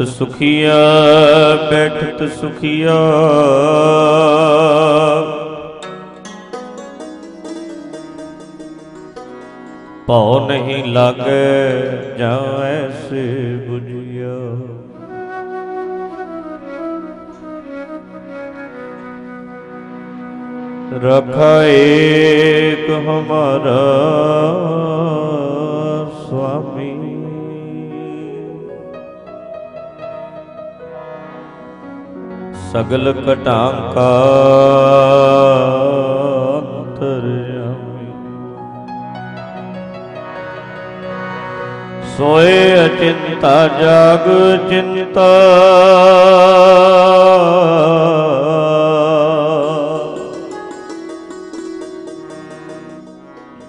ਉਠਤ ਸੁਖੀਆ ਬੈਠਤ ਸੁਖੀਆ। ਭਉ ਨਹੀਂ ਲਾਗੇ ਜਾਂ ਐਸੇ 부ਝਿਆ ਰਖਾ ਏਕ ਹਮਾਰਾ ਸਗਲ ਕਟਾਂਕਾ ਸੋਏ ਅਚਿੰਤਾ ਜਗ ਚਿੰਤਾ।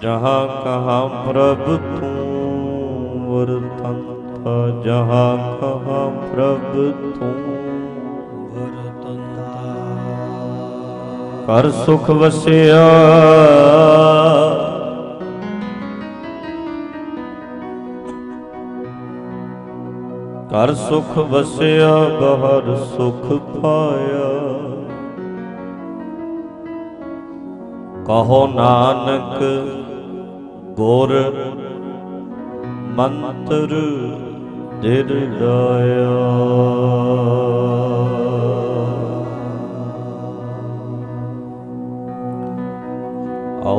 ਜਹਾਂ ਕਹਾਂ ਪ੍ਰਭ ਤੂੰ ਵਰਤੰਤਾ, ਜਹਾਂ ਕਹਾਂ ਪ੍ਰਭ ਤੂੰ ਕਰ ਸੁਖ ਵਸਿਆ। ਕਰ ਸੁਖ ਵਸਿਆ ਬਹਰ ਸੁਖ ਪਾਇਆ। ਕਹੋ ਨਾਨਕ ਗੁਰ ਮੰਤਰ ਦਿਰਦਾਇਆ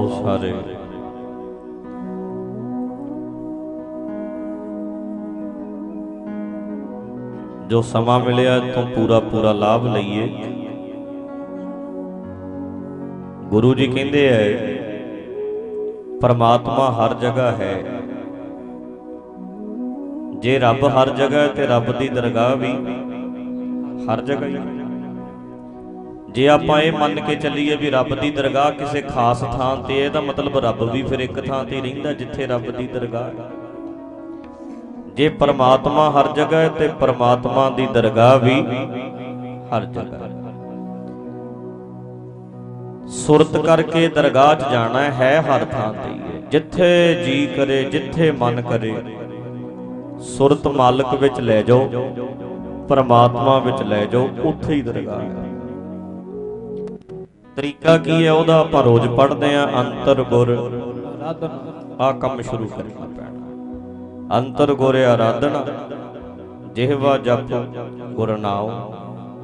ਆਓ ਸਾਰੇ। ਜੋ ਸਮਾਂ ਮਿਲਿਆ ਤੋਂ ਪੂਰਾ ਪੂਰਾ ਲਾਭ ਲਈਏ। ਗੁਰੂ ਜੀ ਕਹਿੰਦੇ ਐ, ਪਰਮਾਤਮਾ ਹਰ ਜਗ੍ਹਾ ਹੈ। ਜੇ ਰੱਬ ਹਰ ਜਗ੍ਹਾ ਤੇ ਰੱਬ ਦੀ ਦਰਗਾਹ ਵੀ ਹਰ ਜਗ੍ਹਾ ਹੀ। ਜੇ ਆਪਾਂ ਇਹ ਮੰਨ ਕੇ ਚੱਲੀਏ ਵੀ ਰੱਬ ਦੀ ਦਰਗਾਹ ਕਿਸੇ ਖਾਸ ਥਾਂ ਤੇ ਹੈ, ਤਾਂ ਮਤਲਬ ਰੱਬ ਵੀ ਫਿਰ ਇੱਕ ਥਾਂ ਤੇ ਰਹਿੰਦਾ ਜਿੱਥੇ ਰੱਬ ਦੀ ਦਰਗਾਹ ਜੇ ਪਰਮਾਤਮਾ ਹਰ ਜਗ੍ਹਾ ਹੈ, ਤੇ ਪਰਮਾਤਮਾ ਦੀ ਦਰਗਾਹ ਵੀ ਹਰ ਜਗ੍ਹਾ ਸੁਰਤ ਕਰਕੇ ਦਰਗਾਹ 'ਚ ਜਾਣਾ ਹੈ, ਹਰ ਥਾਂ ਤੇ ਹੈ। ਜਿੱਥੇ ਜੀ ਕਰੇ, ਜਿੱਥੇ ਮਨ ਕਰੇ, ਸੁਰਤ ਮਾਲਕ ਵਿੱਚ ਲੈ ਜਾਓ, ਪਰਮਾਤਮਾ ਵਿੱਚ ਲੈ ਜਾਓ, ਉੱਥੇ ਹੀ ਦਰਗਾਹ ਹੈ। ਤਰੀਕਾ ਕੀ ਹੈ ਉਹਦਾ ਆਪਾਂ ਰੋਜ਼ ਪੜ੍ਹਦੇ ਆਂ ਅੰਤਰ ਗੁਰ। ਆ ਕੰਮ ਸ਼ੁਰੂ ਕਰਨਾ ਪੈਣਾ। ਅੰਤਰ ਗੁਰ ਆਰਾਧਨਾ। ਜਿਹਵਾ ਜਪ ਗੁਰ ਨਾਉ।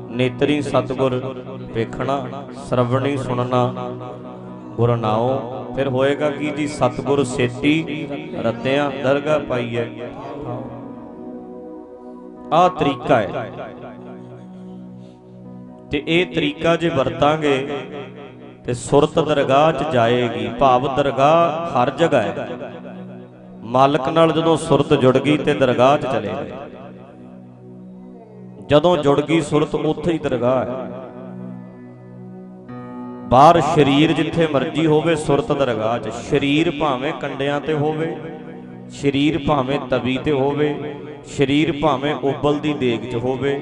ਨੇਤਰੀ ਸਤਗੁਰ ਵੇਖਣਾ, ਸ਼ਰਵਣੀ ਸੁਣਨਾ, ਗੁਰ ਨਾਉ। ਫਿਰ ਹੋਏਗਾ ਕੀ ਜੀ, ਸਤਗੁਰ ਸੇਤੀ ਰਤਿਆਂ ਦਰਗਾ ਪਾਈਐ ਆ ਤਰੀਕਾ ਹੈ। ਤੇ ਇਹ ਤਰੀਕਾ ਜੇ ਵਰਤਾਂਗੇ ਤੇ ਸੁਰਤ ਦਰਗਾਹ 'ਚ ਜਾਏਗੀ, ਭਾਵ ਦਰਗਾਹ ਹਰ ਜਗ੍ਹਾ ਹੈ। ਮਾਲਕ ਨਾਲ ਜਦੋਂ ਸੁਰਤ ਜੁੜ ਗਈ ਤੇ ਦਰਗਾਹ 'ਚ ਚਲੇ ਗਏ। ਜਦੋਂ ਜੁੜ ਗਈ ਸੁਰਤ ਉੱਥੇ ਹੀ ਦਰਗਾਹ ਹੈ। ਬਾਹਰ ਸਰੀਰ ਜਿੱਥੇ ਮਰਜ਼ੀ ਹੋਵੇ ਸੁਰਤ ਦਰਗਾਹ 'ਚ। ਸਰੀਰ ਭਾਵੇਂ ਕੰਡਿਆਂ ਤੇ ਹੋਵੇ, ਸਰੀਰ ਭਾਵੇਂ ਤਵੀ ਤੇ ਹੋਵੇ ਸਰੀਰ ਭਾਵੇਂ ਉਬਲ ਦੀ ਦੇਗ 'ਚ ਹੋਵੇ,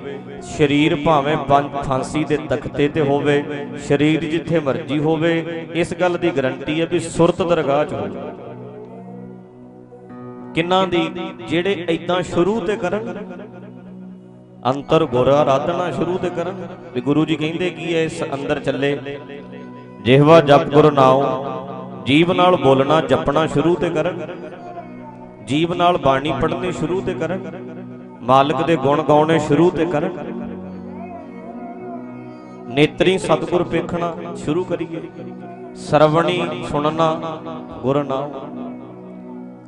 ਸਰੀਰ ਭਾਵੇਂ ਬੰਦ ਫਾਂਸੀ ਦੇ ਤਖਤੇ ਤੇ ਹੋਵੇ, ਸਰੀਰ ਜਿੱਥੇ ਮਰਜ਼ੀ ਹੋਵੇ, ਇਸ ਗੱਲ ਦੀ ਗਰੰਟੀ ਹੈ ਵੀ ਸੁਰਤ ਦਰਗਾਹ 'ਚ ਹੋਵੇ। ਕਿੰਨਾਂ ਦੀ ਜਿਹੜੇ ਐਦਾਂ ਸ਼ੁਰੂ ਤੇ ਕਰਨ, ਅੰਤਰ ਗੁਰ ਆਰਾਧਨਾ ਸ਼ੁਰੂ ਤੇ ਕਰਨ, ਵੀ ਗੁਰੂ ਜੀ ਕਹਿੰਦੇ ਕੀ ਹੈ, ਇਸ ਅੰਦਰ ਚੱਲੇ। ਜਿਹਵਾ ਜਪ ਗੁਰ ਨਾਉ, ਜੀਵ ਨਾਲ ਬੋਲਣਾ, ਜਪਣਾ ਸ਼ੁਰੂ ਤੇ ਕਰਨ। ਜੀਵ ਨਾਲ ਬਾਣੀ ਪੜ੍ਹਨੀ ਸ਼ੁਰੂ ਤੇ ਕਰਨ। ਮਾਲਕ ਦੇ ਗੁਣ ਗਾਉਣੇ ਸ਼ੁਰੂ ਤੇ ਕਰਨ। ਨੇਤਰੀ ਸਤਿਗੁਰ ਵੇਖਣਾ ਸ਼ੁਰੂ ਕਰੀਏ। ਸਰਵਣੀ ਸੁਣਨਾ ਗੁਰ ਨਾਮ।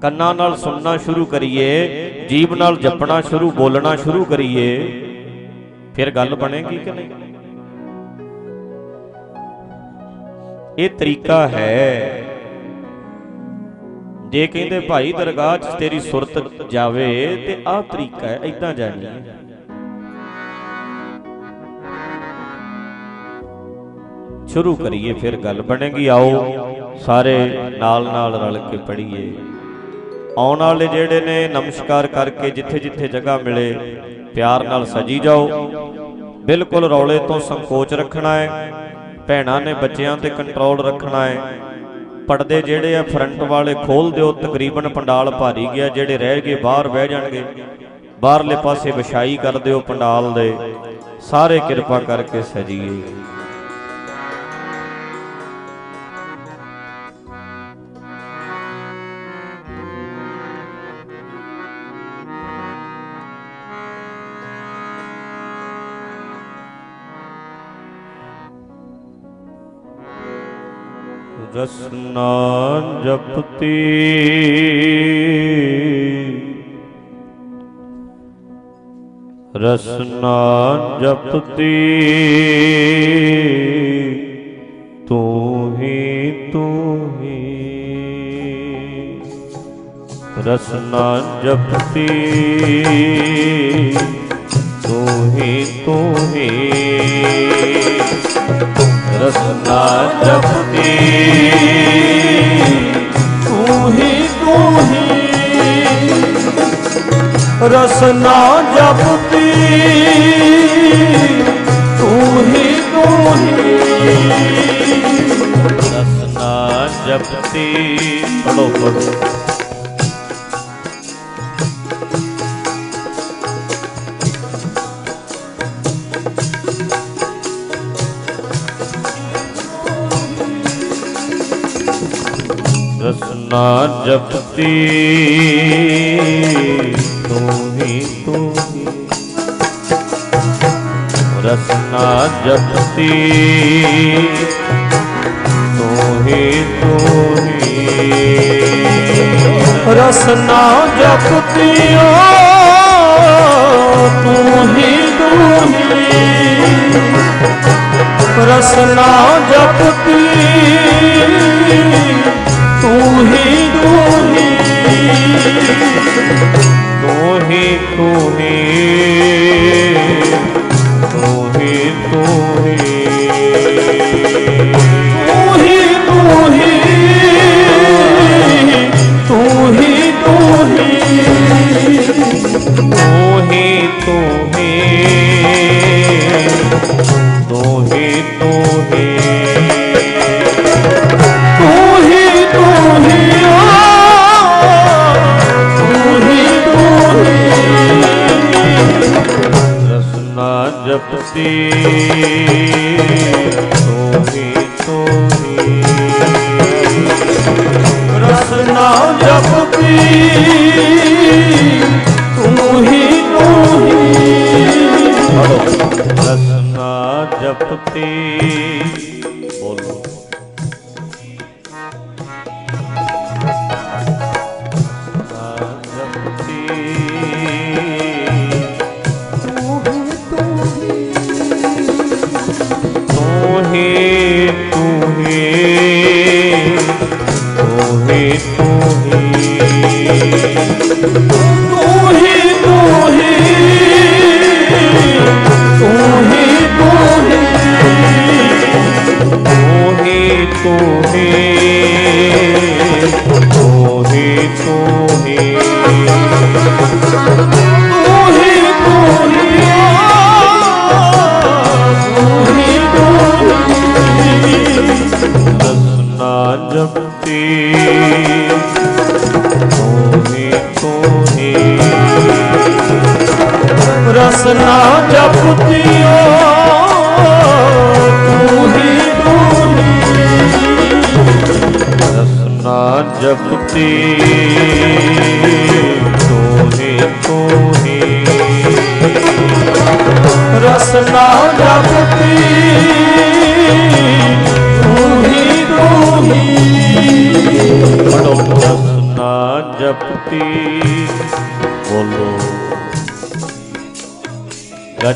ਕੰਨਾਂ ਨਾਲ ਸੁਣਨਾ ਸ਼ੁਰੂ ਕਰੀਏ। ਜੀਬ ਨਾਲ ਜਪਣਾ ਸ਼ੁਰੂ, ਬੋਲਣਾ ਸ਼ੁਰੂ ਕਰੀਏ। ਫਿਰ ਗੱਲ ਬਣੇਗੀ ਕਿ ਨਹੀਂ? ਇਹ ਤਰੀਕਾ ਹੈ। ਜੇ ਕਹਿੰਦੇ ਭਾਈ ਦਰਗਾਹ 'ਚ ਤੇਰੀ ਸੁਰਤ ਜਾਵੇ ਤੇ ਆਹ ਤਰੀਕਾ ਹੈ ਐਦਾਂ ਜਾਣੀ ਹੈ। ਸ਼ੁਰੂ ਕਰੀਏ ਫਿਰ ਗੱਲ, ਬਣੇਗੀ ਆਓ ਸਾਰੇ ਨਾਲ ਨਾਲ ਰਲ ਕੇ ਪੜ੍ਹੀਏ। ਆਉਣ ਵਾਲੇ ਜਿਹੜੇ ਨੇ, ਨਮਸਕਾਰ ਕਰਕੇ ਜਿੱਥੇ ਜਿੱਥੇ ਜਗ੍ਹਾ ਮਿਲੇ, ਪਿਆਰ ਨਾਲ ਸਜੀ ਜਾਓ। ਬਿਲਕੁਲ ਰੌਲੇ ਤੋਂ ਸੰਕੋਚ ਰੱਖਣਾ ਹੈ, ਭੈਣਾਂ ਨੇ ਬੱਚਿਆਂ ਤੇ ਕੰਟਰੋਲ ਰੱਖਣਾ ਹੈ। ਪਰਦੇ ਜਿਹੜੇ ਆ ਫਰੰਟ ਵਾਲੇ ਖੋਲ ਦਿਓ, ਤਕਰੀਬਨ ਪੰਡਾਲ ਭਾਰੀ ਗਿਆ, ਜਿਹੜੇ ਰਹਿ ਗਏ, ਬਾਹਰ ਬਹਿ ਜਾਣਗੇ। ਬਾਹਰਲੇ ਪਾਸੇ ਵਿਛਾਈ ਕਰ ਦਿਓ ਪੰਡਾਲ ਦੇ। ਸਾਰੇ ਕਿਰਪਾ ਕਰਕੇ ਸਜੀਏ। ਰਸਨਾ ਜਪਤੀ। ਰਸਨਾ ਜਪਤੀ। ਤੂੰ ਹੀ ਤੂੰ ਹੀ। ਰਸਨਾ ਜਪਤੀ। ਤੂੰ ਹੀ ਤੂੰ ਹੀ। ਰਸਨਾ ਜਪਤੀ। ਤੂੰ ਹੀ ਤੂੰ ਹੀ ਰਸਨਾ ਜਪਤੀ। ਤੂੰ ਹੀ ਤੂੰ ਹੀ ਰਸਨਾ ਜਪਤੀ। ਪੜੋ ਪੜੋ ਰਸਨਾ ਜਪਤੀ। ਤੂੰ ਹੀ ਤੂੰ ਹੀ ਰਸਨਾ ਜਪਤੀ। ਤੂੰ ਹੀ ਤੂੰ ਹੀ ਰਸਨਾ ਜਪਤੀ ਓ ਤੂੰ ਹੀ ਤੂੰ ਹੀ ਰਸਨਾ ਜਪਤੀ। ਤੂੰ ਹੀ ਤੂੰ ਹੀ ਤੂੰ ਹੀ ਤੂੰ ਹੀ You.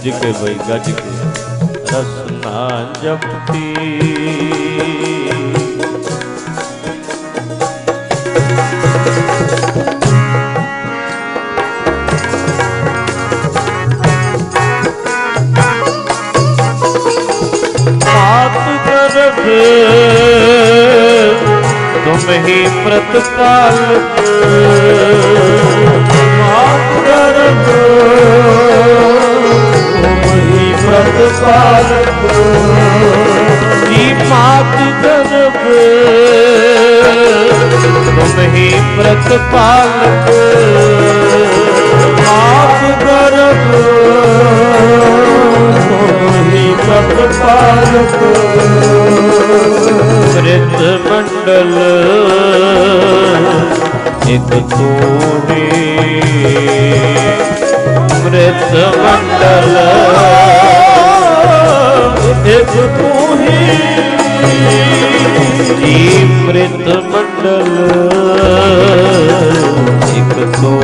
गज के भई गज के रसना जपती तुम ही प्रतपाल ਹੀ ਪ੍ਰਤਪਾਲਕ ਜੀ ਮਾਤ ਗਰਭ ਤੁਮ ਹੀ ਪ੍ਰਤਪਾਲਕ ਮਾਤ ਗਰਭ ਤੁਮ ਹੀ ਪ੍ਰਤਪਾਲਕ ਮ੍ਰਿਤ ਮੰਡਲ ਇਕ ਤੂਹੀ ਮ੍ਰਿਤ ਮੰਡਲ ਸਿਵ ਤੂੰ ਹੀ। ਜੀ ਪ੍ਰਿਤ ਮੰਡਲ ਇਕ ਤੂੰ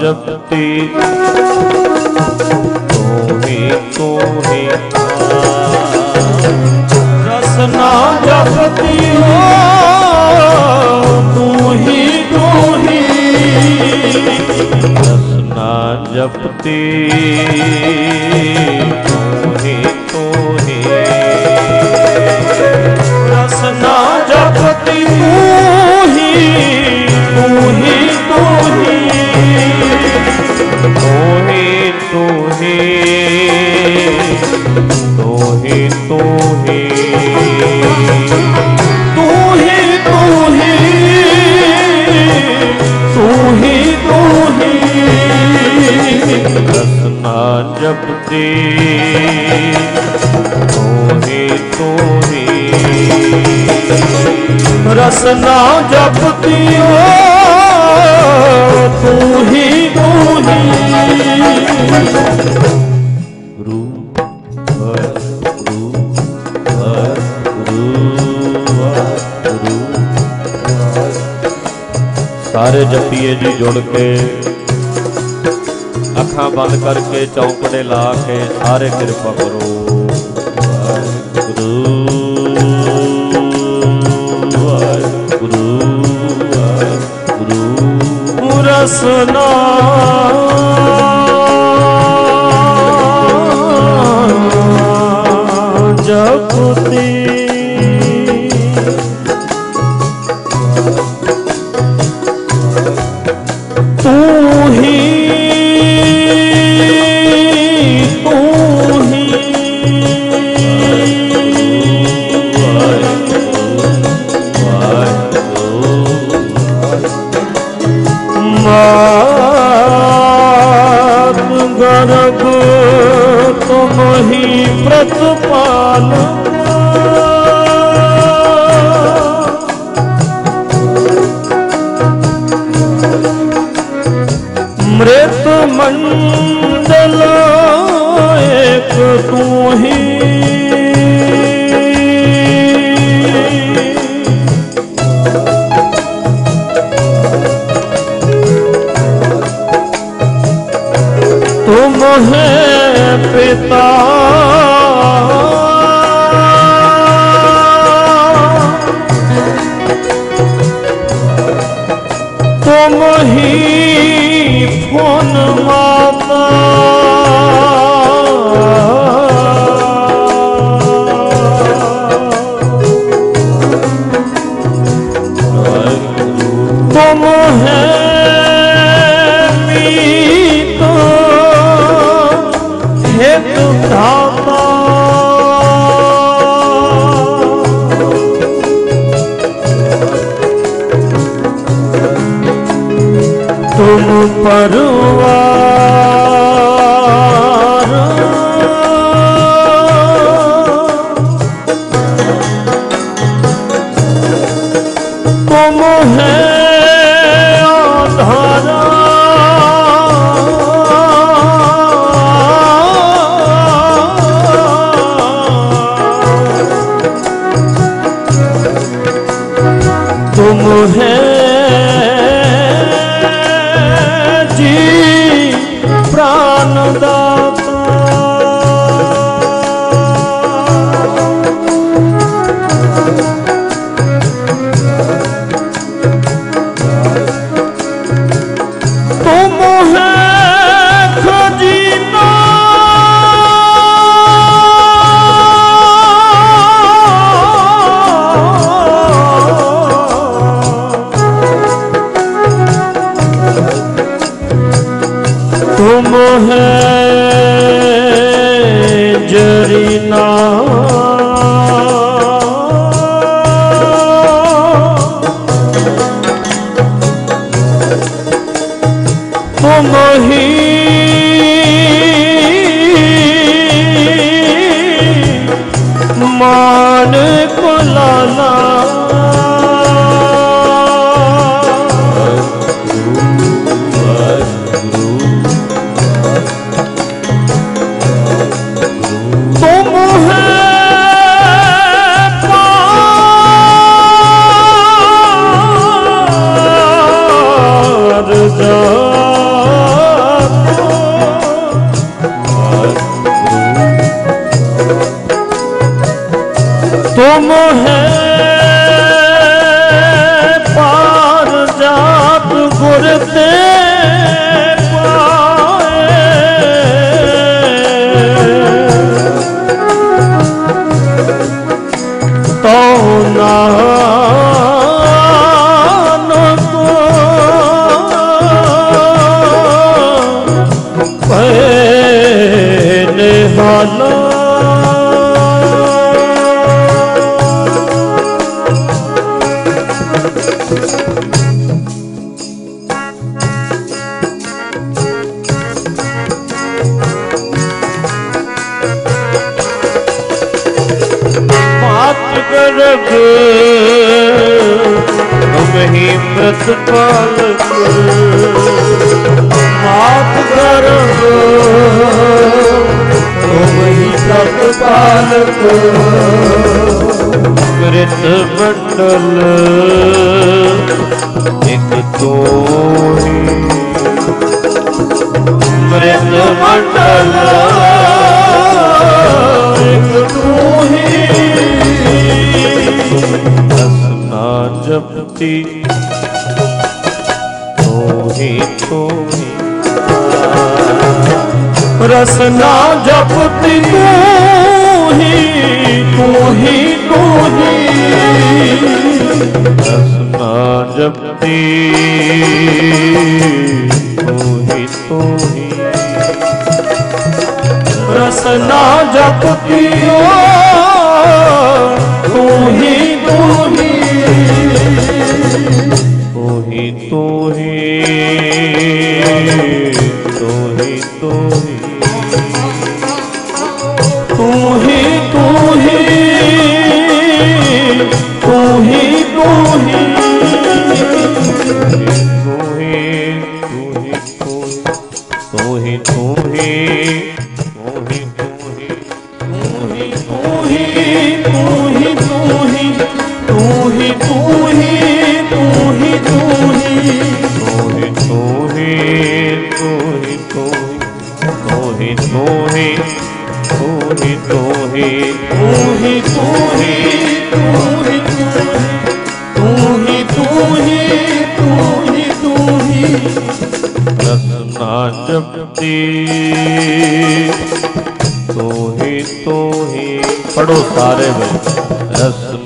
ਜਪਤੀ ਤੂੰ ਹੀ ਤੂੰ ਹੀ। ਤੂੰ ਦੇ। ਤੋਹੇ ਤੋਹੇ ਰਸਨਾ ਜਪਤੀਓ ਤੂੰ ਹੀ ਤੂੰ ਹੀ। ਸਾਰੇ ਜਪੀਏ ਜੀ ਜੁੜ ਕੇ। ਅੱਖਾਂ ਬੰਦ ਕਰਕੇ ਚੌਂਕੜੇ ਲਾ ਕੇ ਸਾਰੇ ਕਿਰਪਾ ਕਰੋ। ਵਾਹਿਗੁਰੂ ਵਾਹਿਗੁਰੂ ਵਾਹਿਗੁਰੂ। ਰਸਨਾ ਤੁਮ ਹੀ ਫੁਨ ਮਾਤਾ। করো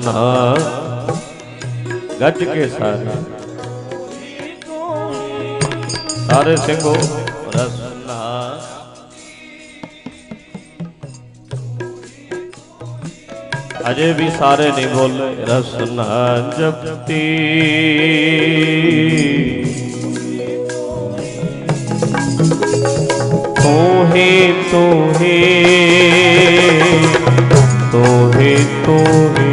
ਨਹਾ ਗੱਜ ਕੇ ਸਾਰੇ ਸਾਰੇ ਸਿੰਘੋ ਅਜੇ ਵੀ ਸਾਰੇ ਨਹੀਂ ਬੋਲੇ ਰਸਨਾ ਜਪਤੀ। ਤੋਹੇ ਤੋਹੇ। ਤੋਹੇ ਤੋਹੇ।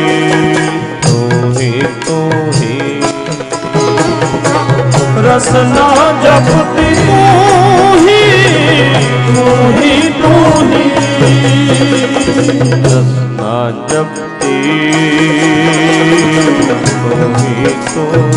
ਰਸਨਾ ਜਪਦੀ। ਤੂੰ ਹੀ ਤੂੰ ਹੀ ਤੂੰ ਹੀ ਰਸਨਾ ਜਪਦੀ। ਤੂੰ ਹੀ ਤੂੰ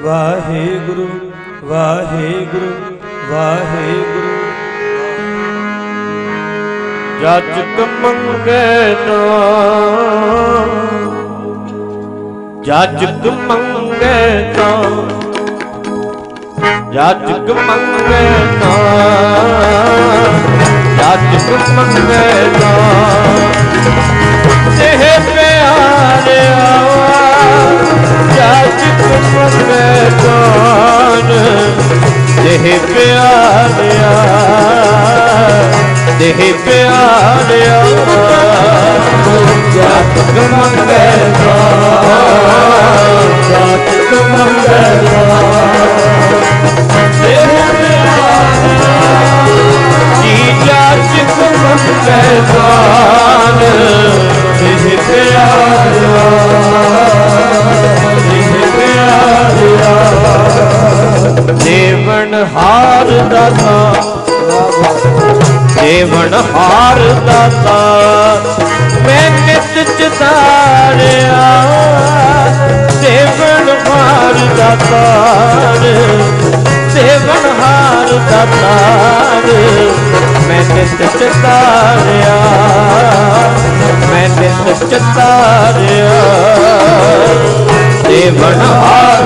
ਵਾਹਿਗੁਰੂ ਵਾਹਿਗੁਰੂ ਵਾਹਿਗੁਰੂ। ਜੱਜ ਕਮੰਗੇ ਤਾਂ ਜੱਜ ਕਮੰਗੇ ਤਾਂ ਜੱਜ ਕਮੰਗੇ ਤਾਂ ਜੱਜ ਕਮੰਗੇ ਤਾਂ, ਇਹ ਪਿਆਰਿਆ जात तुम कौन देह प्यारिया देह प्यारिया जात तुम कौन जात तुम देह प्यारिया जी जात तुम कौन ਦੇਵਨ ਹਾਰ ਦਾਤਾ ਦੇਵਨ ਹਾਰ ਦਾਤਾ ਮੈਂ ਨਿਤ ਚਤਾਰਿਆ ਦੇਵਨ ਹਾਰ ਦਾਤਾ ਦੇਵਨ ਹਾਰ ਦਾਤਾ ਮੈਂ ਨਿਤ ਚਤਾਰਿਆ ਮੈਂ ਨਿਤ ਚਤਾਰਿਆ ਸੇਵਨ ਹਾਰ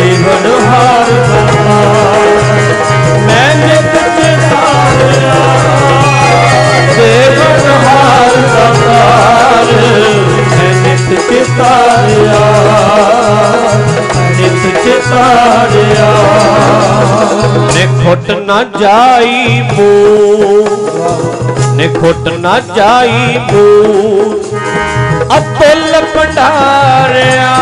ਦਾਤਾ ਹਾਰ ਦਾਤਾ ਮੈਂ ਨਿਤ ਚਿਤਾਰਿਆ ਦੇਵਨ ਹਾਰ ਦਾਤਾਰ ਮੈਂ ਨਿਤ ਚਿਤਾਰਿਆ ਨਿਤ ਚਿਤਾਰਿਆ ਨੇ ਖੁੱਟ ਨਾ ਜਾਈ ਮੂੰਹ। ਨੇ ਖੁੱਟ ਨਾ ਜਾਈ ਮੂੰਹ। ਅਤੁੱਲ ਭੰਡਾਰਿਆ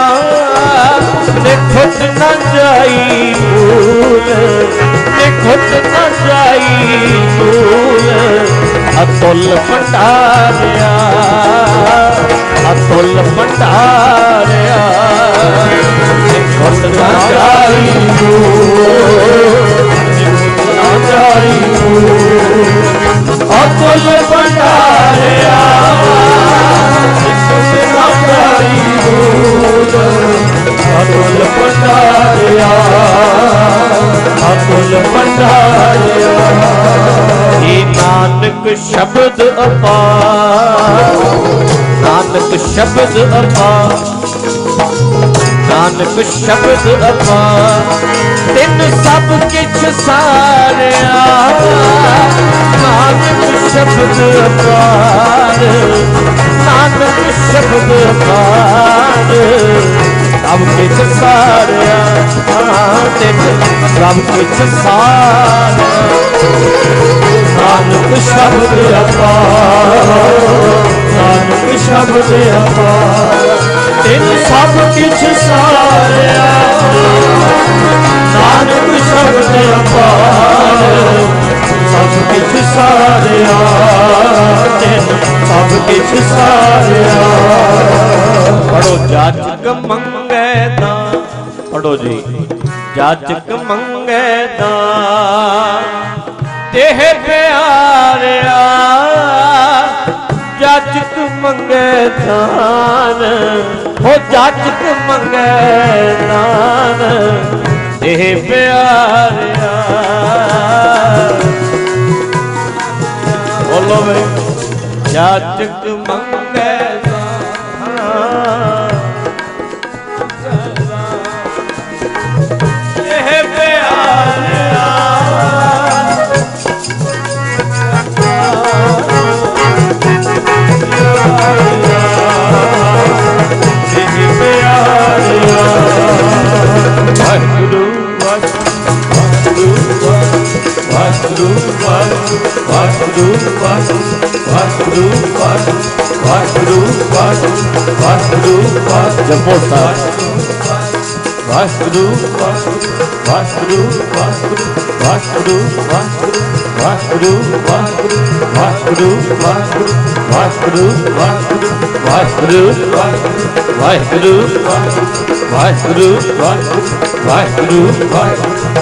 ਨੇ ਖੁੱਟ ਨਾ ਜਾਈ ਮੂਲ ਨੇ ਖੁੱਟ ਨਾ ਜਾਈ ਮੂਲ ਅਤੁੱਲ ਭੰਡਾਰਿਆ ਅਤੁੱਲ ਭੰਡਾਰਿਆ ਸਦਾਚਾਰੀ ਤੂੰ ਸਦਾਚਾਰੀ ਤੂੰ ਅਕਲ ਭੰਡਾਰਿਆ ਸਦਾਚਾਰੀ ਤੂੰ ਅਕਲ ਭੰਡਾਰਿਆ ਅਕਲ ਭੰਡਾਰਿਆ ਏ ਨਾਨਕ ਸ਼ਬਦ ਅਪਾਰ, ਨਾਨਕ ਸ਼ਬਦ ਅਪਾਰ। ਨਾਨਕ ਸ਼ਬਦ ਅਪਾਰ ਤਿੰਨ ਸਭ ਕਿਛ ਸਾਰਿਆ। ਨਾਨਕ ਸ਼ਬਦ ਅਪਾਰ। ਨਾਨਕ ਸ਼ਬਦ ਅਪਾਰ। ਸਭ ਕਿਛ ਸਾਰਿਆ। ਤੈਨੂੰ ਸਭ ਕਿਛ ਸਾਰਿਆ। ਨਾਨਕ ਸ਼ਬਦ ਅਪਾਰ। ਨਾਨਕ ਸ਼ਬਦ ਅਪਾਰ। ਤਿੰਨ ਸਭ ਕਿਛ ਸਾਰਿਆ। ਨਾਨਕ ਸ਼ਬਦ ਅਪਾਰ। ਸਭ ਕਿਛ ਸਾਰਿਆ। ਤਿੰਨ ਸਭ ਕਿਛ ਸਾਰਿਆ। ਪੜੋ ਜਾਚਕ ਮੰਗੇ ਤਾਂ ਪੜੋ ਜੀ, ਜਾਚਕ ਮੰਗੇ ਤਾਂ ਦੇਹ ਪਿਆਰਿਆ, ਜਾਚਕ ਮੰਗੇ ਦਾਨ। ਹੋ ਜਾਚਕ ਮੰਗੇ ਦਾਨ ਦੇਹ ਪਿਆਰਿਆ ਬੋਲੋ ਵੇ ਜਾਚਕ ਮੰਗੇ ਜਪੋ ਸਾਹਿਬ ਵਾਹਿਗੁਰੂ ਵਾਹਿਗੁਰੂ ਵਾਹਿਗੁਰੂ ਵਾਹਿਗੁਰੂ ਵਾਹਿਗੁਰੂ ਵਾਹਿਗੁਰੂ ਵਾਹਿਗੁਰੂ ਵਾਹਿਗੁਰੂ ਵਾਹਿਗੁਰੂ ਵਾਹਿਗੁਰੂ ਵਾਹਿਗੁਰੂ ਵਾਹਿਗੁਰੂ ਵਾਹਿਗੁਰੂ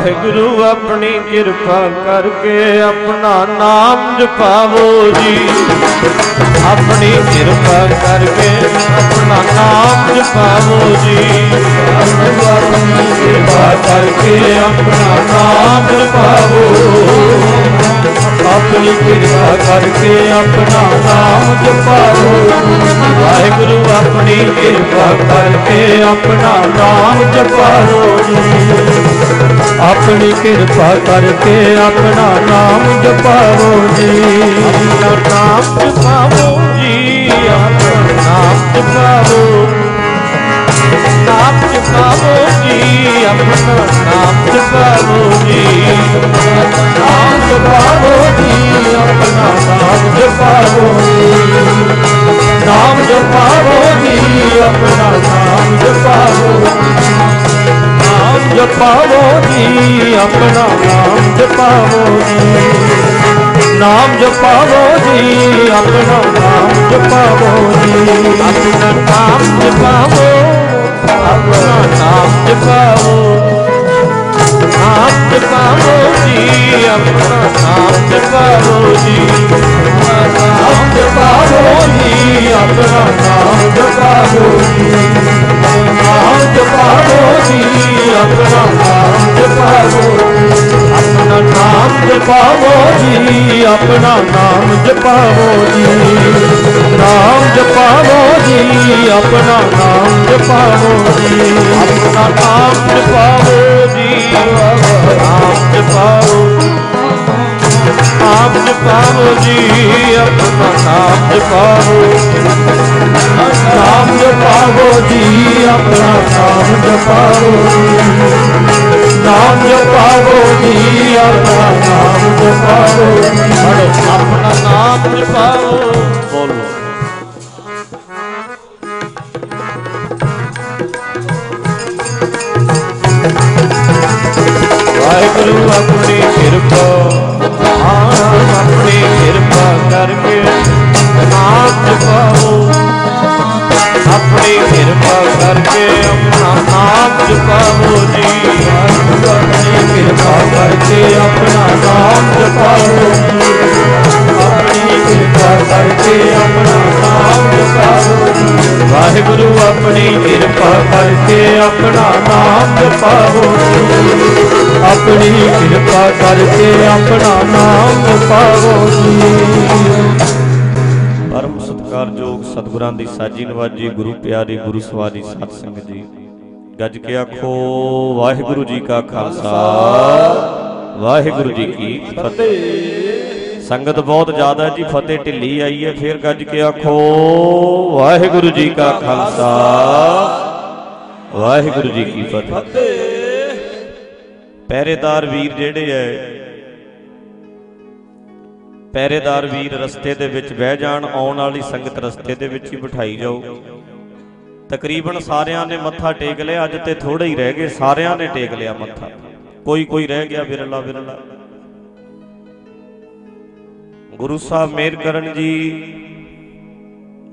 ਵਾਹਿਗੁਰੂ ਆਪਣੀ ਕਿਰਪਾ ਕਰਕੇ ਆਪਣਾ ਨਾਮ ਜਪਾਵੋ ਜੀ। ਆਪਣੀ ਕਿਰਪਾ ਕਰਕੇ ਆਪਣਾ ਨਾਮ ਜਪਾਵੋ ਜੀ। ਆਪਣੀ ਕਿਰਪਾ ਕਰਕੇ ਆਪਣਾ ਨਾਮ ਜਪਾਵੋ। ਆਪਣੀ ਕਿਰਪਾ ਕਰਕੇ ਆਪਣਾ ਨਾਮ ਜਪਾਵੋ। ਵਾਹਿਗੁਰੂ ਆਪਣੀ ਕਿਰਪਾ ਕਰਕੇ ਆਪਣਾ ਨਾਮ ਜਪਾਵੋ ਆਪਣੀ ਕਿਰਪਾ ਕਰਕੇ ਆਪਣਾ ਨਾਮ ਜਪਾਵੋ ਜੀ। ਆਪਣਾ ਨਾਮ ਜਪਾਵੋ ਜੀ, ਆਪਣਾ ਨਾਮ ਜਪਾਵੋ। ਨਾਮ ਜਪਾਵੋ ਜੀ, ਆਪਣਾ ਨਾਮ ਜਪਾਵੋ ਜੀ। ਨਾਮ ਜਪਾਵੋ ਜੀ, ਆਪਣਾ ਨਾਮ ਜਪਾਵੋ ਨਾਮ ਜਪਾਵੋ ਜੀ, ਆਪਣਾ ਨਾਮ ਜਪਾਵੋ ਜਪਾਵੋ ਜੀ ਆਪਣਾ ਨਾਮ ਜਪਾਵੋ ਜੀ ਨਾਮ ਜਪਾਵੋ ਜੀ ਆਪਣਾ ਨਾਮ ਜਪਾਵੋ ਜੀ ਆਪਣਾ ਨਾਮ ਜਪਾਵੋ, ਆਪਣਾ ਨਾਮ ਜਪਾਵੋ। आप पाओ जी अपना आप पाओ जी अपना आप पाओ जी अपना आप पाओ जी आप पाओ जी अपना आप पाओ जी ਨਾਮ ਜਪਾਵੋ ਜੀ, ਆਪਣਾ ਨਾਮ ਜਪਾਵੋ ਜੀ। ਨਾਮ ਜਪਾਵੋ ਜੀ, ਆਪਣਾ ਨਾਮ ਜਪਾਵੋ ਜੀ। ਆਪਣਾ ਨਾਮ ਜਪਾਵੋ ਜੀ, ਨਾਮ ਜਪਾਵੋ ਨਾਮ ਜਪਾਵੋ ਜੀ, ਆਪਣਾ ਨਾਮ ਜਪਾਵੋ। ਨਾਮ ਜਪਾਵੋ ਜੀ, ਆਪਣਾ ਨਾਮ ਜਪਾਵੋ ਨਾਮ ਜਪਾਵੋ ਜੀ, ਆਪਣਾ ਨਾਮ ਜਪਾਵੋ ਪੜੋ ਆਪਣਾ ਨਾਮ ਜਪਾਵੋ। ਬੋਲੋ। ਵਾਹਿਗੁਰੂ ਆਪਣੀ ਕਿਰਪਾ ਆਪ ਆਪਣੀ ਕਿਰਪਾ ਕਰਕੇ ਨਾਮ ਜਪਾਓ ਆਪਣੀ ਕਿਰਪਾ ਕਰਕੇ ਆਪਣਾ ਨਾਮ ਜਪਾਓ ਜੀ। ਕਰਕੇ ਆਪਣਾ ਨਾਮ ਜਪਾਵੋ ਆਪਣੀ ਕਿਰਪਾ ਕਰਕੇ ਆਪਣਾ ਨਾਮ ਜਪਾਵੋ ਵਾਹਿਗੁਰੂ ਆਪਣੀ ਕਿਰਪਾ ਕਰਕੇ ਆਪਣਾ ਨਾਮ ਜਪਾਵੋ ਆਪਣੀ ਕਿਰਪਾ ਕਰਕੇ ਆਪਣਾ ਨਾਮ ਜਪਾਵੋ ਜੀ ਪਰਮ ਸਤਿਕਾਰਯੋਗ ਸਤਿਗੁਰਾਂ ਦੀ ਸਾਜੀ ਨਵਾਜੀ ਗੁਰੂ ਪਿਆਰੀ ਗੁਰੂ ਸਵਾਰੀ ਸਤ ਸੰਗਤ ਜੀ। ਗੱਜ ਕੇ ਆਖੋ, ਵਾਹਿਗੁਰੂ ਜੀ ਕਾ ਖਾਲਸਾ। ਵਾਹਿਗੁਰੂ ਜੀ ਕੀ ਫਤਿਹ। ਸੰਗਤ ਬਹੁਤ ਜ਼ਿਆਦਾ ਜੀ, ਫਤਿਹ ਢਿੱਲੀ ਆਈ ਹੈ, ਫਿਰ ਗੱਜ ਕੇ ਆਖੋ, ਵਾਹਿਗੁਰੂ ਜੀ ਕਾ ਖਾਲਸਾ। ਵਾਹਿਗੁਰੂ ਜੀ ਕੀ ਫਤਿਹ। ਪਹਿਰੇਦਾਰ ਵੀਰ ਜਿਹੜੇ ਐ, ਪਹਿਰੇਦਾਰ ਵੀਰ ਰਸਤੇ ਦੇ ਵਿੱਚ ਬਹਿ ਜਾਣ, ਆਉਣ ਵਾਲੀ ਸੰਗਤ ਰਸਤੇ ਦੇ ਵਿੱਚ ਹੀ ਬਿਠਾਈ ਜਾਓ। ਤਕਰੀਬਨ ਸਾਰਿਆਂ ਨੇ ਮੱਥਾ ਟੇਕ ਲਿਆ, ਅੱਜ ਤੇ ਥੋੜੇ ਹੀ ਰਹਿ ਗਏ, ਸਾਰਿਆਂ ਨੇ ਟੇਕ ਲਿਆ ਮੱਥਾ। ਕੋਈ ਕੋਈ ਰਹਿ ਗਿਆ ਵਿਰਲਾ ਵਿਰਲਾ ਗੁਰੂ ਸਾਹਿਬ ਮੇਰ ਕਰਨ ਜੀ,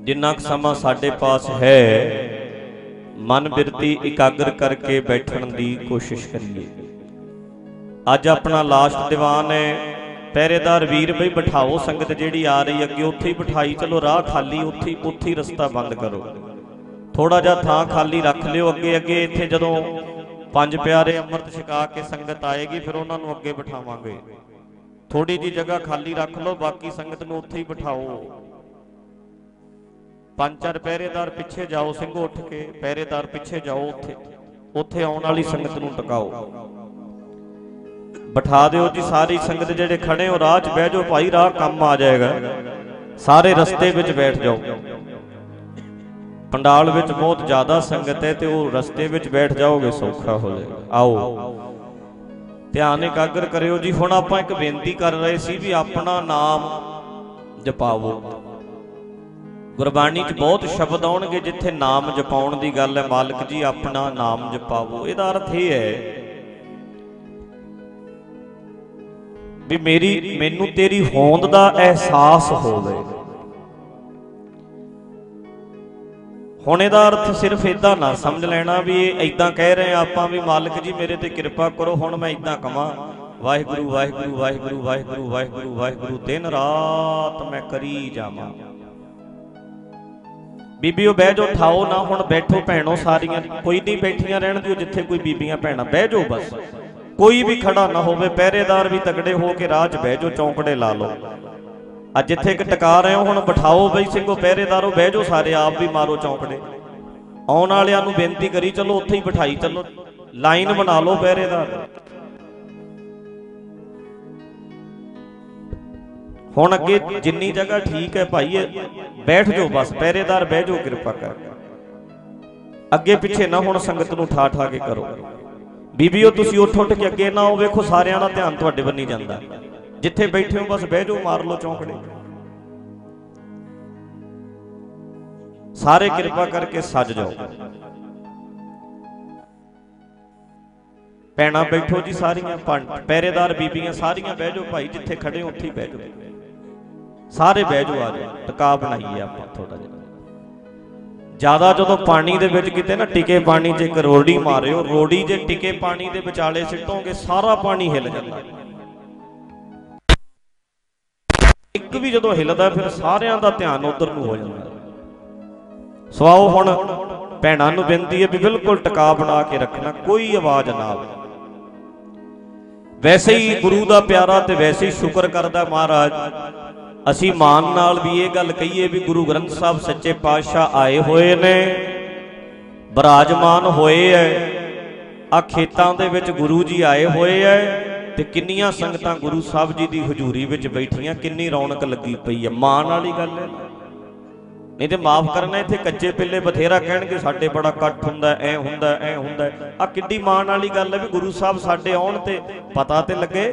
ਜਿੰਨਾ ਕੁ ਸਮਾਂ ਸਾਡੇ ਪਾਸ ਹੈ, ਮਨ ਬਿਰਤੀ ਇਕਾਗਰ ਕਰਕੇ ਬੈਠਣ ਦੀ ਕੋਸ਼ਿਸ਼ ਕਰੀਏ। ਅੱਜ ਆਪਣਾ ਲਾਸਟ ਦੀਵਾਨ ਹੈ, ਪਹਿਰੇਦਾਰ ਵੀਰ ਬਈ ਬਿਠਾਓ ਸੰਗਤ ਜਿਹੜੀ ਆ ਰਹੀ ਅੱਗੇ ਉੱਥੇ ਹੀ ਬਿਠਾਈ, ਚਲੋ ਰਾਹ ਖਾਲੀ, ਉੱਥੇ ਹੀ ਉੱਥੇ ਹੀ ਰਸਤਾ ਬੰਦ ਕਰੋ। ਥੋੜਾ ਜਿਹਾ ਥਾਂ ਖਾਲੀ ਰੱਖ ਲਿਓ ਅੱਗੇ ਅੱਗੇ ਇੱਥੇ ਜਦੋਂ ਪੰਜ ਪਿਆਰੇ ਅੰਮ੍ਰਿਤ ਛਕਾ ਕੇ ਸੰਗਤ ਆਏਗੀ, ਫਿਰ ਉਹਨਾਂ ਨੂੰ ਅੱਗੇ ਬਿਠਾਵਾਂਗੇ। ਥੋੜੀ ਜੀ ਜਗ੍ਹਾ ਖਾਲੀ ਰੱਖ ਲਓ, ਬਾਕੀ ਸੰਗਤ ਨੂੰ ਉੱਥੇ ਹੀ ਬਿਠਾਓ। ਪੰਜ ਚਾਰ ਪਹਿਰੇਦਾਰ ਪਿੱਛੇ ਜਾਓ ਸਿੰਘੋ ਉੱਠ ਕੇ, ਪਹਿਰੇਦਾਰ ਪਿੱਛੇ ਜਾਓ ਉੱਥੇ। ਉੱਥੇ ਆਉਣ ਵਾਲੀ ਸੰਗਤ ਨੂੰ ਟਿਕਾਓ। ਬਿਠਾ ਦਿਓ ਜੀ ਸਾਰੀ ਸੰਗਤ ਜਿਹੜੇ ਖੜੇ ਹੋ, ਰਾਹ 'ਚ ਬਹਿ ਜਾਓ, ਭਾਈ ਰਾਹ ਕੰਮ ਆ ਜਾਏਗਾ। ਸਾਰੇ ਰਸਤੇ ਵਿੱਚ ਬੈਠ ਜਾਓ। ਪੰਡਾਲ ਵਿੱਚ ਬਹੁਤ ਜ਼ਿਆਦਾ ਸੰਗਤ ਹੈ ਤੇ ਉਹ ਰਸਤੇ ਵਿੱਚ ਬੈਠ ਜਾਓਗੇ, ਸੌਖਾ ਹੋ ਜਾਏਗਾ। ਆਓ। ਧਿਆਨ ਇਕਾਗਰ ਕਰਿਓ ਜੀ, ਹੁਣ ਆਪਾਂ ਇੱਕ ਬੇਨਤੀ ਕਰ ਰਹੇ ਸੀ ਵੀ ਆਪਣਾ ਨਾਮ ਜਪਾਵੋ। ਗੁਰਬਾਣੀ 'ਚ ਬਹੁਤ ਸ਼ਬਦ ਆਉਣਗੇ ਜਿੱਥੇ ਨਾਮ ਜਪਾਉਣ ਦੀ ਗੱਲ ਹੈ। ਮਾਲਕ ਜੀ, ਆਪਣਾ ਨਾਮ ਜਪਾਵੋ। ਇਹਦਾ ਅਰਥ ਇਹ ਹੈ ਵੀ ਮੇਰੀ, ਮੈਨੂੰ ਤੇਰੀ ਹੋਂਦ ਦਾ ਅਹਿਸਾਸ ਹੋਵੇ। ਹੁਣ ਇਹਦਾ ਅਰਥ ਸਿਰਫ ਇਦਾਂ ਨਾ ਸਮਝ ਲੈਣਾ ਵੀ ਇਹ ਇਦਾਂ ਕਹਿ ਰਹੇ ਆ ਆਪਾਂ ਵੀ ਮਾਲਕ ਜੀ ਮੇਰੇ ਤੇ ਕਿਰਪਾ ਕਰੋ, ਹੁਣ ਮੈਂ ਇਦਾਂ ਕਵਾਂ। ਵਾਹਿਗੁਰੂ ਵਾਹਿਗੁਰੂ ਵਾਹਿਗੁਰੂ ਵਾਹਿਗੁਰੂ ਵਾਹਿਗੁਰੂ ਵਾਹਿਗੁਰੂ, ਦਿਨ ਰਾਤ ਮੈਂ ਕਰੀ ਜਾਵਾਂ। ਬੀਬੀਓ, ਬਹਿ ਜਾਓ ਠਾਓ ਨਾ ਹੁਣ ਬੈਠੋ ਭੈਣੋ ਸਾਰੀਆਂ। ਕੋਈ ਨਹੀਂ ਬੈਠੀਆਂ ਰਹਿਣ ਦਿਓ ਜਿੱਥੇ ਕੋਈ ਬੀਬੀਆਂ, ਭੈਣਾਂ, ਬਹਿ ਜਾਓ ਬਸ। ਕੋਈ ਵੀ ਖੜਾ ਨਾ ਹੋਵੇ, ਪਹਿਰੇਦਾਰ ਵੀ ਤਗੜੇ ਹੋ ਕੇ ਰਾਹ 'ਚ ਬਹਿ ਜਾਓ, ਚੌਂਕੜੇ ਲਾ ਲਓ। ਅੱਜ ਜਿੱਥੇ ਇੱਕ ਟਿਕਾ ਰਹੇ ਹੋ, ਹੁਣ ਬਿਠਾਓ ਬਈ ਸਿੰਘੋ ਪਹਿਰੇਦਾਰੋ, ਬਹਿ ਜਾਓ ਸਾਰੇ ਆਪ ਵੀ ਮਾਰੋ ਚੌਂਕੜੇ। ਆਉਣ ਵਾਲਿਆਂ ਨੂੰ ਬੇਨਤੀ ਕਰੀ ਚਲੋ, ਉੱਥੇ ਹੀ ਬਿਠਾਈ ਚੱਲੋ। ਲਾਈਨ ਬਣਾ ਲਓ ਪਹਿਰੇਦਾਰ। ਹੁਣ ਅੱਗੇ ਜਿੰਨੀ ਜਗ੍ਹਾ ਠੀਕ ਹੈ ਭਾਈ ਬੈਠ ਜਾਓ ਬਸ, ਪਹਿਰੇਦਾਰ ਬਹਿ ਜਾਓ, ਕਿਰਪਾ ਕਰਕੇ ਅੱਗੇ ਪਿੱਛੇ ਨਾ ਹੁਣ ਸੰਗਤ ਨੂੰ ਠਾ ਠਾ ਕੇ ਕਰੋ। ਬੀਬੀਓ, ਤੁਸੀਂ ਉੱਠ ਉੱਠ ਕੇ ਅੱਗੇ ਨਾ ਆਓ, ਵੇਖੋ ਸਾਰਿਆਂ ਦਾ ਧਿਆਨ ਤੁਹਾਡੇ ਬੰਨੀ ਜਾਂਦਾ। ਜਿੱਥੇ ਬੈਠੇ ਹੋ, ਬਸ ਬਹਿ ਜਾਓ, ਮਾਰ ਲਓ ਚੌਂਕੜੇ। ਸਾਰੇ ਕਿਰਪਾ ਕਰਕੇ ਸੱਜ ਜਾਓ। ਪੈਣਾ ਬੈਠੋ ਜੀ ਸਾਰੀਆਂ ਪਹਿਰੇਦਾਰ ਬੀਬੀਆਂ ਸਾਰੀਆਂ ਬਹਿ ਜਾਓ ਭਾਈ, ਜਿੱਥੇ ਖੜੇ ਹੋ, ਉੱਥੇ ਹੀ ਬਹਿ ਜਾਓ। ਸਾਰੇ ਬਹਿ ਜਾਓ ਆ ਜਾਓ ਟਿਕਾ ਬਣਾਈਏ ਆਪਾਂ ਥੋੜਾ ਜਿਹਾ। ਜ਼ਿਆਦਾ ਜਦੋਂ ਪਾਣੀ ਦੇ ਵਿੱਚ ਕਿਤੇ ਨਾ ਟਿਕੇ ਪਾਣੀ 'ਚ ਇੱਕ ਰੋੜੀ ਮਾਰਿਓ, ਰੋੜੀ ਜੇ ਟਿਕੇ ਪਾਣੀ ਦੇ ਵਿਚਾਲੇ ਸਿੱਟੋਗੇ, ਸਾਰਾ ਪਾਣੀ ਹਿੱਲ ਜਾਂਦਾ। ਇੱਕ ਵੀ ਜਦੋਂ ਹਿੱਲਦਾ ਫਿਰ ਸਾਰਿਆਂ ਦਾ ਧਿਆਨ ਉਧਰ ਨੂੰ ਹੋ ਜਾਂਦਾ ਸਵਾਓ ਹੁਣ, ਭੈਣਾਂ ਨੂੰ ਬੇਨਤੀ ਹੈ ਵੀ ਬਿਲਕੁਲ ਟਿਕਾ ਬਣਾ ਕੇ ਰੱਖਣਾ, ਕੋਈ ਆਵਾਜ਼ ਨਾ ਆਵੇ। ਵੈਸੇ ਹੀ ਗੁਰੂ ਦਾ ਪਿਆਰਾ ਤੇ ਵੈਸੇ ਹੀ ਸ਼ੁਕਰ ਕਰਦਾ ਮਹਾਰਾਜ, ਅਸੀਂ ਮਾਨ ਨਾਲ ਵੀ ਇਹ ਗੱਲ ਕਹੀਏ ਵੀ ਗੁਰੂ ਗ੍ਰੰਥ ਸਾਹਿਬ ਸੱਚੇ ਪਾਤਸ਼ਾਹ ਆਏ ਹੋਏ ਨੇ, ਬਰਾਜਮਾਨ ਹੋਏ ਐ ਆ ਖੇਤਾਂ ਦੇ ਵਿੱਚ ਗੁਰੂ ਜੀ ਆਏ ਹੋਏ ਐ ਤੇ ਕਿੰਨੀਆਂ ਸੰਗਤਾਂ ਗੁਰੂ ਸਾਹਿਬ ਜੀ ਦੀ ਹਜ਼ੂਰੀ ਵਿੱਚ ਬੈਠੀਆਂ, ਕਿੰਨੀ ਰੌਣਕ ਲੱਗੀ ਪਈ ਹੈ ਮਾਣ ਵਾਲੀ ਗੱਲ ਹੈ। ਨਹੀਂ ਤੇ ਮਾਫ ਕਰਨਾ, ਇੱਥੇ ਕੱਚੇ ਪਿੱਲੇ ਬਥੇਰਾ ਕਹਿਣਗੇ, ਸਾਡੇ ਬੜਾ ਇਕੱਠ ਹੁੰਦਾ, ਐ ਹੁੰਦਾ ਐ ਹੁੰਦਾ। ਆ ਕਿੱਡੀ ਮਾਣ ਵਾਲੀ ਗੱਲ ਹੈ ਵੀ ਗੁਰੂ ਸਾਹਿਬ ਸਾਡੇ ਆਉਣ ਤੇ ਪਤਾ ਤੇ ਲੱਗੇ।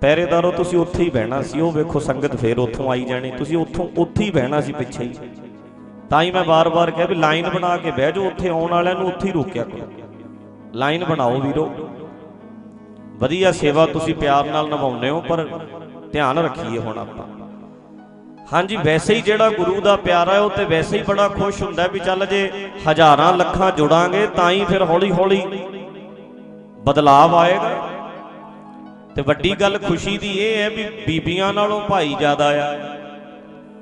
ਪਹਿਰੇਦਾਰੋ, ਤੁਸੀਂ ਉੱਥੇ ਹੀ ਬਹਿਣਾ ਸੀ, ਉਹ ਵੇਖੋ ਸੰਗਤ ਫੇਰ ਉੱਥੋਂ ਆਈ ਜਾਣੀ। ਤੁਸੀਂ ਉੱਥੋਂ ਉੱਥੇ ਹੀ ਬਹਿਣਾ ਸੀ ਪਿੱਛੇ ਹੀ। ਤਾਂ ਹੀ ਮੈਂ ਬਾਰ-ਬਾਰ ਕਿਹਾ ਵੀ ਲਾਈਨ ਬਣਾ ਕੇ ਬਹਿ ਜਾਓ ਉੱਥੇ ਆਉਣ ਵਾਲਿਆਂ ਨੂੰ ਉੱਥੇ ਹੀ ਰੋਕਿਆ ਕਰੋ। ਲਾਈਨ ਬਣਾਓ ਵੀਰੋ। ਵਧੀਆ ਸੇਵਾ ਤੁਸੀਂ ਪਿਆਰ ਨਾਲ ਨਿਭਾਉਂਦੇ ਹੋ ਪਰ ਧਿਆਨ ਰੱਖੀਏ ਹੁਣ ਆਪਾਂ। ਹਾਂਜੀ ਵੈਸੇ ਹੀ ਜਿਹੜਾ ਗੁਰੂ ਦਾ ਪਿਆਰਾ ਹੈ ਉਹ ਤੇ ਵੈਸੇ ਹੀ ਬੜਾ ਖੁਸ਼ ਹੁੰਦਾ ਵੀ ਚੱਲ ਜੇ ਹਜ਼ਾਰਾਂ ਲੱਖਾਂ ਜੁੜਾਂਗੇ ਤਾਂ ਹੀ ਫਿਰ ਹੌਲੀ-ਹੌਲੀ ਬਦਲਾਵ ਆਏਗਾ। ਤੇ ਵੱਡੀ ਗੱਲ ਖੁਸ਼ੀ ਦੀ ਇਹ ਹੈ ਵੀ ਬੀਬੀਆਂ ਨਾਲੋਂ ਭਾਈ ਜ਼ਿਆਦਾ ਆ।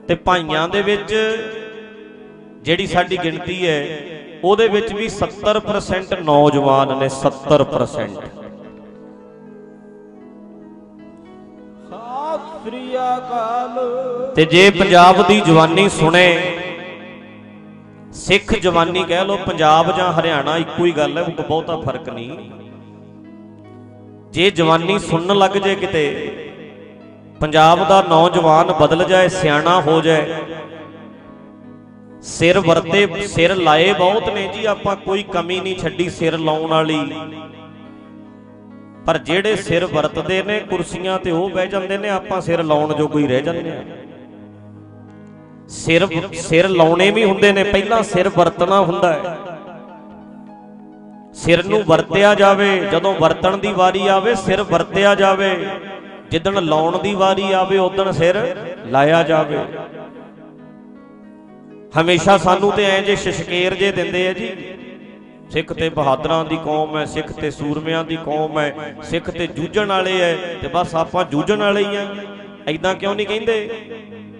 ਤੇ ਭਾਈਆਂ ਦੇ ਵਿੱਚ ਜਿਹੜੀ ਸਾਡੀ ਗਿਣਤੀ ਹੈ ਉਹਦੇ ਵਿੱਚ ਵੀ 70% ਨੌਜਵਾਨ ਨੇ 70% ਸਤਿ ਸ੍ਰੀ ਅਕਾਲ। ਤੇ ਜੇ ਪੰਜਾਬ ਦੀ ਜਵਾਨੀ ਸੁਣੇ ਸਿੱਖ ਜਵਾਨੀ ਕਹਿ ਲੋ ਪੰਜਾਬ ਜਾਂ ਹਰਿਆਣਾ ਇੱਕੋ ਹੀ ਗੱਲ ਹੈ ਕੋਈ ਬਹੁਤਾ ਫ਼ਰਕ ਨਹੀਂ। ਜੇ ਜਵਾਨੀ ਸੁਣਨ ਲੱਗ ਜੇ ਕਿਤੇ ਪੰਜਾਬ ਦਾ ਨੌਜਵਾਨ ਬਦਲ ਜਾਏ ਸਿਆਣਾ ਹੋ ਜਾਏ ਸਿਰ ਵਰਤੇ, ਸਿਰ ਲਾਏ ਬਹੁਤ ਨੇ ਜੀ, ਆਪਾਂ ਕੋਈ ਕਮੀ ਨਹੀਂ ਛੱਡੀ ਸਿਰ ਲਾਉਣ ਵਾਲੀ। ਪਰ ਜਿਹੜੇ ਸਿਰ ਵਰਤਦੇ ਨੇ, ਕੁਰਸੀਆਂ ਤੇ ਉਹ ਬਹਿ ਜਾਂਦੇ ਨੇ, ਆਪਾਂ ਸਿਰ ਲਾਉਣ ਜੋ ਕੋਈ ਰਹਿ ਜਾਂਦੇ ਆ ਸਿਰ ਸਿਰ ਲਾਉਣੇ ਵੀ ਹੁੰਦੇ ਨੇ, ਪਹਿਲਾਂ ਸਿਰ ਵਰਤਣਾ ਹੁੰਦਾ ਹੈ। ਸਿਰ ਨੂੰ ਵਰਤਿਆ ਜਾਵੇ, ਜਦੋਂ ਵਰਤਣ ਦੀ ਵਾਰੀ ਆਵੇ, ਸਿਰ ਵਰਤਿਆ ਜਾਵੇ। ਜਿੱਦਣ ਲਾਉਣ ਦੀ ਵਾਰੀ ਆਵੇ, ਉਦੋਂ ਸਿਰ ਲਾਇਆ ਜਾਵੇ। ਹਮੇਸ਼ਾ ਸਾਨੂੰ ਤੇ ਐਂ ਜੇ ਸ਼ਸ਼ਕੇਰ ਜੇ ਦਿੰਦੇ ਆ ਜੀ। ਸਿੱਖ ਤੇ ਬਹਾਦਰਾਂ ਦੀ ਕੌਮ ਹੈ ਸਿੱਖ ਤੇ ਸੂਰਮਿਆਂ ਦੀ ਕੌਮ ਹੈ ਸਿੱਖ ਤੇ ਜੂਝਣ ਵਾਲੇ ਐ ਤੇ ਬਸ ਆਪਾਂ ਜੂਝਣ ਵਾਲੇ ਹੀ ਆ। ਐਦਾਂ ਕਿਉਂ ਨਹੀਂ ਕਹਿੰਦੇ?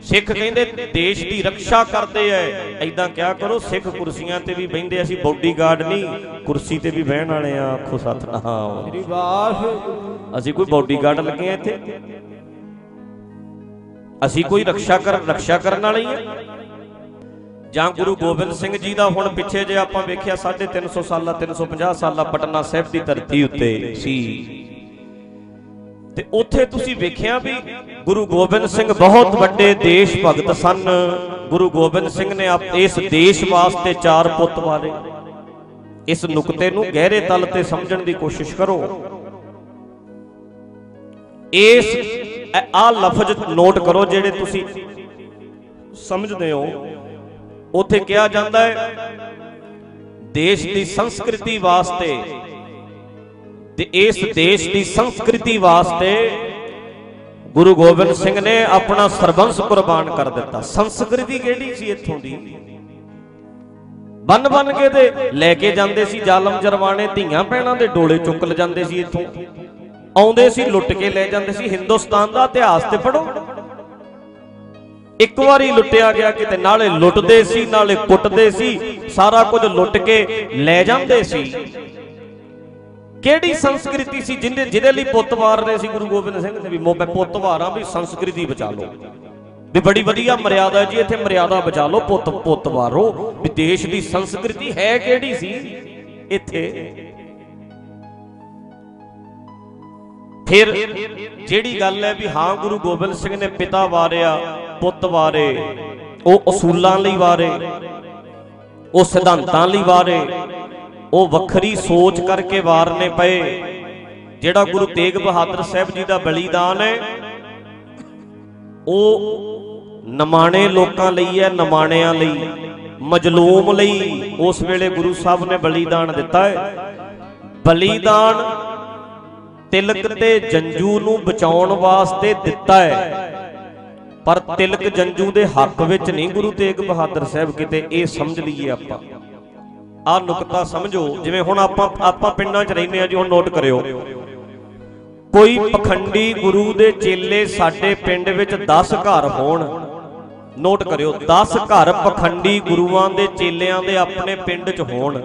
ਸਿੱਖ ਕਹਿੰਦੇ ਦੇਸ਼ ਦੀ ਰੱਖਿਆ ਕਰਦੇ ਐ ਐਦਾਂ ਕਿਆ ਕਰੋ ਸਿੱਖ ਕੁਰਸੀਆਂ ਤੇ ਵੀ ਬਹਿੰਦੇ ਅਸੀਂ ਬਾਡੀਗਾਰਡ ਨਹੀਂ ਕੁਰਸੀ ਤੇ ਵੀ ਬਹਿਣ ਵਾਲੇ ਆ। ਆਖੋ ਸਤਨਾਮ। ਸ੍ਰੀ ਵਾਹਿਗੁਰੂ ਅਸੀਂ ਕੋਈ ਬਾਡੀਗਾਰਡ ਲੱਗੇ ਆ ਇੱਥੇ? ਅਸੀਂ ਕੋਈ ਰੱਖਿਆ ਕਰ ਰੱਖਿਆ ਕਰਨ ਵਾਲੇ ਹੀ ਆ। ਜਾਂ ਗੁਰੂ ਗੋਬਿੰਦ ਸਿੰਘ ਜੀ ਦਾ ਹੁਣ ਪਿੱਛੇ ਜੇ ਆਪਾਂ ਵੇਖਿਆ 350 ਸਾਲਾ 350 ਸਾਲਾਂ ਪਟਨਾ ਸਾਹਿਬ ਦੀ ਧਰਤੀ ਉੱਤੇ ਸੀ। ਤੇ ਉੱਥੇ ਤੁਸੀਂ ਵੇਖਿਆ ਵੀ ਗੁਰੂ ਗੋਬਿੰਦ ਸਿੰਘ ਬਹੁਤ ਵੱਡੇ ਦੇਸ਼ ਭਗਤ ਸਨ। ਗੁਰੂ ਗੋਬਿੰਦ ਸਿੰਘ ਨੇ ਆਪ- ਇਸ ਦੇਸ਼ ਵਾਸਤੇ ਚਾਰ ਪੁੱਤ ਵਾਲੇ। ਇਸ ਨੁਕਤੇ ਨੂੰ ਗਹਿਰੇ ਤਲ ਤੇ ਸਮਝਣ ਦੀ ਕੋਸ਼ਿਸ਼ ਕਰੋ। ਇਸ ਆ ਲਫ਼ਜ਼ ਨੋਟ ਕਰੋ ਜਿਹੜੇ ਤੁਸੀਂ ਸਮਝਦੇ ਹੋ। ਉੱਥੇ ਕਿਹਾ ਜਾਂਦਾ ਹੈ, ਦੇਸ਼ ਦੀ ਸੰਸਕ੍ਰਿਤੀ ਵਾਸਤੇ ਤੇ ਇਸ ਦੇਸ਼ ਦੀ ਸੰਸਕ੍ਰਿਤੀ ਵਾਸਤੇ ਗੁਰੂ ਗੋਬਿੰਦ ਸਿੰਘ ਨੇ ਆਪਣਾ ਸਰਬੰਸ ਕੁਰਬਾਨ ਕਰ ਦਿੱਤਾ। ਸੰਸਕ੍ਰਿਤੀ ਕਿਹੜੀ ਸੀ ਇੱਥੋਂ ਦੀ? ਬੰਨ ਬੰਨ ਕੇ ਤੇ ਲੈ ਕੇ ਜਾਂਦੇ ਸੀ ਜ਼ਾਲਮ ਜਰਵਾਣੇ, ਧੀਆਂ ਭੈਣਾਂ ਦੇ ਡੋਲੇ ਚੁੱਕ ਲ ਜਾਂਦੇ ਸੀ ਇੱਥੋਂ। ਆਉਂਦੇ ਸੀ, ਲੁੱਟ ਕੇ ਲੈ ਜਾਂਦੇ ਸੀ। ਹਿੰਦੁਸਤਾਨ ਦਾ ਇਤਿਹਾਸ ਤੇ ਪੜੋ ਇੱਕ ਵਾਰੀ ਲੁੱਟਿਆ ਗਿਆ ਕਿਤੇ, ਨਾਲੇ ਲੁੱਟਦੇ ਸੀ, ਨਾਲੇ ਕੁੱਟਦੇ ਸੀ, ਸਾਰਾ ਕੁਝ ਲੁੱਟ ਕੇ ਲੈ ਜਾਂਦੇ ਸੀ। ਕਿਹੜੀ ਸੰਸਕ੍ਰਿਤੀ ਸੀ ਜਿਹਦੇ ਜਿਹਦੇ ਲਈ ਪੁੱਤ ਵਾਰ ਰਹੇ ਸੀ ਗੁਰੂ ਗੋਬਿੰਦ ਸਿੰਘ ਨੇ ਵੀ ਮੋ ਮੈਂ ਪੁੱਤ ਵਾਰਾਂ ਵੀ ਸੰਸਕ੍ਰਿਤੀ ਬਚਾ ਲਓ। ਵੀ ਬੜੀ ਵਧੀਆ ਮਰਿਆਦਾ ਜੀ, ਇੱਥੇ ਮਰਿਆਦਾ ਬਚਾ ਲਓ, ਪੁੱਤ ਪੁੱਤ ਵਾਰੋ। ਵੀ ਦੇਸ਼ ਦੀ ਸੰਸਕ੍ਰਿਤੀ ਹੈ ਕਿਹੜੀ ਸੀ? ਇੱਥੇ। ਫਿਰ ਜਿਹੜੀ ਗੱਲ ਹੈ ਵੀ ਹਾਂ, ਗੁਰੂ ਗੋਬਿੰਦ ਸਿੰਘ ਨੇ ਪਿਤਾ ਵਾਰਿਆ, ਪੁੱਤ ਵਾਰੇ, ਉਹ ਅਸੂਲਾਂ ਲਈ ਵਾਰੇ, ਉਹ ਸਿਧਾਂਤਾਂ ਲਈ ਵਾਰੇ, ਉਹ ਵੱਖਰੀ ਸੋਚ ਕਰਕੇ ਵਾਰਨੇ ਪਏ, ਜਿਹੜਾ ਗੁਰੂ ਤੇਗ ਬਹਾਦਰ ਸਾਹਿਬ ਜੀ ਦਾ ਬਲੀਦਾਨ ਹੈ, ਉਹ ਨਮਾਣੇ ਲੋਕਾਂ ਲਈ ਹੈ, ਨਮਾਣਿਆਂ ਲਈ, ਮਜਲੂਮ ਲਈ, ਉਸ ਵੇਲੇ ਗੁਰੂ ਸਾਹਿਬ ਨੇ ਬਲੀਦਾਨ ਦਿੱਤਾ ਹੈ। ਬਲੀਦਾਨ ਤਿਲਕ ਤੇ ਜੰਜੂ ਨੂੰ ਬਚਾਉਣ ਵਾਸਤੇ ਦਿੱਤਾ ਹੈ। ਪਰ ਤਿਲਕ ਜੰਜੂ ਦੇ ਹੱਕ ਵਿੱਚ ਨਹੀਂ ਗੁਰੂ ਤੇਗ ਬਹਾਦਰ ਸਾਹਿਬ ਕਿਤੇ ਇਹ ਸਮਝ ਲਈਏ ਆਪਾਂ। ਆਹ ਨੁਕਤਾ ਸਮਝੋ, ਜਿਵੇਂ ਹੁਣ ਆਪਾਂ ਆਪਾਂ ਪਿੰਡਾਂ 'ਚ ਰਹਿੰਦੇ ਆ ਜੀ, ਹੁਣ ਨੋਟ ਕਰਿਓ। ਕੋਈ ਪਖੰਡੀ ਗੁਰੂ ਦੇ ਚੇਲੇ ਸਾਡੇ ਪਿੰਡ ਵਿੱਚ 10 ਘਰ ਹੋਣ, ਨੋਟ ਕਰਿਓ 10 ਘਰ ਪਖੰਡੀ ਗੁਰੂਆਂ ਦੇ ਚੇਲਿਆਂ ਦੇ ਆਪਣੇ ਪਿੰਡ 'ਚ ਹੋਣ।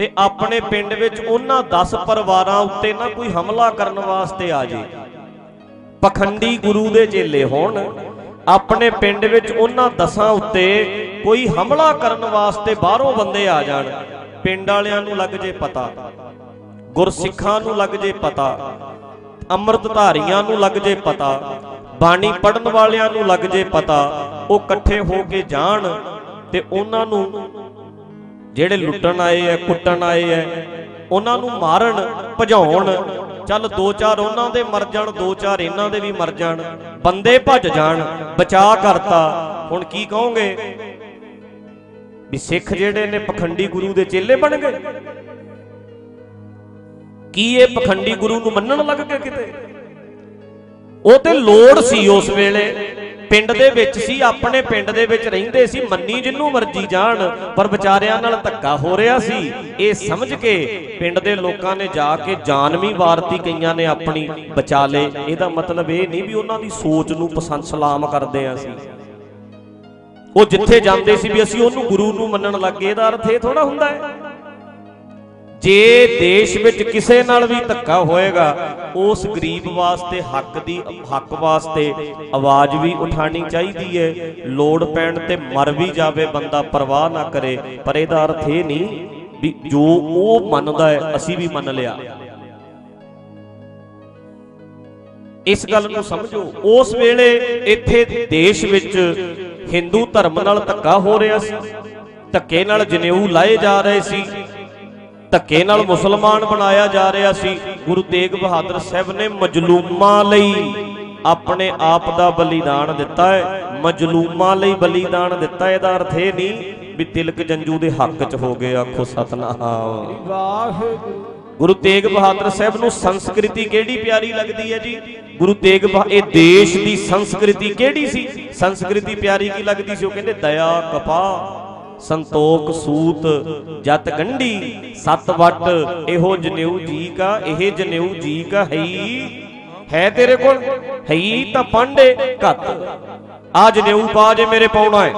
ਤੇ ਆਪਣੇ ਪਿੰਡ ਵਿੱਚ ਉਹਨਾਂ 10 ਪਰਿਵਾਰਾਂ ਉੱਤੇ ਨਾ ਕੋਈ ਹਮਲਾ ਕਰਨ ਵਾਸਤੇ ਆ ਜੇ। ਪਖੰਡੀ ਗੁਰੂ ਦੇ ਚੇਲੇ ਹੋਣ, ਆਪਣੇ ਪਿੰਡ ਵਿੱਚ ਉਹਨਾਂ ਦਸਾਂ ਉੱਤੇ ਕੋਈ ਹਮਲਾ ਕਰਨ ਵਾਸਤੇ ਬਾਹਰੋਂ ਬੰਦੇ ਆ ਜਾਣ, ਪਿੰਡ ਵਾਲਿਆਂ ਨੂੰ ਲੱਗ ਜੇ ਪਤਾ, ਗੁਰਸਿੱਖਾਂ ਨੂੰ ਲੱਗ ਜੇ ਪਤਾ, ਅੰਮ੍ਰਿਤਧਾਰੀਆਂ ਨੂੰ ਲੱਗ ਜੇ ਪਤਾ, ਬਾਣੀ ਪੜਨ ਵਾਲਿਆਂ ਨੂੰ ਲੱਗ ਜੇ ਪਤਾ, ਉਹ ਇਕੱਠੇ ਹੋ ਕੇ ਜਾਣ ਤੇ ਉਹਨਾਂ ਨੂੰ ਜਿਹੜੇ ਲੁੱਟਣ ਆਏ ਐ, ਕੁੱਟਣ ਆਏ ਐ, ਉਹਨਾਂ ਨੂੰ ਮਾਰਨ, ਭਜਾਉਣ, ਚੱਲ ਦੋ ਚਾਰ ਉਹਨਾਂ ਦੇ ਮਰ ਜਾਣ, ਦੋ ਚਾਰ ਇਹਨਾਂ ਦੇ ਵੀ ਮਰ ਜਾਣ, ਬੰਦੇ ਭੱਜ ਜਾਣ, ਬਚਾ ਕਰਤਾ। ਹੁਣ ਕੀ ਕਹੋਗੇ? ਵੀ ਸਿੱਖ ਜਿਹੜੇ ਨੇ ਪਖੰਡੀ ਗੁਰੂ ਦੇ ਚੇਲੇ ਬਣ ਗਏ? ਕੀ ਇਹ ਪਖੰਡੀ ਗੁਰੂ ਨੂੰ ਮੰਨਣ ਲੱਗ ਗਏ ਕਿਤੇ? ਉਹ ਤੇ ਲੋੜ ਸੀ ਉਸ ਵੇਲੇ। ਪਿੰਡ ਦੇ ਵਿੱਚ ਸੀ, ਆਪਣੇ ਪਿੰਡ ਦੇ ਵਿੱਚ ਰਹਿੰਦੇ ਸੀ, ਮੰਨੀ ਜਿੰਨੂੰ ਮਰਜ਼ੀ ਜਾਣ, ਪਰ ਵਿਚਾਰਿਆਂ ਨਾਲ ਧੱਕਾ ਹੋ ਰਿਹਾ ਸੀ। ਇਹ ਸਮਝ ਕੇ ਪਿੰਡ ਦੇ ਲੋਕਾਂ ਨੇ ਜਾ ਕੇ ਜਾਨਵੀ ਵਾਰਤੀ ਕਈਆਂ ਨੇ ਆਪਣੀ ਬਚਾ ਲੇ ਇਹਦਾ ਮਤਲਬ ਇਹ ਨਹੀਂ ਵੀ ਉਹਨਾਂ ਦੀ ਸੋਚ ਨੂੰ ਪਸੰਦ ਸਲਾਮ ਕਰਦੇ ਆ ਅਸੀਂ। ਉਹ ਜਿੱਥੇ ਜਾਂਦੇ ਸੀ ਵੀ ਅਸੀਂ ਉਹਨੂੰ ਗੁਰੂ ਨੂੰ ਮੰਨਣ ਲੱਗੇ, ਇਹਦਾ ਅਰਥ ਇਹ ਥੋੜਾ ਹੁੰਦਾ ਹੈ। ਜੇ ਦੇਸ਼ ਵਿੱਚ ਕਿਸੇ ਨਾਲ ਵੀ ਧੱਕਾ ਹੋਏਗਾ, ਉਸ ਗਰੀਬ ਵਾਸਤੇ, ਹੱਕ ਦੀ, ਹੱਕ ਵਾਸਤੇ ਆਵਾਜ਼ ਵੀ ਉਠਾਣੀ ਚਾਹੀਦੀ ਹੈ ਲੋੜ ਪੈਣ ਤੇ ਮਰ ਵੀ ਜਾਵੇ, ਬੰਦਾ ਪਰਵਾਹ ਨਾ ਕਰੇ। ਪਰ ਇਹਦਾ ਅਰਥ ਇਹ ਨਹੀਂ ਵੀ ਜੋ ਉਹ ਮੰਨਦਾ ਹੈ ਅਸੀਂ ਵੀ ਮੰਨ ਲਿਆ। ਇਸ ਗੱਲ ਨੂੰ ਸਮਝੋ, ਉਸ ਵੇਲੇ ਇੱਥੇ ਦੇਸ਼ ਵਿੱਚ ਹਿੰਦੂ ਧਰਮ ਨਾਲ ਧੱਕਾ ਹੋ ਰਿਹਾ ਸੀ। ਧੱਕੇ ਨਾਲ ਜਨੇਊ ਲਾਏ ਜਾ ਰਹੇ ਸੀ। ਧੱਕੇ ਨਾਲ ਮੁਸਲਮਾਨ ਬਣਾਇਆ ਜਾ ਰਿਹਾ ਸੀ। ਗੁਰੂ ਤੇਗ ਬਹਾਦਰ ਸਾਹਿਬ ਨੇ ਮਜਲੂਮਾਂ ਲਈ ਆਪਣੇ ਆਪ ਦਾ ਬਲੀਦਾਨ ਦਿੱਤਾ ਹੈ। ਮਜਲੂਮਾਂ ਲਈ ਬਲੀਦਾਨ ਦਿੱਤਾ, ਇਹਦਾ ਅਰਥ ਇਹ ਨਹੀਂ ਵੀ ਤਿਲਕ ਜੰਜੂ ਦੇ ਹੱਕ 'ਚ ਹੋ ਗਏ, ਆਖੋ ਸਤਨਾਮ। ਵਾਹਿਗੁਰੂ ਗੁਰੂ ਤੇਗ ਬਹਾਦਰ ਸਾਹਿਬ ਨੂੰ ਸੰਸਕ੍ਰਿਤੀ ਕਿਹੜੀ ਪਿਆਰੀ ਲੱਗਦੀ ਹੈ ਜੀ? ਗੁਰੂ ਤੇਗ ਬਹਾ, ਇਹ ਦੇਸ਼ ਦੀ ਸੰਸਕ੍ਰਿਤੀ ਕਿਹੜੀ ਸੀ? ਸੰਸਕ੍ਰਿਤੀ ਪਿਆਰੀ ਕੀ ਲੱਗਦੀ ਸੀ? ਉਹ ਕਹਿੰਦੇ ਦਇਆ ਕਪਾ ਸੰਤੋਖ ਸੂਤ, ਜਤ ਗੰਢੀ, ਸਤ ਵਟ, ਇਹੋ ਜਨੇਊ ਜੀ ਕਾ, ਇਹ ਜਨੇਊ ਜੀ ਕਾ ਹਈ। ਹੈ ਤੇਰੇ ਕੋਲ? ਹਈ ਤਾਂ ਪਾਂਡੇ ਘੱਤ ਆ ਜਨੇਊ ਪਾ ਜੇ ਮੇਰੇ ਪਾਉਣਾ ਹੈ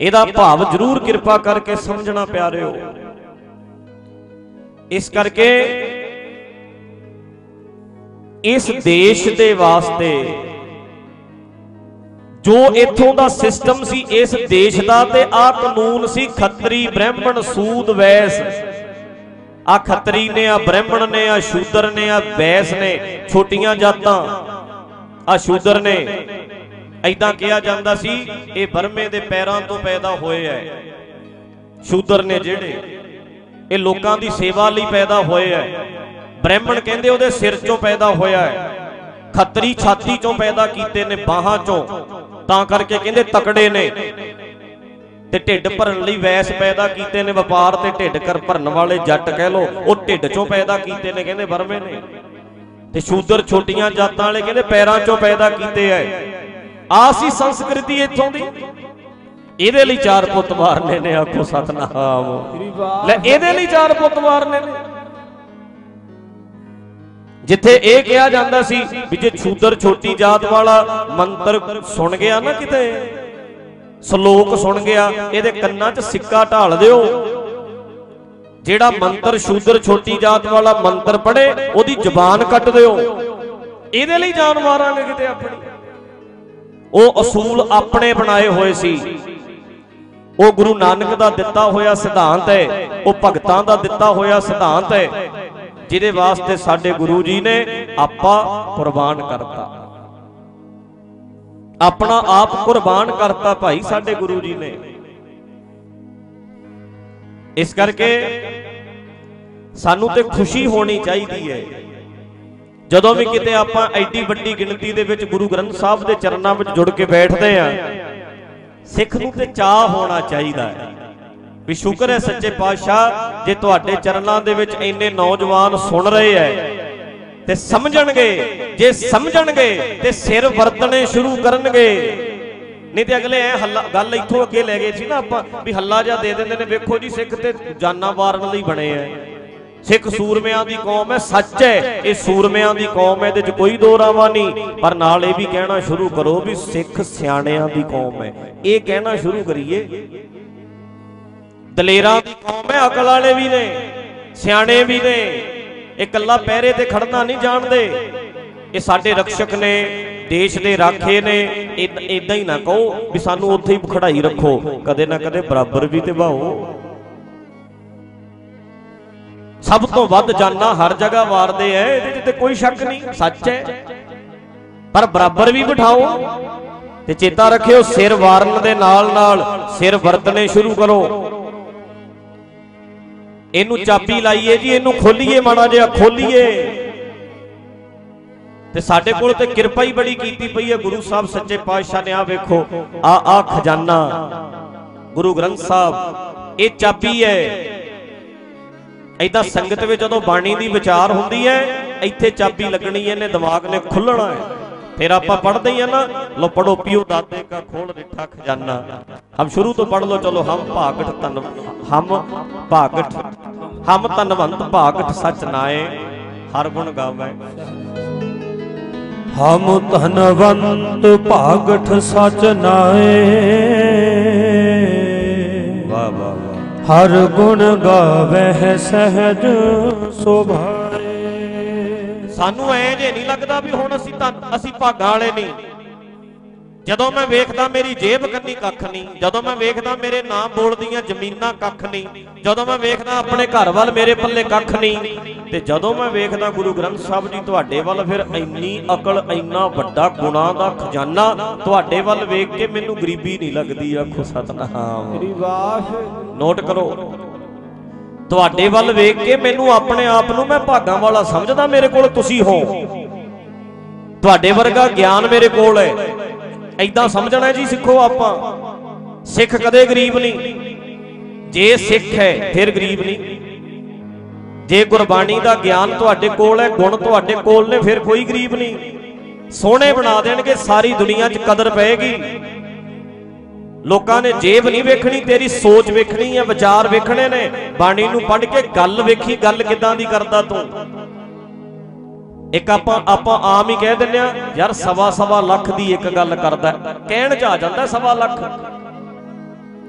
ਇਹਦਾ ਭਾਵ ਜ਼ਰੂਰ ਕਿਰਪਾ ਕਰਕੇ ਸਮਝਣਾ ਪਿਆਰਿਓ। ਇਸ ਕਰਕੇ ਇਸ ਦੇਸ਼ ਦੇ ਵਾਸਤੇ ਜੋ ਇਥੋਂ ਦਾ ਸਿਸਟਮ ਸੀ ਇਸ ਦੇਸ਼ ਦਾ ਤੇ ਆ ਕਾਨੂੰਨ ਸੀ ਖੱਤਰੀ ਬ੍ਰਾਹਮਣ ਸੂਦ ਵੈਸ। ਆ ਖੱਤਰੀ ਨੇ ਆ ਬ੍ਰਾਹਮਣ ਨੇ ਆ ਸ਼ੂਦਰ ਨੇ ਆ ਵੈਸ ਨੇ ਛੋਟੀਆਂ ਜਾਤਾਂ। ਆ ਸ਼ੂਦਰ ਨੇ। ਐਦਾਂ ਕਿਹਾ ਜਾਂਦਾ ਸੀ, ਇਹ ਬਰਮੇ ਦੇ ਪੈਰਾਂ ਤੋਂ ਪੈਦਾ ਹੋਏ ਐ। ਸ਼ੂਦਰ ਨੇ ਜਿਹੜੇ, ਇਹ ਲੋਕਾਂ ਦੀ ਸੇਵਾ ਲਈ ਪੈਦਾ ਹੋਏ ਐ। ਬ੍ਰਾਹਮਣ ਕਹਿੰਦੇ ਉਹਦੇ ਸਿਰ ਚੋਂ ਪੈਦਾ ਹੋਇਆ ਹੈ ਖੱਤਰੀ ਛਾਤੀ ਚੋਂ ਪੈਦਾ ਕੀਤੇ ਨੇ, ਬਾਹਾਂ ਚੋਂ। ਤਾਂ ਕਰਕੇ ਕਹਿੰਦੇ ਤਕੜੇ ਨੇ ਤੇ ਢਿੱਡ ਭਰਨ ਲਈ ਵੈਸ ਪੈਦਾ ਕੀਤੇ ਨੇ, ਵਪਾਰ ਤੇ ਢਿੱਡ ਕਰ ਭਰਨ ਵਾਲੇ ਜੱਟ ਕਹਿ ਲੋ ਉਹ ਢਿੱਡ ਚੋਂ ਪੈਦਾ ਕੀਤੇ ਨੇ ਕਹਿੰਦੇ ਬਰਮੇ ਨੇ। ਤੇ ਸ਼ੂਦਰ ਛੋਟੀਆਂ ਜਾਤਾਂ ਵਾਲੇ ਕਹਿੰਦੇ ਪੈਰਾਂ ਚੋਂ ਪੈਦਾ ਕੀਤੇ ਐ। ਆ ਸੀ ਸੰਸਕ੍ਰਿਤੀ ਇੱਥੋਂ ਦੀ। ਇਹਦੇ ਲਈ ਚਾਰ ਪੁੱਤ ਮਾਰਨੇ ਨੇ, ਆਖੋ ਸਤਨਾਮ। ਲੈ, ਇਹਦੇ ਲਈ ਚਾਰ ਪੁੱਤ ਮਾਰਨੇ ਨੇ। ਜਿੱਥੇ ਇਹ ਕਿਹਾ ਜਾਂਦਾ ਸੀ ਵੀ ਜੇ ਛੂਦਰ ਛੋਟੀ ਜਾਤ ਵਾਲਾ ਮੰਤਰ ਸੁਣ ਗਿਆ ਨਾ ਕਿਤੇ, ਸ਼ਲੋਕ ਸੁਣ ਗਿਆ, ਇਹਦੇ ਕੰਨਾਂ 'ਚ ਸਿੱਕਾ ਢਾਲ ਦਿਓ। ਜਿਹੜਾ ਮੰਤਰ ਸ਼ੂਦਰ ਛੋਟੀ ਜਾਤ ਵਾਲਾ ਮੰਤਰ ਪੜੇ ਉਹਦੀ ਜਬਾਨ ਕੱਟ ਦਿਓ। ਇਹਦੇ ਲਈ ਜਾਨ ਮਾਰਾਂਗੇ ਕਿਤੇ ਆਪਣੀ। ਉਹ ਅਸੂਲ ਆਪਣੇ ਬਣਾਏ ਹੋਏ ਸੀ। ਉਹ ਗੁਰੂ ਨਾਨਕ ਦਾ ਦਿੱਤਾ ਹੋਇਆ ਸਿਧਾਂਤ ਹੈ, ਉਹ ਭਗਤਾਂ ਦਾ ਦਿੱਤਾ ਹੋਇਆ ਸਿਧਾਂਤ ਹੈ। ਜਿਹਦੇ ਵਾਸਤੇ ਸਾਡੇ ਗੁਰੂ ਜੀ ਨੇ ਆਪਾ ਕੁਰਬਾਨ ਕਰਤਾ। ਆਪਣਾ ਆਪ ਕੁਰਬਾਨ ਕਰਤਾ ਭਾਈ ਸਾਡੇ ਗੁਰੂ ਜੀ ਨੇ। ਇਸ ਕਰਕੇ ਸਾਨੂੰ ਤੇ ਖੁਸ਼ੀ ਹੋਣੀ ਚਾਹੀਦੀ ਹੈ। ਜਦੋਂ ਵੀ ਕਿਤੇ ਆਪਾਂ ਐਡੀ ਵੱਡੀ ਗਿਣਤੀ ਦੇ ਵਿੱਚ ਗੁਰੂ ਗ੍ਰੰਥ ਸਾਹਿਬ ਦੇ ਚਰਨਾਂ ਵਿੱਚ ਜੁੜ ਕੇ ਬੈਠਦੇ ਆ ਸਿੱਖ ਨੂੰ ਤੇ ਚਾਹ ਹੋਣਾ ਚਾਹੀਦਾ ਹੈ। ਵੀ ਸ਼ੁਕਰ ਹੈ ਸੱਚੇ ਪਾਤਸ਼ਾਹ, ਜੇ ਤੁਹਾਡੇ ਚਰਨਾਂ ਦੇ ਵਿੱਚ ਇੰਨੇ ਨੌਜਵਾਨ ਸੁਣ ਰਹੇ ਐ ਤੇ ਸਮਝਣਗੇ, ਜੇ ਸਮਝਣਗੇ ਤੇ ਸਿਰ ਵਰਤਣੇ ਸ਼ੁਰੂ ਕਰਨਗੇ। ਨਹੀਂ ਤੇ ਅਗਲੇ ਐ ਹੱਲਾ, ਗੱਲ ਇੱਥੋਂ ਅੱਗੇ ਲੈ ਗਏ ਸੀ ਨਾ ਆਪਾਂ, ਵੀ ਹੱਲਾ ਜਾਂ ਦੇ ਦਿੰਦੇ ਨੇ, ਵੇਖੋ ਜੀ ਸਿੱਖ ਤੇ ਜਾਨਾਂ ਵਾਰਨ ਲਈ ਬਣੇ ਐ। ਸਿੱਖ ਸੂਰਮਿਆਂ ਦੀ ਕੌਮ ਹੈ ਸੱਚ ਹੈ ਇਹ ਸੂਰਮਿਆਂ ਦੀ ਕੌਮ ਹੈ ਇਹਦੇ 'ਚ ਕੋਈ ਦੋ ਰਾਵਾਂ ਨਹੀਂ। ਪਰ ਨਾਲ ਇਹ ਵੀ ਕਹਿਣਾ ਸ਼ੁਰੂ ਕਰੋ ਵੀ ਸਿੱਖ ਸਿਆਣਿਆਂ ਦੀ ਕੌਮ ਹੈ ਇਹ ਕਹਿਣਾ ਸ਼ੁਰੂ ਕਰੀਏ ਦਲੇਰਾਂ ਦੀ ਕੌਮ ਹੈ, ਅਕਲ ਵਾਲੇ ਵੀ ਨੇ, ਸਿਆਣੇ ਵੀ ਨੇ। ਇਹ ਕੱਲਾ ਪਹਿਰੇ ਤੇ ਖੜਨਾ ਨਹੀਂ ਜਾਣਦੇ। ਇਹ ਸਾਡੇ ਰਕਸ਼ਕ ਨੇ, ਦੇਸ਼ ਦੇ ਰਾਖੇ ਨੇ। ਇਦਾਂ ਹੀ ਨਾ ਕਹੋ ਵੀ ਸਾਨੂੰ ਉੱਥੇ ਹੀ ਖੜਾਈ ਰੱਖੋ। ਕਦੇ ਨਾ ਕਦੇ ਬਰਾਬਰ ਵੀ ਤੇ ਭਾਓ ਸਭ ਤੋਂ ਵੱਧ ਜਾਨਾਂ ਹਰ ਜਗ੍ਹਾ ਵਾਰਦੇ ਐ, ਇਹਦੇ ਤੇ ਕੋਈ ਸ਼ੱਕ ਨਹੀਂ, ਸੱਚ ਹੈ ਪਰ ਬਰਾਬਰ ਵੀ ਬਿਠਾਓ ਤੇ ਚੇਤਾ ਰੱਖਿਓ, ਸਿਰ ਵਾਰਨ ਦੇ ਨਾਲ ਨਾਲ ਸਿਰ ਵਰਤਨੇ ਸ਼ੁਰੂ ਕਰੋ। ਇਹਨੂੰ ਚਾਬੀ ਲਾਈਏ ਜੀ, ਇਹਨੂੰ ਖੋਲੀਏ ਮਾੜਾ ਜਿਹਾ, ਖੋਲੀਏ। ਤੇ ਸਾਡੇ ਕੋਲ ਤੇ ਕਿਰਪਾ ਹੀ ਬੜੀ ਕੀਤੀ ਪਈ ਹੈ, ਗੁਰੂ ਸਾਹਿਬ ਸੱਚੇ ਪਾਤਸ਼ਾਹ ਨੇ ਆ ਵੇਖੋ ਆ ਆ ਖਜ਼ਾਨਾ। ਗੁਰੂ ਗ੍ਰੰਥ ਸਾਹਿਬ, ਇਹ ਚਾਬੀ ਹੈ। ਐਦਾਂ ਸੰਗਤ ਵਿੱਚ ਜਦੋਂ ਬਾਣੀ ਦੀ ਵਿਚਾਰ ਹੁੰਦੀ ਹੈ, ਇੱਥੇ ਚਾਬੀ ਲੱਗਣੀ ਇਹਨੇ ਦਿਮਾਗ ਨੇ ਖੁੱਲਣਾ ਹੈ। ਫਿਰ ਆਪਾਂ ਪੜ੍ਹਦੇ ਹੀ ਆ ਨਾ ਲੋ ਪੜੋ ਪੀਓ ਦਾਤੇ ਕਾ ਖੋਲ ਰਿਠਾ ਖਜ਼ਾਨਾ। ਹਮ ਸ਼ੁਰੂ ਤੋਂ ਪੜ੍ਹ ਲੋ ਚਲੋ ਹਮ ਭਾਗਟ ਤਨ ਹਮ ਭਾਗਟ ਹਮ ਤਨਵੰਤ ਭਾਗਟ ਸਚ ਨਾਏ ਹਰ ਗੁਣ ਗਾਵੇ। ਹਮ ਧਨਵੰਤ ਭਾਗਠ ਸਚ ਨਾਏ ਵਾਹ ਵਾਹ ਹਰ ਗੁਣ ਗਾਵਹਿ ਸਹਿਜ ਸੁਭਾਏ। ਸਾਨੂੰ ਐ ਜੇ ਨਹੀਂ ਲੱਗਦਾ ਵੀ ਹੁਣ ਅਸੀਂ ਤਾਂ ਅਸੀਂ ਭਾਗਾਂ ਵਾਲੇ ਨਹੀਂ। ਜਦੋਂ ਮੈਂ ਵੇਖਦਾ ਮੇਰੀ ਜੇਬ ਕੰਨੀ ਕੱਖ ਨਹੀਂ ਜਦੋਂ ਮੈਂ ਵੇਖਦਾ ਮੇਰੇ ਨਾਮ ਬੋਲਦੀਆਂ ਜ਼ਮੀਨਾਂ ਕੱਖ ਨਹੀਂ ਜਦੋਂ ਮੈਂ ਵੇਖਦਾ ਆਪਣੇ ਘਰ ਵੱਲ ਮੇਰੇ ਪੱਲੇ ਕੱਖ ਨਹੀਂ ਤੇ ਜਦੋਂ ਮੈਂ ਵੇਖਦਾ ਗੁਰੂ ਗ੍ਰੰਥ ਸਾਹਿਬ ਜੀ ਤੁਹਾਡੇ ਵੱਲ ਫਿਰ ਇੰਨੀ ਅਕਲ ਇੰਨਾ ਵੱਡਾ ਗੁਣਾ ਦਾ ਖਜ਼ਾਨਾ ਤੁਹਾਡੇ ਵੱਲ ਵੇਖ ਕੇ ਮੈਨੂੰ ਗਰੀਬੀ ਨਹੀਂ ਲੱਗਦੀ ਆਖੋ ਸਤਨਾਮ। ਨੋਟ ਕਰੋ। ਤੁਹਾਡੇ ਵੱਲ ਵੇਖ ਕੇ ਮੈਨੂੰ ਆਪਣੇ ਆਪ ਨੂੰ ਮੈਂ ਭਾਗਾਂ ਵਾਲਾ ਸਮਝਦਾ ਮੇਰੇ ਕੋਲ ਤੁਸੀਂ ਹੋ। ਤੁਹਾਡੇ ਵਰਗਾ ਗਿਆਨ ਮੇਰੇ ਕੋਲ ਹੈ। ਐਦਾਂ ਸਮਝਣਾ ਜੀ ਸਿੱਖੋ ਆਪਾਂ। ਸਿੱਖ ਕਦੇ ਗਰੀਬ ਨਹੀਂ। ਜੇ ਸਿੱਖ ਹੈ, ਫਿਰ ਗਰੀਬ ਨਹੀਂ। ਜੇ ਗੁਰਬਾਣੀ ਦਾ ਗਿਆਨ ਤੁਹਾਡੇ ਕੋਲ ਹੈ, ਗੁਣ ਤੁਹਾਡੇ ਕੋਲ ਨੇ, ਫਿਰ ਕੋਈ ਗਰੀਬ ਨਹੀਂ। ਸੋਹਣੇ ਬਣਾ ਦੇਣਗੇ, ਸਾਰੀ ਦੁਨੀਆ 'ਚ ਕਦਰ ਪਏਗੀ। ਲੋਕਾਂ ਨੇ ਜੇਬ ਨਹੀਂ ਵੇਖਣੀ, ਤੇਰੀ ਸੋਚ ਵੇਖਣੀ ਹੈ, ਵਿਚਾਰ ਵੇਖਣੇ ਨੇ। ਬਾਣੀ ਨੂੰ ਪੜ੍ਹ ਕੇ ਗੱਲ ਵੇਖੀ, ਗੱਲ ਕਿਦਾਂ ਦੀ ਕਰਦਾ ਤੂੰ? ਇੱਕ ਆਪਾਂ ਆਪਾਂ ਆਮ ਹੀ ਕਹਿ ਦਿੰਦੇ ਆ ਯਾਰ ਸਵਾ ਸਵਾ ਲੱਖ ਦੀ ਇੱਕ ਗੱਲ ਕਰਦਾ ਕਹਿਣ ਚ ਆ ਜਾਂਦਾ ਸਵਾ ਲੱਖ।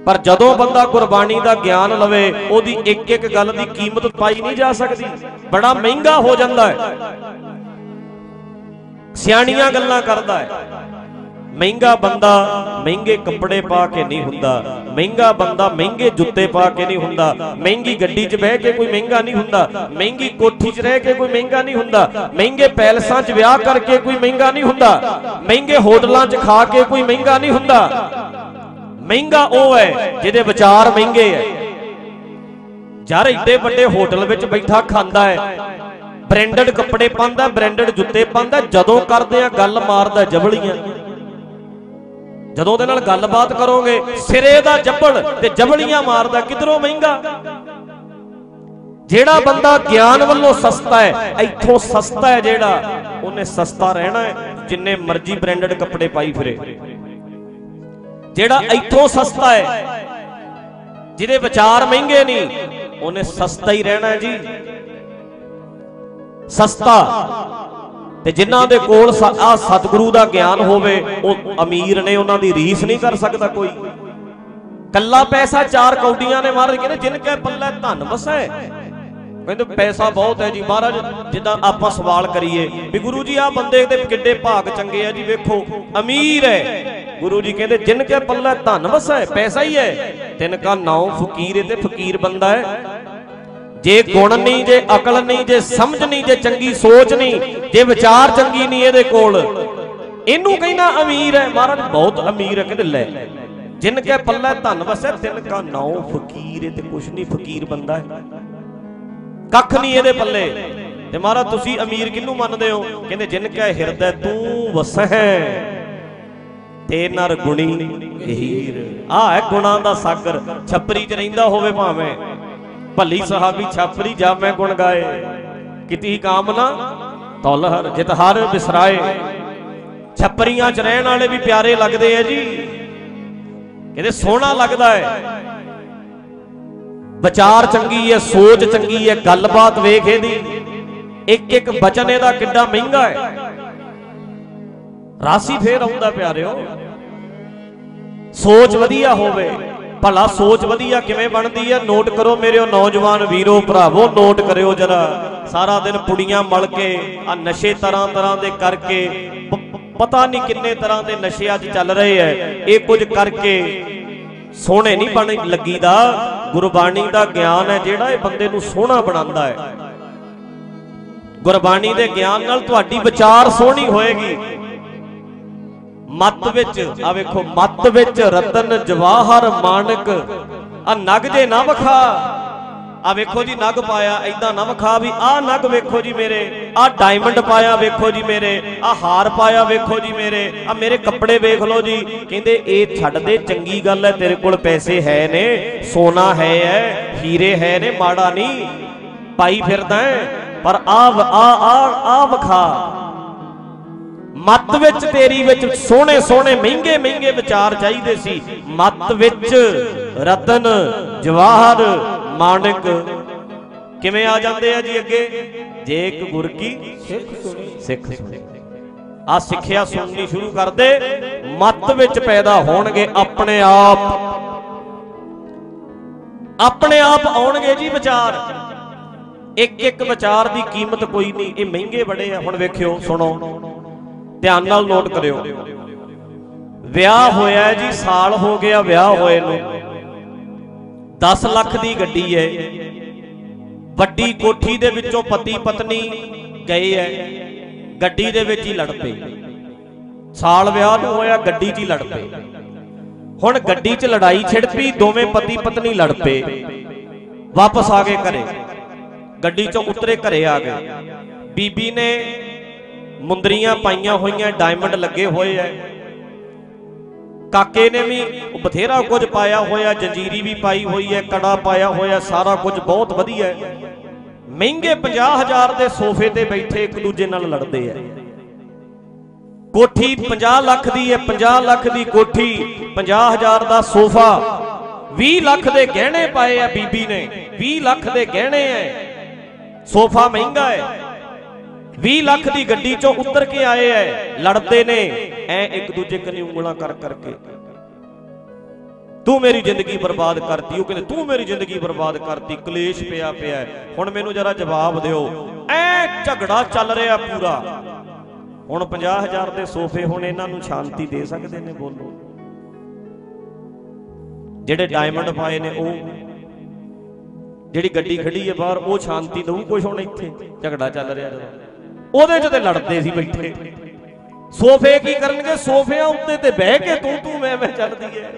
ਪਰ ਜਦੋਂ ਬੰਦਾ ਗੁਰਬਾਣੀ ਦਾ ਗਿਆਨ ਲਵੇ, ਉਹਦੀ ਇੱਕ ਇੱਕ ਗੱਲ ਦੀ ਕੀਮਤ ਪਾਈ ਨਹੀਂ ਜਾ ਸਕਦੀ। ਬੜਾ ਮਹਿੰਗਾ ਹੋ ਜਾਂਦਾ ਹੈ। ਸਿਆਣੀਆਂ ਗੱਲਾਂ ਕਰਦਾ ਹੈ। ਮਹਿੰਗਾ ਬੰਦਾ ਮਹਿੰਗੇ ਕੱਪੜੇ ਪਾ ਕੇ ਨਹੀਂ ਹੁੰਦਾ, ਮਹਿੰਗਾ ਬੰਦਾ ਮਹਿੰਗੇ ਜੁੱਤੇ ਪਾ ਕੇ ਨਹੀਂ ਹੁੰਦਾ, ਮਹਿੰਗੀ ਗੱਡੀ 'ਚ ਬਹਿ ਕੇ ਕੋਈ ਮਹਿੰਗਾ ਨਹੀਂ ਹੁੰਦਾ, ਮਹਿੰਗੀ ਕੋਠੀ 'ਚ ਰਹਿ ਕੇ ਕੋਈ ਮਹਿੰਗਾ ਨਹੀਂ ਹੁੰਦਾ, ਮਹਿੰਗੇ ਪੈਲਸਾਂ 'ਚ ਵਿਆਹ ਕਰਕੇ ਕੋਈ ਮਹਿੰਗਾ ਨਹੀਂ ਹੁੰਦਾ, ਮਹਿੰਗੇ ਹੋਟਲਾਂ 'ਚ ਖਾ ਕੇ ਕੋਈ ਮਹਿੰਗਾ ਨਹੀਂ ਹੁੰਦਾ। ਮਹਿੰਗਾ ਉਹ ਹੈ ਜਿਹਦੇ ਵਿਚਾਰ ਮਹਿੰਗੇ ਹੈ। ਯਾਰ ਏਡੇ ਵੱਡੇ ਹੋਟਲ ਵਿੱਚ ਬੈਠਾ ਖਾਂਦਾ ਹੈ ਬ੍ਰਾਂਡਡ ਕੱਪੜੇ ਪਾਉਂਦਾ ਬ੍ਰਾਂਡਡ ਜੁੱਤੇ ਪਾਉਂਦਾ, ਜਦੋਂ ਕਰਦੇ ਆ ਗੱਲ ਮਾਰਦਾ ਜਬਲੀਆਂ ਜਦੋਂ ਉਹਦੇ ਨਾਲ ਗੱਲਬਾਤ ਕਰੋਗੇ, ਸਿਰੇ ਦਾ ਜੱਬਲ ਤੇ ਜਬਲੀਆਂ ਮਾਰਦਾ, ਕਿਧਰੋਂ ਮਹਿੰਗਾ? ਜਿਹੜਾ ਬੰਦਾ ਗਿਆਨ ਵੱਲੋਂ ਸਸਤਾ ਹੈ, ਇੱਥੋਂ ਸਸਤਾ ਹੈ ਜਿਹੜਾ, ਉਹਨੇ ਸਸਤਾ ਰਹਿਣਾ ਹੈ, ਜਿੰਨੇ ਮਰਜ਼ੀ ਬ੍ਰਾਂਡਡ ਕੱਪੜੇ ਪਾਈ ਫਿਰੇ। ਜਿਹੜਾ ਇੱਥੋਂ ਸਸਤਾ ਹੈ, ਜਿਹਦੇ ਵਿਚਾਰ ਮਹਿੰਗੇ ਨਹੀਂ, ਉਹਨੇ ਸਸਤਾ ਹੀ ਰਹਿਣਾ ਜੀ। ਸਸਤਾ। ਤੇ ਜਿਨ੍ਹਾਂ ਦੇ ਕੋਲ ਆ ਸਤਿਗੁਰੂ ਦਾ ਗਿਆਨ ਹੋਵੇ, ਉਹ ਅਮੀਰ ਨੇ ਉਹਨਾਂ ਦੀ ਰੀਸ ਨਹੀਂ ਕਰ ਸਕਦਾ ਕੋਈ। ਕੱਲਾ ਪੈਸਾ ਚਾਰ ਕੌਡੀਆਂ ਨੇ ਮਹਾਰਾਜ ਕਹਿੰਦੇ ਜਿਨ ਕੇ ਪੱਲੇ ਧਨ ਵਸੈ। ਕਹਿੰਦੇ ਪੈਸਾ ਬਹੁਤ ਹੈ ਜੀ, ਮਹਾਰਾਜ, ਜਿੱਦਾਂ ਆਪਾਂ ਸਵਾਲ ਕਰੀਏ, ਵੀ ਗੁਰੂ ਜੀ ਆ ਬੰਦੇ ਦੇ ਕਿੱਡੇ ਭਾਗ ਚੰਗੇ ਆ ਜੀ, ਵੇਖੋ, ਅਮੀਰ ਹੈ। ਗੁਰੂ ਜੀ ਕਹਿੰਦੇ, ਜਿਨ ਕੇ ਪੱਲੇ ਧਨ ਵਸੈ, ਪੈਸਾ ਹੀ ਹੈ। ਤਿਨ ਕਾ ਨਾਉ ਫਕੀਰ ਹੈ ਤੇ ਫਕੀਰ ਬੰਦਾ ਹੈ। ਜੇ ਗੁਣ ਨਹੀਂ, ਜੇ ਅਕਲ ਨਹੀਂ, ਜੇ ਸਮਝ ਨਹੀਂ, ਜੇ ਚੰਗੀ ਸੋਚ ਨਹੀਂ, ਜੇ ਵਿਚਾਰ ਚੰਗੀ ਨਹੀਂ ਇਹਦੇ ਕੋਲ, ਇਹਨੂੰ ਕਹਿੰਦਾ ਅਮੀਰ ਹੈ। ਮਹਾਰਾਜ, ਬਹੁਤ ਅਮੀਰ ਹੈ, ਕਹਿੰਦੇ ਲੈ, ਜਿਨ ਕੇ ਪੱਲੇ ਧਨ ਵਸੈ, ਤਿਨ ਕਾ ਨਾਉ ਫਕੀਰ ਤੇ ਕੁਛ ਨਹੀਂ, ਫਕੀਰ ਬੰਦਾ ਹੈ। ਕੱਖ ਨਹੀਂ ਇਹਦੇ ਪੱਲੇ। ਤੇ ਮਹਾਰਾਜ, ਤੁਸੀਂ ਅਮੀਰ ਕਿਹਨੂੰ ਮੰਨਦੇ ਹੋ? ਕਹਿੰਦੇ, ਜਿਨ ਕੈ ਹਿਰਦੈ ਤੂੰ ਵਸਹਿ, ਤੇ ਨਰ ਗੁਣੀ ਹੀਰ। ਆ ਹੈ ਗੁਣਾ ਦਾ ਸਾਗਰ, ਛੱਪਰੀ 'ਚ ਰਹਿੰਦਾ ਹੋਵੇ ਭਾਵੇਂ। ਭੱਲੀ ਸਹਾਬੀ ਛਾਪਰੀ ਜਾਮੈ ਗੁਣ ਗਾਏ। ਕਿਤੀ ਕਾਮਨਾ ਤੁਲ ਜਿਤ ਹਰ ਬਿਸਰਾਏ। ਛੱਪਰੀਆਂ 'ਚ ਰਹਿਣ ਵਾਲੇ ਵੀ ਪਿਆਰੇ ਲੱਗਦੇ ਆ ਜੀ। ਕਹਿੰਦੇ ਸੋਹਣਾ ਲੱਗਦਾ ਹੈ ਵਿਚਾਰ ਚੰਗੀ ਹੈ ਸੋਚ ਚੰਗੀ ਹੈ ਗੱਲਬਾਤ ਵੇਖ ਇਹਦੀ। ਇੱਕ ਇੱਕ ਬਚਨ ਇਹਦਾ ਕਿੱਡਾ ਮਹਿੰਗਾ ਹੈ ਰਾਸੀ ਫੇਰ ਆਉਂਦਾ ਪਿਆਰਿਓ। ਸੋਚ ਵਧੀਆ ਹੋਵੇ। ਭਲਾ ਸੋਚ ਵਧੀਆ ਕਿਵੇਂ ਬਣਦੀ ਹੈ? ਨੋਟ ਕਰੋ ਮੇਰੇ ਨੌਜਵਾਨ ਵੀਰੋ, ਭਰਾਵੋ, ਨੋਟ ਕਰਿਓ ਜਰਾ। ਸਾਰਾ ਦਿਨ ਪੁੜੀਆਂ ਮਲ ਕੇ ਆ ਨਸ਼ੇ ਤਰ੍ਹਾਂ ਤਰ੍ਹਾਂ ਦੇ ਕਰਕੇ ਪਤਾ ਨਹੀਂ ਕਿੰਨੇ ਤਰ੍ਹਾਂ ਦੇ ਨਸ਼ੇ ਅੱਜ ਚੱਲ ਰਹੇ ਐ। ਇਹ ਕੁਝ ਕਰਕੇ ਸੋਹਣੇ ਨਹੀਂ ਬਣ ਲੱਗੀਦਾ। ਗੁਰਬਾਣੀ ਦਾ ਗਿਆਨ ਹੈ ਜਿਹੜਾ ਇਹ ਬੰਦੇ ਨੂੰ ਸੋਹਣਾ ਬਣਾਉਂਦਾ ਹੈ ਗੁਰਬਾਣੀ ਦੇ ਗਿਆਨ ਨਾਲ ਤੁਹਾਡੀ ਵਿਚਾਰ ਸੋਹਣੀ ਹੋਏਗੀ। ਮੱਤ ਵਿੱਚ ਆ ਵੇਖੋ, ਮੱਤ ਵਿੱਚ ਰਤਨ ਜਵਾਹਰ ਮਾਨਕ। ਆ ਨਗ ਜੇ ਨਾ ਵਖਾ। ਆ ਵੇਖੋ ਜੀ, ਨਗ ਪਾਇਆ ਐਦਾਂ ਨਾ ਵਖਾ ਵੀ ਆ ਨਗ ਵੇਖੋ ਜੀ ਮੇਰੇ ਆ ਡਾਇਮੰਡ ਪਾਇਆ ਵੇਖੋ ਜੀ ਮੇਰੇ ਆ ਹਾਰ ਪਾਇਆ ਵੇਖੋ ਜੀ ਮੇਰੇ ਆ ਮੇਰੇ ਕੱਪੜੇ ਵੇਖ ਲਓ ਜੀ। ਕਹਿੰਦੇ, ਇਹ ਛੱਡ ਦੇ, ਚੰਗੀ ਗੱਲ ਹੈ, ਤੇਰੇ ਕੋਲ ਪੈਸੇ ਹੈ ਨੇ, ਸੋਨਾ ਹੈ ਹੈ ਹੀਰੇ ਹੈ ਨੇ, ਮਾੜਾ ਨਹੀਂ, ਪਾਈ ਫਿਰਦਾ ਪਰ ਆ ਆ ਆ ਆ ਵਖਾ। ਮੱਤ ਵਿੱਚ ਤੇਰੀ ਵਿੱਚ ਸੋਹਣੇ ਸੋਹਣੇ ਮਹਿੰਗੇ ਮਹਿੰਗੇ ਵਿਚਾਰ ਚਾਹੀਦੇ ਸੀ। ਮੱਤ ਵਿੱਚ ਰਤਨ, ਜਵਾਹਰ ਮਾਣਕ ਕਿਵੇਂ ਆ ਜਾਂਦੇ ਆ ਜੀ ਅੱਗੇ? ਜੇ ਇੱਕ ਗੁਰ ਕੀ? ਸਿੱਖ ਸੁਣੀ। ਸਿੱਖ ਸੁਣੀ ਆ ਸਿੱਖਿਆ ਸੁਣਨੀ ਸ਼ੁਰੂ ਕਰਦੇ ਮਤ ਵਿੱਚ ਪੈਦਾ ਹੋਣਗੇ ਆਪਣੇ ਆਪ। ਆਪਣੇ ਆਪ ਆਉਣਗੇ ਜੀ ਵਿਚਾਰ। ਇੱਕ ਇੱਕ ਵਿਚਾਰ ਦੀ ਕੀਮਤ ਕੋਈ ਨਹੀਂ। ਇਹ ਮਹਿੰਗੇ ਬੜੇ ਆ। ਹੁਣ ਵੇਖਿਓ, ਸੁਣੋ। ਧਿਆਨ ਨਾਲ ਨੋਟ ਕਰਿਓ। ਵਿਆਹ ਹੋਇਆ ਜੀ, ਸਾਲ ਹੋ ਗਿਆ ਵਿਆਹ ਹੋਏ ਨੂੰ। 10 ਲੱਖ ਦੀ ਗੱਡੀ ਹੈ। ਵੱਡੀ ਕੋਠੀ ਦੇ ਵਿੱਚੋਂ ਪਤੀ ਪਤਨੀ ਗਏ ਐ ਗੱਡੀ ਦੇ ਵਿੱਚ ਹੀ ਲੜ ਪਏ। ਸਾਲ ਵਿਆਹ ਨੂੰ ਹੋਇਆ, ਗੱਡੀ 'ਚ ਹੀ ਲੜ ਪਏ। ਹੁਣ ਗੱਡੀ 'ਚ ਲੜਾਈ ਛਿੜ ਪਈ, ਦੋਵੇਂ ਪਤੀ ਪਤਨੀ ਲੜ ਪਏ। ਵਾਪਸ ਆ ਗਏ ਘਰੇ। ਗੱਡੀ 'ਚੋਂ ਉਤਰੇ ਘਰੇ ਆ ਗਏ। ਬੀਬੀ ਨੇ ਮੁੰਦਰੀਆਂ ਪਾਈਆਂ ਹੋਈਆਂ ਡਾਇਮੰਡ ਲੱਗੇ ਹੋਏ ਐ। ਕਾਕੇ ਨੇ ਵੀ ਬਥੇਰਾ ਕੁਝ ਪਾਇਆ ਹੋਇਆ, ਜੰਜੀਰੀ ਵੀ ਪਾਈ ਹੋਈ ਐ, ਕੜਾ ਪਾਇਆ ਹੋਇਆ, ਸਾਰਾ ਕੁਝ ਬਹੁਤ ਵਧੀਆ ਹੈ ਮਹਿੰਗੇ 50000 ਦੇ ਸੋਫੇ ਤੇ ਬੈਠੇ ਇੱਕ ਦੂਜੇ ਨਾਲ ਲੜਦੇ ਐ। ਕੋਠੀ 50 ਲੱਖ ਦੀ ਐ 50 ਲੱਖ ਦੀ ਕੋਠੀ 50000 ਦਾ ਸੋਫਾ। 20 ਲੱਖ ਦੇ ਗਹਿਣੇ ਪਾਏ ਆ ਬੀਬੀ ਨੇ 20 ਲੱਖ ਦੇ ਗਹਿਣੇ ਐ। ਸੋਫਾ ਮਹਿੰਗਾ ਹੈ 20 ਲੱਖ ਦੀ ਗੱਡੀ ਚੋਂ ਉਤਰ ਕੇ ਆਏ ਐ। ਲੜਦੇ ਨੇ। ਐ ਇੱਕ ਦੂਜੇ ਕੰਨੀ ਉਂਗਲਾਂ ਕਰ ਕਰਕੇ। ਤੂੰ ਮੇਰੀ ਜ਼ਿੰਦਗੀ ਬਰਬਾਦ ਕਰਤੀ। ਉਹ ਕਹਿੰਦੇ, ਤੂੰ ਮੇਰੀ ਜ਼ਿੰਦਗੀ ਬਰਬਾਦ ਕਰਤੀ। ਕਲੇਸ਼ ਪਿਆ ਪਿਆ ਹੁਣ ਮੈਨੂੰ ਜਰਾ ਜਵਾਬ ਦਿਓ। ਐ ਝਗੜਾ ਚੱਲ ਰਿਹਾ ਪੂਰਾ। ਹੁਣ 50000 ਦੇ ਸੋਫੇ ਹੁਣ ਇਹਨਾਂ ਨੂੰ ਸ਼ਾਂਤੀ ਦੇ ਸਕਦੇ ਨੇ ਬੋਲੋ। ਜਿਹੜੇ ਡਾਇਮੰਡ ਪਾਏ ਨੇ ਉਹ, ਜਿਹੜੀ ਗੱਡੀ ਖੜੀ ਹੈ ਬਾਹਰ, ਉਹ ਸ਼ਾਂਤੀ ਦਊ ਕੁਛ ਹੁਣ ਇੱਥੇ। ਝਗੜਾ ਚੱਲ ਰਿਹਾ ਜਦੋਂ ਉਹਦੇ 'ਚ ਤੇ ਲੜਦੇ ਸੀ ਬੈਠੇ। ਸੋਫੇ ਕੀ ਕਰਨਗੇ? ਸੋਫਿਆਂ ਉੱਤੇ ਤੇ ਬਹਿ ਕੇ ਤੂੰ ਤੂੰ ਮੈਂ ਮੈਂ ਚੱਲਦੀ ਹੈ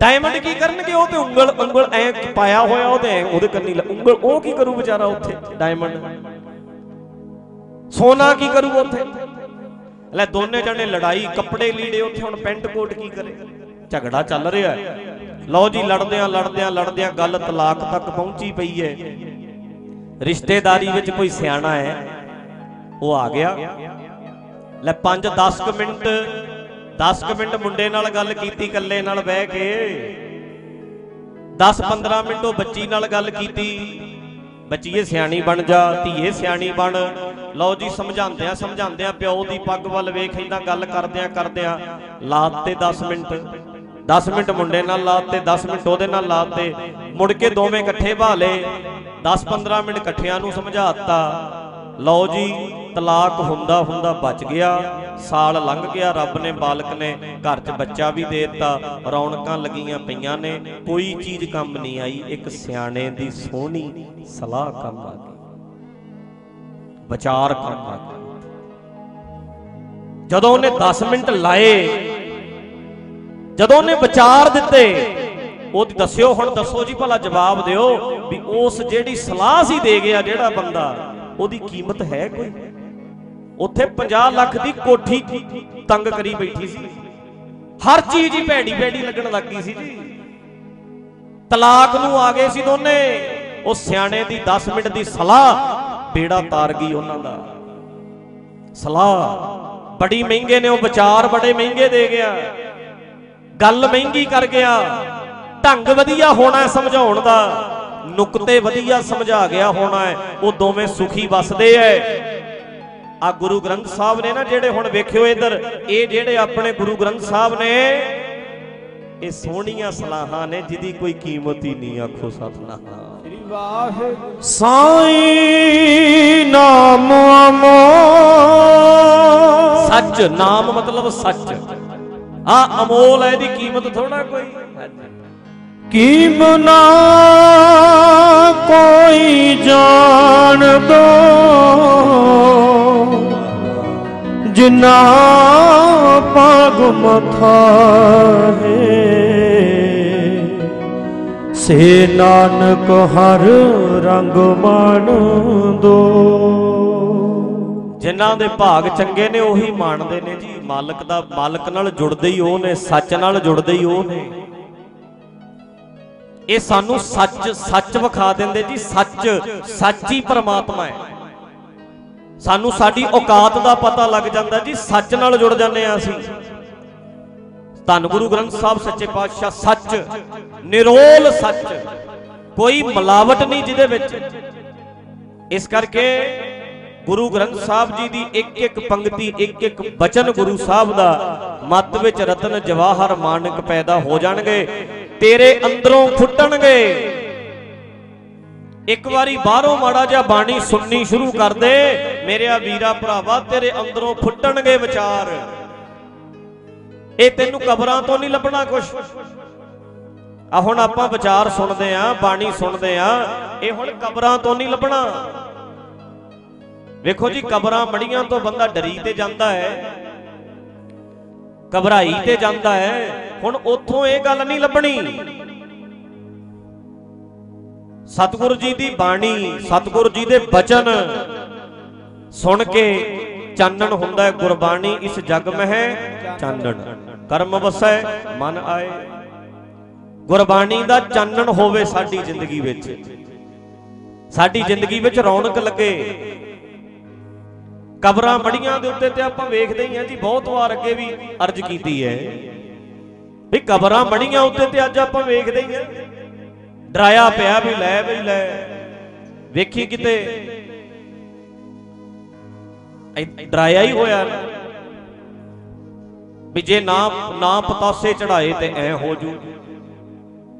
ਡਾਇਮੰਡ ਕੀ ਕਰਨਗੇ? ਉਹ ਤੇ ਉਂਗਲ ਉਂਗਲ ਐ ਪਾਇਆ ਹੋਇਆ, ਉਹ ਤੇ ਉਹਦੇ ਕੰਨੀ ਉਂਗਲ ਉਹ ਕੀ ਕਰੂ ਵਿਚਾਰਾ ਉੱਥੇ? ਡਾਇਮੰਡ ਸੋਨਾ ਕੀ ਕਰੂ ਉੱਥੇ? ਲੈ ਦੋਨੇ ਜਣੇ ਲੜਾਈ, ਕੱਪੜੇ ਲੀੜੇ ਉੱਥੇ, ਹੁਣ ਪੈਂਟ ਕੋਟ ਕੀ ਕਰੇ? ਝਗੜਾ ਚੱਲ ਰਿਹਾ ਹੈ ਲਓ ਜੀ, ਲੜਦਿਆਂ ਲੜਦਿਆਂ ਲੜਦਿਆਂ ਗੱਲ ਤਲਾਕ ਤੱਕ ਪਹੁੰਚੀ ਪਈ ਹੈ ਰਿਸ਼ਤੇਦਾਰੀ ਵਿੱਚ ਕੋਈ ਸਿਆਣਾ ਹੈ, ਉਹ ਆ ਗਿਆ। ਲੈ 5-10 ਮਿੰਟ 10 ਮਿੰਟ ਮੁੰਡੇ ਨਾਲ ਗੱਲ ਕੀਤੀ, ਇਕੱਲੇ ਨਾਲ ਬਹਿ ਕੇ। 10-15 ਮਿੰਟ ਉਹ ਬੱਚੀ ਨਾਲ ਗੱਲ ਕੀਤੀ। ਬੱਚੀਏ ਸਿਆਣੀ ਬਣ ਜਾ ਧੀਏ ਸਿਆਣੀ ਬਣ। ਲਓ ਜੀ, ਸਮਝਾਉਂਦਿਆਂ ਸਮਝਾਉਂਦਿਆਂ ਪਿਓ ਦੀ ਪੱਗ ਵੱਲ ਵੇਖ ਇਦਾਂ ਗੱਲ ਕਰਦਿਆਂ ਕਰਦਿਆਂ ਲਾਤੇ 10 ਮਿੰਟ। 10 ਮਿੰਟ ਮੁੰਡੇ ਨਾਲ ਲਾਤੇ 10 ਮਿੰਟ ਉਹਦੇ ਨਾਲ ਲਾਤੇ ਮੁੜ ਕੇ ਦੋਵੇਂ ਇਕੱਠੇ ਭਾਲੇ। 10-15 ਮਿੰਟ ਇਕੱਠਿਆਂ ਨੂੰ ਸਮਝਾਤਾ ਲਓ ਜੀ, ਤਲਾਕ ਹੁੰਦਾ ਹੁੰਦਾ ਬਚ ਗਿਆ। ਸਾਲ ਲੰਘ ਗਿਆ, ਰੱਬ ਨੇ, ਬਾਲਕ ਨੇ, ਘਰ 'ਚ ਬੱਚਾ ਵੀ ਦੇ ਦਿੱਤਾ। ਰੌਣਕਾਂ ਲੱਗੀਆਂ ਪਈਆਂ ਨੇ। ਕੋਈ ਚੀਜ਼ ਕੰਮ ਨਹੀਂ ਆਈ। ਇੱਕ ਸਿਆਣੇ ਦੀ ਸੋਹਣੀ ਸਲਾਹ ਕੰਮ ਆ ਗਈ। ਵਿਚਾਰ ਕੰਮ ਆ ਗਿਆ। ਜਦੋਂ ਉਹਨੇ 10 ਮਿੰਟ ਲਾਏ ਜਦੋਂ ਉਹਨੇ ਵਿਚਾਰ ਦਿੱਤੇ ਉਹ ਦੱਸਿਓ, ਹੁਣ ਦੱਸੋ ਜੀ ਭਲਾ ਜਵਾਬ ਦਿਓ ਵੀ ਉਸ ਜਿਹੜੀ ਸਲਾਹ ਸੀ ਦੇ ਗਿਆ ਜਿਹੜਾ ਬੰਦਾ, ਉਹਦੀ ਕੀਮਤ ਹੈ ਕੋਈ? ਉੱਥੇ 50 ਲੱਖ ਦੀ ਕੋਠੀ ਤੰਗ ਕਰੀ ਬੈਠੀ ਸੀ। ਹਰ ਚੀਜ਼ ਹੀ ਭੈੜੀ ਭੈੜੀ ਲੱਗਣ ਲੱਗ ਗਈ ਸੀ ਜੀ। ਤਲਾਕ ਨੂੰ ਆ ਗਏ ਸੀ ਦੋਨੇ। ਉਹ ਸਿਆਣੇ ਦੀ 10 ਮਿੰਟ ਦੀ ਸਲਾਹ, ਬੇੜਾ ਤਾਰ ਗਈ ਉਹਨਾਂ ਦਾ। ਸਲਾਹ, ਬੜੀ ਮਹਿੰਗੇ ਨੇ ਉਹ, ਵਿਚਾਰ ਬੜੇ ਮਹਿੰਗੇ ਦੇ ਗਿਆ। ਗੱਲ ਮਹਿੰਗੀ ਕਰ ਗਿਆ। ਢੰਗ ਵਧੀਆ ਹੋਣਾ ਹੈ ਸਮਝਾਉਣ ਦਾ। ਨੁਕਤੇ ਵਧੀਆ ਸਮਝਾ ਗਿਆ ਹੋਣਾ ਹੈ। ਉਹ ਦੋਵੇਂ ਸੁਖੀ ਵਸਦੇ ਐ। ਆ ਗੁਰੂ ਗ੍ਰੰਥ ਸਾਹਿਬ ਨੇ ਨਾ ਜਿਹੜੇ ਹੁਣ ਵੇਖਿਓ ਇਧਰ ਇਹ ਜਿਹੜੇ ਆਪਣੇ ਗੁਰੂ ਗ੍ਰੰਥ ਸਾਹਿਬ ਨੇ ਇਹ ਸੋਹਣੀਆਂ ਸਲਾਹਾਂ ਨੇ ਜਿਹਦੀ ਕੋਈ ਕੀਮਤ ਹੀ ਨਹੀਂ ਆਖੋ ਸਤਨਾਮ। ਸ੍ਰੀ ਵਾਹਿਗੁਰੂ। ਸਾਈ ਨਾਮ ਅਮੋ ਸੱਚ ਨਾਮ ਮਤਲਬ ਸੱਚ। ਆ ਅਮੋਲ ਹੈ ਇਹਦੀ ਕੀਮਤ ਥੋੜਾ ਕੋਈ। ਕੀਮ ਨਾ ਕੋਈ ਜਾਣ ਦੋ। ਜਿਨਾ ਪਗ ਮਥਾ ਹੈ ਸੇ ਨਾਨਕ ਹਰ ਰੰਗ ਮਨ ਦੋ। ਜਿਨ੍ਹਾਂ ਦੇ ਭਾਗ ਚੰਗੇ ਨੇ, ਉਹੀ ਮਾਣਦੇ ਨੇ ਜੀ। ਮਾਲਕ ਦਾ, ਮਾਲਕ ਨਾਲ ਜੁੜਦੇ ਹੀ ਉਹ ਨੇ, ਸੱਚ ਨਾਲ ਜੁੜਦੇ ਹੀ ਉਹ ਨੇ। ਇਹ ਸਾਨੂੰ ਸੱਚ ਸੱਚ ਵਿਖਾ ਦਿੰਦੇ ਜੀ। ਸੱਚ ਸੱਚ ਹੀ ਪਰਮਾਤਮਾ ਹੈ। ਸਾਨੂੰ ਸਾਡੀ ਔਕਾਤ ਦਾ ਪਤਾ ਲੱਗ ਜਾਂਦਾ ਜੀ। ਸੱਚ ਨਾਲ ਜੁੜ ਜਾਂਦੇ ਆ ਅਸੀਂ। ਧੰਨ ਗੁਰੂ ਗ੍ਰੰਥ ਸਾਹਿਬ, ਸੱਚੇ ਪਾਤਸ਼ਾਹ, ਸੱਚ। ਨਿਰੋਲ ਸੱਚ। ਕੋਈ ਮਿਲਾਵਟ ਨਹੀਂ ਜਿਹਦੇ ਵਿੱਚ। ਇਸ ਕਰਕੇ ਗੁਰੂ ਗ੍ਰੰਥ ਸਾਹਿਬ ਜੀ ਦੀ ਇੱਕ ਇੱਕ ਪੰਕਤੀ ਇੱਕ ਇੱਕ ਬਚਨ ਗੁਰੂ ਸਾਹਿਬ ਦਾ ਮੱਤ ਵਿੱਚ ਰਤਨ ਜਵਾਹਰ ਮਾਨਕ ਪੈਦਾ ਹੋ ਜਾਣਗੇ, ਤੇਰੇ ਅੰਦਰੋਂ ਫੁੱਟਣਗੇ। ਇੱਕ ਵਾਰੀ ਬਾਹਰੋਂ ਮਾੜਾ ਜਿਹਾ ਬਾਣੀ ਸੁਣਨੀ ਸ਼ੁਰੂ ਕਰ ਦੇ, ਮੇਰਿਆ ਵੀਰਾ ਭਰਾਵਾ, ਤੇਰੇ ਅੰਦਰੋਂ ਫੁੱਟਣਗੇ ਵਿਚਾਰ। ਇਹ ਤੈਨੂੰ ਕਬਰਾਂ ਤੋਂ ਨਹੀਂ ਲੱਭਣਾ ਕੁਛ। ਆ ਹੁਣ ਆਪਾਂ ਵਿਚਾਰ ਸੁਣਦੇ ਆ, ਬਾਣੀ ਸੁਣਦੇ ਆ, ਇਹ ਹੁਣ ਕਬਰਾਂ ਤੋਂ ਨਹੀਂ ਲੱਭਣਾ। ਵੇਖੋ ਜੀ, ਕਬਰਾਂ ਬੜੀਆਂ ਤੋਂ ਬੰਦਾ ਡਰੀ ਤੇ ਜਾਂਦਾ ਹੈ। ਘਬਰਾਈ ਤੇ ਜਾਂਦਾ ਹੈ। ਹੁਣ ਉੱਥੋਂ ਇਹ ਗੱਲ ਨਹੀਂ ਲੱਭਣੀ। ਸਤਿਗੁਰੂ ਜੀ ਦੀ ਬਾਣੀ, ਸਤਿਗੁਰੂ ਜੀ ਦੇ ਬਚਨ ਸੁਣ ਕੇ ਚਾਨਣ ਹੁੰਦਾ ਹੈ, ਗੁਰਬਾਣੀ ਇਸ ਜਗ ਮਹਿ ਚਾਨਣ। ਕਰਮ ਵਸੈ, ਮਨ ਆਏ। ਗੁਰਬਾਣੀ ਦਾ ਚਾਨਣ ਹੋਵੇ ਸਾਡੀ ਜ਼ਿੰਦਗੀ ਵਿੱਚ। ਸਾਡੀ ਜ਼ਿੰਦਗੀ ਵਿੱਚ ਰੌਣਕ ਲੱਗੇ। ਕਬਰਾਂ ਬੜੀਆਂ ਦੇ ਉੱਤੇ ਤੇ ਆਪਾਂ ਵੇਖਦੇ ਹੀ ਆ ਜੀ, ਬਹੁਤ ਵਾਰ ਅੱਗੇ ਵੀ ਅਰਜ਼ ਕੀਤੀ ਹੈ। ਵੀ ਕਬਰਾਂ ਬੜੀਆਂ ਉੱਤੇ ਤੇ ਅੱਜ ਆਪਾਂ ਵੇਖਦੇ ਹੀ ਆ ਡਰਾਇਆ ਪਿਆ ਵੀ ਲੈ ਵੀ ਲੈ। ਵੇਖੀ ਕਿਤੇ। ਡਰਾਇਆ ਹੀ ਹੋਇਆ ਨਾ। ਵੀ ਜੇ ਨਾ ਨਾ ਪਤਾਸੇ ਚੜਾਏ ਤੇ ਐ ਹੋ ਜੂ।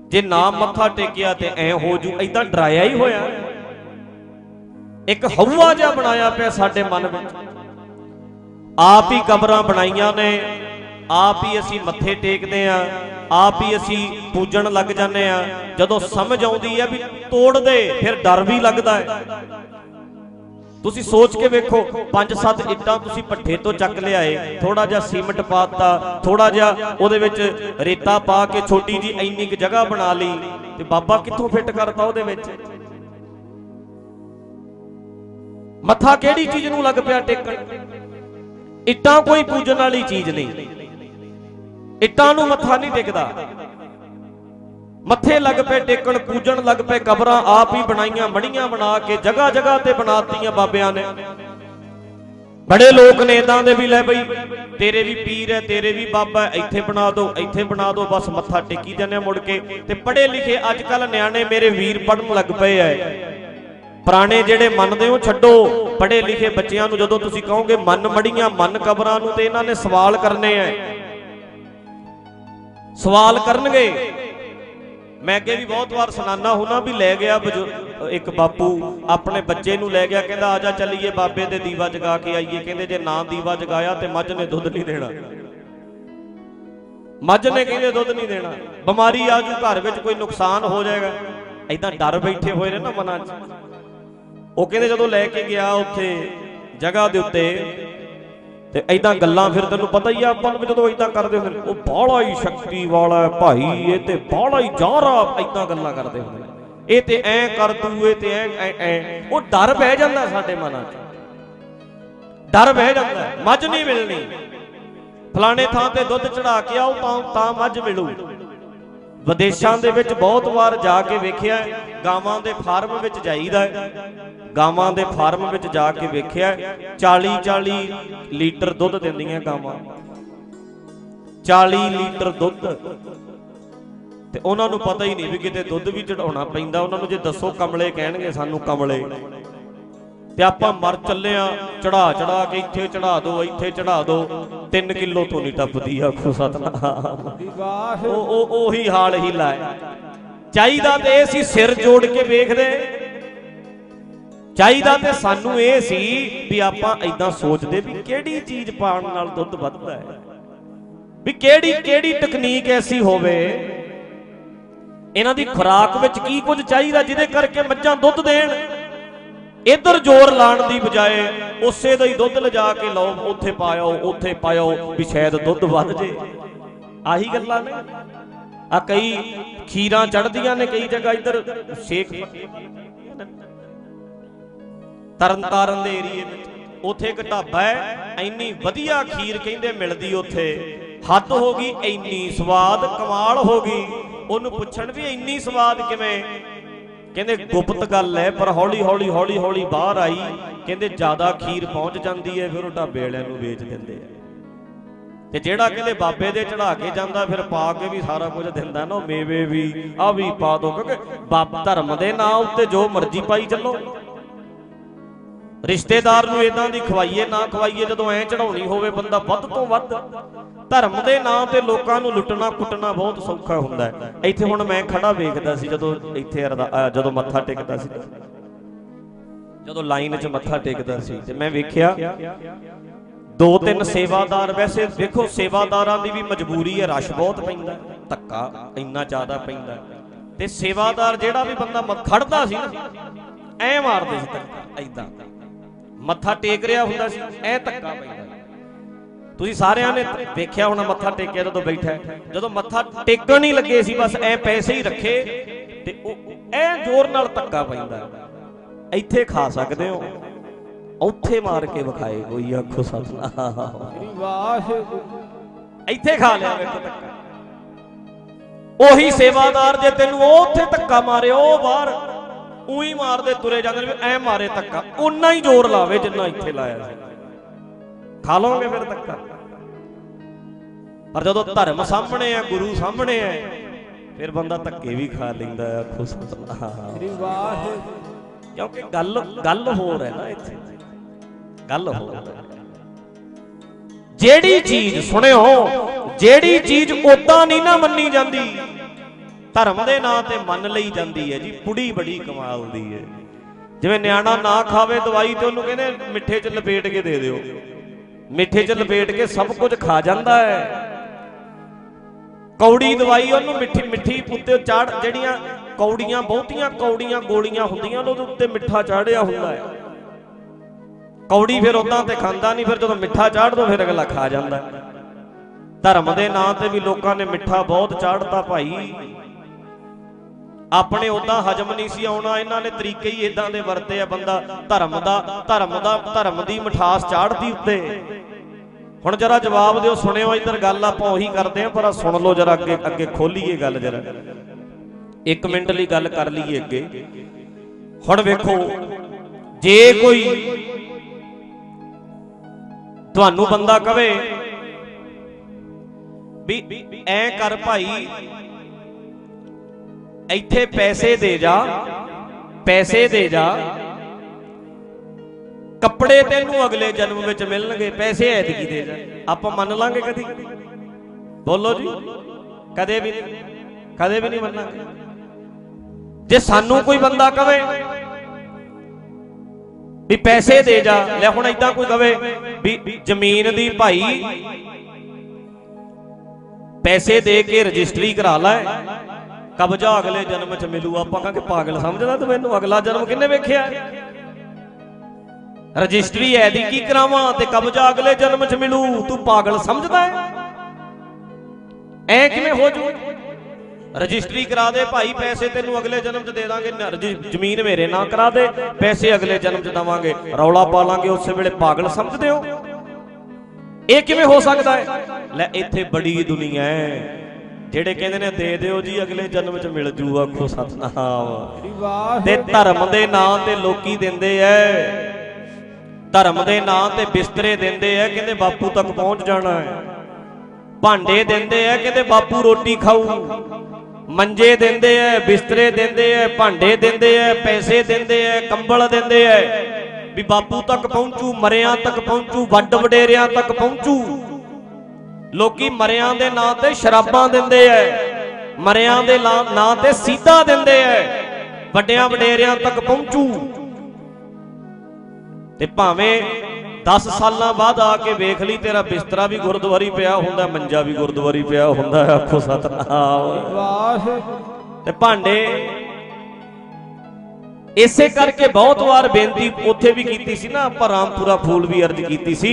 ਜੇ ਨਾ ਮੱਥਾ ਟੇਕਿਆ ਤੇ ਐ ਹੋ ਜੂ ਐਦਾਂ ਡਰਾਇਆ ਹੀ ਹੋਇਆ। ਇੱਕ ਹਵਾ ਜਿਹਾ ਬਣਾਇਆ ਪਿਆ ਸਾਡੇ ਮਨ ਵਿੱਚ। ਆਪ ਹੀ ਕਬਰਾਂ ਬਣਾਈਆਂ ਨੇ, ਆਪ ਹੀ ਅਸੀਂ ਮੱਥੇ ਟੇਕਦੇ ਆ ਆਪ ਹੀ ਅਸੀਂ ਪੂਜਣ ਲੱਗ ਜਾਂਦੇ ਆ ਜਦੋਂ ਸਮਝ ਆਉਂਦੀ ਹੈ ਵੀ ਤੋੜ ਦੇ ਫਿਰ ਡਰ ਵੀ ਲੱਗਦਾ ਹੈ। ਤੁਸੀਂ ਸੋਚ ਕੇ ਵੇਖੋ, ਪੰਜ ਸੱਤ ਇੱਟਾਂ ਤੁਸੀਂ ਪੱਠੇ ਤੋਂ ਚੱਕ ਲਿਆਏ ਥੋੜਾ ਜਿਹਾ ਸੀਮਟ ਪਾਤਾ ਥੋੜਾ ਜਿਹਾ ਉਹਦੇ ਵਿੱਚ ਰੇਤਾ ਪਾ ਕੇ ਛੋਟੀ ਜੀ ਇੰਨੀ ਕੁ ਜਗ੍ਹਾ ਬਣਾ ਲਈ, ਤੇ ਬਾਬਾ ਕਿੱਥੋਂ ਫਿੱਟ ਕਰਤਾ ਉਹਦੇ ਵਿੱਚ? ਮੱਥਾ ਕਿਹੜੀ ਚੀਜ਼ ਨੂੰ ਲੱਗ ਪਿਆ ਟੇਕਣ? ਇੱਟਾਂ ਕੋਈ ਪੂਜਣ ਵਾਲੀ ਚੀਜ਼ ਨਹੀਂ। ਇੱਟਾਂ ਨੂੰ ਮੱਥਾ ਨਹੀਂ ਟੇਕਦਾ। ਮੱਥੇ ਲੱਗ ਪਏ ਟੇਕਣ, ਪੂਜਣ ਲੱਗ ਪਏ ਕਬਰਾਂ, ਆਪ ਹੀ ਬਣਾਈਆਂ ਮੜੀਆਂ ਬਣਾ ਕੇ ਜਗ੍ਹਾ ਜਗ੍ਹਾ ਤੇ ਬਣਾਤੀਆਂ ਬਾਬਿਆਂ ਨੇ। ਬੜੇ ਲੋਕ ਨੇ ਇਦਾਂ ਦੇ ਵੀ, ਲੈ ਬਈ, ਤੇਰੇ ਵੀ ਪੀਰ ਹੈ, ਤੇਰੇ ਵੀ ਬਾਬਾ ਹੈ, ਇੱਥੇ ਬਣਾ ਦਿਓ ਇੱਥੇ ਬਣਾ ਦਿਓ ਬਸ ਮੱਥਾ ਟੇਕੀ ਜਾਂਦੇ ਆ ਮੁੜ ਕੇ। ਤੇ ਪੜੇ ਲਿਖੇ ਅੱਜ ਕੱਲ ਨਿਆਣੇ ਮੇਰੇ ਵੀਰ ਪੜਨ ਲੱਗ ਪਏ ਐ। ਪੁਰਾਣੇ ਜਿਹੜੇ ਮੰਨਦੇ ਹੋ, ਛੱਡੋ। ਪੜ੍ਹੇ ਲਿਖੇ ਬੱਚਿਆਂ ਨੂੰ ਜਦੋਂ ਤੁਸੀਂ ਕਹੋਗੇ ਮਨ ਮੜੀਆਂ ਮਨ ਕਬਰਾਂ ਨੂੰ, ਤੇ ਇਹਨਾਂ ਨੇ ਸਵਾਲ ਕਰਨੇ ਐ। ਸਵਾਲ ਕਰਨਗੇ। ਮੈਂ ਅੱਗੇ ਵੀ ਬਹੁਤ ਵਾਰ ਸੁਣਾਨਾ ਹੁਣਾ ਵੀ ਲੈ ਗਿਆ ਇੱਕ ਬਾਪੂ, ਆਪਣੇ ਬੱਚੇ ਨੂੰ ਲੈ ਗਿਆ, ਕਹਿੰਦਾ ਆਜਾ ਚੱਲੀਏ ਬਾਬੇ ਦੇ ਦੀਵਾ ਜਗਾ ਕੇ ਆਈਏ। ਕਹਿੰਦੇ ਜੇ ਨਾ ਦੀਵਾ ਜਗਾਇਆ ਤੇ ਮੱਝ ਨੇ ਦੁੱਧ ਨਹੀਂ ਦੇਣਾ। ਮੱਝ ਨੇ ਕਹਿੰਦੇ ਦੁੱਧ ਨਹੀਂ ਦੇਣਾ। ਬਿਮਾਰੀ ਆਜੂ ਘਰ ਵਿੱਚ ਕੋਈ ਨੁਕਸਾਨ ਹੋ ਜਾਏਗਾ। ਐਦਾਂ ਡਰ ਬੈਠੇ ਹੋਏ ਨੇ ਨਾ ਮਨਾਂ 'ਚ। ਉਹ ਕਹਿੰਦੇ ਜਦੋਂ ਲੈ ਕੇ ਗਿਆ ਉੱਥੇ ਜਗ੍ਹਾ ਦੇ ਉੱਤੇ, ਤੇ ਐਦਾਂ ਗੱਲਾਂ ਫਿਰ ਤੈਨੂੰ ਪਤਾ ਹੀ ਆ ਆਪਾਂ ਨੂੰ ਜਦੋਂ ਐਦਾਂ ਕਰਦੇ ਹੁੰਦੇ ਨੇ, ਉਹ ਬਾਹਲਾ ਹੀ ਸ਼ਕਤੀ ਵਾਲਾ ਭਾਈ, ਇਹ ਤੇ ਬਾਹਲਾ ਹੀ ਜਾਰਾ ਐਦਾਂ ਗੱਲਾਂ ਕਰਦੇ ਹੁੰਦੇ ਨੇ। ਇਹ ਤੇ ਐ ਕਰ ਤੂੰ, ਇਹ ਤੇ ਐ ਐ ਐ। ਉਹ ਡਰ ਬਹਿ ਜਾਂਦਾ ਸਾਡੇ ਮਨਾਂ 'ਚ। ਡਰ ਬਹਿ ਜਾਂਦਾ, ਮੱਝ ਨਹੀਂ ਮਿਲਣੀ। ਫਲਾਣੇ ਥਾਂ ਤੇ ਦੁੱਧ ਚੜਾ ਕੇ ਆਓ ਤਾਂ ਮੱਝ ਮਿਲੂ। ਵਿਦੇਸ਼ਾਂ ਦੇ ਵਿੱਚ ਬਹੁਤ ਵਾਰ ਜਾ ਕੇ ਵੇਖਿਆ ਗਾਵਾਂ ਦੇ ਫਾਰਮ ਵਿੱਚ ਜਾਈਦਾ ਹੈ। ਗਾਵਾਂ ਦੇ ਫਾਰਮ ਵਿੱਚ ਜਾ ਕੇ ਵੇਖਿਆ 40 40 ਲੀਟਰ ਦੁੱਧ ਦਿੰਦੀਆਂ ਗਾਵਾਂ। 40 ਲੀਟਰ ਦੁੱਧ। ਤੇ ਉਹਨਾਂ ਨੂੰ ਪਤਾ ਹੀ ਨਹੀਂ ਵੀ ਕਿਤੇ ਦੁੱਧ ਵੀ ਚੜਾਉਣਾ ਪੈਂਦਾ, ਉਹਨਾਂ ਨੂੰ ਜੇ ਦੱਸੋ ਕਮਲੇ ਕਹਿਣਗੇ ਸਾਨੂੰ ਕਮਲੇ। ਤੇ ਆਪਾਂ ਮਰ ਚੱਲੇ ਆ। ਚੜਾ ਚੜਾ ਕੇ ਇੱਥੇ ਚੜਾ ਦੋ, ਇੱਥੇ ਚੜਾ ਦੋ। 3 ਕਿਲੋ ਤੋਂ ਨਹੀਂ ਟੱਪਦੀ ਆਖੋ ਸਤਨਾਮ। ਉਹ ਉਹ, ਉਹੀ ਹਾਲ ਹੀ ਲਾਇਆ ਚਾਹੀਦਾ ਤੇ ਇਹ ਸੀ ਸਿਰ ਜੋੜ ਕੇ ਵੇਖਦੇ। ਚਾਹੀਦਾ ਤੇ ਸਾਨੂੰ ਇਹ ਸੀ ਵੀ ਆਪਾਂ ਐਦਾਂ ਸੋਚਦੇ ਵੀ ਕਿਹੜੀ ਚੀਜ਼ ਪਾਉਣ ਨਾਲ ਦੁੱਧ ਵੱਧਦਾ ਹੈ। ਵੀ ਕਿਹੜੀ ਕਿਹੜੀ ਤਕਨੀਕ ਐਸੀ ਹੋਵੇ। ਇਹਨਾਂ ਦੀ ਖੁਰਾਕ ਵਿੱਚ ਕੀ ਕੁਝ ਚਾਹੀਦਾ ਜਿਹਦੇ ਕਰਕੇ ਮੱਝਾਂ ਦੁੱਧ ਦੇਣ। ਇੱਧਰ ਜ਼ੋਰ ਲਾਣ ਦੀ ਬਜਾਏ ਉਸੇ ਦਾ ਹੀ ਦੁੱਧ ਲਿਜਾ ਕੇ ਲਓ, ਉੱਥੇ ਪਾਇਓ ਉੱਥੇ ਪਾਇਓ ਵੀ ਸ਼ਾਇਦ ਦੁੱਧ ਵੱਧ ਜੇ। ਆਹੀ ਗੱਲਾਂ ਨੇ। ਆ ਕਈ ਖੀਰਾਂ ਚੜਦੀਆਂ ਨੇ ਕਈ ਜਗ੍ਹਾ ਇੱਧਰ। ਸ਼ੇਖ ਤਰਨਤਾਰਨ ਦੇ ਏਰੀਏ ਵਿੱਚ। ਉੱਥੇ ਇੱਕ ਢਾਬਾ ਹੈ, ਇੰਨੀ ਵਧੀਆ ਖੀਰ ਕਹਿੰਦੇ ਮਿਲਦੀ ਉੱਥੇ। ਹੱਦ ਹੋ ਗਈ, ਇੰਨੀ ਸਵਾਦ, ਕਮਾਲ ਹੋ ਗਈ। ਉਹਨੂੰ ਪੁੱਛਣ ਵੀ ਇੰਨੀ ਸਵਾਦ ਕਿਵੇਂ? ਕਹਿੰਦੇ ਗੁਪਤ ਗੱਲ ਹੈ, ਪਰ ਹੌਲੀ ਹੌਲੀ ਹੌਲੀ ਹੌਲੀ ਬਾਹਰ ਆਈ। ਕਹਿੰਦੇ ਜ਼ਿਆਦਾ ਖੀਰ ਪਹੁੰਚ ਜਾਂਦੀ ਹੈ, ਫਿਰ ਉਹ ਢਾਬੇ ਵਾਲਿਆਂ ਨੂੰ ਵੇਚ ਦਿੰਦੇ ਆ। ਤੇ ਜਿਹੜਾ ਕਹਿੰਦੇ ਬਾਬੇ ਦੇ ਚੜਾ ਕੇ ਜਾਂਦਾ, ਫਿਰ ਪਾ ਕੇ ਵੀ ਸਾਰਾ ਕੁਝ ਦਿੰਦਾ ਨਾ, ਉਹ ਮੇਵੇ ਵੀ ਆ ਵੀ ਪਾ ਦੋ, ਕਿਉਂਕਿ ਬਾਬ ਧਰਮ ਦੇ ਨਾਂ ਉੱਤੇ ਜੋ ਮਰਜ਼ੀ ਪਾਈ ਚੱਲੋ। ਰਿਸ਼ਤੇਦਾਰ ਨੂੰ ਇਦਾਂ ਦੀ ਖਵਾਈਏ, ਨਾ ਖਵਾਈਏ, ਜਦੋਂ ਐ ਚੜਾਉਣੀ ਹੋਵੇ, ਬੰਦਾ ਵੱਧ ਤੋਂ ਵੱਧ ਧਰਮ ਦੇ ਨਾਂ ਤੇ ਲੋਕਾਂ ਨੂੰ ਲੁੱਟਣਾ ਕੁੱਟਣਾ ਬਹੁਤ ਸੌਖਾ ਹੁੰਦਾ ਹੈ। ਇੱਥੇ ਹੁਣ ਮੈਂ ਖੜਾ ਵੇਖਦਾ ਸੀ, ਜਦੋਂ ਇੱਥੇ ਜਦੋਂ ਮੱਥਾ ਟੇਕਦਾ ਸੀ। ਜਦੋਂ ਲਾਈਨ 'ਚ ਮੱਥਾ ਟੇਕਦਾ ਸੀ ਤੇ ਮੈਂ ਵੇਖਿਆ ਦੋ ਤਿੰਨ ਸੇਵਾਦਾਰ ਵੈਸੇ ਦੇਖੋ ਸੇਵਾਦਾਰਾਂ ਦੀ ਵੀ ਮਜਬੂਰੀ ਹੈ, ਰਸ਼ ਬਹੁਤ ਪੈਂਦਾ, ਧੱਕਾ ਇੰਨਾ ਜ਼ਿਆਦਾ ਪੈਂਦਾ। ਤੇ ਸੇਵਾਦਾਰ ਜਿਹੜਾ ਵੀ ਬੰਦਾ ਖੜਦਾ ਸੀ ਨਾ, ਐ ਮਾਰਦੇ ਸੀ ਧੱਕਾ ਐਦਾਂ ਮੱਥਾ ਟੇਕ ਰਿਹਾ ਹੁੰਦਾ ਸੀ, ਐ ਧੱਕਾ ਪੈਂਦਾ। ਤੁਸੀਂ ਸਾਰਿਆਂ ਨੇ ਦੇਖਿਆ ਹੋਣਾ ਮੱਥਾ ਟੇਕਿਆ ਜਦੋਂ ਬੈਠਾ ਜਦੋਂ ਮੱਥਾ ਟੇਕਣ ਹੀ ਲੱਗੇ ਸੀ, ਬਸ ਐ ਪੈਸੇ ਹੀ ਰੱਖੇ ਤੇ ਉਹ ਐ ਜ਼ੋਰ ਨਾਲ ਧੱਕਾ ਪੈਂਦਾ ਇੱਥੇ ਖਾ ਸਕਦੇ ਹੋ। ਉੱਥੇ ਮਾਰ ਕੇ ਵਿਖਾਏ ਕੋਈ ਆਖੋ ਸਤਨਾਮ। ਵਾਹਿਗੁਰੂ ਇੱਥੇ ਖਾ ਲਿਆ ਵੇਖੋ ਧੱਕਾ। ਉਹੀ ਸੇਵਾਦਾਰ ਜੇ ਤੈਨੂੰ ਉਹ ਉੱਥੇ ਧੱਕਾ ਮਾਰੇ, ਉਹ ਬਾਹਰ ਉਹੀ ਮਾਰਦੇ ਤੁਰੇ ਜਾਂਦੇ ਨੇ ਵੀ ਐ ਮਾਰੇ ਧੱਕਾ। ਉਨਾ ਹੀ ਜ਼ੋਰ ਲਾਵੇ ਜਿੰਨਾ ਇੱਥੇ ਲਾਇਆ ਸੀ। ਖਾ ਲਓਗੇ ਫਿਰ ਧੱਕਾ? ਪਰ ਜਦੋਂ ਧਰਮ ਸਾਹਮਣੇ ਆ ਗੁਰੂ ਸਾਹਮਣੇ ਆ ਫਿਰ ਬੰਦਾ ਧੱਕੇ ਵੀ ਖਾ ਲੈਂਦਾ ਆ ਸਤਨਾਮ ਸ੍ਰੀ ਵਾਹਿਗੁਰੂ। ਕਿਉਂਕਿ ਗੱਲ ਗੱਲ ਹੋਰ ਹੈ ਨਾ ਇੱਥੇ। ਗੱਲ ਹੋਰ ਹੈ। ਜਿਹੜੀ ਚੀਜ਼ ਸੁਣਿਓ ਜਿਹੜੀ ਚੀਜ਼ ਉਦਾਂ ਨਹੀਂ ਨਾ ਮੰਨੀ ਜਾਂਦੀ। ਧਰਮ ਦੇ ਨਾਂ ਤੇ ਮੰਨ ਲਈ ਜਾਂਦੀ ਹੈ ਜੀ ਪੁੜੀ ਬੜੀ ਕਮਾਲ ਦੀ ਹੈ। ਜਿਵੇਂ ਨਿਆਣਾ ਨਾ ਖਾਵੇ ਦਵਾਈ ਤੇ ਉਹਨੂੰ ਕਹਿੰਦੇ ਮਿੱਠੇ 'ਚ ਲਪੇਟ ਕੇ ਦੇ ਦਿਓ। ਮਿੱਠੇ 'ਚ ਲਪੇਟ ਕੇ ਸਭ ਕੁਝ ਖਾ ਜਾਂਦਾ ਹੈ। ਕੌੜੀ ਦਵਾਈ ਉਹਨੂੰ ਮਿੱਠੀ ਮਿੱਠੀ ਉੱਤੇ ਚਾੜ, ਜਿਹੜੀਆਂ ਕੌੜੀਆਂ ਬਹੁਤੀਆਂ ਕੌੜੀਆਂ ਗੋਲੀਆਂ ਹੁੰਦੀਆਂ ਉਹਦੇ ਉੱਤੇ ਮਿੱਠਾ ਚਾੜਿਆ ਹੁੰਦਾ ਹੈ। ਕੌੜੀ ਫਿਰ ਉਦਾਂ ਤੇ ਖਾਂਦਾ ਨਹੀਂ, ਫਿਰ ਜਦੋਂ ਮਿੱਠਾ ਚਾੜ ਦੋ, ਫਿਰ ਅਗਲਾ ਖਾ ਜਾਂਦਾ ਧਰਮ ਦੇ ਨਾਂ ਤੇ ਵੀ ਲੋਕਾਂ ਨੇ ਮਿੱਠਾ ਬਹੁਤ ਚਾੜਤਾ ਭਾਈ। ਆਪਣੇ ਉਦਾਂ ਹਜਮ ਨਹੀਂ ਸੀ ਆਉਣਾ, ਇਹਨਾਂ ਨੇ ਤਰੀਕੇ ਹੀ ਇਦਾਂ ਦੇ ਵਰਤੇ ਆ ਬੰਦਾ, ਧਰਮ ਦਾ ਧਰਮ ਦਾ, ਧਰਮ ਦੀ ਮਿਠਾਸ ਚਾੜਦੀ ਉੱਤੇ। ਹੁਣ ਜਰਾ ਜਵਾਬ ਦਿਓ, ਸੁਣਿਓ ਇੱਧਰ ਗੱਲ, ਆਪਾਂ ਉਹੀ ਕਰਦੇ ਆ ਪਰ ਸੁਣ ਲਓ ਜਰਾ ਅੱਗੇ ਅੱਗੇ ਖੋਲੀਏ ਗੱਲ ਜਰਾ। ਇੱਕ ਮਿੰਟ ਲਈ ਗੱਲ ਕਰ ਲਈਏ ਅੱਗੇ। ਹੁਣ ਵੇਖੋ, ਜੇ ਕੋਈ ਤੁਹਾਨੂੰ ਬੰਦਾ ਕਵੇ ਵੀ ਐ ਕਰ ਭਾਈ ਇੱਥੇ ਪੈਸੇ ਦੇ ਜਾ, ਪੈਸੇ ਦੇ ਜਾ। ਕੱਪੜੇ ਤੈਨੂੰ ਅਗਲੇ ਜਨਮ ਵਿੱਚ ਮਿਲਣਗੇ, ਪੈਸੇ ਐਤਕੀ ਦੇ ਜਾ। ਆਪਾਂ ਮੰਨ ਲਾਂਗੇ ਕਦੀ? ਬੋਲੋ ਜੀ। ਕਦੇ ਵੀ ਕਦੇ ਵੀ ਨਹੀਂ ਮੰਨਾਂਗੇ। ਜੇ ਸਾਨੂੰ ਕੋਈ ਬੰਦਾ ਕਵੇ ਵੀ ਪੈਸੇ ਦੇ ਜਾ, ਲੈ ਹੁਣ ਇਦਾਂ ਕੋਈ ਕਵੇ ਵੀ ਜ਼ਮੀਨ ਦੀ ਭਾਈ ਪੈਸੇ ਦੇ ਕੇ ਰਜਿਸਟਰੀ ਕਰਾ ਲੈ। ਕਬਜ਼ਾ ਅਗਲੇ ਜਨਮ ਚ ਮਿਲੂ? ਆਪਾਂ ਕਹਾਂਗੇ ਪਾਗਲ, ਸਮਝਦਾ ਤੂੰ ਮੈਨੂੰ? ਅਗਲਾ ਜਨਮ ਕਿੰਨੇ ਵੇਖਿਆ? ਰਜਿਸਟਰੀ ਐਦੀ ਕੀ ਕਰਾਵਾਂ ਤੇ ਕਬਜ਼ਾ ਅਗਲੇ ਜਨਮ ਚ ਮਿਲੂ? ਤੂੰ ਪਾਗਲ ਸਮਝਦਾ ਹੈ? ਐ ਕਿਵੇਂ ਹੋ ਜੂ? ਰਜਿਸਟਰੀ ਕਰਾ ਦੇ ਭਾਈ, ਪੈਸੇ ਤੈਨੂੰ ਅਗਲੇ ਜਨਮ ਚ ਦੇ ਦਾਂਗੇ। ਨ- ਰਜਿ- ਜ਼ਮੀਨ ਮੇਰੇ ਨਾਂ ਕਰਾ ਦੇ, ਪੈਸੇ ਅਗਲੇ ਜਨਮ ਚ ਦਵਾਂਗੇ। ਰੌਲਾ ਪਾ ਲਾਂਗੇ ਉਸੇ ਵੇਲੇ, ਪਾਗਲ ਸਮਝਦੇ ਹੋ? ਇਹ ਕਿਵੇਂ ਹੋ ਸਕਦਾ ਹੈ? ਲੈ, ਇੱਥੇ ਬੜੀ ਦੁਨੀਆ ਹੈ। ਜਿਹੜੇ ਕਹਿੰਦੇ ਨੇ ਦੇ ਦਿਓ ਜੀ ਅਗਲੇ ਜਨਮ ਚ ਮਿਲ ਜੂ ਆਖੋ ਸਤਨਾਮ। ਤੇ ਧਰਮ ਦੇ ਨਾਂ ਤੇ ਲੋਕੀ ਦਿੰਦੇ ਐ। ਧਰਮ ਦੇ ਨਾਂ ਤੇ ਬਿਸਤਰੇ ਦਿੰਦੇ ਐ ਕਹਿੰਦੇ ਬਾਪੂ ਤੱਕ ਪਹੁੰਚ ਜਾਣਾ ਹੈ ਭਾਂਡੇ ਦਿੰਦੇ ਐ ਕਹਿੰਦੇ ਬਾਪੂ ਰੋਟੀ ਖਾਊ। ਮੰਜੇ ਦਿੰਦੇ ਐ ਬਿਸਤਰੇ ਦਿੰਦੇ ਐ ਭਾਂਡੇ ਦਿੰਦੇ ਐ ਪੈਸੇ ਦਿੰਦੇ ਐ ਕੰਬਲ ਦਿੰਦੇ ਐ। ਵੀ ਬਾਪੂ ਤੱਕ ਪਹੁੰਚੂ ਮਰਿਆਂ ਤੱਕ ਪਹੁੰਚੂ ਵੱਡ ਵਡੇਰਿਆਂ ਤੱਕ ਪਹੁੰਚੂ। ਲੋਕੀ ਮਰਿਆਂ ਦੇ ਨਾਂ ਤੇ ਸ਼ਰਾਬਾਂ ਦਿੰਦੇ ਐ। ਮਰਿਆਂ ਦੇ ਨਾਂ ਤੇ ਸੀਧਾ ਦਿੰਦੇ ਐ। ਵੱਡਿਆਂ ਵਡੇਰਿਆਂ ਤੱਕ ਪਹੁੰਚੂ। ਤੇ ਭਾਵੇਂ 10 ਸਾਲਾਂ ਬਾਅਦ ਆ ਕੇ ਵੇਖ ਲਈ ਤੇਰਾ ਬਿਸਤਰਾ ਵੀ ਗੁਰਦੁਆਰੀ ਪਿਆ ਹੁੰਦਾ ਮੰਜਾ ਵੀ ਗੁਰਦੁਆਰੀ ਪਿਆ ਹੁੰਦਾ ਆਖੋ ਸਤਨਾਮ। ਵਾਹ। ਤੇ ਭਾਂਡੇ ਇਸੇ ਕਰਕੇ ਬਹੁਤ ਵਾਰ ਬੇਨਤੀ ਉੱਥੇ ਵੀ ਕੀਤੀ ਸੀ ਨਾ, ਆਪਾਂ ਰਾਮਪੁਰਾ ਫੂਲ ਵੀ ਅਰਜ਼ ਕੀਤੀ ਸੀ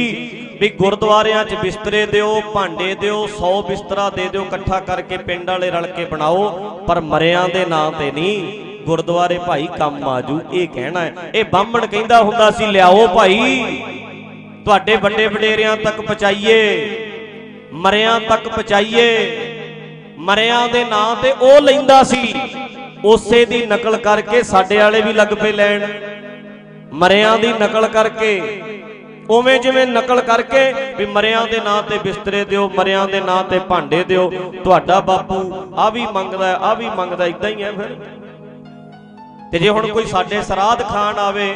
ਵੀ ਗੁਰਦੁਆਰਿਆਂ 'ਚ ਬਿਸਤਰੇ ਦਿਓ, ਭਾਂਡੇ ਦਿਓ 100 ਬਿਸਤਰਾ ਦੇ ਦਿਓ, ਇਕੱਠਾ ਕਰਕੇ ਪਿੰਡ ਵਾਲੇ ਰਲ ਕੇ ਬਣਾਓ, ਪਰ ਮਰਿਆਂ ਦੇ ਨਾਂ ਤੇ ਨਹੀਂ ਗੁਰਦੁਆਰੇ ਭਾਈ ਕੰਮ ਆਜੂ, ਇਹ ਕਹਿਣਾ ਹੈ। ਇਹ ਬਾਹਮਣ ਕਹਿੰਦਾ ਹੁੰਦਾ ਸੀ, ਲਿਆਓ ਭਾਈ, ਤੁਹਾਡੇ ਵੱਡੇ ਵਡੇਰਿਆਂ ਤੱਕ ਪਹੁੰਚਾਈਏ, ਮਰਿਆਂ ਤੱਕ ਪਹੁੰਚਾਈਏ। ਮਰਿਆਂ ਦੇ ਨਾਂ ਤੇ ਉਹ ਲੈਂਦਾ ਸੀ। ਉਸੇ ਦੀ ਨਕਲ ਕਰਕੇ ਸਾਡੇ ਵਾਲੇ ਵੀ ਲੱਗ ਪਏ ਲੈਣ। ਮਰਿਆਂ ਦੀ ਨਕਲ ਕਰਕੇ, ਉਵੇਂ ਜਿਵੇਂ ਨਕਲ ਕਰਕੇ ਵੀ ਮਰਿਆਂ ਦੇ ਨਾਂ ਤੇ ਬਿਸਤਰੇ ਦਿਓ, ਮਰਿਆਂ ਦੇ ਨਾਂ ਤੇ ਭਾਂਡੇ ਦਿਓ, ਤੁਹਾਡਾ ਬਾਪੂ ਆ ਵੀ ਮੰਗਦਾ, ਆ ਵੀ ਮੰਗਦਾ ਇਦਾਂ ਹੀ ਹੈ ਫਿਰ। ਤੇ ਜੇ ਹੁਣ ਕੋਈ ਸਾਡੇ ਸਰਾਧ ਖਾਣ ਆਵੇ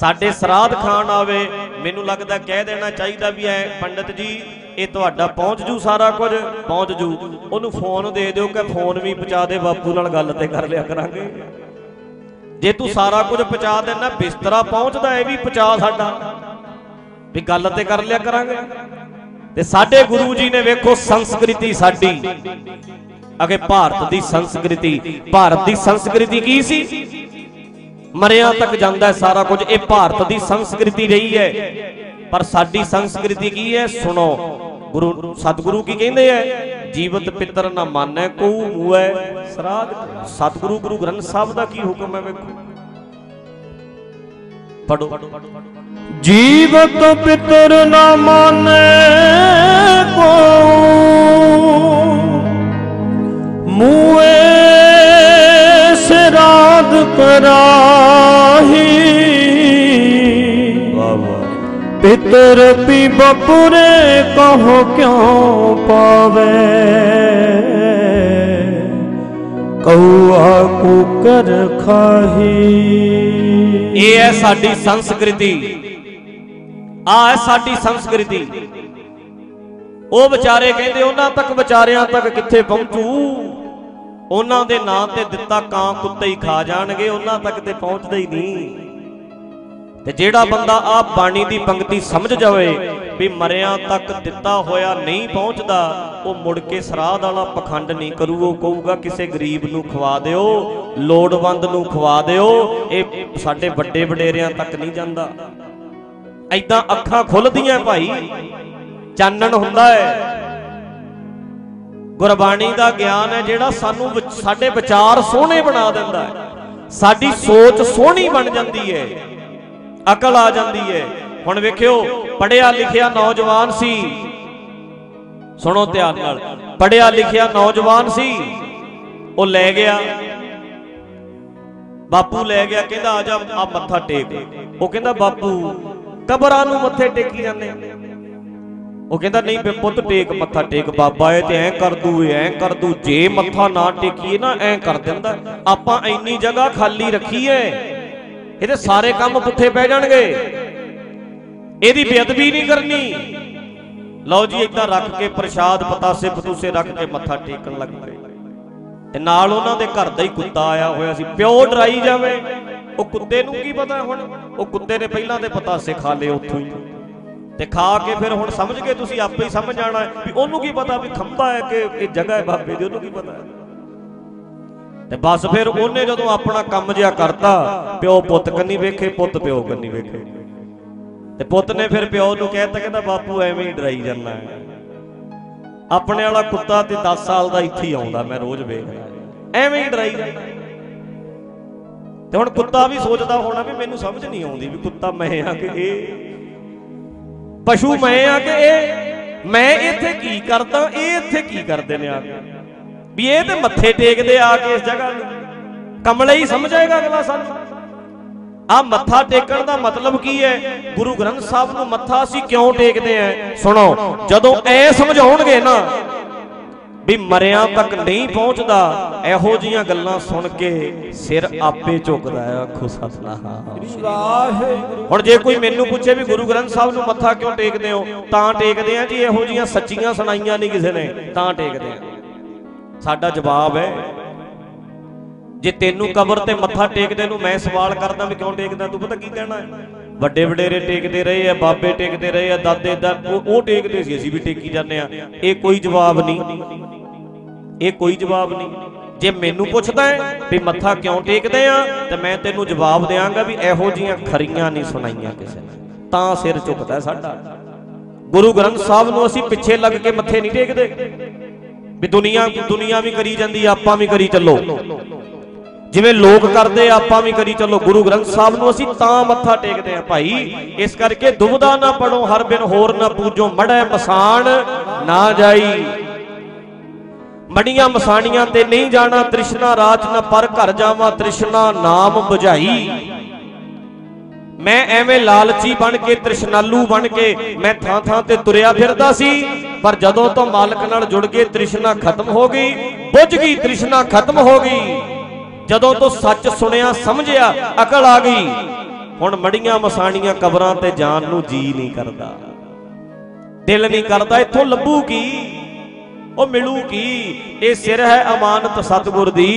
ਸਾਡੇ ਸਰਾਧ ਖਾਣ ਆਵੇ, ਮੈਨੂੰ ਲੱਗਦਾ ਕਹਿ ਦੇਣਾ ਚਾਹੀਦਾ ਵੀ ਐ, ਪੰਡਤ ਜੀ, ਇਹ ਤੁਹਾਡਾ ਪਹੁੰਚ ਜੂ ਸਾਰਾ ਕੁਝ, ਪਹੁੰਚ ਜੂ। ਉਹਨੂੰ ਫੋਨ ਦੇ ਦਿਓ ਕਿ ਫੋਨ ਵੀ ਪਹੁੰਚਾ ਦੇ, ਬਾਪੂ ਨਾਲ ਗੱਲ ਤੇ ਕਰ ਲਿਆ ਕਰਾਂਗੇ। ਜੇ ਤੂੰ ਸਾਰਾ ਕੁਝ ਪਹੁੰਚਾ ਦੇਣਾ, ਬਿਸਤਰਾ ਪਹੁੰਚਦਾ, ਇਹ ਵੀ ਪਹੁੰਚਾ ਸਾਡਾ। ਵੀ ਗੱਲ ਤੇ ਕਰ ਲਿਆ ਕਰਾਂਗੇ। ਤੇ ਸਾਡੇ ਗੁਰੂ ਜੀ ਨੇ ਵੇਖੋ ਸੰਸਕ੍ਰਿਤੀ ਸਾਡੀ। ਅਗੇ ਭਾਰਤ ਦੀ ਸੰਸਕ੍ਰਿਤੀ। ਭਾਰਤ ਦੀ ਸੰਸਕ੍ਰਿਤੀ ਕੀ ਸੀ? ਮਰਿਆਂ ਤੱਕ ਜਾਂਦਾ ਹੈ ਸਾਰਾ ਕੁਝ। ਇਹ ਭਾਰਤ ਦੀ ਸੰਸਕ੍ਰਿਤੀ ਰਹੀ ਹੈ। ਪਰ ਸਾਡੀ ਸੰਸਕ੍ਰਿਤੀ ਕੀ ਹੈ? ਸੁਣੋ, ਗੁਰੂ ਸਤਿਗੁਰੂ ਕੀ ਕਹਿੰਦੇ ਐ ਜੀਵਤ ਪਿੱਤਰ ਨਾ ਮਾਨੈ ਕੋ ਮੂਐ ਸਰਾਧ ਸਤਿਗੁਰੂ ਗੁਰੂ ਗ੍ਰੰਥ ਸਾਹਿਬ ਦਾ ਕੀ ਹੁਕਮ ਹੈ ਵੇਖੋ। ਪੜੋ ਜੀਵਤ ਪਿਤਰ ਨਾ ਮਾਨੇ ਕੋ ਮੂਏ ਸਰਾਧ ਕਰਾਹੀ ਪਿਤਰ ਪੀ ਬਪੁਰੇ ਕਹੋ ਕਿਉ ਪਾਵੇ? ਕਉਆ ਕੁਕਰ ਖਾਹੀ। ਇਹ ਹੈ ਸਾਡੀ ਸੰਸਕ੍ਰਿਤੀ। ਆ ਹੈ ਸਾਡੀ ਸੰਸਕ੍ਰਿਤੀ। ਉਹ ਵਿਚਾਰੇ ਕਹਿੰਦੇ ਉਹਨਾਂ ਤੱਕ ਵਿਚਾਰਿਆਂ ਤੱਕ ਕਿੱਥੇ ਪਹੁੰਚੂ? ਉਹਨਾਂ ਦੇ ਨਾਂ ਤੇ ਦਿੱਤਾ ਕਾਂ ਕੁੱਤੇ ਹੀ ਖਾ ਜਾਣਗੇ, ਉਹਨਾਂ ਤੱਕ ਤੇ ਪਹੁੰਚਦਾ ਹੀ ਨਹੀਂ। ਤੇ ਜਿਹੜਾ ਬੰਦਾ ਆ ਬਾਣੀ ਦੀ ਪੰਕਤੀ ਸਮਝ ਜਾਵੇ ਵੀ ਮਰਿਆਂ ਤੱਕ ਦਿੱਤਾ ਹੋਇਆ ਨਹੀਂ ਪਹੁੰਚਦਾ, ਉਹ ਮੁੜ ਕੇ ਸਰਾਧ ਵਾਲਾ ਪਖੰਡ ਨਹੀਂ ਕਰੂ, ਉਹ ਕਹੂਗਾ ਕਿਸੇ ਗਰੀਬ ਨੂੰ ਖਵਾ ਦਿਓ, ਲੋੜਵੰਦ ਨੂੰ ਖਵਾ ਦਿਓ, ਇਹ ਸਾਡੇ ਵੱਡੇ ਵਡੇਰਿਆਂ ਤੱਕ ਨਹੀਂ ਜਾਂਦਾ। ਐਦਾਂ ਅੱਖਾਂ ਖੁੱਲਦੀਆਂ ਭਾਈ, ਚਾਨਣ ਹੁੰਦਾ ਹੈ। ਗੁਰਬਾਣੀ ਦਾ ਗਿਆਨ ਹੈ ਜਿਹੜਾ ਸਾਨੂੰ ਸਾਡੇ ਵਿਚਾਰ ਸੋਹਣੇ ਬਣਾ ਦਿੰਦਾ ਹੈ। ਸਾਡੀ ਸੋਚ ਸੋਹਣੀ ਬਣ ਜਾਂਦੀ ਹੈ। ਅਕਲ ਆ ਜਾਂਦੀ ਹੈ ਹੁਣ ਵੇਖਿਓ ਪੜਿਆ ਲਿਖਿਆ ਨੌਜਵਾਨ ਸੀ। ਸੁਣੋ ਧਿਆਨ ਨਾਲ ਪੜਿਆ ਲਿਖਿਆ ਨੌਜਵਾਨ ਸੀ। ਉਹ ਲੈ ਗਿਆ। ਬਾਪੂ ਲੈ ਗਿਆ, ਕਹਿੰਦਾ, ਆ ਜਾ, ਆ ਮੱਥਾ ਟੇਕ। ਉਹ ਕਹਿੰਦਾ, ਬਾਪੂ, ਕਬਰਾਂ ਨੂੰ ਮੱਥੇ ਟੇਕੀ ਜਾਂਦੇ ਉਹ ਕਹਿੰਦਾ, ਨਹੀਂ ਬੇ, ਪੁੱਤ ਟੇਕ, ਮੱਥਾ ਟੇਕ। ਬਾਬਾ ਇਹ ਤੇ ਐ ਕਰ ਦੂ ਐ ਕਰ ਦੂ। ਜੇ ਮੱਥਾ ਨਾ ਟੇਕੀਏ ਨਾ, ਐ ਕਰ ਦਿੰਦਾ। ਆਪਾਂ ਇੰਨੀ ਜਗ੍ਹਾ ਖਾਲੀ ਰੱਖੀ ਐ ਇਹਦੇ ਸਾਰੇ ਕੰਮ ਪੁੱਠੇ ਪੈ ਜਾਣਗੇ। ਇਹਦੀ ਬੇਅਦਬੀ ਨਹੀਂ ਕਰਨੀ। ਲਓ ਜੀ, ਇਦਾਂ ਰੱਖ ਕੇ ਪ੍ਰਸ਼ਾਦ ਪਤਾਸੇ ਪਤੂਸੇ ਰੱਖ ਕੇ ਮੱਥਾ ਟੇਕਣ ਲੱਗ ਪਏ। ਤੇ ਨਾਲ ਉਹਨਾਂ ਦੇ ਘਰ ਦਾ ਹੀ ਕੁੱਤਾ ਆਇਆ ਹੋਇਆ ਸੀ। ਪਿਓ ਡਰਾਈ ਜਾਵੇ। ਉਹ ਕੁੱਤੇ ਨੂੰ ਕੀ ਪਤਾ ਹੁਣ? ਉਹ ਕੁੱਤੇ ਨੇ ਪਹਿਲਾਂ ਦੇ ਪਤਾਸੇ ਖਾ ਲਏ ਉੱਥੋਂ ਹੀ। ਤੇ ਖਾ ਕੇ ਫਿਰ ਹੁਣ ਸਮਝ ਗਏ ਤੁਸੀਂ, ਆਪੇ ਹੀ ਸਮਝ ਜਾਣਾ ਵੀ ਉਹਨੂੰ ਕੀ ਪਤਾ ਵੀ ਖੰਭਾ ਹੈ ਕਿ ਇਹ ਜਗ੍ਹਾ ਹੈ ਬਾਬੇ ਦੀ, ਉਹਨੂੰ ਕੀ ਪਤਾ ਹੈ? ਤੇ ਬਸ ਫਿਰ ਉਹਨੇ ਜਦੋਂ ਆਪਣਾ ਕੰਮ ਜਿਆ ਕਰਤਾ, ਪਿਓ ਪੁੱਤ ਕੰਨੀ ਵੇਖੇ, ਪੁੱਤ ਪਿਓ ਕੰਨੀ ਵੇਖੇ। ਤੇ ਪੁੱਤ ਨੇ ਫਿਰ ਪਿਓ ਨੂੰ ਕਹਿਤਾ, ਕਹਿੰਦਾ, ਬਾਪੂ, ਐਵੇਂ ਹੀ ਡਰਾਈ ਜਾਂਦਾ ਆਪਣੇ ਵਾਲਾ ਕੁੱਤਾ ਤੇ 10 ਸਾਲ ਦਾ ਇੱਥੇ ਹੀ ਆਉਂਦਾ, ਮੈਂ ਰੋਜ਼ ਵੇਖਦਾ ਐਵੇਂ ਹੀ ਡਰਾਈ ਜਾਂਦਾ ਤੇ ਹੁਣ ਕੁੱਤਾ ਵੀ ਸੋਚਦਾ ਹੋਣਾ ਵੀ ਮੈਨੂੰ ਸਮਝ ਨਹੀਂ ਆਉਂਦੀ ਵੀ ਕੁੱਤਾ ਮੈਂ ਆ ਕਿ ਇਹ। ਪਸ਼ੂ ਮੈਂ ਆ ਕਿ ਇਹ। ਮੈਂ ਇੱਥੇ ਕੀ ਕਰਦਾ, ਇਹ ਇੱਥੇ ਕੀ ਕਰਦੇ ਨੇ ਆ ਕੇ? ਵੀ ਇਹ ਤੇ ਮੱਥੇ ਟੇਕਦੇ ਆ ਕੇ ਇਸ ਜਗ੍ਹਾ ਨੂੰ। ਕਮਲੇ ਹੀ ਸਮਝਾਏਗਾ ਅਗਲਾ ਸਾਨੂੰ। ਆ ਮੱਥਾ ਟੇਕਣ ਦਾ ਮਤਲਬ ਕੀ ਹੈ? ਗੁਰੂ ਗ੍ਰੰਥ ਸਾਹਿਬ ਨੂੰ ਮੱਥਾ ਅਸੀਂ ਕਿਉਂ ਟੇਕਦੇ ਆ? ਸੁਣੋ ਜਦੋਂ ਐ ਸਮਝਾਉਣਗੇ ਨਾ ਵੀ ਮਰਿਆਂ ਤੱਕ ਨਹੀਂ ਪਹੁੰਚਦਾ ਇਹੋ ਜੀਆਂ ਗੱਲਾਂ ਸੁਣ ਕੇ ਸਿਰ ਆਪੇ ਝੁਕਦਾ ਹੈ ਆਖੋ ਸਤਨਾਮ। ਹੁਣ ਜੇ ਕੋਈ ਮੈਨੂੰ ਪੁੱਛੇ ਵੀ ਗੁਰੂ ਗ੍ਰੰਥ ਸਾਹਿਬ ਨੂੰ ਮੱਥਾ ਕਿਉਂ ਟੇਕਦੇ ਹੋ ਤਾਂ ਟੇਕਦੇ ਆ ਜੀ ਇਹੋ ਜੀਆਂ ਸੱਚੀਆਂ ਸੁਣਾਈਆਂ ਨਹੀਂ ਕਿਸੇ ਨੇ ਤਾਂ ਟੇਕਦੇ ਆ। ਸਾਡਾ ਜਵਾਬ ਹੈ, ਜੇ ਤੈਨੂੰ ਕਬਰ ਤੇ ਮੱਥਾ ਟੇਕਦੇ ਨੂੰ ਮੈਂ ਸਵਾਲ ਕਰਦਾ ਵੀ ਕਿਉਂ ਟੇਕਦਾ, ਤੂੰ ਪਤਾ ਕੀ ਕਹਿਣਾ ਹੈ? ਵੱਡੇ ਵਡੇਰੇ ਟੇਕਦੇ ਰਹੇ ਆ, ਬਾਬੇ ਟੇਕਦੇ ਰਹੇ ਆ, ਦਾਦੇ ਦਾ, ਉਹ ਟੇਕਦੇ ਸੀ, ਅਸੀਂ ਵੀ ਟੇਕੀ ਜਾਂਦੇ ਆ। ਇਹ ਕੋਈ ਜਵਾਬ ਨਹੀਂ। ਇਹ ਕੋਈ ਜਵਾਬ ਨਹੀਂ। ਜੇ ਮੈਨੂੰ ਪੁੱਛਦਾ ਹੈ ਵੀ ਮੱਥਾ ਕਿਉਂ ਟੇਕਦੇ ਆ, ਤੇ ਮੈਂ ਤੈਨੂੰ ਜਵਾਬ ਦਿਆਂਗਾ ਵੀ ਇਹੋ ਜੀਆਂ ਖਰੀਆਂ ਨਹੀਂ ਸੁਣਾਈਆਂ ਕਿਸੇ ਨੇ। ਤਾਂ ਸਿਰ ਝੁਕਦਾ ਸਾਡਾ। ਗੁਰੂ ਗ੍ਰੰਥ ਸਾਹਿਬ ਨੂੰ ਅਸੀਂ ਪਿੱਛੇ ਲੱਗ ਕੇ ਮੱਥੇ ਨਹੀਂ ਟੇਕਦੇ। ਵੀ ਦੁਨੀਆ ਦੁਨੀਆ ਵੀ ਕਰੀ ਜਾਂਦੀ ਆਪਾਂ ਵੀ ਕਰੀ ਚੱਲੋ। ਜਿਵੇਂ ਲੋਕ ਕਰਦੇ ਆਪਾਂ ਵੀ ਕਰੀ ਚੱਲੋ। ਗੁਰੂ ਗ੍ਰੰਥ ਸਾਹਿਬ ਨੂੰ ਅਸੀਂ ਤਾਂ ਮੱਥਾ ਟੇਕਦੇ ਆ ਭਾਈ। ਇਸ ਕਰਕੇ ਦੁਬਦਾ ਨਾ ਪੜੋ, ਹਰ ਬਿਨ ਹੋਰ ਨਾ ਪੂਜੋ। ਮੜੈ ਮਸਾਣ ਨਾ ਜਾਈ। ਮੜੀਆਂ ਮਸਾਣੀਆਂ ਤੇ ਨਹੀਂ ਜਾਣਾ, ਤ੍ਰਿਸ਼ਨਾ ਰਾਚ ਨਾ ਪਰ ਘਰ ਜਾਵਾਂ, ਤ੍ਰਿਸ਼ਨਾ ਨਾਮ 부ਝਾਈ ਮੈਂ ਐਵੇਂ ਲਾਲਚੀ ਬਣ ਕੇ, ਤ੍ਰਿਸ਼ਨਾਲੂ ਬਣ ਕੇ, ਮੈਂ ਥਾਂ ਥਾਂ ਤੇ ਤੁਰਿਆ ਫਿਰਦਾ ਸੀ। ਪਰ ਜਦੋਂ ਤੋਂ ਮਾਲਕ ਨਾਲ ਜੁੜ ਗਏ ਤ੍ਰਿਸ਼ਨਾ ਖਤਮ ਹੋ ਗਈ, ਬੁੱਝ ਗਈ, ਤ੍ਰਿਸ਼ਨਾ ਖਤਮ ਹੋ ਗਈ। ਜਦੋਂ ਤੋਂ ਸੱਚ ਸੁਣਿਆ, ਸਮਝਿਆ, ਅਕਲ ਆ ਗਈ, ਹੁਣ ਮੜੀਆਂ ਮਸਾਣੀਆਂ ਕਬਰਾਂ ਤੇ ਜਾਣ ਨੂੰ ਜੀ ਨਹੀਂ ਕਰਦਾ। ਦਿਲ ਨਹੀਂ ਕਰਦਾ, ਇੱਥੋਂ ਲੱਭੂ ਕੀ? ਉਹ ਮਿਲੂ ਕੀ? ਇਹ ਸਿਰ ਹੈ ਅਮਾਨਤ ਸਤਿਗੁਰ ਦੀ,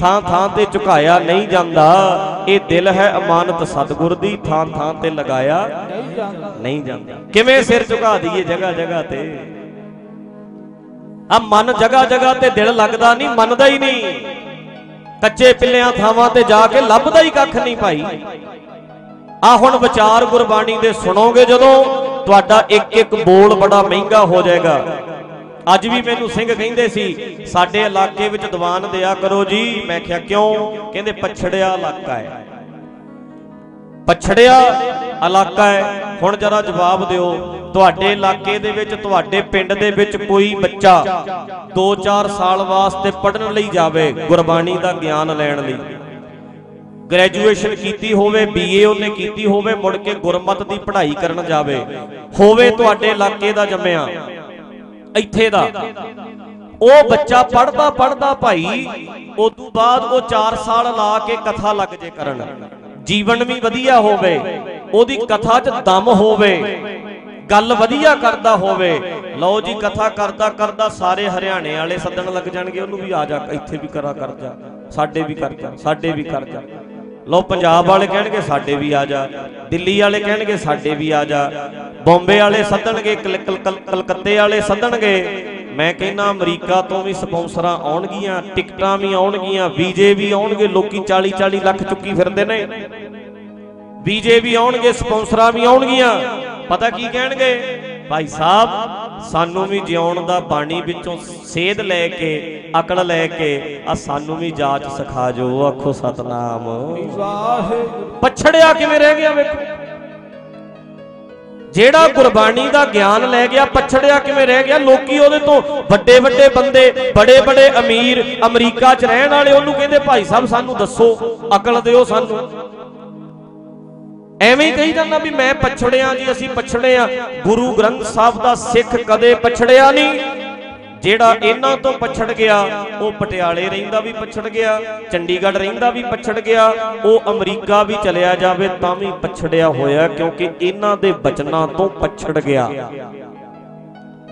ਥਾਂ ਥਾਂ ਤੇ ਝੁਕਾਇਆ ਨਹੀਂ ਜਾਂਦਾ। ਇਹ ਦਿਲ ਹੈ ਅਮਾਨਤ ਸਤਿਗੁਰ ਦੀ, ਥਾਂ ਥਾਂ ਤੇ ਲਗਾਇਆ ਨਹੀਂ ਜਾਂਦਾ ਨਹੀਂ ਜਾਂਦਾ। ਕਿਵੇਂ ਸਿਰ ਝੁਕਾ ਦਈਏ ਜਗ੍ਹਾ ਜਗ੍ਹਾ ਤੇ? ਆ ਮਨ ਜਗ੍ਹਾ ਜਗ੍ਹਾ ਤੇ ਦਿਲ ਲੱਗਦਾ ਨਹੀਂ, ਮੰਨਦਾ ਹੀ ਨਹੀਂ। ਕੱਚੇ ਪਿੱਲਿਆਂ ਥਾਵਾਂ ਤੇ ਜਾ ਕੇ ਲੱਭਦਾ ਹੀ ਕੱਖ ਨਹੀਂ ਭਾਈ। ਆ ਹੁਣ ਵਿਚਾਰ ਗੁਰਬਾਣੀ ਦੇ ਸੁਣੋਗੇ ਜਦੋਂ ਤੁਹਾਡਾ ਇੱਕ ਇੱਕ ਬੋਲ ਬੜਾ ਮਹਿੰਗਾ ਹੋ ਜਾਏਗਾ। ਅੱਜ ਵੀ ਮੈਨੂੰ ਸਿੰਘ ਕਹਿੰਦੇ ਸੀ, ਸਾਡੇ ਇਲਾਕੇ ਵਿੱਚ ਦੀਵਾਨ ਦਿਆ ਕਰੋ ਜੀ। ਮੈਂ ਕਿਹਾ, ਕਿਉਂ? ਕਹਿੰਦੇ, ਪਛੜਿਆ ਇਲਾਕਾ ਹੈ। ਪਛੜਿਆ ਇਲਾਕਾ ਹੈ। ਹੁਣ ਜਰਾ ਜਵਾਬ ਦਿਓ, ਤੁਹਾਡੇ ਇਲਾਕੇ ਦੇ ਵਿੱਚ, ਤੁਹਾਡੇ ਪਿੰਡ ਦੇ ਵਿੱਚ ਕੋਈ ਬੱਚਾ 2-4 ਸਾਲ ਵਾਸਤੇ ਪੜਨ ਲਈ ਜਾਵੇ ਗੁਰਬਾਣੀ ਦਾ ਗਿਆਨ ਲੈਣ ਲਈ। ਗ੍ਰੈਜੂਏਸ਼ਨ ਕੀਤੀ ਹੋਵੇ ਬੀਏ ਉਹਨੇ ਕੀਤੀ ਹੋਵੇ, ਮੁੜ ਕੇ ਗੁਰਮਤ ਦੀ ਪੜ੍ਹਾਈ ਕਰਨ ਜਾਵੇ, ਹੋਵੇ ਤੁਹਾਡੇ ਇਲਾਕੇ ਦਾ ਜੰਮਿਆ, ਇੱਥੇ ਦਾ। ਉਹ ਬੱਚਾ ਪੜਦਾ ਪੜਦਾ ਭਾਈ, ਉਦੋਂ ਬਾਅਦ ਉਹ 4 ਸਾਲ ਲਾ ਕੇ ਕਥਾ ਲੱਗ ਜੇ ਕਰਨ। ਜੀਵਨ ਵੀ ਵਧੀਆ ਹੋਵੇ। ਉਹਦੀ ਕਥਾ 'ਚ ਦਮ ਹੋਵੇ, ਗੱਲ ਵਧੀਆ ਕਰਦਾ ਹੋਵੇ। ਲਓ ਜੀ, ਕਥਾ ਕਰਦਾ ਕਰਦਾ ਸਾਰੇ ਹਰਿਆਣੇ ਵਾਲੇ ਸੱਦਣ ਲੱਗ ਜਾਣਗੇ, ਉਹਨੂੰ ਵੀ ਆ ਜਾ, ਇੱਥੇ ਵੀ ਕਰਾ ਕਰ ਜਾ, ਸਾਡੇ ਵੀ ਕਰ ਜਾ, ਸਾਡੇ ਵੀ ਕਰ ਜਾ। ਲਓ, ਪੰਜਾਬ ਵਾਲੇ ਕਹਿਣਗੇ, ਸਾਡੇ ਵੀ ਆ ਜਾ, ਦਿੱਲੀ ਵਾਲੇ ਕਹਿਣਗੇ, ਸਾਡੇ ਵੀ ਆ ਜਾ। ਬੰਬੇ ਵਾਲੇ ਸੱਦਣਗੇ ਕਲਕੱਤੇ ਵਾਲੇ ਸੱਦਣਗੇ। ਮੈਂ ਕਹਿੰਦਾ ਅਮਰੀਕਾ ਤੋਂ ਵੀ ਸਪਾਂਸਰਾਂ ਆਉਣਗੀਆਂ, ਟਿਕਟਾਂ ਵੀ ਆਉਣਗੀਆਂ, ਵੀਜ਼ੇ ਵੀ ਆਉਣਗੇ, ਲੋਕੀ 40 40 ਲੱਖ ਚੁੱਕੀ ਫਿਰਦੇ ਨੇ। ਵੀਜੇ ਵੀ ਆਉਣਗੇ, ਸਪਾਂਸਰਾਂ ਵੀ ਆਉਣਗੀਆਂ। ਪਤਾ ਕੀ ਕਹਿਣਗੇ? ਭਾਈ ਸਾਹਿਬ, ਸਾਨੂੰ ਵੀ ਜਿਉਣ ਦਾ ਬਾਣੀ ਵਿੱਚੋਂ ਸੇਧ ਲੈ ਕੇ ਅਕਲ ਲੈ ਕੇ, ਆ ਸਾਨੂੰ ਵੀ ਜਾਚ ਸਿਖਾ ਜੋ, ਆਖੋ ਸਤਨਾਮ। ਵਾਹਿਗੁਰੂ ਪਛੜਿਆ ਕਿਵੇਂ ਰਹਿ ਗਿਆ ਵੇਖੋ। ਜਿਹੜਾ ਗੁਰਬਾਣੀ ਦਾ ਗਿਆਨ ਲੈ ਗਿਆ, ਪਛੜਿਆ ਕਿਵੇਂ ਰਹਿ ਗਿਆ? ਲੋਕੀ ਉਹਦੇ ਤੋਂ ਵੱਡੇ ਵੱਡੇ ਬੰਦੇ, ਬੜੇ ਬੜੇ ਅਮੀਰ ਅਮਰੀਕਾ 'ਚ ਰਹਿਣ ਵਾਲੇ, ਉਹਨੂੰ ਕਹਿੰਦੇ, ਭਾਈ ਸਾਹਿਬ, ਸਾਨੂੰ ਦੱਸੋ, ਅਕਲ ਦਿਓ ਸਾਨੂੰ। ਐਵੇਂ ਹੀ ਕਹੀ ਜਾਂਦਾ ਵੀ ਮੈਂ ਪਛੜਿਆ ਜੀ ਅਸੀਂ ਪਛੜੇ ਆ ਗੁਰੂ ਗ੍ਰੰਥ ਸਾਹਿਬ ਦਾ ਸਿੱਖ ਕਦੇ ਪਛੜਿਆ ਨਹੀਂ। ਜਿਹੜਾ ਇਹਨਾਂ ਤੋਂ ਪਛੜ ਗਿਆ, ਉਹ ਪਟਿਆਲੇ ਰਹਿੰਦਾ ਵੀ ਪਛੜ ਗਿਆ, ਚੰਡੀਗੜ੍ਹ ਰਹਿੰਦਾ ਵੀ ਪਛੜ ਗਿਆ, ਉਹ ਅਮਰੀਕਾ ਵੀ ਚਲਿਆ ਜਾਵੇ ਤਾਂ ਵੀ ਪਛੜਿਆ ਹੋਇਆ, ਕਿਉਂਕਿ ਇਹਨਾਂ ਦੇ ਬਚਨਾਂ ਤੋਂ ਪਛੜ ਗਿਆ।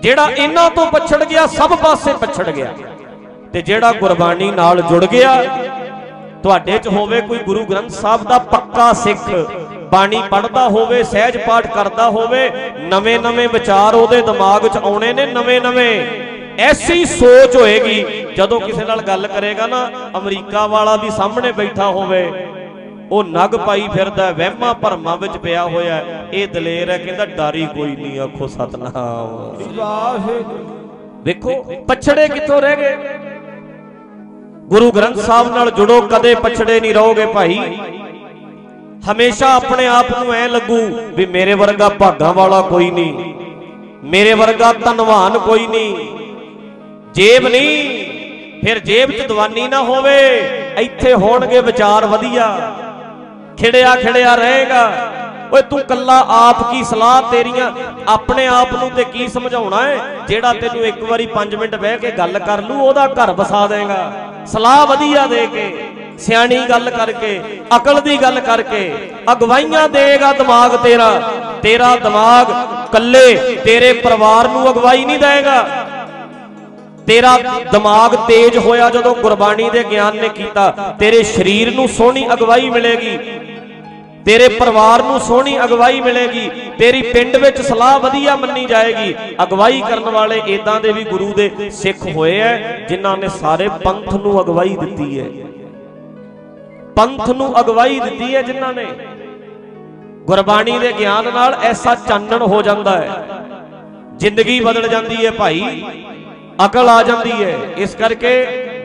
ਜਿਹੜਾ ਇਹਨਾਂ ਤੋਂ ਪਛੜ ਗਿਆ, ਸਭ ਪਾਸੇ ਪਛੜ ਗਿਆ। ਤੇ ਜਿਹੜਾ ਗੁਰਬਾਣੀ ਨਾਲ ਜੁੜ ਗਿਆ, ਤੁਹਾਡੇ 'ਚ ਹੋਵੇ ਕੋਈ ਗੁਰੂ ਗ੍ਰੰਥ ਸਾਹਿਬ ਦਾ ਪੱਕਾ ਸਿੱਖ ਬਾਣੀ ਪੜ੍ਹਦਾ ਹੋਵੇ, ਸਹਿਜ ਪਾਠ ਕਰਦਾ ਹੋਵੇ ਨਵੇਂ-ਨਵੇਂ ਵਿਚਾਰ ਉਹਦੇ ਦਿਮਾਗ 'ਚ ਆਉਣੇ ਨੇ ਨਵੇਂ-ਨਵੇਂ ਐਸੀ ਸੋਚ ਹੋਏਗੀ, ਜਦੋਂ ਕਿਸੇ ਨਾਲ ਗੱਲ ਕਰੇਗਾ ਨਾ, ਅਮਰੀਕਾ ਵਾਲਾ ਵੀ ਸਾਹਮਣੇ ਬੈਠਾ ਹੋਵੇ, ਉਹ ਨਗ ਪਾਈ ਫਿਰਦਾ, ਵਹਿਮਾਂ ਭਰਮਾਂ ਵਿੱਚ ਪਿਆ ਹੋਇਆ, ਇਹ ਦਲੇਰ ਹੈ, ਕਹਿੰਦਾ ਡਾਰੀ ਕੋਈ ਨਹੀਂ, ਆਖੋ ਸਤਨਾਮ। ਵਾਹਿਗੁਰੂ ਵੇਖੋ, ਪਛੜੇ ਕਿੱਥੋਂ ਰਹਿ ਗਏ? ਗੁਰੂ ਗ੍ਰੰਥ ਸਾਹਿਬ ਨਾਲ ਜੁੜੋ, ਕਦੇ ਪਛੜੇ ਨਹੀਂ ਰਹੋਗੇ ਭਾਈ। ਹਮੇਸ਼ਾ ਆਪਣੇ ਆਪ ਨੂੰ ਐ ਲੱਗੂ ਵੀ ਮੇਰੇ ਵਰਗਾ ਭਾਗਾਂ ਵਾਲਾ ਕੋਈ ਨਹੀਂ। ਮੇਰੇ ਵਰਗਾ ਧਨਵਾਨ ਕੋਈ ਨਹੀਂ। ਜੇਬ ਨਹੀਂ, ਫਿਰ ਜੇਬ 'ਚ ਦਵਾਨੀ ਨਾ ਹੋਵੇ, ਇੱਥੇ ਹੋਣਗੇ ਵਿਚਾਰ ਵਧੀਆ। ਖਿੜਿਆ ਖਿੜਿਆ ਰਹੇਗਾ। ਓਏ ਤੂੰ ਕੱਲਾ ਆਪ ਕੀ ਸਲਾਹ ਤੇਰੀਆਂ? ਆਪਣੇ ਆਪ ਨੂੰ ਤੇ ਕੀ ਸਮਝਾਉਣਾ ਹੈ ਜਿਹੜਾ ਤੈਨੂੰ ਇੱਕ ਵਾਰੀ 5 ਮਿੰਟ ਬਹਿ ਕੇ ਗੱਲ ਕਰ ਲੂ, ਉਹਦਾ ਘਰ ਵਸਾ ਦੇਗਾ। ਸਲਾਹ ਵਧੀਆ ਦੇ ਕੇ, ਸਿਆਣੀ ਗੱਲ ਕਰਕੇ, ਅਕਲ ਦੀ ਗੱਲ ਕਰਕੇ, ਅਗਵਾਈਆਂ ਦੇਗਾ ਦਿਮਾਗ ਤੇਰਾ। ਤੇਰਾ ਦਿਮਾਗ ਕੱਲੇ ਤੇਰੇ ਪਰਿਵਾਰ ਨੂੰ ਅਗਵਾਈ ਨਹੀਂ ਦੇਗਾ। ਤੇਰਾ ਦਿਮਾਗ ਤੇਜ਼ ਹੋਇਆ ਜਦੋਂ ਗੁਰਬਾਣੀ ਦੇ ਗਿਆਨ ਨੇ ਕੀਤਾ, ਤੇਰੇ ਸਰੀਰ ਨੂੰ ਸੋਹਣੀ ਅਗਵਾਈ ਮਿਲੇਗੀ। ਤੇਰੇ ਪਰਿਵਾਰ ਨੂੰ ਸੋਹਣੀ ਅਗਵਾਈ ਮਿਲੇਗੀ, ਤੇਰੀ ਪਿੰਡ ਵਿੱਚ ਸਲਾਹ ਵਧੀਆ ਮੰਨੀ ਜਾਏਗੀ। ਅਗਵਾਈ ਕਰਨ ਵਾਲੇ ਇਦਾਂ ਦੇ ਵੀ ਗੁਰੂ ਦੇ ਸਿੱਖ ਹੋਏ ਐ, ਜਿਨ੍ਹਾਂ ਨੇ ਸਾਰੇ ਪੰਥ ਨੂੰ ਅਗਵਾਈ ਦਿੱਤੀ ਹੈ ਪੰਥ ਨੂੰ ਅਗਵਾਈ ਦਿੱਤੀ ਹੈ ਜਿਨ੍ਹਾਂ ਨੇ। ਗੁਰਬਾਣੀ ਦੇ ਗਿਆਨ ਨਾਲ ਐਸਾ ਚਾਨਣ ਹੋ ਜਾਂਦਾ ਹੈ ਜ਼ਿੰਦਗੀ ਬਦਲ ਜਾਂਦੀ ਹੈ ਭਾਈ, ਅਕਲ ਆ ਜਾਂਦੀ ਹੈ ਇਸ ਕਰਕੇ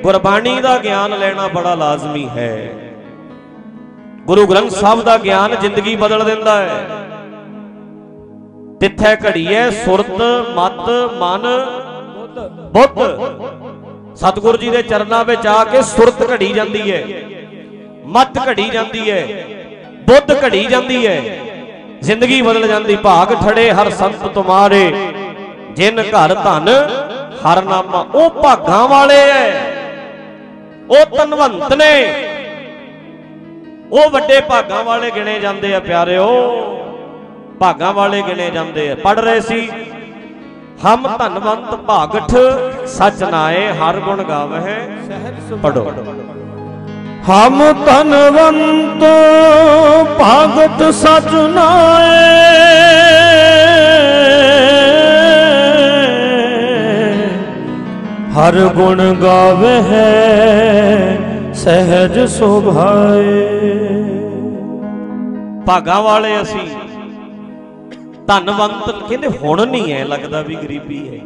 ਗੁਰਬਾਣੀ ਦਾ ਗਿਆਨ ਲੈਣਾ ਬੜਾ ਲਾਜ਼ਮੀ ਹੈ। ਗੁਰੂ ਗ੍ਰੰਥ ਸਾਹਿਬ ਦਾ ਗਿਆਨ ਜ਼ਿੰਦਗੀ ਬਦਲ ਦਿੰਦਾ ਹੈ। ਤਿੱਥੈ ਘੜੀਐ ਸੁਰਤ, ਮਤ, ਮਨ, ਬੁੱਧ। ਸਤਿਗੁਰੂ ਜੀ ਦੇ ਚਰਨਾਂ ਵਿੱਚ ਆ ਕੇ ਸੁਰਤ ਘੜੀ ਜਾਂਦੀ ਹੈ, ਮਤ ਘੜੀ ਜਾਂਦੀ ਹੈ, ਬੁੱਧ ਘੜੀ ਜਾਂਦੀ ਹੈ। ਜ਼ਿੰਦਗੀ ਬਦਲ ਜਾਂਦੀ, ਭਾਗ ਠੜੇ ਹਰ ਸੰਤ ਤੁਮਾਰੇ। ਜਿਨ ਘਰ ਧਨ, ਹਰ ਨਾਮਾ, ਉਹ ਭਾਗਾਂ ਵਾਲੇ ਐ। ਉਹ ਧਨਵੰਤ ਨੇ। ਉਹ ਵੱਡੇ ਭਾਗਾਂ ਵਾਲੇ ਗਿਣੇ ਜਾਂਦੇ ਆ ਪਿਆਰਿਓ। ਭਾਗਾਂ ਵਾਲੇ ਗਿਣੇ ਜਾਂਦੇ ਆ। ਪੜ ਰਹੇ ਸੀ, ਹਮ ਧਨਵੰਤ ਭਾਗਠ ਸਚ ਨਾਏ, ਹਰ ਗੁਣ ਗਾਵਹਿ ਪੜੋ ਹਮ ਧਨਵੰਤ ਭਗਤ ਸਚ ਨਾਏ, ਹਰ ਗੁਣ ਗਾਵੇ ਸਹਿਜ ਸੁਭਾਏ ਭਾਗਾਂ ਵਾਲੇ ਅਸੀਂ ਧਨਵੰਤ, ਕਹਿੰਦੇ ਹੁਣ ਨਹੀਂ ਐ ਲੱਗਦਾ ਵੀ ਗਰੀਬੀ ਹੈ।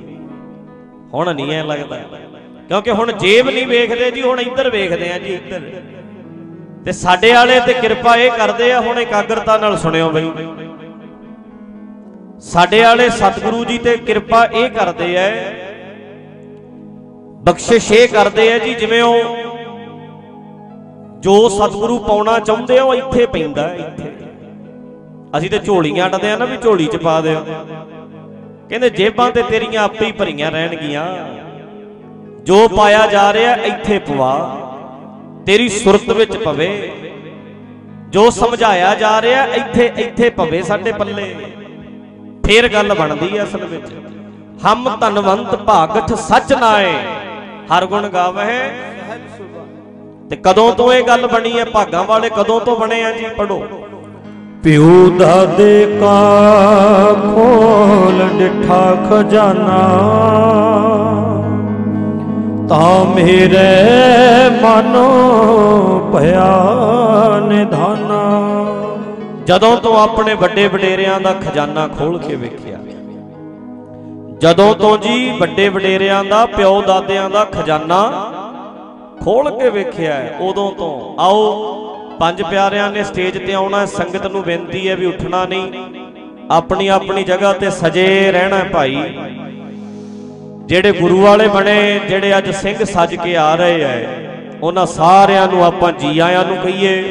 ਹੁਣ ਨਹੀਂ ਐ ਲੱਗਦਾ, ਕਿਉਂਕਿ ਹੁਣ ਜੇਬ ਨਹੀਂ ਵੇਖਦੇ ਜੀ, ਹੁਣ ਇੱਧਰ ਵੇਖਦੇ ਆ ਜੀ ਇੱਧਰ। ਤੇ ਸਾਡੇ ਵਾਲੇ ਤੇ ਕਿਰਪਾ ਇਹ ਕਰਦੇ ਆ, ਹੁਣ ਇਕਾਗਰਤਾ ਨਾਲ ਸੁਣਿਓ ਬਈ। ਸਾਡੇ ਵਾਲੇ ਸਤਿਗੁਰੂ ਜੀ ਤੇ ਕਿਰਪਾ ਇਹ ਕਰਦੇ ਆ ਬਖਸ਼ਿਸ਼ ਇਹ ਕਰਦੇ ਆ ਜੀ, ਜਿਵੇਂ ਉਹ ਜੋ ਸਤਿਗੁਰੂ ਪਾਉਣਾ ਚਾਹੁੰਦੇ ਹੋ ਇੱਥੇ ਪੈਂਦਾ ਇੱਥੇ ਅਸੀਂ ਤੇ ਝੋਲੀਆਂ ਅਟਦੇ ਆ ਨਾ ਵੀ ਝੋਲੀ ਚ ਪਾ ਦਿਓ। ਕਹਿੰਦੇ ਜੇਬਾਂ ਤੇ ਤੇਰੀਆਂ ਆਪੇ ਹੀ ਭਰੀਆਂ ਰਹਿਣਗੀਆਂ। ਜੋ ਪਾਇਆ ਜਾ ਰਿਹਾ, ਇੱਥੇ ਪਵਾ। ਤੇਰੀ ਸੁਰਤ ਵਿੱਚ ਪਵੇ। ਜੋ ਸਮਝਾਇਆ ਜਾ ਰਿਹਾ, ਇੱਥੇ ਇੱਥੇ ਪਵੇ ਸਾਡੇ ਪੱਲੇ। ਫੇਰ ਗੱਲ ਬਣਦੀ ਹੈ ਅਸਲ ਵਿੱਚ। ਹਮ ਧਨਵੰਤ ਭਾਗਠ ਸੱਚ ਨਾਏ ਹਰ ਗੁਣ ਗਾਵਹਿ ਤੇ ਕਦੋਂ ਤੋਂ ਇਹ ਗੱਲ ਬਣੀ ਹੈ? ਭਾਗਾਂ ਵਾਲੇ ਕਦੋਂ ਤੋਂ ਬਣੇ ਆ ਜੀ? ਪੜੋ ਪਿਉ ਦਾਦੇ ਕਾ ਖੋਲ ਡਿਠਾ ਖਜ਼ਾਨਾ। ਤਾਂ ਮੇਰੇ ਮਨੋ ਭਇਆ ਨਿਧਾਨਾ। ਜਦੋਂ ਤੋਂ ਆਪਣੇ ਵੱਡੇ ਵਡੇਰਿਆਂ ਦਾ ਖਜ਼ਾਨਾ ਖੋਲ ਕੇ ਵੇਖਿਆ। ਜਦੋਂ ਤੋਂ ਜੀ ਵੱਡੇ ਵਡੇਰਿਆਂ ਦਾ ਪਿਓ ਦਾਦਿਆਂ ਦਾ ਖਜ਼ਾਨਾ ਖੋਲ ਕੇ ਵੇਖਿਆ ਉਦੋਂ ਤੋਂ। ਆਓ, ਪੰਜ ਪਿਆਰਿਆਂ ਨੇ ਸਟੇਜ ਤੇ ਆਉਣਾ ਸੰਗਤ ਨੂੰ ਬੇਨਤੀ ਹੈ ਵੀ ਉੱਠਣਾ ਨਹੀਂ। ਆਪਣੀ ਆਪਣੀ ਜਗ੍ਹਾ ਤੇ ਸਜੇ ਰਹਿਣਾ ਭਾਈ। ਜਿਹੜੇ ਗੁਰੂ ਵਾਲੇ ਬਣੇ, ਜਿਹੜੇ ਅੱਜ ਸਿੰਘ ਸੱਜ ਕੇ ਆ ਰਹੇ ਐ ਉਹਨਾਂ ਸਾਰਿਆਂ ਨੂੰ ਆਪਾਂ ਜੀ ਆਇਆਂ ਨੂੰ ਕਹੀਏ,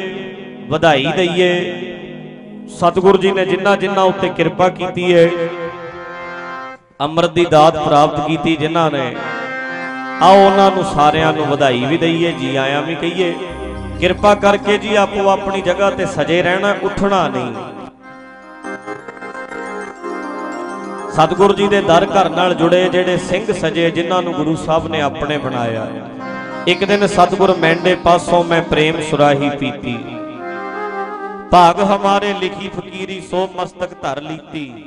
ਵਧਾਈ ਦਈਏ। ਸਤਿਗੁਰੂ ਜੀ ਨੇ ਜਿੰਨਾ ਜਿੰਨਾ ਉੱਤੇ ਕਿਰਪਾ ਕੀਤੀ ਹੈ, ਅੰਮ੍ਰਿਤ ਦੀ ਦਾਤ ਪ੍ਰਾਪਤ ਕੀਤੀ ਜਿਨ੍ਹਾਂ ਨੇ। ਆਓ ਉਹਨਾਂ ਨੂੰ ਸਾਰਿਆਂ ਨੂੰ ਵਧਾਈ ਵੀ ਦਈਏ, ਜੀ ਆਇਆਂ ਵੀ ਕਹੀਏ। ਕਿਰਪਾ ਕਰਕੇ ਜੀ ਆਪੋ ਆਪਣੀ ਜਗ੍ਹਾ ਤੇ ਸਜੇ ਰਹਿਣਾ, ਉੱਠਣਾ ਨਹੀਂ। ਸਤਿਗੁਰੂ ਜੀ ਦੇ ਦਰ ਘਰ ਨਾਲ ਜੁੜੇ ਜਿਹੜੇ ਸਿੰਘ ਸਜੇ, ਜਿਨ੍ਹਾਂ ਨੂੰ ਗੁਰੂ ਸਾਹਿਬ ਨੇ ਆਪਣੇ ਬਣਾਇਆ। ਇੱਕ ਦਿਨ ਸਤਿਗੁਰ ਮੈਂਡੇ ਪਾਸੋਂ ਮੈਂ ਪ੍ਰੇਮ ਸੁਰਾਹੀ ਪੀਤੀ। ਭਾਗ ਹਮਾਰੇ ਲਿਖੀ ਫਕੀਰੀ ਸੋ ਮਸਤਕ ਧਰ ਲੀਤੀ।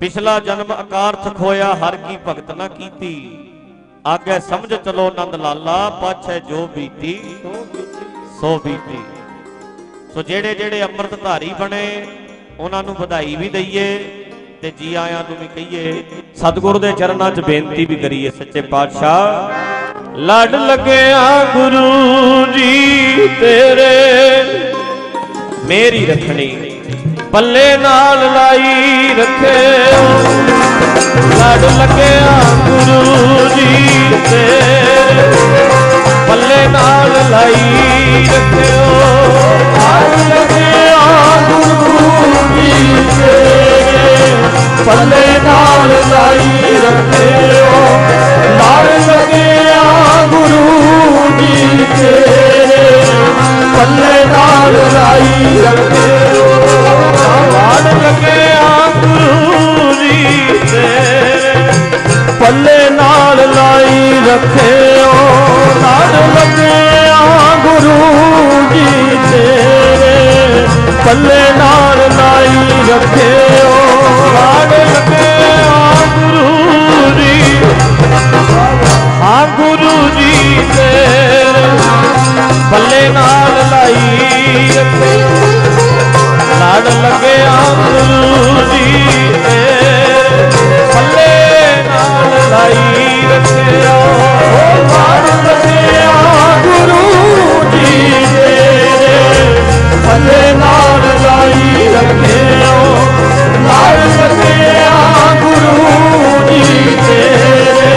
ਪਿਛਲਾ ਜਨਮ ਅਕਾਰਥ ਖੋਇਆ ਹਰ ਕੀ ਭਗਤ ਨਾ ਕੀਤੀ। ਆਗੇ ਸਮਝ ਚਲੋ ਨੰਦ ਲਾਲਾ, ਪਾਛੈ ਜੋ ਬੀਤੀ, ਸੋ ਬੀਤੀ। ਸੋ ਜਿਹੜੇ ਜਿਹੜੇ ਅੰਮ੍ਰਿਤ ਧਾਰੀ ਬਣੇ, ਉਹਨਾਂ ਨੂੰ ਵਧਾਈ ਵੀ ਦਈਏ ਤੇ ਜੀ ਆਇਆਂ ਨੂੰ ਵੀ ਕਹੀਏ, ਸਤਿਗੁਰੂ ਦੇ ਚਰਨਾਂ 'ਚ ਬੇਨਤੀ ਵੀ ਕਰੀਏ, ਸੱਚੇ ਪਾਤਸ਼ਾਹ। ਲੜ ਲੱਗਿਆ ਗੁਰੂ ਜੀ ਤੇਰੇ, ਮੇਰੀ ਰੱਖਣੀ, ਪੱਲੇ ਨਾਲ ਲਾਈ ਰੱਖਿਓ। ਲੜ ਲੱਗਿਆ ਗੁਰੂ ਜੀ ਤੇਰੇ ਪੱਲੇ ਨਾਲ ਲਾਈ ਰੱਖਿਓ। ਲੜ ਲੱਗਿਆ ਗੁਰੂ ਜੀ ਤੇਰੇ ਪੱਲੇ ਨਾਲ ਲਾਈ ਰੱਖਿਓ। ਲੜ ਲੱਗਿਆ ਗੁਰੂ ਜੀ ਤੇਰੇ ਪੱਲੇ ਨਾਲ ਲਾਈ ਰੱਖਿਓ। ਲੜ ਲੱਗਿਆ ਗੁਰੂ ਜੀ ਤੇਰੇ ਪੱਲੇ ਨਾਲ ਲਾਈ ਰੱਖਿਓ ਲੜ ਲੱਗਿਆ ਗੁਰੂ ਜੀ ਤੇਰੇ। ਪੱਲੇ ਨਾਲ ਲਾਈ ਰੱਖਿਓ ਲੜ ਲੱਗਿਆ ਗੁਰੂ ਜੀ ਹਾਂ ਗੁਰੂ ਜੀ ਤੇਰੇ। ਪੱਲੇ ਨਾਲ ਲਾਈ ਰੱਖਿਓ ਲੜ ਲੱਗਿਆ ਗੁਰੂ ਜੀ ਨਾਲ ਲਾਈ ਰੱਖਿਓ ਲੜ ਲੱਗਿਆ ਗੁਰੂ ਜੀ ਤੇਰੇ ਪੱਲੇ ਨਾਲ ਲਾਈ ਰੱਖਿਆ ਲੜ ਲੱਗਿਆ ਗੁਰੂ ਜੀ ਤੇਰੇ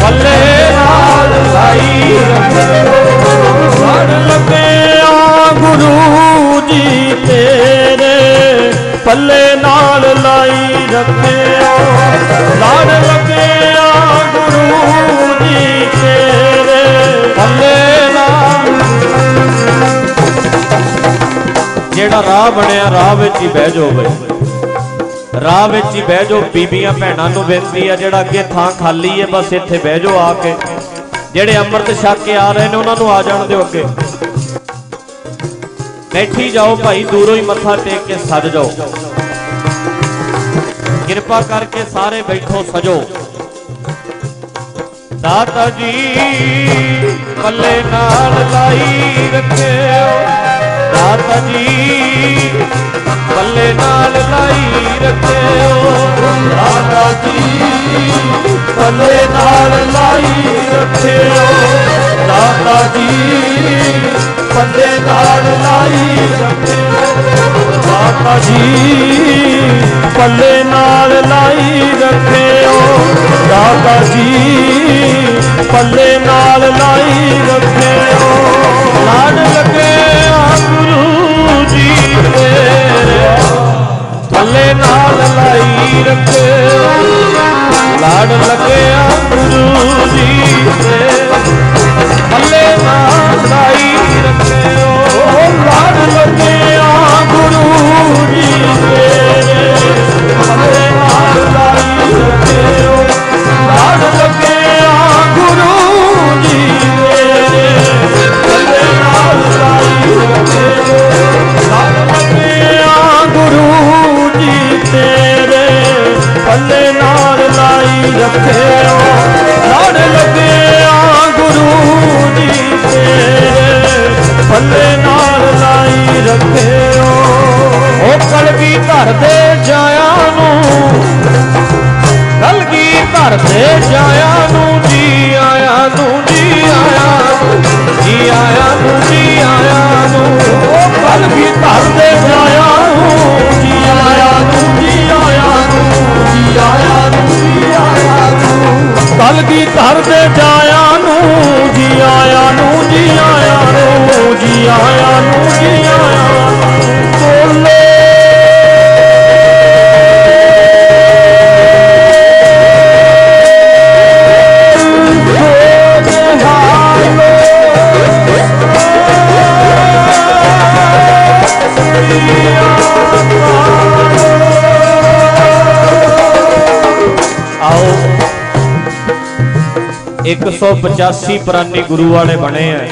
ਪੱਲੇ ਨਾਲ ਲਾਈ ਰੱਖਿਓ ਲੜ ਲੱਗਿਆ ਗੁਰੂ ਜੀ ਤੇਰੇ ਪੱਲੇ ਨਾਲ ਲਾਈ ਰੱਖਿਓ ਲੜ ਜਿਹੜਾ ਰਾਹ ਬਣਿਆ, ਰਾਹ ਵਿੱਚ ਹੀ ਬਹਿ ਜਾਓ ਬਈ। ਰਾਹ ਵਿੱਚ ਹੀ ਬਹਿ ਜਾਓ, ਬੀਬੀਆਂ ਭੈਣਾਂ ਨੂੰ ਬੇਨਤੀ ਆ, ਜਿਹੜਾ ਅੱਗੇ ਥਾਂ ਖਾਲੀ ਹੈ, ਬਸ ਇੱਥੇ ਬਹਿ ਜਾਓ ਆ ਕੇ। ਜਿਹੜੇ ਅੰਮ੍ਰਿਤ ਛਕ ਕੇ ਆ ਰਹੇ ਨੇ, ਉਹਨਾਂ ਨੂੰ ਆ ਜਾਣ ਦਿਓ ਅੱਗੇ। ਬੈਠੀ ਜਾਓ ਭਾਈ, ਦੂਰੋਂ ਹੀ ਮੱਥਾ ਟੇਕ ਕੇ ਸੱਜ ਜਾਓ। ਕਿਰਪਾ ਕਰਕੇ ਸਾਰੇ ਬੈਠੋ, ਸਜੋ। ਦਾਤਾ ਜੀ ਪੱਲੇ ਨਾਲ ਲਾਈ ਰੱਖਿਓ। ਦਾਤਾ ਜੀ ਪੱਲੇ ਨਾਲ ਲਾਈ ਰੱਖਿਓ। ਦਾਤਾ ਜੀ ਪੱਲੇ ਨਾਲ ਲਾਈ ਰੱਖਿਓ। ਦਾਤਾ ਜੀ ਬੰਦੇ ਨਾਲ ਲਾਈ ਮਾਤਾ ਜੀ, ਪੱਲੇ ਨਾਲ ਲਾਈ ਰੱਖਿਓ। ਦਾਤਾ ਜੀ, ਪੱਲੇ ਨਾਲ ਲਾਈ ਰੱਖਿਓ। ਲਾਡ ਲੱਗਿਆ ਗੁਰੂ ਜੀ ਤੇਰੇ ਪੱਲੇ ਨਾਲ ਲਾਈ ਰੱਖਿਓ। ਲਾਡ ਲੱਗਿਆ ਗੁਰੂ ਜੀ ਤੇਰੇ 185 ਪ੍ਰਾਨੀ ਗੁਰੂ ਵਾਲੇ ਬਣੇ ਆ।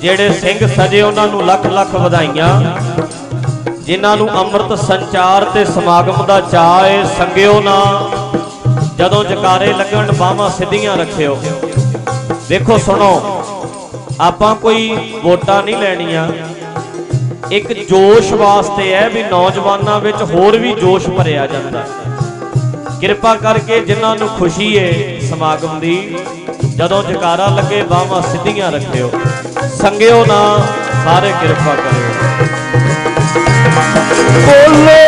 ਜਿਹੜੇ ਸਿੰਘ ਸਜੇ ਉਹਨਾਂ ਨੂੰ ਲੱਖ ਲੱਖ ਵਧਾਈਆਂ। ਜਿਨ੍ਹਾਂ ਨੂੰ ਅੰਮ੍ਰਿਤ ਸੰਚਾਰ ਤੇ ਸਮਾਗਮ ਦਾ ਚਾਅ ਏ, ਸੰਗਿਓ ਨਾ। ਜਦੋਂ ਜਕਾਰੇ ਲੱਗਣ, ਬਾਹਾਂ ਸਿੱਧੀਆਂ ਰੱਖਿਓ। ਦੇਖੋ, ਸੁਣੋ। ਆਪਾਂ ਕੋਈ ਵੋਟਾਂ ਨਹੀਂ ਲੈਣੀਆਂ। ਇੱਕ ਜੋਸ਼ ਵਾਸਤੇ ਹੈ ਵੀ ਨੌਜਵਾਨਾਂ ਵਿੱਚ ਹੋਰ ਵੀ ਜੋਸ਼ ਭਰਿਆ ਜਾਂਦਾ। ਕਿਰਪਾ ਕਰਕੇ ਜਿਨ੍ਹਾਂ ਨੂੰ ਖੁਸ਼ੀ ਏ ਸਮਾਗਮ ਦੀ ਜਦੋਂ ਜਕਾਰਾ ਲੱਗੇ ਬਾਹਾਂ ਸਿੱਧੀਆਂ ਰੱਖਿਓ। ਸੰਗਿਓ ਨਾ, ਸਾਰੇ ਕਿਰਪਾ ਕਰਿਓ। ਬੋਲੇ।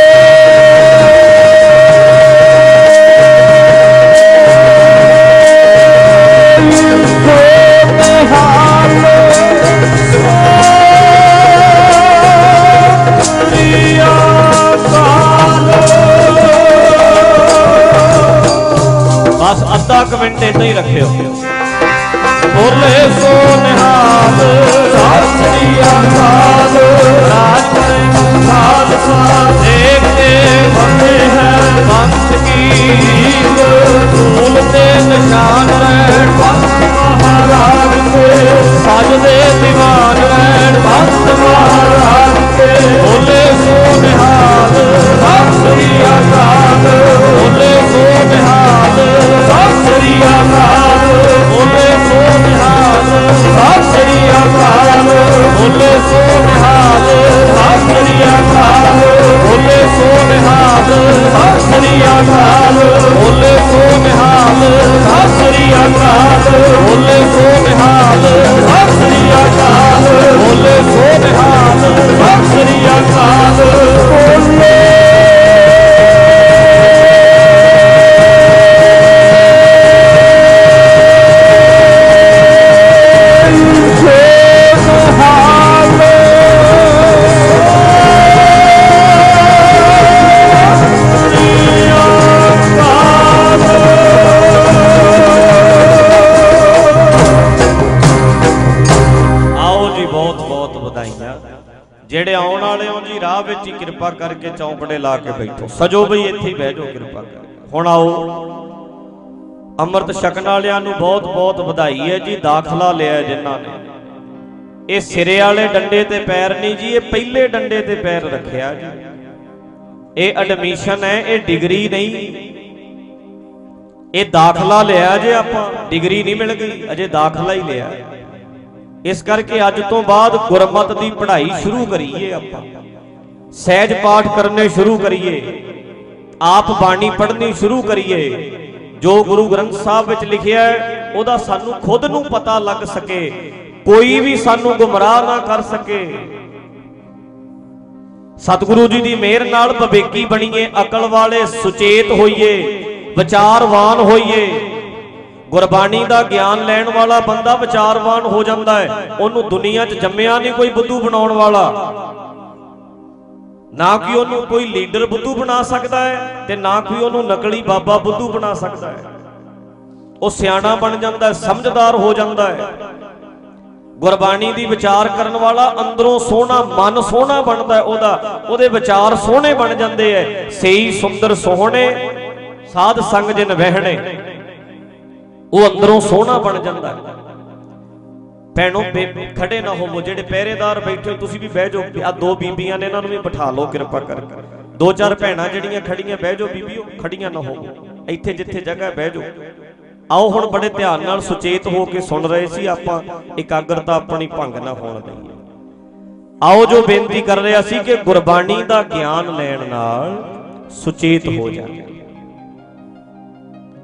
ਬਸ ਅੱਧਾ ਕੁ ਮਿੰਟ ਇਦਾਂ ਹੀ ਰੱਖਿਓ। ਬੋਲੇ ਸੋ ਨਿਹਾਲ ਸਾਸਰੀ ਅਕਾਲ ਰਾਜ ਖਾਲਸਾ ਦੇਖਦੇ ਬੰਦੇ ਹੈ ਬੰਸ ਕੀ ਧੂਲ ਤੇ ਨਿਸ਼ਾਨ ਰਹਿਣ, ਬੰਸ ਮਹਾਰਾਜ ਕੇ ਸਜਦੇ ਦੀਵਾਨ ਰਹਿਣ, ਬੰਸ ਮਹਾਰਾਜ ਕੇ ਬੋਲੇ ਸੋ ਨਿਹਾਲ ਮਹਾਲ ਹਸਰੀ ਅਕਾਲ ਬੋਲੇ ਕੋ ਮਹਾਲ ਹਸਰੀ ਅਕਾਲ ਬੋਲੇ ਕੋ ਮਹਾਲ ਹਸਰੀ ਅਕਾਲ ਬੋਲੇ ਕੋ ਮਹਾਲ ਹਸਰੀ ਅਕਾਲ ਬੋਲੇ ਕਿਰਪਾ ਕਰਕੇ ਚੌਂਕੜੇ ਲਾ ਕੇ ਬੈਠੋ। ਸਜੋ ਬਈ ਇੱਥੇ ਹੀ ਬਹਿ ਜਾਓ ਕਿਰਪਾ ਕਰਕੇ। ਹੁਣ ਆਓ। ਅੰਮ੍ਰਿਤ ਛਕਣ ਵਾਲਿਆਂ ਨੂੰ ਬਹੁਤ ਬਹੁਤ ਵਧਾਈ ਹੈ ਜੀ ਦਾਖਲਾ ਲਿਆ ਜਿਨ੍ਹਾਂ ਨੇ। ਇਹ ਸਿਰੇ ਵਾਲੇ ਡੰਡੇ ਤੇ ਪੈਰ ਨਹੀਂ ਜੀ ਇਹ ਪਹਿਲੇ ਡੰਡੇ ਤੇ ਪੈਰ ਰੱਖਿਆ ਜੀ। ਇਹ ਐਡਮਿਸ਼ਨ ਹੈ ਇਹ ਡਿਗਰੀ ਨਹੀਂ। ਇਹ ਦਾਖਲਾ ਲਿਆ ਜੇ ਆਪਾਂ ਡਿਗਰੀ ਨਹੀਂ ਮਿਲ ਗਈ ਅਜੇ ਦਾਖਲਾ ਹੀ ਲਿਆ। ਇਸ ਕਰਕੇ ਅੱਜ ਤੋਂ ਬਾਅਦ ਗੁਰਮਤ ਦੀ ਪੜ੍ਹਾਈ ਸ਼ੁਰੂ ਕਰੀਏ ਆਪਾਂ। ਸਹਿਜ ਪਾਠ ਕਰਨੇ ਸ਼ੁਰੂ ਕਰੀਏ। ਆਪ ਬਾਣੀ ਪੜ੍ਹਨੀ ਸ਼ੁਰੂ ਕਰੀਏ। ਜੋ ਗੁਰੂ ਗ੍ਰੰਥ ਸਾਹਿਬ ਵਿੱਚ ਲਿਖਿਆ ਹੈ, ਉਹਦਾ ਸਾਨੂੰ ਖੁਦ ਨੂੰ ਪਤਾ ਲੱਗ ਸਕੇ। ਕੋਈ ਵੀ ਸਾਨੂੰ ਗੁੰਮਰਾਹ ਨਾ ਕਰ ਸਕੇ। ਸਤਿਗੁਰੂ ਜੀ ਦੀ ਮਿਹਰ ਨਾਲ ਵਿਵੇਕੀ ਬਣੀਏ, ਅਕਲ ਵਾਲੇ ਸੁਚੇਤ ਹੋਈਏ, ਵਿਚਾਰਵਾਨ ਹੋਈਏ। ਗੁਰਬਾਣੀ ਦਾ ਗਿਆਨ ਲੈਣ ਵਾਲਾ ਬੰਦਾ ਵਿਚਾਰਵਾਨ ਹੋ ਜਾਂਦਾ ਹੈ। ਉਹਨੂੰ ਦੁਨੀਆ 'ਚ ਜੰਮਿਆ ਨਹੀਂ ਕੋਈ ਬੁੱਧੂ ਬਣਾਉਣ ਵਾਲਾ। ਨਾ ਕਿ ਉਹਨੂੰ ਕੋਈ ਲੀਡਰ ਬੁੱਧੂ ਬਣਾ ਸਕਦਾ ਹੈ ਤੇ ਨਾ ਕੋਈ ਉਹਨੂੰ ਨਕਲੀ ਬਾਬਾ ਬੁੱਧੂ ਬਣਾ ਸਕਦਾ ਹੈ। ਉਹ ਸਿਆਣਾ ਬਣ ਜਾਂਦਾ ਹੈ, ਸਮਝਦਾਰ ਹੋ ਜਾਂਦਾ ਹੈ। ਗੁਰਬਾਣੀ ਦੀ ਵਿਚਾਰ ਕਰਨ ਵਾਲਾ ਅੰਦਰੋਂ ਸੋਹਣਾ ਮਨ ਸੋਹਣਾ ਬਣਦਾ ਹੈ, ਉਹਦਾ ਉਹਦੇ ਵਿਚਾਰ ਸੋਹਣੇ ਬਣ ਜਾਂਦੇ ਐ ਸਹੀ ਸੁੰਦਰ, ਸੋਹਣੇ, ਸਾਧ ਸੰਗ ਜਿਨ ਵਹਿਣੇ, ਉਹ ਅੰਦਰੋਂ ਸੋਹਣਾ ਬਣ ਜਾਂਦਾ ਹੈ। ਭੈਣੋ ਬੇ- ਖੜੇ ਨਾ ਹੋਵੋ ਜਿਹੜੇ ਪਹਿਰੇਦਾਰ ਬੈਠੇ ਹੋ, ਤੁਸੀਂ ਵੀ ਬਹਿ ਜਾਓ। ਆ ਦੋ ਬੀਬੀਆਂ ਨੇ ਇਹਨਾਂ ਨੂੰ ਵੀ ਬਿਠਾ ਲਓ ਕਿਰਪਾ ਕਰਕੇ। ਦੋ ਚਾਰ ਭੈਣਾਂ ਜਿਹੜੀਆਂ ਖੜੀਆਂ ਬਹਿ ਜਾਓ ਬੀਬੀਓ ਖੜੀਆਂ ਨਾ ਹੋਵੋ। ਇੱਥੇ ਜਿੱਥੇ ਜਗ੍ਹਾ ਬਹਿ ਜਾਓ। ਆਓ ਹੁਣ ਬੜੇ ਧਿਆਨ ਨਾਲ ਸੁਚੇਤ ਹੋ ਕੇ ਸੁਣ ਰਹੇ ਸੀ ਆਪਾਂ ਇਕਾਗਰਤਾ ਆਪਣੀ ਭੰਗ ਨਾ ਹੋਣ ਦਈਏ। ਆਓ ਜੋ ਬੇਨਤੀ ਕਰ ਰਿਹਾ ਸੀ ਕਿ ਗੁਰਬਾਣੀ ਦਾ ਗਿਆਨ ਲੈਣ ਨਾਲ ਸੁਚੇਤ ਹੋ ਜਾਗੇ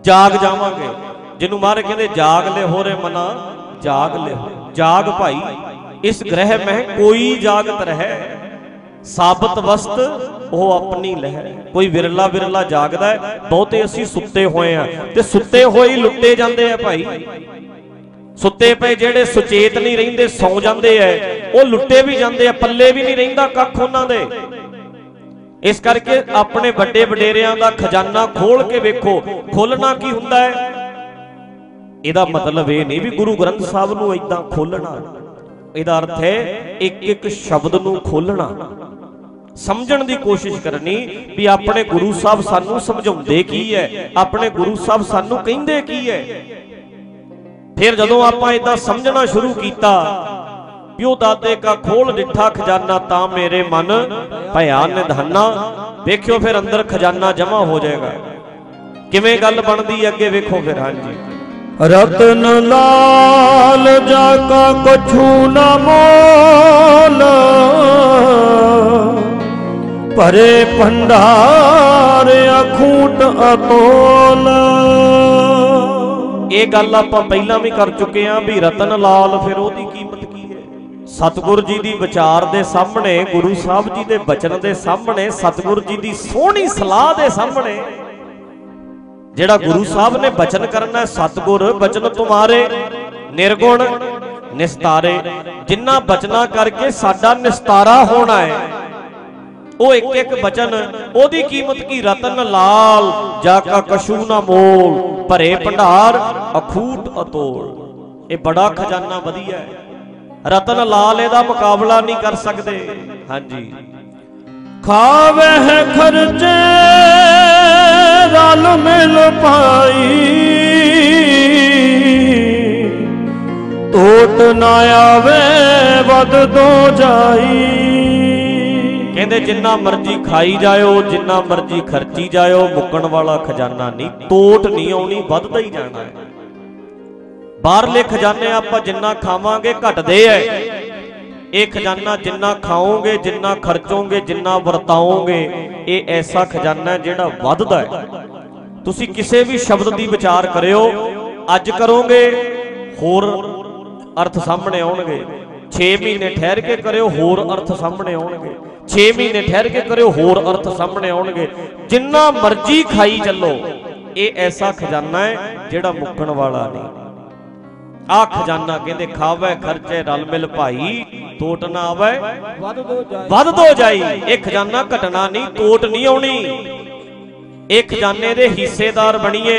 ਜਾਗ ਜਾਵਾਂਗੇ। ਜਿਹਨੂੰ ਮਾਰੇ ਕਹਿੰਦੇ ਜਾਗ ਲੈ ਹੋਰੇ ਮਨਾ ਜਾਗ ਲੈ, ਜਾਗ ਭਾਈ, ਇਸ ਗ੍ਰਹਿ ਮਹਿ ਕੋਈ ਜਾਗਤ ਰਹਿ। ਸਾਬਤ ਵਸਤ ਉਹ ਆਪਣੀ ਲਹਿ ਕੋਈ ਵਿਰਲਾ ਵਿਰਲਾ ਜਾਗਦਾ ਹੈ, ਬਹੁਤੇ ਅਸੀਂ ਸੁੱਤੇ ਹੋਏ ਆ ਤੇ ਸੁੱਤੇ ਹੋਏ ਹੀ ਲੁੱਟੇ ਜਾਂਦੇ ਆ ਭਾਈ। ਸੁੱਤੇ ਪਏ ਜਿਹੜੇ ਸੁਚੇਤ ਨਹੀਂ ਰਹਿੰਦੇ, ਸੌ ਜਾਂਦੇ ਐ। ਉਹ ਲੁੱਟੇ ਵੀ ਜਾਂਦੇ ਆ, ਪੱਲੇ ਵੀ ਨਹੀਂ ਰਹਿੰਦਾ ਕੱਖ ਉਹਨਾਂ ਦੇ। ਇਸ ਕਰਕੇ ਆਪਣੇ ਵੱਡੇ ਵਡੇਰਿਆਂ ਦਾ ਖਜ਼ਾਨਾ ਖੋਲ ਕੇ ਵੇਖੋ ਖੋਲਣਾ ਕੀ ਹੁੰਦਾ ਹੈ? ਇਹਦਾ ਮਤਲਬ ਇਹ ਨਹੀਂ ਵੀ ਗੁਰੂ ਗ੍ਰੰਥ ਸਾਹਿਬ ਨੂੰ ਇਦਾਂ ਖੋਲਣਾ। ਇਹਦਾ ਅਰਥ ਹੈ ਇੱਕ ਇੱਕ ਸ਼ਬਦ ਨੂੰ ਖੋਲਣਾ। ਸਮਝਣ ਦੀ ਕੋਸ਼ਿਸ਼ ਕਰਨੀ ਵੀ ਆਪਣੇ ਗੁਰੂ ਸਾਹਿਬ ਸਾਨੂੰ ਸਮਝਾਉਂਦੇ ਕੀ ਹੈ, ਆਪਣੇ ਗੁਰੂ ਸਾਹਿਬ ਸਾਨੂੰ ਕਹਿੰਦੇ ਕੀ ਹੈ। ਫਿਰ ਜਦੋਂ ਆਪਾਂ ਇਦਾਂ ਸਮਝਣਾ ਸ਼ੁਰੂ ਕੀਤਾ ਪਿਓ ਦਾਤੇ ਕਾ ਖੋਲ ਡਿੱਠਾ ਖਜ਼ਾਨਾ ਤਾਂ ਮੇਰੇ ਮਨ ਭਇਆ ਨਿਧਾਨਾ, ਵੇਖਿਓ ਫਿਰ ਅੰਦਰ ਖਜ਼ਾਨਾ ਜਮਾ ਹੋ ਜਾਏਗਾ। ਕਿਵੇਂ ਗੱਲ ਬਣਦੀ ਅੱਗੇ ਵੇਖੋ ਫਿਰ, ਹਾਂਜੀ। ਰਤਨ ਲਾਲ ਜਾ ਕਾ ਕਛੂ ਨ ਮੋਲ। ਭਰੇ ਭੰਡਾਰ ਅਖੂਟ ਅਤੋਲ। ਇਹ ਗੱਲ ਆਪਾਂ ਪਹਿਲਾਂ ਵੀ ਕਰ ਚੁੱਕੇ ਆਂ ਵੀ ਰਤਨ ਲਾਲ ਫਿਰ ਉਹਦੀ ਕੀਮਤ ਕੀ ਹੈ? ਸਤਿਗੁਰ ਜੀ ਦੀ ਵਿਚਾਰ ਦੇ ਸਾਹਮਣੇ, ਗੁਰੂ ਸਾਹਿਬ ਜੀ ਦੇ ਬਚਨ ਦੇ ਸਾਹਮਣੇ, ਸਤਿਗੁਰ ਜੀ ਦੀ ਸੋਹਣੀ ਸਲਾਹ ਦੇ ਸਾਹਮਣੇ ਜਿਹੜਾ ਗੁਰੂ ਸਾਹਿਬ ਨੇ ਬਚਨ ਕਰਨਾ ਸਤਿਗੁਰ ਬਚਨ ਤੁਮਾਰੇ ਨਿਰਗੁਣ ਨਿਸਤਾਰੇ। ਜਿੰਨਾ ਬਚਨਾ ਕਰਕੇ ਸਾਡਾ ਨਿਸਤਾਰਾ ਹੋਣਾ ਹੈ। ਉਹ ਇੱਕ ਇੱਕ ਬਚਨ ਉਹਦੀ ਕੀਮਤ ਕੀ? ਰਤਨ ਲਾਲ ਜਾ ਕਾ ਕਸ਼ੂ ਨਾ ਮੋਲ? ਭਰੇ ਭੰਡਾਰ ਅਖੂਟ ਅਤੋਲ। ਇਹ ਬੜਾ ਖਜ਼ਾਨਾ ਵਧੀਆ ਹੈ। ਰਤਨ ਲਾਲ ਇਹਦਾ ਮੁਕਾਬਲਾ ਨਹੀਂ ਕਰ ਸਕਦੇ। ਹਾਂਜੀ। ਖਾਵੇ ਖਰਚੇ ਰਲ ਮਿਲ ਪਾਈ। ਟੋਟ ਨਾ ਆਵੇ ਵਦ ਦੋ ਜਾਈ। ਕਹਿੰਦੇ ਜਿੰਨਾ ਮਰਜ਼ੀ ਖਾਈ ਜਾਇਓ, ਜਿੰਨਾ ਮਰਜ਼ੀ ਖਰਚੀ ਜਾਇਓ, ਮੁੱਕਣ ਵਾਲਾ ਖਜ਼ਾਨਾ ਨਹੀਂ ਟੋਟ ਨਹੀਂ ਆਉਣੀ, ਵੱਧਦਾ ਹੀ ਜਾਣਾ ਹੈ। ਬਾਹਰਲੇ ਖਜ਼ਾਨੇ ਆਪਾਂ ਜਿੰਨਾ ਖਾਵਾਂਗੇ, ਘਟਦੇ ਐ ਇਹ ਖਜ਼ਾਨਾ ਜਿੰਨਾ ਖਾਓਗੇ, ਜਿੰਨਾ ਖਰਚੋਗੇ, ਜਿੰਨਾ ਵਰਤਾਓਗੇ, ਇਹ ਐਸਾ ਖਜ਼ਾਨਾ ਹੈ ਜਿਹੜਾ ਵੱਧਦਾ ਹੈ। ਤੁਸੀਂ ਕਿਸੇ ਵੀ ਸ਼ਬਦ ਦੀ ਵਿਚਾਰ ਕਰਿਓ, ਅੱਜ ਕਰੋਗੇ, ਹੋਰ ਅਰਥ ਸਾਹਮਣੇ ਆਉਣਗੇ। 6 ਮਹੀਨੇ ਠਹਿਰ ਕੇ ਕਰਿਓ, ਹੋਰ ਅਰਥ ਸਾਹਮਣੇ ਆਉਣਗੇ। 6 ਮਹੀਨੇ ਠਹਿਰ ਕੇ ਕਰਿਓ, ਹੋਰ ਅਰਥ ਸਾਹਮਣੇ ਆਉਣਗੇ। ਜਿੰਨਾ ਮਰਜ਼ੀ ਖਾਈ ਚੱਲੋ, ਇਹ ਐਸਾ ਖਜ਼ਾਨਾ ਹੈ ਜਿਹੜਾ ਮੁੱਕਣ ਵਾਲਾ ਨਹੀਂ। ਆ ਖਜ਼ਾਨਾ ਕਹਿੰਦੇ ਖਾਵੇ ਖਰਚੇ ਰਲ ਮਿਲ ਭਾਈ ਟੋਟ ਨਾ ਆਵੇ। ਵਦ ਦੋ ਜਾਈ। ਵੱਧ ਦੋ ਜਾਈ। ਇਹ ਖਜ਼ਾਨਾ ਘਟਣਾ ਨਹੀਂ ਟੋਟ ਨਹੀਂ ਆਉਣੀ। ਇਹ ਖਜ਼ਾਨੇ ਦੇ ਹਿੱਸੇਦਾਰ ਬਣੀਏ।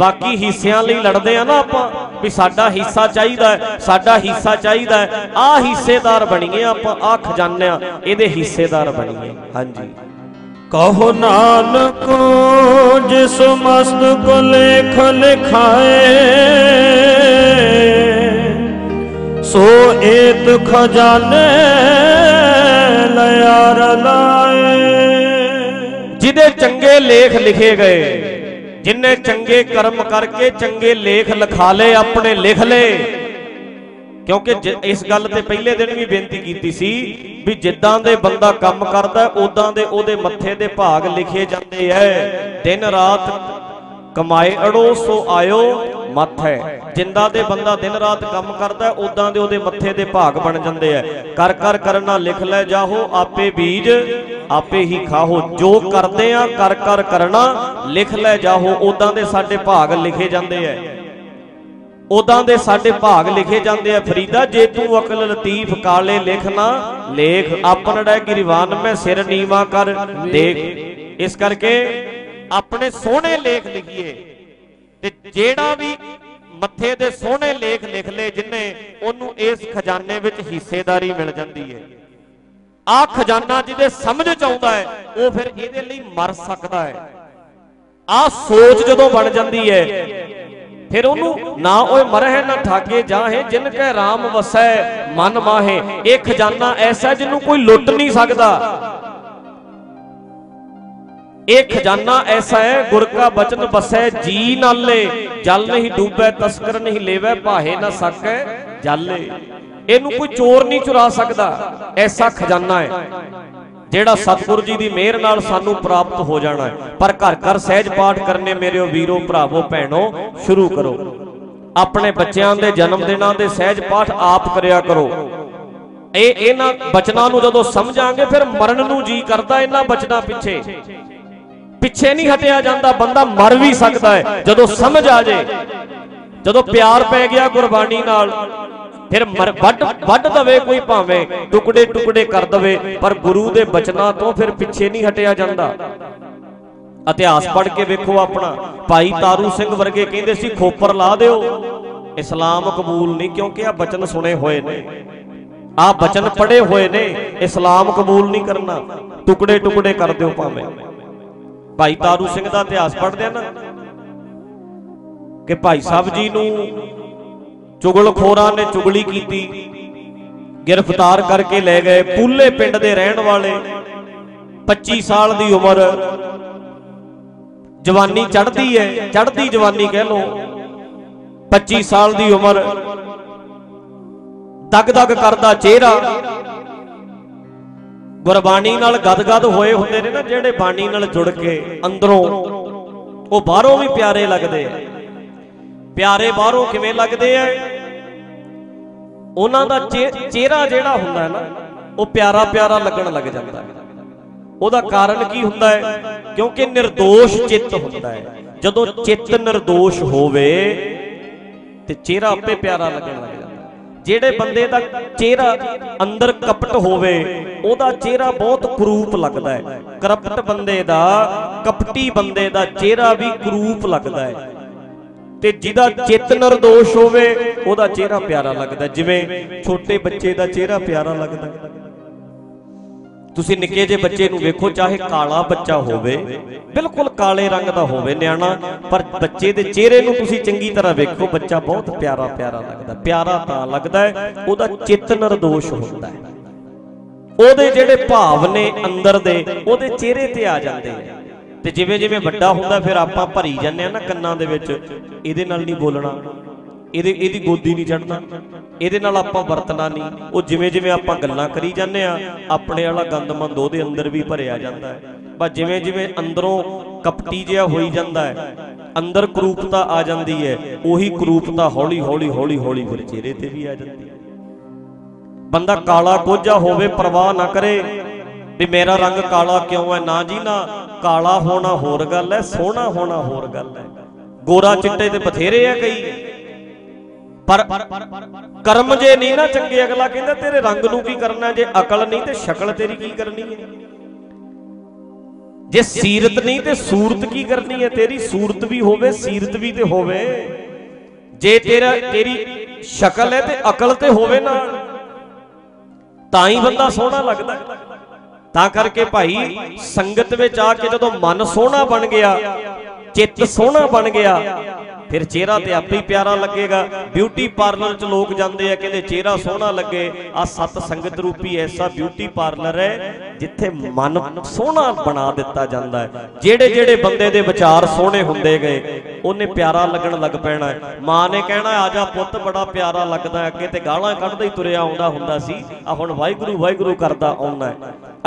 ਬਾਕੀ ਹਿੱਸਿਆਂ ਲਈ ਲੜਦੇ ਆ ਨਾ ਆਪਾਂ ਵੀ ਸਾਡਾ ਹਿੱਸਾ ਚਾਹੀਦਾ ਸਾਡਾ ਹਿੱਸਾ ਚਾਹੀਦਾ ਆ ਹਿੱਸੇਦਾਰ ਬਣੀਏ ਆਪਾਂ ਆ ਖਜ਼ਾਨਿਆਂ ਇਹਦੇ ਹਿੱਸੇਦਾਰ ਬਣੀਏ। ਹਾਂਜੀ। ਕਹੋ ਨਾਨਕ ਜਿਸ ਮਸਤ ਕੋ ਲੇਖ ਲਿਖਾਏ ਸੋ ਏਤ ਖਜ਼ਾਨੇ ਲਿਆਰ ਲਾਏ। ਜਿਹਦੇ ਚੰਗੇ ਲੇਖ ਲਿਖੇ ਗਏ ਜਿਨਨੇ ਚੰਗੇ ਕਰਮ ਕਰਕੇ ਚੰਗੇ ਲੇਖ ਲਿਖਾ ਲਏ, ਆਪਣੇ ਲਿਖ ਲਏ। ਕਿਉਂਕਿ ਇਸ ਗੱਲ ਤੇ ਪਹਿਲੇ ਦਿਨ ਵੀ ਬੇਨਤੀ ਕੀਤੀ ਸੀ ਵੀ ਜਿੱਦਾਂ ਦੇ ਬੰਦਾ ਕੰਮ ਕਰਦਾ ਉਦਾਂ ਦੇ ਉਹਦੇ ਮੱਥੇ ਦੇ ਭਾਗ ਲਿਖੇ ਜਾਂਦੇ ਐ। ਦਿਨ ਰਾਤ ਕਮਾਏ ਅੜੋ ਸੋ ਆਇਓ ਮੱਥ ਹੈ। ਜਿੰਦਾ ਦੇ ਬੰਦਾ ਦਿਨ ਰਾਤ ਕੰਮ ਕਰਦਾ ਉਦਾਂ ਦੇ ਉਹਦੇ ਮੱਥੇ ਦੇ ਭਾਗ ਬਣ ਜਾਂਦੇ ਐ ਕਰ ਕਰ ਕਰਨਾ ਲਿਖ ਲੈ ਜਾਹੋ, ਆਪੇ ਬੀਜ, ਆਪੇ ਹੀ ਖਾਹੋ। ਜੋ ਕਰਦੇ ਆ, ਕਰ ਕਰ ਕਰਨਾ, ਲਿਖ ਲੈ ਜਾਹੋ। ਉਦਾਂ ਦੇ ਸਾਡੇ ਭਾਗ ਲਿਖੇ ਜਾਂਦੇ ਐ ਉਦਾਂ ਦੇ ਸਾਡੇ ਭਾਗ ਲਿਖੇ ਜਾਂਦੇ ਆ। ਫਰੀਦਾ, ਜੇ ਤੂੰ ਅਕਲ ਲਤੀਫ ਕਾਲੇ ਲਿਖਣਾ ਲੇਖ ਆਪਣੜਾ ਗਿਰਵਾਨ, ਮੈਂ ਸਿਰ ਨੀਵਾ ਕਰ। ਦੇਖ, ਇਸ ਕਰਕੇ ਆਪਣੇ ਸੋਹਣੇ ਲੇਖ ਲਿਖੀਏ। ਤੇ ਜਿਹੜਾ ਵੀ ਮੱਥੇ ਦੇ ਸੋਹਣੇ ਲੇਖ ਲਿਖ ਲੇ ਜਿੰਨੇ, ਉਹਨੂੰ ਇਸ ਖਜ਼ਾਨੇ ਵਿੱਚ ਹਿੱਸੇਦਾਰੀ ਮਿਲ ਜਾਂਦੀ ਹੈ ਆ ਖਜ਼ਾਨਾ ਜਿਹਦੇ ਸਮਝ ਚ ਆਉਂਦਾ ਹੈ ਉਹ ਫਿਰ ਇਹਦੇ ਲਈ ਮਰ ਸਕਦਾ ਹੈ ਆ ਸੋਚ ਜਦੋਂ ਬਣ ਜਾਂਦੀ ਹੈ ਫਿਰ ਉਹਨੂੰ ਨਾ ਓਏ ਮਰਹਿ ਨਾ ਠਾਗੇ ਜਾਹੇ, ਜਿਨ ਕੈ ਰਾਮ ਵਸੈ ਮਨ ਮਾਹੇ। ਇਹ ਖਜ਼ਾਨਾ ਐਸਾ ਜਿਹਨੂੰ ਕੋਈ ਲੁੱਟ ਨਹੀਂ ਸਕਦਾ। ਇਹ ਖਜ਼ਾਨਾ ਐਸਾ ਹੈ, ਗੁਰ ਕਾ ਬਚਨ ਬਸੈ ਜੀ ਨਾਲੇ। ਜਲ ਨਹੀਂ ਡੂਬੈ, ਤਸਕਰ ਨਹੀਂ ਲੇਵੈ, ਭਾਹੇ ਨਾ ਸਕੈ ਜਾਲੇ। ਇਹਨੂੰ ਕੋਈ ਚੋਰ ਨਹੀਂ ਚੁਰਾ ਸਕਦਾ। ਐਸਾ ਖਜ਼ਾਨਾ ਹੈ, ਜਿਹੜਾ ਸਤਿਗੁਰੂ ਜੀ ਦੀ ਮਿਹਰ ਨਾਲ ਸਾਨੂੰ ਪ੍ਰਾਪਤ ਹੋ ਜਾਣਾ ਹੈ। ਪਰ ਘਰ ਘਰ ਸਹਿਜ ਪਾਠ ਕਰਨੇ ਮੇਰੇ ਵੀਰੋ, ਭਰਾਵੋ, ਭੈਣੋ, ਸ਼ੁਰੂ ਕਰੋ। ਆਪਣੇ ਬੱਚਿਆਂ ਦੇ ਜਨਮ ਦਿਨਾਂ ਦੇ ਸਹਿਜ ਪਾਠ ਆਪ ਕਰਿਆ ਕਰੋ। ਇਹ ਇਹਨਾਂ ਬਚਨਾਂ ਨੂੰ ਜਦੋਂ ਸਮਝਾਂਗੇ, ਫਿਰ ਮਰਨ ਨੂੰ ਜੀ ਕਰਦਾ ਇਹਨਾਂ ਬਚਨਾਂ ਪਿੱਛੇ। ਪਿੱਛੇ ਨਹੀਂ ਹਟਿਆ ਜਾਂਦਾ, ਬੰਦਾ ਮਰ ਵੀ ਸਕਦਾ ਹੈ। ਜਦੋਂ ਸਮਝ ਆ ਜੇ, ਜਦੋਂ ਪਿਆਰ ਪੈ ਗਿਆ ਗੁਰਬਾਣੀ ਨਾਲ, ਫਿਰ ਮਰ- ਵੱਢ ਵੱਢ ਦਵੇ ਕੋਈ ਭਾਵੇਂ, ਟੁਕੜੇ ਟੁਕੜੇ ਕਰ ਦਵੇ, ਪਰ ਗੁਰੂ ਦੇ ਬਚਨਾਂ ਤੋਂ ਫਿਰ ਪਿੱਛੇ ਨਹੀਂ ਹਟਿਆ ਜਾਂਦਾ। ਇਤਿਹਾਸ ਪੜ੍ਹ ਕੇ ਵੇਖੋ ਆਪਣਾ, ਭਾਈ ਤਾਰੂ ਸਿੰਘ ਵਰਗੇ ਕਹਿੰਦੇ ਸੀ, ਖੋਪਰ ਲਾ ਦਿਓ। ਇਸਲਾਮ ਕਬੂਲ ਨਹੀਂ, ਕਿਉਂਕਿ ਆ ਬਚਨ ਸੁਣੇ ਹੋਏ ਨੇ। ਆ ਬਚਨ ਪੜੇ ਹੋਏ ਨੇ, ਇਸਲਾਮ ਕਬੂਲ ਨਹੀਂ ਕਰਨਾ। ਟੁਕੜੇ ਟੁਕੜੇ ਕਰ ਦਿਓ ਭਾਵੇਂ। ਭਾਈ ਤਾਰੂ ਸਿੰਘ ਦਾ ਇਤਿਹਾਸ ਪੜ੍ਹਦੇ ਆ ਨਾ, ਕਿ ਭਾਈ ਸਾਹਿਬ ਜੀ ਨੂੰ ਚੁਗਲਖੋਰਾਂ ਨੇ ਚੁਗਲੀ ਕੀਤੀ, ਗ੍ਰਿਫਤਾਰ ਕਰਕੇ ਲੈ ਗਏ। ਪੂਲੇ ਪਿੰਡ ਦੇ ਰਹਿਣ ਵਾਲੇ 25 ਸਾਲ ਦੀ ਉਮਰ ਜਵਾਨੀ ਚੜਦੀ ਹੈ ਚੜ੍ਹਦੀ ਜਵਾਨੀ ਕਹਿ ਲੋ 25 ਸਾਲ ਦੀ ਉਮਰ ਦਗ ਦਗ ਕਰਦਾ ਚਿਹਰਾ ਗੁਰਬਾਣੀ ਨਾਲ ਗਦਗਦ ਹੋਏ ਹੁੰਦੇ ਨੇ ਨਾ, ਜਿਹੜੇ ਬਾਣੀ ਨਾਲ ਜੁੜ ਕੇ ਅੰਦਰੋਂ ਉਹ ਬਾਹਰੋਂ ਵੀ ਪਿਆਰੇ ਲੱਗਦੇ ਆ। ਪਿਆਰੇ ਬਾਹਰੋਂ ਕਿਵੇਂ ਲੱਗਦੇ ਆ? ਉਹਨਾਂ ਦਾ ਚਿਹਰਾ ਜਿਹੜਾ ਹੁੰਦਾ ਨਾ, ਉਹ ਪਿਆਰਾ ਪਿਆਰਾ ਲੱਗਣ ਲੱਗ ਜਾਂਦਾ। ਹੈ ਉਹਦਾ ਕਾਰਨ ਕੀ ਹੁੰਦਾ ਹੈ? ਕਿਉਂਕਿ ਨਿਰਦੋਸ਼ ਚਿੱਤ ਹੁੰਦਾ ਹੈ। ਜਦੋਂ ਚਿੱਤ ਨਿਰਦੋਸ਼ ਹੋਵੇ, ਤੇ ਚਿਹਰਾ ਆਪੇ ਪਿਆਰਾ ਲੱਗਣ ਲੱਗਦਾ ਜਿਹੜੇ ਬੰਦੇ ਦਾ ਚਿਹਰਾ ਅੰਦਰ ਕਪਟ ਹੋਵੇ, ਉਹਦਾ ਚਿਹਰਾ ਬਹੁਤ ਕਰੂਪ ਲੱਗਦਾ ਹੈ। ਕਰਪਟ ਬੰਦੇ ਦਾ, ਕਪਟੀ ਬੰਦੇ ਦਾ ਚਿਹਰਾ ਵੀ ਕਰੂਪ ਲੱਗਦਾ ਹੈ। ਤੇ ਜਿਹਦਾ ਚਿੱਤ ਨਿਰਦੋਸ਼ ਹੋਵੇ, ਉਹਦਾ ਚਿਹਰਾ ਪਿਆਰਾ ਲੱਗਦਾ ਜਿਵੇਂ ਛੋਟੇ ਬੱਚੇ ਦਾ ਚਿਹਰਾ ਪਿਆਰਾ ਲੱਗਦਾ ਤੁਸੀਂ ਨਿੱਕੇ ਜਿਹੇ ਬੱਚੇ ਨੂੰ ਵੇਖੋ, ਚਾਹੇ ਕਾਲਾ ਬੱਚਾ ਹੋਵੇ, ਬਿਲਕੁਲ ਕਾਲੇ ਰੰਗ ਦਾ ਹੋਵੇ ਨਿਆਣਾ, ਪਰ ਬੱਚੇ ਦੇ ਚਿਹਰੇ ਨੂੰ ਤੁਸੀਂ ਚੰਗੀ ਤਰ੍ਹਾਂ ਵੇਖੋ, ਬੱਚਾ ਬਹੁਤ ਪਿਆਰਾ ਪਿਆਰਾ ਲੱਗਦਾ, ਪਿਆਰਾ ਤਾਂ ਲੱਗਦਾ ਹੈ, ਉਹਦਾ ਚਿੱਤ ਨਿਰਦੋਸ਼ ਹੁੰਦਾ ਹੈ। ਉਹਦੇ ਜਿਹੜੇ ਭਾਵ ਨੇ ਅੰਦਰ ਦੇ, ਉਹਦੇ ਚਿਹਰੇ ਤੇ ਆ ਜਾਂਦੇ ਆ ਤੇ ਜਿਵੇਂ ਜਿਵੇਂ ਵੱਡਾ ਹੁੰਦਾ, ਫਿਰ ਆਪਾਂ ਭਰੀ ਜਾਂਦੇ ਆ ਨਾ ਕੰਨਾਂ ਦੇ ਵਿੱਚ, ਇਹਦੇ ਨਾਲ ਨਹੀਂ ਬੋਲਣਾ, ਇਹਦੇ, ਇਹਦੀ ਗੋਦੀ ਨਹੀਂ ਚੜਨਾ ਇਹਦੇ ਨਾਲ ਆਪਾਂ ਵਰਤਣਾ ਨਹੀਂ। ਉਹ ਜਿਵੇਂ ਜਿਵੇਂ ਆਪਾਂ ਗੱਲਾਂ ਕਰੀ ਜਾਂਦੇ ਆ ਆਪਣੇ ਵਾਲਾ ਗੰਦਮੰਦ ਉਹਦੇ ਅੰਦਰ ਵੀ ਭਰਿਆ ਜਾਂਦਾ ਹੈ। ਬਸ ਜਿਵੇਂ ਜਿਵੇਂ ਅੰਦਰੋਂ ਕਪਟੀ ਜਿਹਾ ਹੋਈ ਜਾਂਦਾ ਹੈ, ਅੰਦਰ ਕਰੂਪਤਾ ਆ ਜਾਂਦੀ ਹੈ, ਉਹੀ ਕਰੂਪਤਾ ਹੌਲੀ ਹੌਲੀ ਹੌਲੀ ਹੌਲੀ ਫਿਰ ਚਿਹਰੇ ਤੇ ਵੀ ਆ ਜਾਂਦੀ ਹੈ। ਬੰਦਾ ਕਾਲਾ ਕੋਝਾ ਹੋਵੇ, ਪਰਵਾਹ ਨਾ ਕਰੇ, ਵੀ ਮੇਰਾ ਰੰਗ ਕਾਲਾ ਕਿਉਂ ਹੈ? ਨਾ ਜੀ ਨਾ, ਕਾਲਾ ਹੋਣਾ ਹੋਰ ਗੱਲ ਹੈ, ਸੋਹਣਾ ਹੋਣਾ ਹੋਰ ਗੱਲ ਹੈ। ਗੋਰਾ ਚਿੱਟੇ ਤੇ ਬਥੇਰੇ ਆ ਕਈ। ਪਰ ਕਰਮ ਜੇ ਨਹੀਂ ਨਾ ਚੰਗੇ, ਅਗਲਾ ਕਹਿੰਦਾ ਤੇਰੇ ਰੰਗ ਨੂੰ ਕੀ ਕਰਨਾ ਜੇ ਅਕਲ ਨਹੀਂ ਤੇ ਸ਼ਕਲ ਤੇਰੀ ਕੀ ਕਰਨੀ ਹੈ? ਜੇ ਸੀਰਤ ਨਹੀਂ ਤੇ ਸੂਰਤ ਕੀ ਕਰਨੀ ਹੈ? ਤੇਰੀ ਸੂਰਤ ਵੀ ਹੋਵੇ, ਸੀਰਤ ਵੀ ਤੇ ਹੋਵੇ। ਜੇ ਤੇਰਾ, ਤੇਰੀ ਸ਼ਕਲ ਹੈ ਤੇ ਅਕਲ ਤੇ ਹੋਵੇ ਨਾਲ ਤਾਂ ਹੀ ਬੰਦਾ ਸੋਹਣਾ ਲੱਗਦਾ। ਤਾਂ ਕਰਕੇ ਭਾਈ ਸੰਗਤ ਵਿੱਚ ਆ ਕੇ ਜਦੋਂ ਮਨ ਸੋਹਣਾ ਬਣ ਗਿਆ, ਚਿੱਤ ਸੋਹਣਾ ਬਣ ਗਿਆ ਫਿਰ ਚਿਹਰਾ ਤੇ ਆਪੇ ਹੀ ਪਿਆਰਾ ਲੱਗੇਗਾ। ਬਿਊਟੀ ਪਾਰਲਰ 'ਚ ਲੋਕ ਜਾਂਦੇ ਆ, ਕਹਿੰਦੇ ਚਿਹਰਾ ਸੋਹਣਾ ਲੱਗੇ। ਆ ਸਤ ਸੰਗਤ ਰੂਪੀ ਐਸਾ ਬਿਊਟੀ ਪਾਰਲਰ ਹੈ, ਜਿੱਥੇ ਮਨ ਸੋਹਣਾ ਬਣਾ ਦਿੱਤਾ ਜਾਂਦਾ ਹੈ। ਜਿਹੜੇ ਜਿਹੜੇ ਬੰਦੇ ਦੇ ਵਿਚਾਰ ਸੋਹਣੇ ਹੁੰਦੇ ਗਏ, ਉਹਨੇ ਪਿਆਰਾ ਲੱਗਣ ਲੱਗ ਪੈਣਾ ਮਾਂ ਨੇ ਕਹਿਣਾ, ਆ ਜਾ ਪੁੱਤ, ਬੜਾ ਪਿਆਰਾ ਲੱਗਦਾ ਅੱਗੇ ਤੇ ਗਾਲਾਂ ਕੱਢਦਾ ਹੀ ਤੁਰਿਆ ਆਉਂਦਾ ਹੁੰਦਾ ਸੀ। ਆ ਹੁਣ ਵਾਹਿਗੁਰੂ ਵਾਹਿਗੁਰੂ ਕਰਦਾ ਆਉਣਾ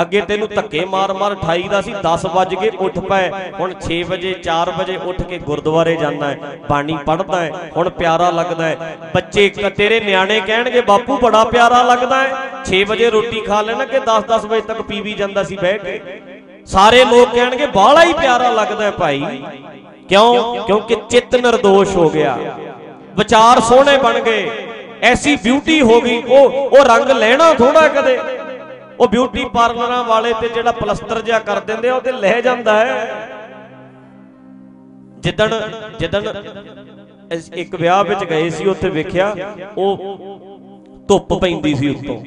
ਅੱਗੇ ਤੈਨੂੰ ਧੱਕੇ ਮਾਰ-ਮਾਰ ਠਾਈ ਦਾ ਸੀ 10 ਵਜ ਕੇ ਉੱਠ ਪਏ। ਹੁਣ 6 ਵਜੇ 4 ਵਜੇ ਉੱਠ ਕੇ ਗੁਰਦੁਆਰੇ ਜਾਂਦਾ ਹੈ। ਬਾਣੀ ਪੜ੍ਹਦਾ ਹੈ ਹੁਣ ਪਿਆਰਾ ਲੱਗਦਾ ਹੈ। ਬੱਚੇ ਤੇਰੇ ਨਿਆਣੇ ਕਹਿਣਗੇ ਬਾਪੂ ਬੜਾ ਪਿਆਰਾ ਲੱਗਦਾ ਹੈ। 6 ਵਜੇ ਰੋਟੀ ਖਾ ਲੈਣਾ ਕਿ 10-10 ਵਜੇ ਤੱਕ ਪੀਵੀ ਜਾਂਦਾ ਸੀ ਬਹਿ ਕੇ। ਸਾਰੇ ਲੋਕ ਕਹਿਣਗੇ ਬਾਹਲਾ ਹੀ ਪਿਆਰਾ ਲੱਗਦਾ ਹੈ ਭਾਈ। ਕਿਉਂ? ਕਿਉਂਕਿ ਚਿੱਤ ਨਿਰਦੋਸ਼ ਹੋ ਗਿਆ। ਵਿਚਾਰ ਸੋਹਣੇ ਬਣ ਗਏ। ਐਸੀ ਬਿਊਟੀ ਹੋ ਗਈ ਉਹ ਉਹ ਰੰਗ ਲੈਣਾ ਥੋੜਾ ਕਦੇ। ਉਹ ਬਿਊਟੀ ਪਾਰਲਰਾਂ ਵਾਲੇ ਤੇ ਜਿਹੜਾ ਪਲਸਤਰ ਜਿਹਾ ਕਰ ਦਿੰਦੇ ਆ, ਉਹਦੇ ਲੈ ਜਾਂਦਾ ਹੈ। ਜਿੱਦਣ ਜਿੱਦਣ ਇੱਕ ਵਿਆਹ ਵਿੱਚ ਗਏ ਸੀ, ਉੱਥੇ ਵੇਖਿਆ, ਉਹ ਧੁੱਪ ਪੈਂਦੀ ਸੀ ਉੱਤੋਂ।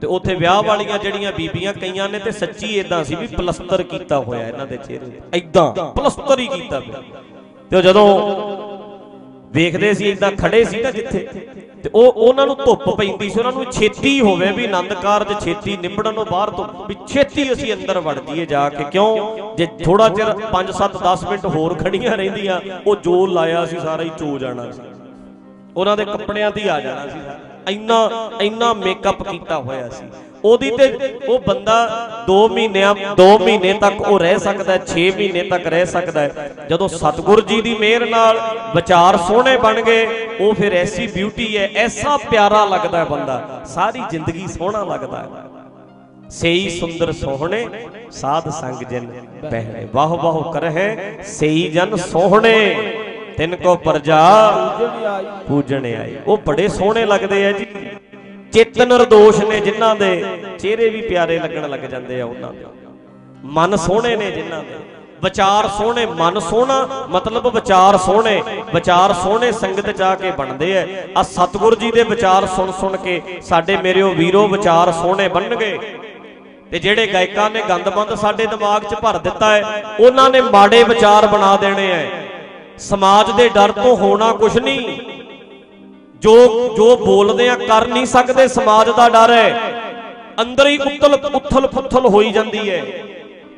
ਤੇ ਉੱਥੇ ਵਿਆਹ ਵਾਲੀਆਂ ਜਿਹੜੀਆਂ ਬੀਬੀਆਂ ਕਈਆਂ ਨੇ ਤੇ ਸੱਚੀ ਇਦਾਂ ਸੀ ਵੀ ਪਲਸਤਰ ਕੀਤਾ ਹੋਇਆ ਇਹਨਾਂ ਦੇ ਚਿਹਰੇ ਤੇ ਇਦਾਂ ਪਲਸਤਰ ਹੀ ਕੀਤਾ ਪਿਆ। ਤੇ ਉਹ ਜਦੋਂ ਵੇਖਦੇ ਸੀ ਇਦਾਂ ਖੜੇ ਸੀ ਨਾ ਜਿੱਥੇ ਤੇ ਉਹ ਉਹਨਾਂ ਨੂੰ ਧੁੱਪ ਪੈਂਦੀ ਸੀ, ਉਹਨਾਂ ਨੂੰ ਛੇਤੀ ਹੋਵੇ ਵੀ ਆਨੰਦ ਕਾਰਜ ਛੇਤੀ ਨਿਬੜਨ ਨੂੰ ਬਾਹਰ ਤੋਂ, ਵੀ ਛੇਤੀ ਅਸੀਂ ਅੰਦਰ ਵੜ ਜਾਈਏ ਜਾ ਕੇ। ਕਿਉਂ? ਜੇ ਥੋੜਾ ਚਿਰ 5 7 10 ਮਿੰਟ ਹੋਰ ਖੜੀਆਂ ਰਹਿੰਦੀਆਂ, ਉਹ ਜੋ ਲਾਇਆ ਸੀ, ਸਾਰਾ ਹੀ ਚੋ ਜਾਣਾ ਸੀ। ਉਹਨਾਂ ਦੇ ਕੱਪੜਿਆਂ ਤੇ ਆ ਜਾਣਾ ਸੀ। ਇੰਨਾ ਇੰਨਾ ਮੇਕਅਪ ਕੀਤਾ ਹੋਇਆ ਸੀ। ਉਹਦੀ ਤੇ ਉਹ ਬੰਦਾ 2 ਮਹੀਨਿਆਂ 2 ਮਹੀਨੇ ਤੱਕ ਉਹ ਰਹਿ ਸਕਦਾ ਹੈ 6 ਮਹੀਨੇ ਤੱਕ ਰਹਿ ਸਕਦਾ ਜਦੋਂ ਸਤਿਗੁਰ ਜੀ ਦੀ ਮਿਹਰ ਨਾਲ ਵਿਚਾਰ ਸੋਹਣੇ ਬਣ ਗਏ, ਉਹ ਫਿਰ ਐਸੀ ਬਿਊਟੀ ਹੈ, ਐਸਾ ਪਿਆਰਾ ਲੱਗਦਾ ਬੰਦਾ, ਸਾਰੀ ਜ਼ਿੰਦਗੀ ਸੋਹਣਾ ਲੱਗਦਾ ਹੈ। ਸੇਈ ਸੁੰਦਰ ਸੋਹਣੇ, ਸਾਧ ਸੰਗ ਜਨ ਪਹਿਲੇ ਵਾਹ ਵਾਹ ਕਰਹਿ, ਸੇਈ ਜਨ ਸੋਹਣੇ, ਤਿੰਨ ਕੋ ਪਰਜਾ ਪੂਜਣ ਆਈ। ਉਹ ਬੜੇ ਸੋਹਣੇ ਲੱਗਦੇ ਆ ਜੀ। ਚਿੱਤ ਨਿਰਦੋਸ਼ ਨੇ ਜਿਨ੍ਹਾਂ ਦੇ ਚਿਹਰੇ ਵੀ ਪਿਆਰੇ ਲੱਗਣ ਲੱਗ ਜਾਂਦੇ ਆ ਉਹਨਾਂ ਦੇ। ਮਨ ਸੋਹਣੇ ਨੇ ਜਿਨ੍ਹਾਂ ਦੇ। ਵਿਚਾਰ ਸੋਹਣੇ, ਮਨ ਸੋਹਣਾ ਮਤਲਬ ਵਿਚਾਰ ਸੋਹਣੇ ਵਿਚਾਰ ਸੋਹਣੇ ਸੰਗਤ ਚ ਆ ਕੇ ਬਣਦੇ ਐ। ਆ ਸਤਿਗੁਰ ਜੀ ਦੇ ਵਿਚਾਰ ਸੁਣ ਸੁਣ ਕੇ ਸਾਡੇ ਮੇਰਿਓ ਵੀਰੋ ਵਿਚਾਰ ਸੋਹਣੇ ਬਣਨਗੇ। ਤੇ ਜਿਹੜੇ ਗਾਇਕਾਂ ਨੇ ਗੰਦਮੰਦ ਸਾਡੇ ਦਿਮਾਗ 'ਚ ਭਰ ਦਿੱਤਾ ਹੈ ਉਹਨਾਂ ਨੇ ਮਾੜੇ ਵਿਚਾਰ ਬਣਾ ਦੇਣੇ ਐ। ਸਮਾਜ ਦੇ ਡਰ ਤੋਂ ਹੋਣਾ ਕੁਛ ਨਹੀਂ। ਜੋ ਜੋ ਬੋਲਦੇ ਆ, ਕਰ ਨਹੀਂ ਸਕਦੇ, ਸਮਾਜ ਦਾ ਡਰ ਹੈ। ਅੰਦਰ ਹੀ ਉਤਲ ਉੱਥਲ ਫੁੱਥਲ ਹੋਈ ਜਾਂਦੀ ਹੈ।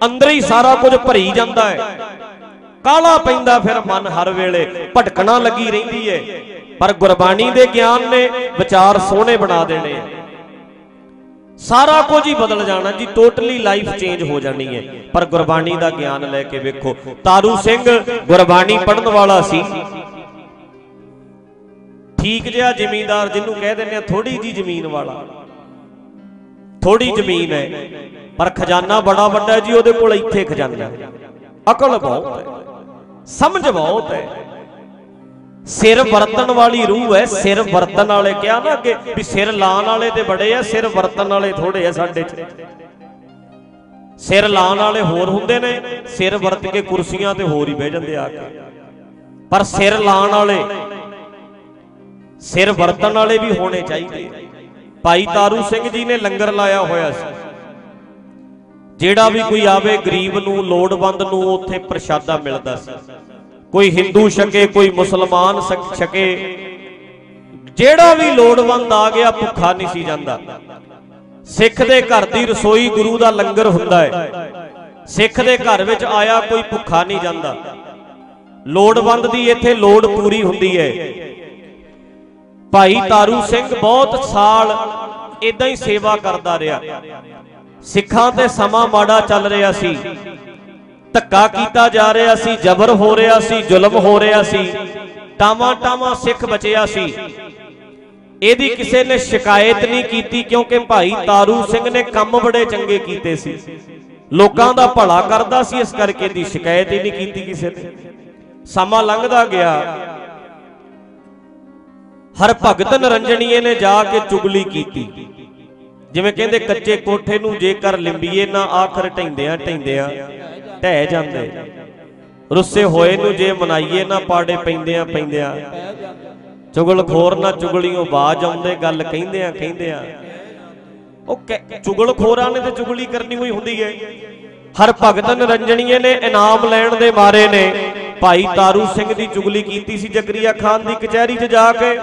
ਅੰਦਰ ਹੀ ਸਾਰਾ ਕੁਝ ਭਰੀ ਜਾਂਦਾ ਹੈ। ਕਾਲਾ ਪੈਂਦਾ ਫਿਰ ਮਨ ਹਰ ਵੇਲੇ, ਭਟਕਣਾ ਲੱਗੀ ਰਹਿੰਦੀ ਹੈ। ਪਰ ਗੁਰਬਾਣੀ ਦੇ ਗਿਆਨ ਨੇ ਵਿਚਾਰ ਸੋਹਣੇ ਬਣਾ ਦੇਣੇ ਆ। ਸਾਰਾ ਕੁਝ ਹੀ ਬਦਲ ਜਾਣਾ ਜੀ, ਟੋਟਲੀ ਲਾਈਫ ਚੇਂਜ ਹੋ ਜਾਣੀ ਹੈ। ਪਰ ਗੁਰਬਾਣੀ ਦਾ ਗਿਆਨ ਲੈ ਕੇ ਵੇਖੋ, ਤਾਰੂ ਸਿੰਘ ਗੁਰਬਾਣੀ ਪੜਨ ਵਾਲਾ ਸੀ। ਠੀਕ ਜਿਹਾ ਜ਼ਮੀਂਦਾਰ ਜਿਹਨੂੰ ਕਹਿ ਦਿੰਦੇ ਆ ਥੋੜੀ ਜੀ ਜ਼ਮੀਨ ਵਾਲਾ। ਥੋੜੀ ਜ਼ਮੀਨ ਹੈ, ਪਰ ਖਜ਼ਾਨਾ ਬੜਾ ਵੱਡਾ ਜੀ, ਉਹਦੇ ਕੋਲ ਇੱਥੇ ਖਜ਼ਾਨਾ ਹੈ। ਅਕਲ ਬਹੁਤ ਹੈ, ਸਮਝ ਬਹੁਤ ਹੈ। ਸਿਰ ਵਰਤਣ ਵਾਲੀ ਰੂਹ ਹੈ, ਸਿਰ ਵਰਤਣ ਵਾਲੇ ਕਿਹਾ ਨਾ ਅੱਗੇ, ਵੀ ਸਿਰ ਲਾਣ ਵਾਲੇ ਤੇ ਬੜੇ ਆ, ਸਿਰ ਵਰਤਣ ਵਾਲੇ ਥੋੜੇ ਆ ਸਾਡੇ 'ਚ। ਸਿਰ ਲਾਣ ਵਾਲੇ ਹੋਰ ਹੁੰਦੇ ਨੇ, ਸਿਰ ਵਰਤ ਕੇ ਕੁਰਸੀਆਂ ਤੇ ਹੋਰ ਹੀ ਬਹਿ ਜਾਂਦੇ ਆ ਕੇ। ਪਰ ਸਿਰ ਲਾਣ ਵਾਲੇ ਸਿਰ ਵਰਤਣ ਵਾਲੇ ਵੀ ਹੋਣੇ ਚਾਹੀਦੇ ਭਾਈ ਤਾਰੂ ਸਿੰਘ ਜੀ ਨੇ ਲੰਗਰ ਲਾਇਆ ਹੋਇਆ ਸੀ। ਜਿਹੜਾ ਵੀ ਕੋਈ ਆਵੇ, ਗਰੀਬ ਨੂੰ, ਲੋੜਵੰਦ ਨੂੰ, ਉੱਥੇ ਪ੍ਰਸ਼ਾਦਾ ਮਿਲਦਾ ਸੀ। ਕੋਈ ਹਿੰਦੂ ਛਕੇ, ਕੋਈ ਮੁਸਲਮਾਨ ਛਕੇ। ਜਿਹੜਾ ਵੀ ਲੋੜਵੰਦ ਆ ਗਿਆ, ਭੁੱਖਾ ਨਹੀਂ ਸੀ ਜਾਂਦਾ। ਸਿੱਖ ਦੇ ਘਰ ਦੀ ਰਸੋਈ ਗੁਰੂ ਦਾ ਲੰਗਰ ਹੁੰਦਾ ਹੈ। ਸਿੱਖ ਦੇ ਘਰ ਵਿੱਚ ਆਇਆ, ਕੋਈ ਭੁੱਖਾ ਨਹੀਂ ਜਾਂਦਾ। ਲੋੜਵੰਦ ਦੀ ਇੱਥੇ ਲੋੜ ਪੂਰੀ ਹੁੰਦੀ ਹੈ। ਭਾਈ ਤਾਰੂ ਸਿੰਘ ਬਹੁਤ ਸਾਲ ਇਦਾਂ ਹੀ ਸੇਵਾ ਕਰਦਾ ਰਿਹਾ। ਸਿੱਖਾਂ ਤੇ ਸਮਾਂ ਮਾੜਾ ਚੱਲ ਰਿਹਾ ਸੀ। ਧੱਕਾ ਕੀਤਾ ਜਾ ਰਿਹਾ ਸੀ, ਜ਼ਬਰ ਹੋ ਰਿਹਾ ਸੀ, ਜ਼ੁਲਮ ਹੋ ਰਿਹਾ ਸੀ। ਟਾਵਾਂ ਟਾਵਾਂ ਸਿੱਖ ਬਚਿਆ ਸੀ। ਇਹਦੀ ਕਿਸੇ ਨੇ ਸ਼ਿਕਾਇਤ ਨਹੀਂ ਕੀਤੀ ਕਿਉਂਕਿ ਭਾਈ ਤਾਰੂ ਸਿੰਘ ਨੇ ਕੰਮ ਬੜੇ ਚੰਗੇ ਕੀਤੇ ਸੀ। ਲੋਕਾਂ ਦਾ ਭਲਾ ਕਰਦਾ ਸੀ, ਇਸ ਕਰਕੇ ਦੀ ਸ਼ਿਕਾਇਤ ਹੀ ਨਹੀਂ ਕੀਤੀ ਕਿਸੇ ਨੇ ਸਮਾਂ ਲੰਘਦਾ ਗਿਆ। ਹਰ ਭਗਤ ਨਰੰਜਣੀਏ ਨੇ ਜਾ ਕੇ ਚੁਗਲੀ ਕੀਤੀ। ਜਿਵੇਂ ਕਹਿੰਦੇ, ਕੱਚੇ ਕੋਠੇ ਨੂੰ ਜੇਕਰ ਲਿੰਬੀਏ, ਨਾ ਆਖਰ ਢੈਂਦਿਆਂ ਢੈਂਦਿਆਂ ਢਹਿ ਜਾਂਦੇ। ਰੁੱਸੇ ਹੋਏ ਨੂੰ ਜੇ ਮਨਾਈਏ, ਨਾ ਪਾੜੇ ਪੈਂਦਿਆਂ ਪੈਂਦਿਆਂ। ਚੁਗਲਖੋਰ ਨਾ ਚੁਗਲੀਆਂ ਬਾਜ ਆਉਂਦੇ, ਗੱਲ ਕਹਿੰਦਿਆਂ ਕਹਿੰਦਿਆਂ। ਉਹ ਕਹਿ- ਚੁਗਲਖੋਰਾਂ ਨੇ ਤੇ ਚੁਗਲੀ ਕਰਨੀ ਹੋਈ ਹੁੰਦੀ ਹੈ। ਹਰ ਭਗਤ ਨਰੰਜਣੀਏ ਨੇ ਇਨਾਮ ਲੈਣ ਦੇ ਮਾਰੇ ਨੇ। ਭਾਈ ਤਾਰੂ ਸਿੰਘ ਦੀ ਚੁਗਲੀ ਕੀਤੀ ਸੀ ਜ਼ਕਰੀਆ ਖਾਨ ਦੀ ਕਚਹਿਰੀ 'ਚ ਜਾ ਕੇ।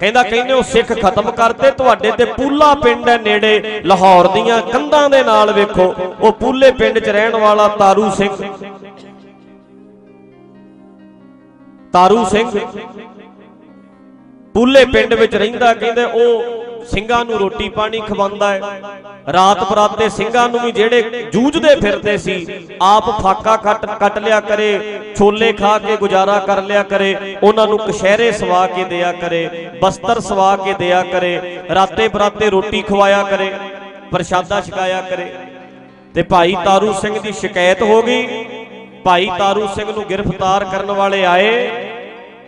ਕਹਿੰਦਾ, ਕਹਿੰਦੇ ਉਹ ਸਿੱਖ ਖਤਮ ਕਰਤੇ, ਤੁਹਾਡੇ ਤੇ ਪੂਲਾ ਪਿੰਡ ਹੈ ਨੇੜੇ, ਲਾਹੌਰ ਦੀਆਂ ਕੰਧਾਂ ਦੇ ਨਾਲ ਵੇਖੋ। ਉਹ ਪੂਲੇ ਪਿੰਡ 'ਚ ਰਹਿਣ ਵਾਲਾ ਤਾਰੂ ਸਿੰਘ। ਤਾਰੂ ਸਿੰਘ ਪੂਲੇ ਪਿੰਡ ਵਿੱਚ ਰਹਿੰਦਾ, ਕਹਿੰਦੇ ਉਹ ਸਿੰਘਾਂ ਨੂੰ ਰੋਟੀ ਪਾਣੀ ਖਵਾਉਂਦਾ ਹੈ। ਰਾਤ ਬਰਾਤੇ ਸਿੰਘਾਂ ਨੂੰ ਵੀ ਜਿਹੜੇ ਜੂਝਦੇ ਫਿਰਦੇ ਸੀ, ਆਪ ਫਾਕਾ ਕੱਟ ਕੱਟ ਲਿਆ ਕਰੇ, ਛੋਲੇ ਖਾ ਕੇ ਗੁਜ਼ਾਰਾ ਕਰ ਲਿਆ ਕਰੇ, ਉਹਨਾਂ ਨੂੰ ਕਸ਼ਹਿਰੇ ਸਵਾ ਕੇ ਦਿਆ ਕਰੇ, ਬਸਤਰ ਸਵਾ ਕੇ ਦਿਆ ਕਰੇ, ਰਾਤੇ ਬਰਾਤੇ ਰੋਟੀ ਖਵਾਇਆ ਕਰੇ, ਪ੍ਰਸ਼ਾਦਾ ਛਕਾਇਆ ਕਰੇ। ਤੇ ਭਾਈ ਤਾਰੂ ਸਿੰਘ ਦੀ ਸ਼ਿਕਾਇਤ ਹੋ ਗਈ। ਭਾਈ ਤਾਰੂ ਸਿੰਘ ਨੂੰ ਗ੍ਰਿਫਤਾਰ ਕਰਨ ਵਾਲੇ ਆਏ।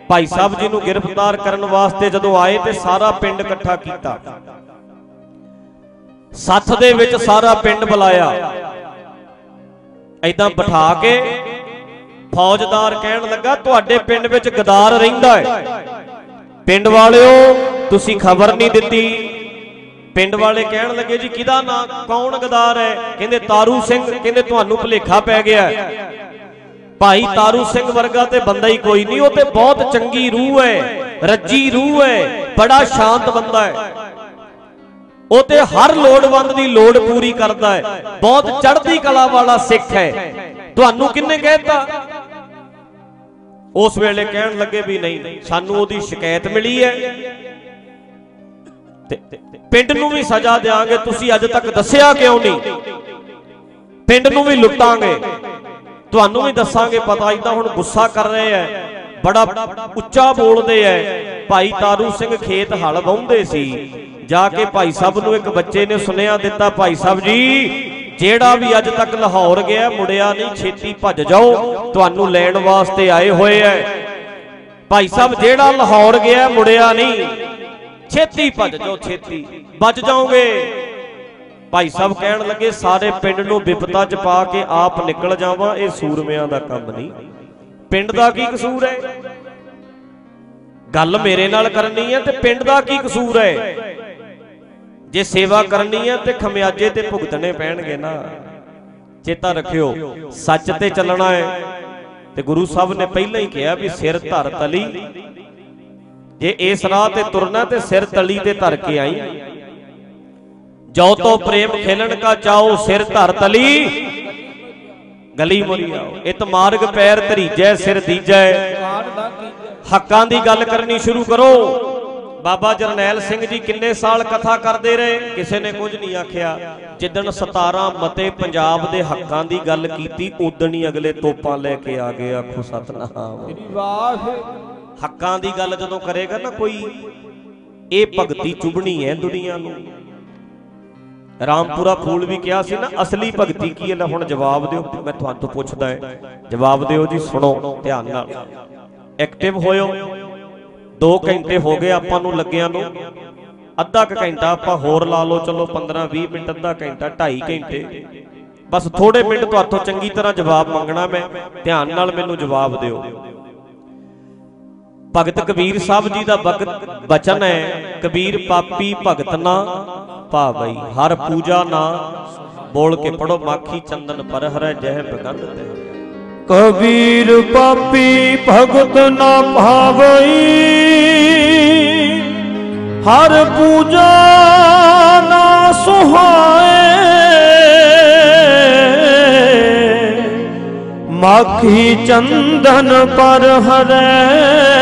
ਭਾਈ ਸਾਹਿਬ ਜੀ ਨੂੰ ਗ੍ਰਿਫਤਾਰ ਕਰਨ ਵਾਸਤੇ ਜਦੋਂ ਆਏ ਤੇ ਸਾਰਾ ਪਿੰਡ ਇਕੱਠਾ ਕੀਤਾ। ਸੱਥ ਦੇ ਵਿੱਚ ਸਾਰਾ ਪਿੰਡ ਬੁਲਾਇਆ। ਐਦਾਂ ਬਿਠਾ ਕੇ ਫੌਜਦਾਰ ਕਹਿਣ ਲੱਗਾ, ਤੁਹਾਡੇ ਪਿੰਡ ਵਿੱਚ ਗਦਾਰ ਰਹਿੰਦਾ ਹੈ। ਪਿੰਡ ਵਾਲਿਓ, ਤੁਸੀਂ ਖਬਰ ਨਹੀਂ ਦਿੱਤੀ। ਪਿੰਡ ਵਾਲੇ ਕਹਿਣ ਲੱਗੇ, ਜੀ ਕਿਹਦਾ ਨਾਂ, ਕੌਣ ਗਦਾਰ ਹੈ? ਕਹਿੰਦੇ, ਤਾਰੂ ਸਿੰਘ। ਕਹਿੰਦੇ, ਤੁਹਾਨੂੰ ਭੁਲੇਖਾ ਪੈ ਗਿਆ ਭਾਈ ਤਾਰੂ ਸਿੰਘ ਵਰਗਾ ਤੇ ਬੰਦਾ ਹੀ ਕੋਈ ਨਹੀਂ, ਉਹ ਤੇ ਬਹੁਤ ਚੰਗੀ ਰੂਹ ਹੈ, ਰੱਜੀ ਰੂਹ ਹੈ, ਬੜਾ ਸ਼ਾਂਤ ਬੰਦਾ ਹੈ। ਉਹ ਤੇ ਹਰ ਲੋੜਵੰਦ ਦੀ ਲੋੜ ਪੂਰੀ ਕਰਦਾ ਹੈ, ਬਹੁਤ ਚੜ੍ਹਦੀ ਕਲਾ ਵਾਲਾ ਸਿੱਖ ਹੈ। ਤੁਹਾਨੂੰ ਕਿੰਨੇ ਕਹਿਤਾ? ਉਸ ਵੇਲੇ ਕਹਿਣ ਲੱਗੇ ਵੀ ਨਹੀਂ, ਸਾਨੂੰ ਉਹਦੀ ਸ਼ਿਕਾਇਤ ਮਿਲੀ ਹੈ। ਤੇ ਪਿੰਡ ਨੂੰ ਵੀ ਸਜ਼ਾ ਦੇਾਂਗੇ ਤੁਸੀਂ ਅੱਜ ਤੱਕ ਦੱਸਿਆ ਕਿਉਂ ਨਹੀਂ? ਪਿੰਡ ਨੂੰ ਵੀ ਲੁੱਟਾਂਗੇ। ਤੁਹਾਨੂੰ ਵੀ ਦੱਸਾਂਗੇ, ਪਤਾ ਇਦਾਂ ਹੁਣ ਗੁੱਸਾ ਕਰ ਰਹੇ ਐ। ਬੜਾ ਉੱਚਾ ਬੋਲਦੇ ਐ। ਭਾਈ ਤਾਰੂ ਸਿੰਘ ਖੇਤ ਹਲ ਵਾਹੁੰਦੇ ਸੀ। ਜਾ ਕੇ ਭਾਈ ਸਾਹਿਬ ਨੂੰ ਇੱਕ ਬੱਚੇ ਨੇ ਸੁਨੇਹਾ ਦਿੱਤਾ, ਭਾਈ ਸਾਹਿਬ ਜੀ, ਜਿਹੜਾ ਵੀ ਅੱਜ ਤੱਕ ਲਾਹੌਰ ਗਿਆ, ਮੁੜਿਆ ਨਹੀਂ, ਛੇਤੀ ਭੱਜ ਜਾਓ। ਤੁਹਾਨੂੰ ਲੈਣ ਵਾਸਤੇ ਆਏ ਹੋਏ ਐ। ਭਾਈ ਸਾਹਿਬ, ਜਿਹੜਾ ਲਾਹੌਰ ਗਿਆ, ਮੁੜਿਆ ਨਹੀਂ। ਛੇਤੀ ਭੱਜ ਜਾਓ, ਛੇਤੀ। ਬਚ ਜਾਓਗੇ। ਭਾਈ ਸਾਹਿਬ ਕਹਿਣ ਲੱਗੇ, ਸਾਰੇ ਪਿੰਡ ਨੂੰ ਵਿਪਤਾ 'ਚ ਪਾ ਕੇ ਆਪ ਨਿਕਲ ਜਾਵਾਂ, ਇਹ ਸੂਰਮਿਆਂ ਦਾ ਕੰਮ ਨਹੀਂ। ਪਿੰਡ ਦਾ ਕੀ ਕਸੂਰ ਹੈ? ਗੱਲ ਮੇਰੇ ਨਾਲ ਕਰਨੀ ਹੈ ਤੇ ਪਿੰਡ ਦਾ ਕੀ ਕਸੂਰ ਹੈ? ਜੇ ਸੇਵਾ ਕਰਨੀ ਹੈ ਤੇ ਖਮਿਆਜੇ ਤੇ ਭੁਗਤਣੇ ਪੈਣਗੇ ਨਾ। ਚੇਤਾ ਰੱਖਿਓ, ਸੱਚ ਤੇ ਚੱਲਣਾ ਹੈ। ਤੇ ਗੁਰੂ ਸਾਹਿਬ ਨੇ ਪਹਿਲਾਂ ਹੀ ਕਿਹਾ ਵੀ ਸਿਰ ਧਰ ਤਲੀ। ਜੇ ਇਸ ਰਾਹ ਤੇ ਤੁਰਨਾ ਤੇ ਸਿਰ ਤਲੀ ਤੇ ਧਰ ਕੇ ਆਈ। ਜੋ ਤੋ ਪ੍ਰੇਮ ਖੇਲਣ ਕਾ ਚਾਓ ਸਿਰ ਧਰ ਤਲੀ। ਗਲੀ ਮੁਰੀ ਆਓ। ਇਤ ਮਾਰਗ ਪੈਰ ਧਰੀਜੈ, ਸਿਰ ਦੀਜੈ। ਹੱਕਾਂ ਦੀ ਗੱਲ ਕਰਨੀ ਸ਼ੁਰੂ ਕਰੋ। ਬਾਬਾ ਜਰਨੈਲ ਸਿੰਘ ਜੀ ਕਿੰਨੇ ਸਾਲ ਕਥਾ ਕਰਦੇ ਰਹੇ? ਕਿਸੇ ਨੇ ਕੁਝ ਨਹੀਂ ਆਖਿਆ। ਜਿੱਦਣ 17 ਮਤੇ ਪੰਜਾਬ ਦੇ ਹੱਕਾਂ ਦੀ ਗੱਲ ਕੀਤੀ ਉਦਣ ਹੀ ਅਗਲੇ ਤੋਪਾਂ ਲੈ ਕੇ ਆ ਗਏ, ਆਖੋ ਸਤਨਾਮ। ਵਾਹ ਹੱਕਾਂ ਦੀ ਗੱਲ ਜਦੋਂ ਕਰੇਗਾ ਨਾ ਕੋਈ, ਇਹ ਭਗਤੀ ਚੁਬਣੀ ਹੈ ਦੁਨੀਆ ਨੂੰ। ਰਾਮਪੁਰਾ ਫੂਲ ਵੀ ਕਿਹਾ ਸੀ ਨਾ, ਅਸਲੀ ਭਗਤੀ ਕੀ ਹੈ? ਲੈ ਹੁਣ ਜਵਾਬ ਦਿਓ, ਮੈਂ ਤੁਹਾਨੂੰ ਤੋਂ ਪੁੱਛਦਾ ਹੈ। ਜਵਾਬ ਦਿਓ ਜੀ, ਸੁਣੋ, ਧਿਆਨ ਨਾਲ। ਐਕਟਿਵ ਹੋਇਓ। 2 ਘੰਟੇ ਹੋ ਗਏ ਆਪਾਂ ਨੂੰ ਲੱਗਿਆਂ ਨੂੰ। ਅੱਧਾ ਕੁ ਘੰਟਾ ਆਪਾਂ ਹੋਰ ਲਾ ਲਓ, ਚਲੋ 15 20 ਮਿੰਟ, ਅੱਧਾ ਘੰਟਾ 2.5 ਘੰਟੇ। ਬਸ ਥੋੜੇ ਮਿੰਟ ਤੁਹਾਥੋਂ ਚੰਗੀ ਤਰ੍ਹਾਂ ਜਵਾਬ ਮੰਗਣਾ ਮੈਂ। ਧਿਆਨ ਨਾਲ ਮੈਨੂੰ ਜਵਾਬ ਦਿਓ। ਭਗਤ ਕਬੀਰ ਸਾਹਿਬ ਜੀ ਦਾ ਬਚਨ ਹੈ ਕਬੀਰ ਪਾਪੀ ਭਗਤ ਨਾ ਭਾਵਈ ਹਰ ਪੂਜਾ ਨਾ ਬੋਲ ਕੇ ਪੜੋ ਮਾਖੀ ਚੰਦਨ ਪਰ ਹਰੈ ਜਹ ਬਗੰਦ ਤੇ। ਕਬੀਰ ਪਾਪੀ ਭਗਤ ਨਾ ਭਾਵਈ ਹਰ ਪੂਜਾ ਨਾ ਸੁਹਾਏ। ਮਾਖੀ ਚੰਦਨ ਪਰ ਹਰੈ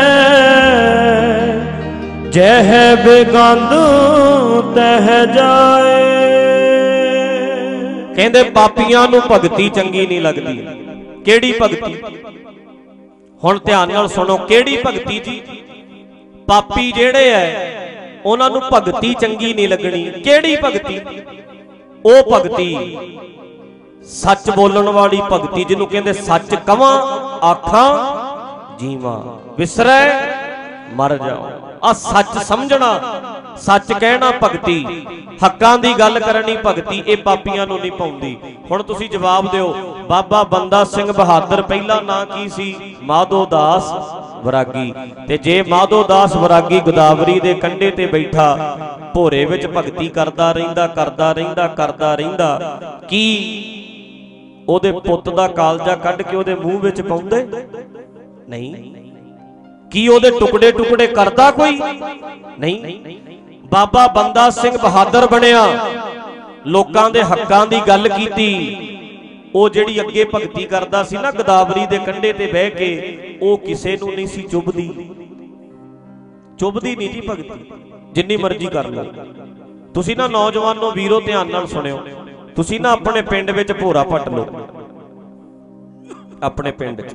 ਜਹ ਬੇਗੰਦ ਤਹ ਜਾਏ। ਕਹਿੰਦੇ ਪਾਪੀਆਂ ਨੂੰ ਭਗਤੀ ਚੰਗੀ ਨਹੀਂ ਲੱਗਦੀ। ਕਿਹੜੀ ਭਗਤੀ? ਹੁਣ ਧਿਆਨ ਨਾਲ ਸੁਣੋ, ਕਿਹੜੀ ਭਗਤੀ ਜੀ? ਪਾਪੀ ਜਿਹੜੇ ਐ, ਉਹਨਾਂ ਨੂੰ ਭਗਤੀ ਚੰਗੀ ਨਹੀਂ ਲੱਗਣੀ। ਕਿਹੜੀ ਭਗਤੀ? ਉਹ ਭਗਤੀ ਸੱਚ ਬੋਲਣ ਵਾਲੀ ਭਗਤੀ, ਜਿਹਨੂੰ ਕਹਿੰਦੇ ਸੱਚ ਕਵਾਂ, ਆਖਾਂ, ਜੀਵਾਂ। ਵਿਸਰੈ ਮਰ ਜਾਓ। ਆ ਸੱਚ ਸਮਝਣਾ, ਸੱਚ ਕਹਿਣਾ ਭਗਤੀ। ਹੱਕਾਂ ਦੀ ਗੱਲ ਕਰਨੀ ਭਗਤੀ, ਇਹ ਪਾਪੀਆਂ ਨੂੰ ਨਹੀਂ ਪਾਉਂਦੀ। ਹੁਣ ਤੁਸੀਂ ਜਵਾਬ ਦਿਓ, ਬਾਬਾ ਬੰਦਾ ਸਿੰਘ ਬਹਾਦਰ ਪਹਿਲਾ ਨਾਂ ਕੀ ਸੀ? ਮਾਧੋ ਦਾਸ ਵਰਾਗੀ। ਤੇ ਜੇ ਮਾਧੋ ਦਾਸ ਵਰਾਗੀ ਗੋਦਾਵਰੀ ਦੇ ਕੰਢੇ ਤੇ ਬੈਠਾ, ਭੋਰੇ ਵਿੱਚ ਭਗਤੀ ਕਰਦਾ ਰਹਿੰਦਾ ਕਰਦਾ ਰਹਿੰਦਾ ਕਰਦਾ ਰਹਿੰਦਾ, ਕੀ ਉਹਦੇ ਪੁੱਤ ਦਾ ਕਾਲਜਾ ਕੱਢ ਕੇ ਉਹਦੇ ਮੂੰਹ ਵਿੱਚ ਪਾਉਂਦੇ? ਨਹੀਂ। ਕੀ ਉਹਦੇ ਟੁਕੜੇ ਟੁਕੜੇ ਕਰਦਾ ਕੋਈ? ਨਹੀਂ। ਬਾਬਾ ਬੰਦਾ ਸਿੰਘ ਬਹਾਦਰ ਬਣਿਆ। ਲੋਕਾਂ ਦੇ ਹੱਕਾਂ ਦੀ ਗੱਲ ਕੀਤੀ। ਉਹ ਜਿਹੜੀ ਅੱਗੇ ਭਗਤੀ ਕਰਦਾ ਸੀ ਨਾ ਗਦਾਵਰੀ ਦੇ ਕੰਢੇ ਤੇ ਬਹਿ ਕੇ, ਉਹ ਕਿਸੇ ਨੂੰ ਨਹੀਂ ਸੀ ਚੁੱਭਦੀ। ਚੁੱਭਦੀ ਨਹੀਂ ਸੀ ਭਗਤੀ। ਜਿੰਨੀ ਮਰਜ਼ੀ ਕਰ ਲਓ। ਤੁਸੀਂ ਨਾ ਨੌਜਵਾਨੋ ਵੀਰੋ ਧਿਆਨ ਨਾਲ ਸੁਣਿਓ। ਤੁਸੀਂ ਨਾ ਆਪਣੇ ਪਿੰਡ ਵਿੱਚ ਭੋਰਾ ਪੱਟ ਲਓ। ਆਪਣੇ ਪਿੰਡ 'ਚ।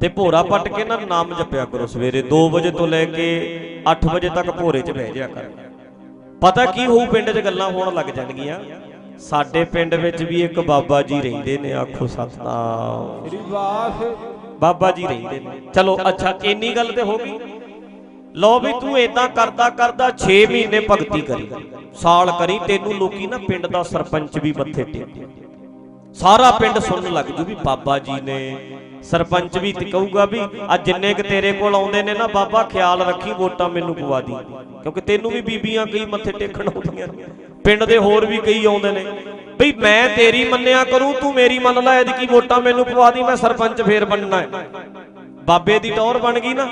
ਤੇ ਭੋਰਾ ਪੱਟ ਕੇ ਨਾ ਨਾਮ ਜਪਿਆ ਕਰੋ ਸਵੇਰੇ 2 ਵਜੇ ਤੋਂ ਲੈ ਕੇ 8 ਵਜੇ ਤੱਕ ਭੋਰੇ 'ਚ ਬਹਿ ਜਾਇਆ ਕਰ। ਪਤਾ ਕੀ ਹੋਊ ਪਿੰਡ 'ਚ ਗੱਲਾਂ ਹੋਣ ਲੱਗ ਜਾਣਗੀਆਂ। ਸਾਡੇ ਪਿੰਡ ਵਿੱਚ ਵੀ ਇੱਕ ਬਾਬਾ ਜੀ ਰਹਿੰਦੇ ਨੇ ਆਖੋ ਸਤਨਾਮ। ਸ੍ਰੀ ਵਾਹ ਬਾਬਾ ਜੀ ਰਹਿੰਦੇ ਨੇ। ਚਲੋ ਅੱਛਾ ਇੰਨੀ ਗੱਲ ਤੇ ਹੋ ਗਈ। ਲਓ ਵੀ ਤੂੰ ਇਦਾਂ ਕਰਦਾ ਕਰਦਾ 6 ਮਹੀਨੇ ਭਗਤੀ ਕਰੀ। ਸਾਲ ਕਰੀ ਤੈਨੂੰ ਲੋਕੀ ਨਾ ਪਿੰਡ ਦਾ ਸਰਪੰਚ ਵੀ ਮੱਥੇ ਟੇਕਦੇ। ਸਾਰਾ ਪਿੰਡ ਸੁਣਨ ਲੱਗ ਜੂ ਵੀ ਬਾਬਾ ਜੀ ਨੇ ਸਰਪੰਚ ਵੀ ਕਹੂਗਾ ਵੀ ਆ ਜਿੰਨੇ ਕ ਤੇਰੇ ਕੋਲ ਆਉਂਦੇ ਨੇ ਨਾ ਬਾਬਾ, ਖਿਆਲ ਰੱਖੀ ਵੋਟਾਂ ਮੈਨੂੰ ਪਵਾ ਦੀ। ਕਿਉਂਕਿ ਤੈਨੂੰ ਵੀ ਬੀਬੀਆਂ ਕਈ ਮੱਥੇ ਟੇਕਣ ਆਉਂਦੀਆਂ ਪਿੰਡ ਦੇ ਹੋਰ ਵੀ ਕਈ ਆਉਂਦੇ ਨੇ। ਬਈ ਮੈਂ ਤੇਰੀ ਮੰਨਿਆ ਕਰੂੰ, ਤੂੰ ਮੇਰੀ ਮੰਨ ਲੈ ਐਦਕੀ ਵੋਟਾਂ ਮੈਨੂੰ ਪਵਾ ਦੀ, ਮੈਂ ਸਰਪੰਚ ਫੇਰ ਬਣਨਾ ਹੈ। ਬਾਬੇ ਦੀ ਟੌਰ ਬਣ ਗਈ ਨਾ।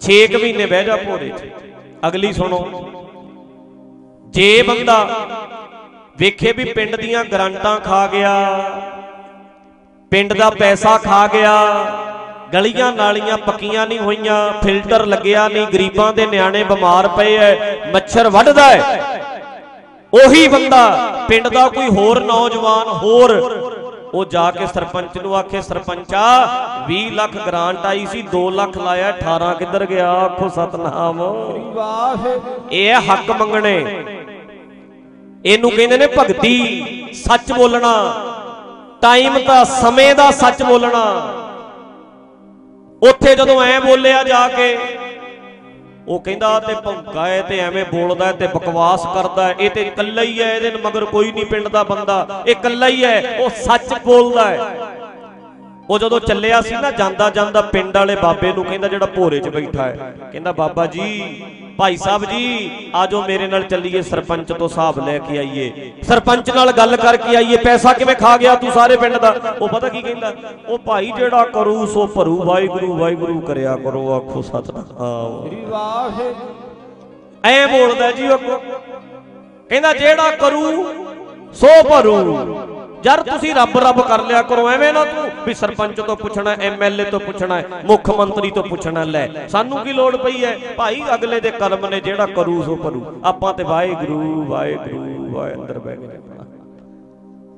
6 ਮਹੀਨੇ ਬਹਿ ਜਾ ਭੋਰੇ 'ਚ। ਅਗਲੀ ਸੁਣੋ। ਜੇ ਬੰਦਾ ਵੇਖੇ ਵੀ ਪਿੰਡ ਦੀਆਂ ਗਰੰਟਾਂ ਖਾ ਗਿਆ ਪਿੰਡ ਦਾ ਪੈਸਾ ਖਾ ਗਿਆ। ਗਲੀਆਂ ਨਾਲੀਆਂ ਪੱਕੀਆਂ ਨਹੀਂ ਹੋਈਆਂ, ਫਿਲਟਰ ਲੱਗਿਆ ਨਹੀਂ, ਗਰੀਬਾਂ ਦੇ ਨਿਆਣੇ ਬਿਮਾਰ ਪਏ ਐ, ਮੱਛਰ ਵੱਢਦਾ ਹੈ ਉਹੀ ਬੰਦਾ, ਪਿੰਡ ਦਾ ਕੋਈ ਹੋਰ ਨੌਜਵਾਨ, ਹੋਰ। ਉਹ ਜਾ ਕੇ ਸਰਪੰਚ ਨੂੰ ਆਖੇ, ਸਰਪੰਚਾ 20 ਲੱਖ ਗ੍ਰਾਂਟ ਆਈ ਸੀ 2 ਲੱਖ ਲਾਇਆ 18 ਕਿੱਧਰ ਗਿਆ? ਆਖੋ, ਸਤਨਾਮ। ਇਹ ਹੱਕ ਮੰਗਣੇ। ਇਹਨੂੰ ਕਹਿੰਦੇ ਨੇ ਭਗਤੀ, ਸੱਚ ਬੋਲਣਾ। ਟਾਈਮ ਦਾ ਸਮੇਂ ਦਾ ਸੱਚ ਬੋਲਣਾ। ਉੱਥੇ ਜਦੋਂ ਐ ਬੋਲਿਆ ਜਾ ਕੇ, ਉਹ ਕਹਿੰਦਾ ਤੇ ਭੌਂਕਾ ਹੈ ਤੇ ਐਵੇਂ ਬੋਲਦਾ ਤੇ ਬਕਵਾਸ ਕਰਦਾ ਇਹ ਤੇ ਇਕੱਲਾ ਹੀ ਹੈ, ਇਹਦੇ ਮਗਰ ਕੋਈ ਨਹੀਂ ਪਿੰਡ ਦਾ ਬੰਦਾ। ਇਹ ਇਕੱਲਾ ਹੀ ਹੈ, ਉਹ ਸੱਚ ਬੋਲਦਾ ਹੈ। ਉਹ ਜਦੋਂ ਚੱਲਿਆ ਸੀ ਨਾ ਜਾਂਦਾ ਜਾਂਦਾ ਪਿੰਡ ਵਾਲੇ ਬਾਬੇ ਨੂੰ ਕਹਿੰਦਾ ਜਿਹੜਾ ਭੋਰੇ 'ਚ ਬੈਠਾ ਹੈ। ਕਹਿੰਦਾ, ਬਾਬਾ ਜੀ ਭਾਈ ਸਾਹਿਬ ਜੀ ਆਜੋ ਮੇਰੇ ਨਾਲ ਚੱਲੀਏ ਸਰਪੰਚ ਤੋਂ ਹਿਸਾਬ ਲੈ ਕੇ ਆਈਏ। ਸਰਪੰਚ ਨਾਲ ਗੱਲ ਕਰਕੇ ਆਈਏ ਪੈਸਾ ਕਿਵੇਂ ਖਾ ਗਿਆ ਤੂੰ ਸਾਰੇ ਪਿੰਡ ਦਾ? ਉਹ ਪਤਾ ਕੀ ਕਹਿੰਦਾ? ਉਹ ਭਾਈ ਜਿਹੜਾ ਕਰੂ ਸੋ ਭਰੂ ਵਾਹਿਗੁਰੂ ਵਾਹਿਗੁਰੂ ਕਰਿਆ ਕਰੋ ਆਖੋ ਸਤਨਾਮ। ਐ ਬੋਲਦਾ ਜੀ ਉਹ। ਕਹਿੰਦਾ ਜਿਹੜਾ ਕਰੂ ਸੋ ਭਰੂ। ਯਾਰ ਤੁਸੀਂ ਰੱਬ ਰੱਬ ਕਰ ਲਿਆ ਕਰੋ, ਐਵੇਂ ਨਾ ਤੂੰ ਵੀ ਸਰਪੰਚ ਤੋਂ ਪੁੱਛਣਾ ਐਮਐਲਏ ਤੋਂ ਪੁੱਛਣਾ ਮੁੱਖ ਮੰਤਰੀ ਤੋਂ ਪੁੱਛਣਾ, ਲੈ, ਸਾਨੂੰ ਕੀ ਲੋੜ ਪਈ ਹੈ? ਭਾਈ, ਅਗਲੇ ਦੇ ਕਰਮ ਨੇ ਜਿਹੜਾ ਕਰੂ, ਸੋ ਭਰੂ। ਆਪਾਂ ਤੇ ਵਾਹਿਗੁਰੂ ਵਾਹਿਗੁਰੂ, ਵਾਹਿ, ਅੰਦਰ ਬਹਿ ਕੇ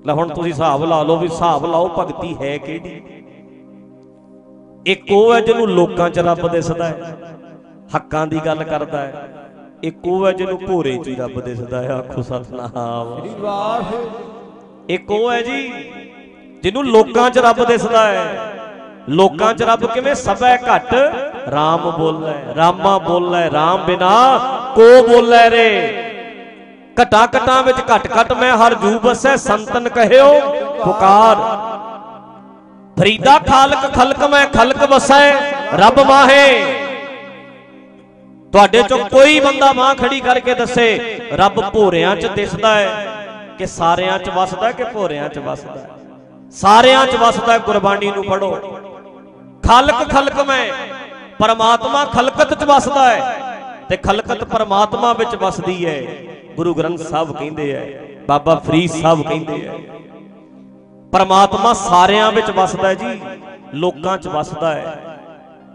ਲੈ, ਹੁਣ ਤੁਸੀਂ ਹਿਸਾਬ ਲਾ ਲਓ ਵੀ ਹਿਸਾਬ ਲਾਓ ਭਗਤੀ ਹੈ ਕਿਹੜੀ? ਇੱਕ ਉਹ ਹੈ ਜਿਹਨੂੰ ਲੋਕਾਂ 'ਚ ਰੱਬ ਦਿਸਦਾ ਹੈ, ਹੱਕਾਂ ਦੀ ਗੱਲ ਕਰਦਾ ਹੈ। ਇੱਕ ਉਹ ਹੈ ਜਿਹਨੂੰ ਭੋਰੇ 'ਚ ਹੀ ਰੱਬ ਦਿਸਦਾ ਹੈ। ਆਖੋ ਸਤਨਾਮ। ਇੱਕ ਉਹ ਹੈ ਜੀ ਜਿਹਨੂੰ ਲੋਕਾਂ 'ਚ ਰੱਬ ਦਿਸਦਾ ਹੈ। ਲੋਕਾਂ 'ਚ ਰੱਬ ਕਿਵੇਂ? ਸਭੈ ਘਟ। RAM ਬੋਲੈ ਰਾਮਾ ਬੋਲੈ RAM ਬਿਨਾ ਕੋ ਬੋਲੈ ਰੇ। ਘਟਾ ਘਟਾਂ ਵਿੱਚ ਘਟ ਘਟ ਮੈਂ ਹਰ ਜੂ ਬਸੈ ਸੰਤਨ ਕਹਿਓ ਪੁਕਾਰ। ਫਰੀਦਾ ਖਾਲਕ ਖਲਕ ਮੈਂ ਖਲਕ ਵਸੈ ਰੱਬ ਮਾਹੇ ਤੁਹਾਡੇ ਚੋਂ ਕੋਈ ਬੰਦਾ ਮਾਂ ਖੜੀ ਕਰਕੇ ਦੱਸੇ ਰੱਬ ਭੋਰਿਆਂ 'ਚ ਦਿਸਦਾ ਹੈ। ਕਿ ਸਾਰਿਆਂ 'ਚ ਵਸਦਾ ਕਿ ਭੋਰਿਆਂ 'ਚ ਵਸਦਾ? ਸਾਰਿਆਂ 'ਚ ਵਸਦਾ, ਗੁਰਬਾਣੀ ਨੂੰ ਪੜੋ ਖਲਕ ਖਲਕ ਮੈਂ, ਪਰਮਾਤਮਾ ਖਲਕਤ 'ਚ ਵਸਦਾ ਹੈ ਤੇ ਖਲਕਤ ਪਰਮਾਤਮਾ ਵਿੱਚ ਵਸਦੀ ਹੈ। ਗੁਰੂ ਗ੍ਰੰਥ ਸਾਹਿਬ ਕਹਿੰਦੇ ਐ ਬਾਬਾ ਫਰੀਦ ਸਾਹਿਬ ਕਹਿੰਦੇ ਐ ਪਰਮਾਤਮਾ ਸਾਰਿਆਂ ਵਿੱਚ ਵਸਦਾ ਜੀ, ਲੋਕਾਂ 'ਚ ਵਸਦਾ ਹੈ,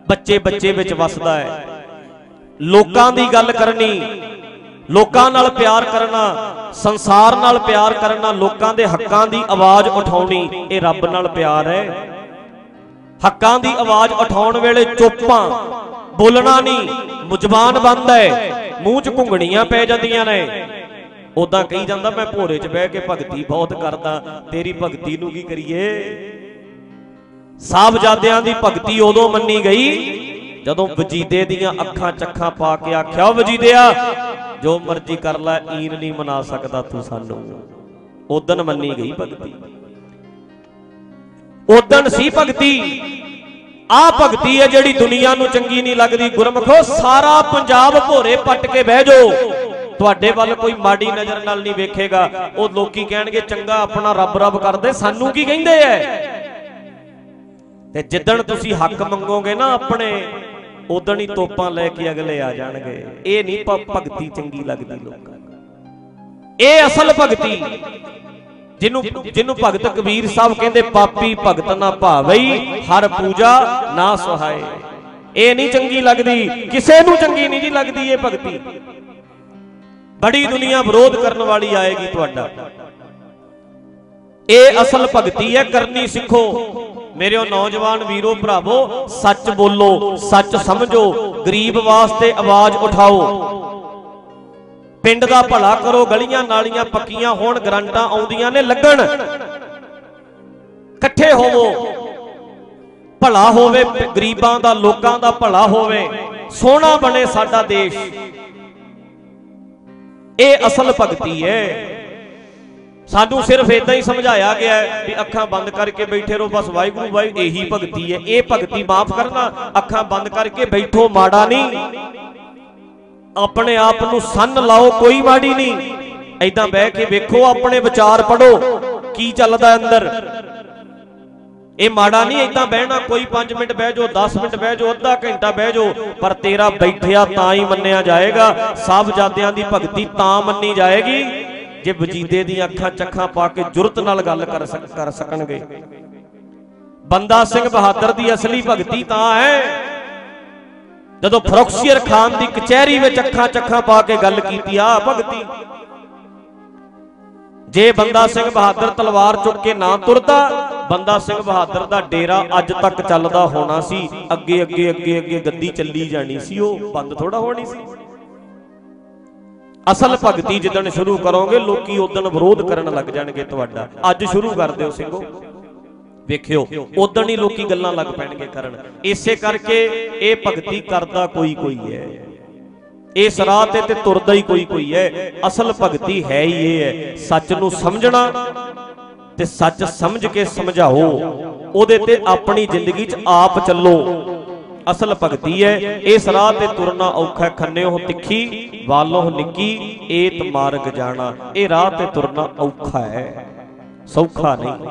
ਬੱਚੇ ਬੱਚੇ ਵਿੱਚ ਵਸਦਾ ਹੈ। ਲੋਕਾਂ ਦੀ ਗੱਲ ਕਰਨੀ ਲੋਕਾਂ ਨਾਲ ਪਿਆਰ ਕਰਨਾ, ਸੰਸਾਰ ਨਾਲ ਪਿਆਰ ਕਰਨਾ, ਲੋਕਾਂ ਦੇ ਹੱਕਾਂ ਦੀ ਆਵਾਜ਼ ਉਠਾਉਣੀ, ਇਹ ਰੱਬ ਨਾਲ ਪਿਆਰ ਹੈ। ਹੱਕਾਂ ਦੀ ਆਵਾਜ਼ ਉਠਾਉਣ ਵੇਲੇ ਚੁੱਪਾਂ, ਬੋਲਣਾ ਨਹੀਂ, ਮੁਜ਼ਬਾਨ ਬੰਦ ਹੈ, ਮੂੰਹ 'ਚ ਘੁੰਗਣੀਆਂ ਪੈ ਜਾਂਦੀਆਂ ਨੇ। ਉਦਾਂ ਕਹੀ ਜਾਂਦਾ, ਮੈਂ ਭੋਰੇ 'ਚ ਬਹਿ ਕੇ ਭਗਤੀ ਬਹੁਤ ਕਰਦਾ, ਤੇਰੀ ਭਗਤੀ ਨੂੰ ਕੀ ਕਰੀਏ? ਸਾਹਿਬਜ਼ਾਦਿਆਂ ਦੀ ਭਗਤੀ ਉਦੋਂ ਮੰਨੀ ਗਈ, ਜਦੋਂ ਵਜੀਦੇ ਦੀਆਂ ਅੱਖਾਂ ਚੱਖਾਂ ਪਾ ਕੇ ਆਖਿਆ, ਵਜੀਦਿਆ ਜੋ ਮਰਜ਼ੀ ਕਰ ਲੈ, ਈਨ ਨਹੀਂ ਮਨਾ ਸਕਦਾ ਤੂੰ ਸਾਨੂੰ। ਉਦਨ ਮੰਨੀ ਗਈ ਭਗਤੀ। ਉਦਨ ਸੀ ਭਗਤੀ। ਆ ਭਗਤੀ ਹੈ ਜਿਹੜੀ ਦੁਨੀਆ ਨੂੰ ਚੰਗੀ ਨਹੀਂ ਲੱਗਦੀ। ਗੁਰਮਖੋ, ਸਾਰਾ ਪੰਜਾਬ ਭੋਰੇ ਪੱਟ ਕੇ ਬਹਿ ਜਾਓ। ਤੁਹਾਡੇ ਵੱਲ ਕੋਈ ਮਾੜੀ ਨਜ਼ਰ ਨਾਲ ਨਹੀਂ ਵੇਖੇਗਾ। ਉਹ ਲੋਕੀ ਕਹਿਣਗੇ, ਚੰਗਾ, ਆਪਣਾ ਰੱਬ ਰੱਬ ਕਰਦੇ। ਸਾਨੂੰ ਕੀ ਕਹਿੰਦੇ ਐ? ਤੇ ਜਿੱਦਣ ਤੁਸੀਂ ਹੱਕ ਮੰਗੋਗੇ ਨਾ ਆਪਣੇ ਉਦਣ ਹੀ ਤੋਪਾਂ ਲੈ ਕੇ ਅਗਲੇ ਆ ਜਾਣਗੇ। ਇਹ ਨਹੀਂ ਭਗਤੀ ਚੰਗੀ ਲੱਗਦੀ ਲੋਕਾਂ ਇਹ ਅਸਲ ਭਗਤੀ। ਜਿਹਨੂੰ ਜਿਹਨੂੰ ਭਗਤ ਕਬੀਰ ਸਾਹਿਬ ਕਹਿੰਦੇ, ਪਾਪੀ ਭਗਤ ਨਾ ਭਾਵਈ ਹਰ ਪੂਜਾ ਨਾ ਸੁਹਾਏ ਇਹ ਨਹੀਂ ਚੰਗੀ ਲੱਗਦੀ। ਕਿਸੇ ਨੂੰ ਚੰਗੀ ਨਹੀਂ ਜੀ ਲੱਗਦੀ ਇਹ ਭਗਤੀ। ਬੜੀ ਦੁਨੀਆ ਵਿਰੋਧ ਕਰਨ ਵਾਲੀ ਆਏਗੀ ਤੁਹਾਡਾ। ਇਹ ਅਸਲ ਭਗਤੀ ਹੈ, ਕਰਨੀ ਸਿੱਖੋ। ਮੇਰੇ ਨੌਜਵਾਨ ਵੀਰੋ, ਭਰਾਵੋ, ਸੱਚ ਬੋਲੋ, ਸੱਚ ਸਮਝੋ, ਗਰੀਬ ਵਾਸਤੇ ਆਵਾਜ਼ ਉਠਾਓ। ਪਿੰਡ ਦਾ ਭਲਾ ਕਰੋ, ਗਲੀਆਂ ਨਾਲੀਆਂ ਪੱਕੀਆਂ ਹੋਣ, ਗਰੰਟਾਂ ਆਉਂਦੀਆਂ ਨੇ ਲੱਗਣ। ਇਕੱਠੇ ਹੋਵੋ। ਭਲਾ ਹੋਵੇ, ਗਰੀਬਾਂ ਦਾ, ਲੋਕਾਂ ਦਾ ਭਲਾ ਹੋਵੇ। ਸੋਹਣਾ ਬਣੇ ਸਾਡਾ ਦੇਸ਼। ਇਹ ਅਸਲ ਭਗਤੀ ਹੈ। ਸਾਨੂੰ ਸਿਰਫ ਇਦਾਂ ਹੀ ਸਮਝਾਇਆ ਗਿਆ ਵੀ ਅੱਖਾਂ ਬੰਦ ਕਰਕੇ ਬੈਠੇ ਰਹੋ, ਬਸ ਵਾਹਿਗੁਰੂ ਵਾਹਿ ਇਹੀ ਭਗਤੀ ਹੈ। ਇਹ ਭਗਤੀ ਮਾਫ ਕਰਨਾ, ਅੱਖਾਂ ਬੰਦ ਕਰਕੇ ਬੈਠੋ, ਮਾੜਾ ਨਹੀਂ। ਆਪਣੇ ਆਪ ਨੂੰ ਸੰਨ ਲਾਓ, ਕੋਈ ਮਾੜੀ ਨਹੀਂ। ਐਦਾਂ ਬਹਿ ਕੇ ਵੇਖੋ, ਆਪਣੇ ਵਿਚਾਰ ਪੜੋ ਕੀ ਚੱਲਦਾ ਅੰਦਰ। ਇਹ ਮਾੜਾ ਨਹੀਂ ਇਦਾਂ ਬਹਿਣਾ, ਕੋਈ 5 ਮਿੰਟ ਬਹਿ ਜਾਓ 10 ਮਿੰਟ ਬਹਿ ਜਾਓ, ਅੱਧਾ ਘੰਟਾ ਬਹਿ ਜਾਓ, ਪਰ ਤੇਰਾ ਬੈਠਿਆ ਤਾਂ ਹੀ ਮੰਨਿਆ ਜਾਏਗਾ। ਸਭ ਜਾਦਿਆਂ ਦੀ ਭਗਤੀ ਤਾਂ ਮੰਨੀ ਜਾਏਗੀ। ਜੇ ਵਜੀਦੇ ਦੀਆਂ ਅੱਖਾਂ ਚੱਖਾਂ ਪਾ ਕੇ ਜੁਰਤ ਨਾਲ ਗੱਲ ਕਰ ਕਰ ਸਕਣਗੇ। ਬੰਦਾ ਸਿੰਘ ਬਹਾਦਰ ਦੀ ਅਸਲੀ ਭਗਤੀ ਤਾਂ ਹੈ। ਜਦੋਂ ਫਰੋਕਸੀਅਰ ਖਾਨ ਦੀ ਕਚਹਿਰੀ ਵਿੱਚ ਅੱਖਾਂ ਚੱਖਾਂ ਪਾ ਕੇ ਗੱਲ ਕੀਤੀ, ਆ ਭਗਤੀ। ਜੇ ਬੰਦਾ ਸਿੰਘ ਬਹਾਦਰ ਤਲਵਾਰ ਚੁੱਕ ਕੇ ਨਾ ਤੁਰਦਾ, ਬੰਦਾ ਸਿੰਘ ਬਹਾਦਰ ਦਾ ਡੇਰਾ ਅੱਜ ਤੱਕ ਚੱਲਦਾ ਹੋਣਾ ਸੀ। ਅੱਗੇ ਅੱਗੇ ਅੱਗੇ ਅੱਗੇ ਗੱਦੀ ਚੱਲੀ ਜਾਣੀ ਸੀ, ਉਹ ਬੰਦ ਥੋੜਾ ਹੋਣੀ ਸੀ। ਅਸਲ ਭਗਤੀ ਜਿੱਦਣ ਸ਼ੁਰੂ ਕਰੋਗੇ, ਲੋਕੀ ਉਦਣ ਵਿਰੋਧ ਕਰਨ ਲੱਗ ਜਾਣਗੇ ਤੁਹਾਡਾ। ਅੱਜ ਸ਼ੁਰੂ ਕਰ ਦਿਓ ਸਿੰਘੋ। ਵੇਖਿਓ ਉਦਣ ਹੀ ਲੋਕੀ ਗੱਲਾਂ ਲੱਗ ਪੈਣਗੇ ਕਰਨ। ਇਸੇ ਕਰਕੇ ਇਹ ਭਗਤੀ ਕਰਦਾ ਕੋਈ ਕੋਈ ਹੈ। ਇਸ ਰਾਹ ਤੇ ਤੇ ਤੁਰਦਾ ਹੀ ਕੋਈ ਕੋਈ ਹੈ। ਅਸਲ ਭਗਤੀ ਹੈ ਹੀ ਇਹ ਹੈ। ਸੱਚ ਨੂੰ ਸਮਝਣਾ ਤੇ ਸੱਚ ਸਮਝ ਕੇ ਸਮਝਾਓ। ਉਹਦੇ ਤੇ ਆਪਣੀ ਜ਼ਿੰਦਗੀ 'ਚ ਆਪ ਚੱਲੋ। ਅਸਲ ਭਗਤੀ ਹੈ। ਇਸ ਰਾਹ ਤੇ ਤੁਰਨਾ ਔਖਾ ਖੰਨਿਓ ਤਿੱਖੀ, ਵਾਲੋਂ ਨਿੱਕੀ, ਏਤ ਮਾਰਗ ਜਾਣਾ। ਇਹ ਰਾਹ ਤੇ ਤੁਰਨਾ ਔਖਾ ਹੈ। ਸੌਖਾ ਨਹੀਂ।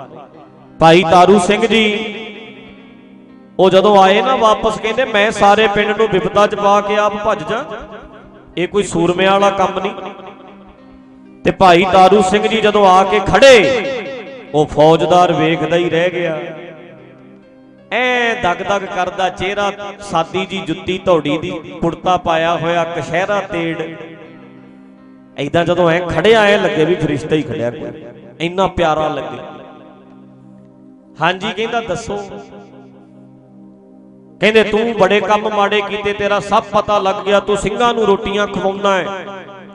ਭਾਈ ਤਾਰੂ ਸਿੰਘ ਜੀ, ਉਹ ਜਦੋਂ ਆਏ ਨਾ ਵਾਪਸ, ਕਹਿੰਦੇ, ਮੈਂ ਸਾਰੇ ਪਿੰਡ ਨੂੰ ਵਿਪਤਾ 'ਚ ਪਾ ਕੇ ਆਪ ਭੱਜ ਜਾ। ਇਹ ਕੋਈ ਸੂਰਮਿਆਂ ਵਾਲਾ ਕੰਮ ਨਹੀਂ। ਤੇ ਭਾਈ ਤਾਰੂ ਸਿੰਘ ਜੀ ਜਦੋਂ ਆ ਕੇ ਖੜੇ, ਉਹ ਫੌਜਦਾਰ ਵੇਖਦਾ ਹੀ ਰਹਿ ਗਿਆ। ਐ ਦਗ ਦਗ ਕਰਦਾ ਚਿਹਰਾ, ਸਾਦੀ ਜੀ ਜੁੱਤੀ ਧੌੜੀ ਦੀ, ਕੁੜਤਾ ਪਾਇਆ ਹੋਇਆ ਕਸ਼ਹਿਰਾ ਤੇੜ। ਐਦਾਂ ਜਦੋਂ ਐ ਖੜਿਆ, ਐ ਲੱਗੇ ਵੀ ਫਰਿਸ਼ਤਾ ਹੀ ਖੜਿਆ ਕੋਈ। ਇੰਨਾ ਪਿਆਰਾ ਲੱਗੇ। ਹਾਂਜੀ, ਕਹਿੰਦਾ ਦੱਸੋ। ਕਹਿੰਦੇ, ਤੂੰ ਬੜੇ ਕੰਮ ਮਾੜੇ ਕੀਤੇ, ਤੇਰਾ ਸਭ ਪਤਾ ਲੱਗ ਗਿਆ। ਤੂੰ ਸਿੰਘਾਂ ਨੂੰ ਰੋਟੀਆਂ ਖਵਾਉਂਦਾ ਹੈ,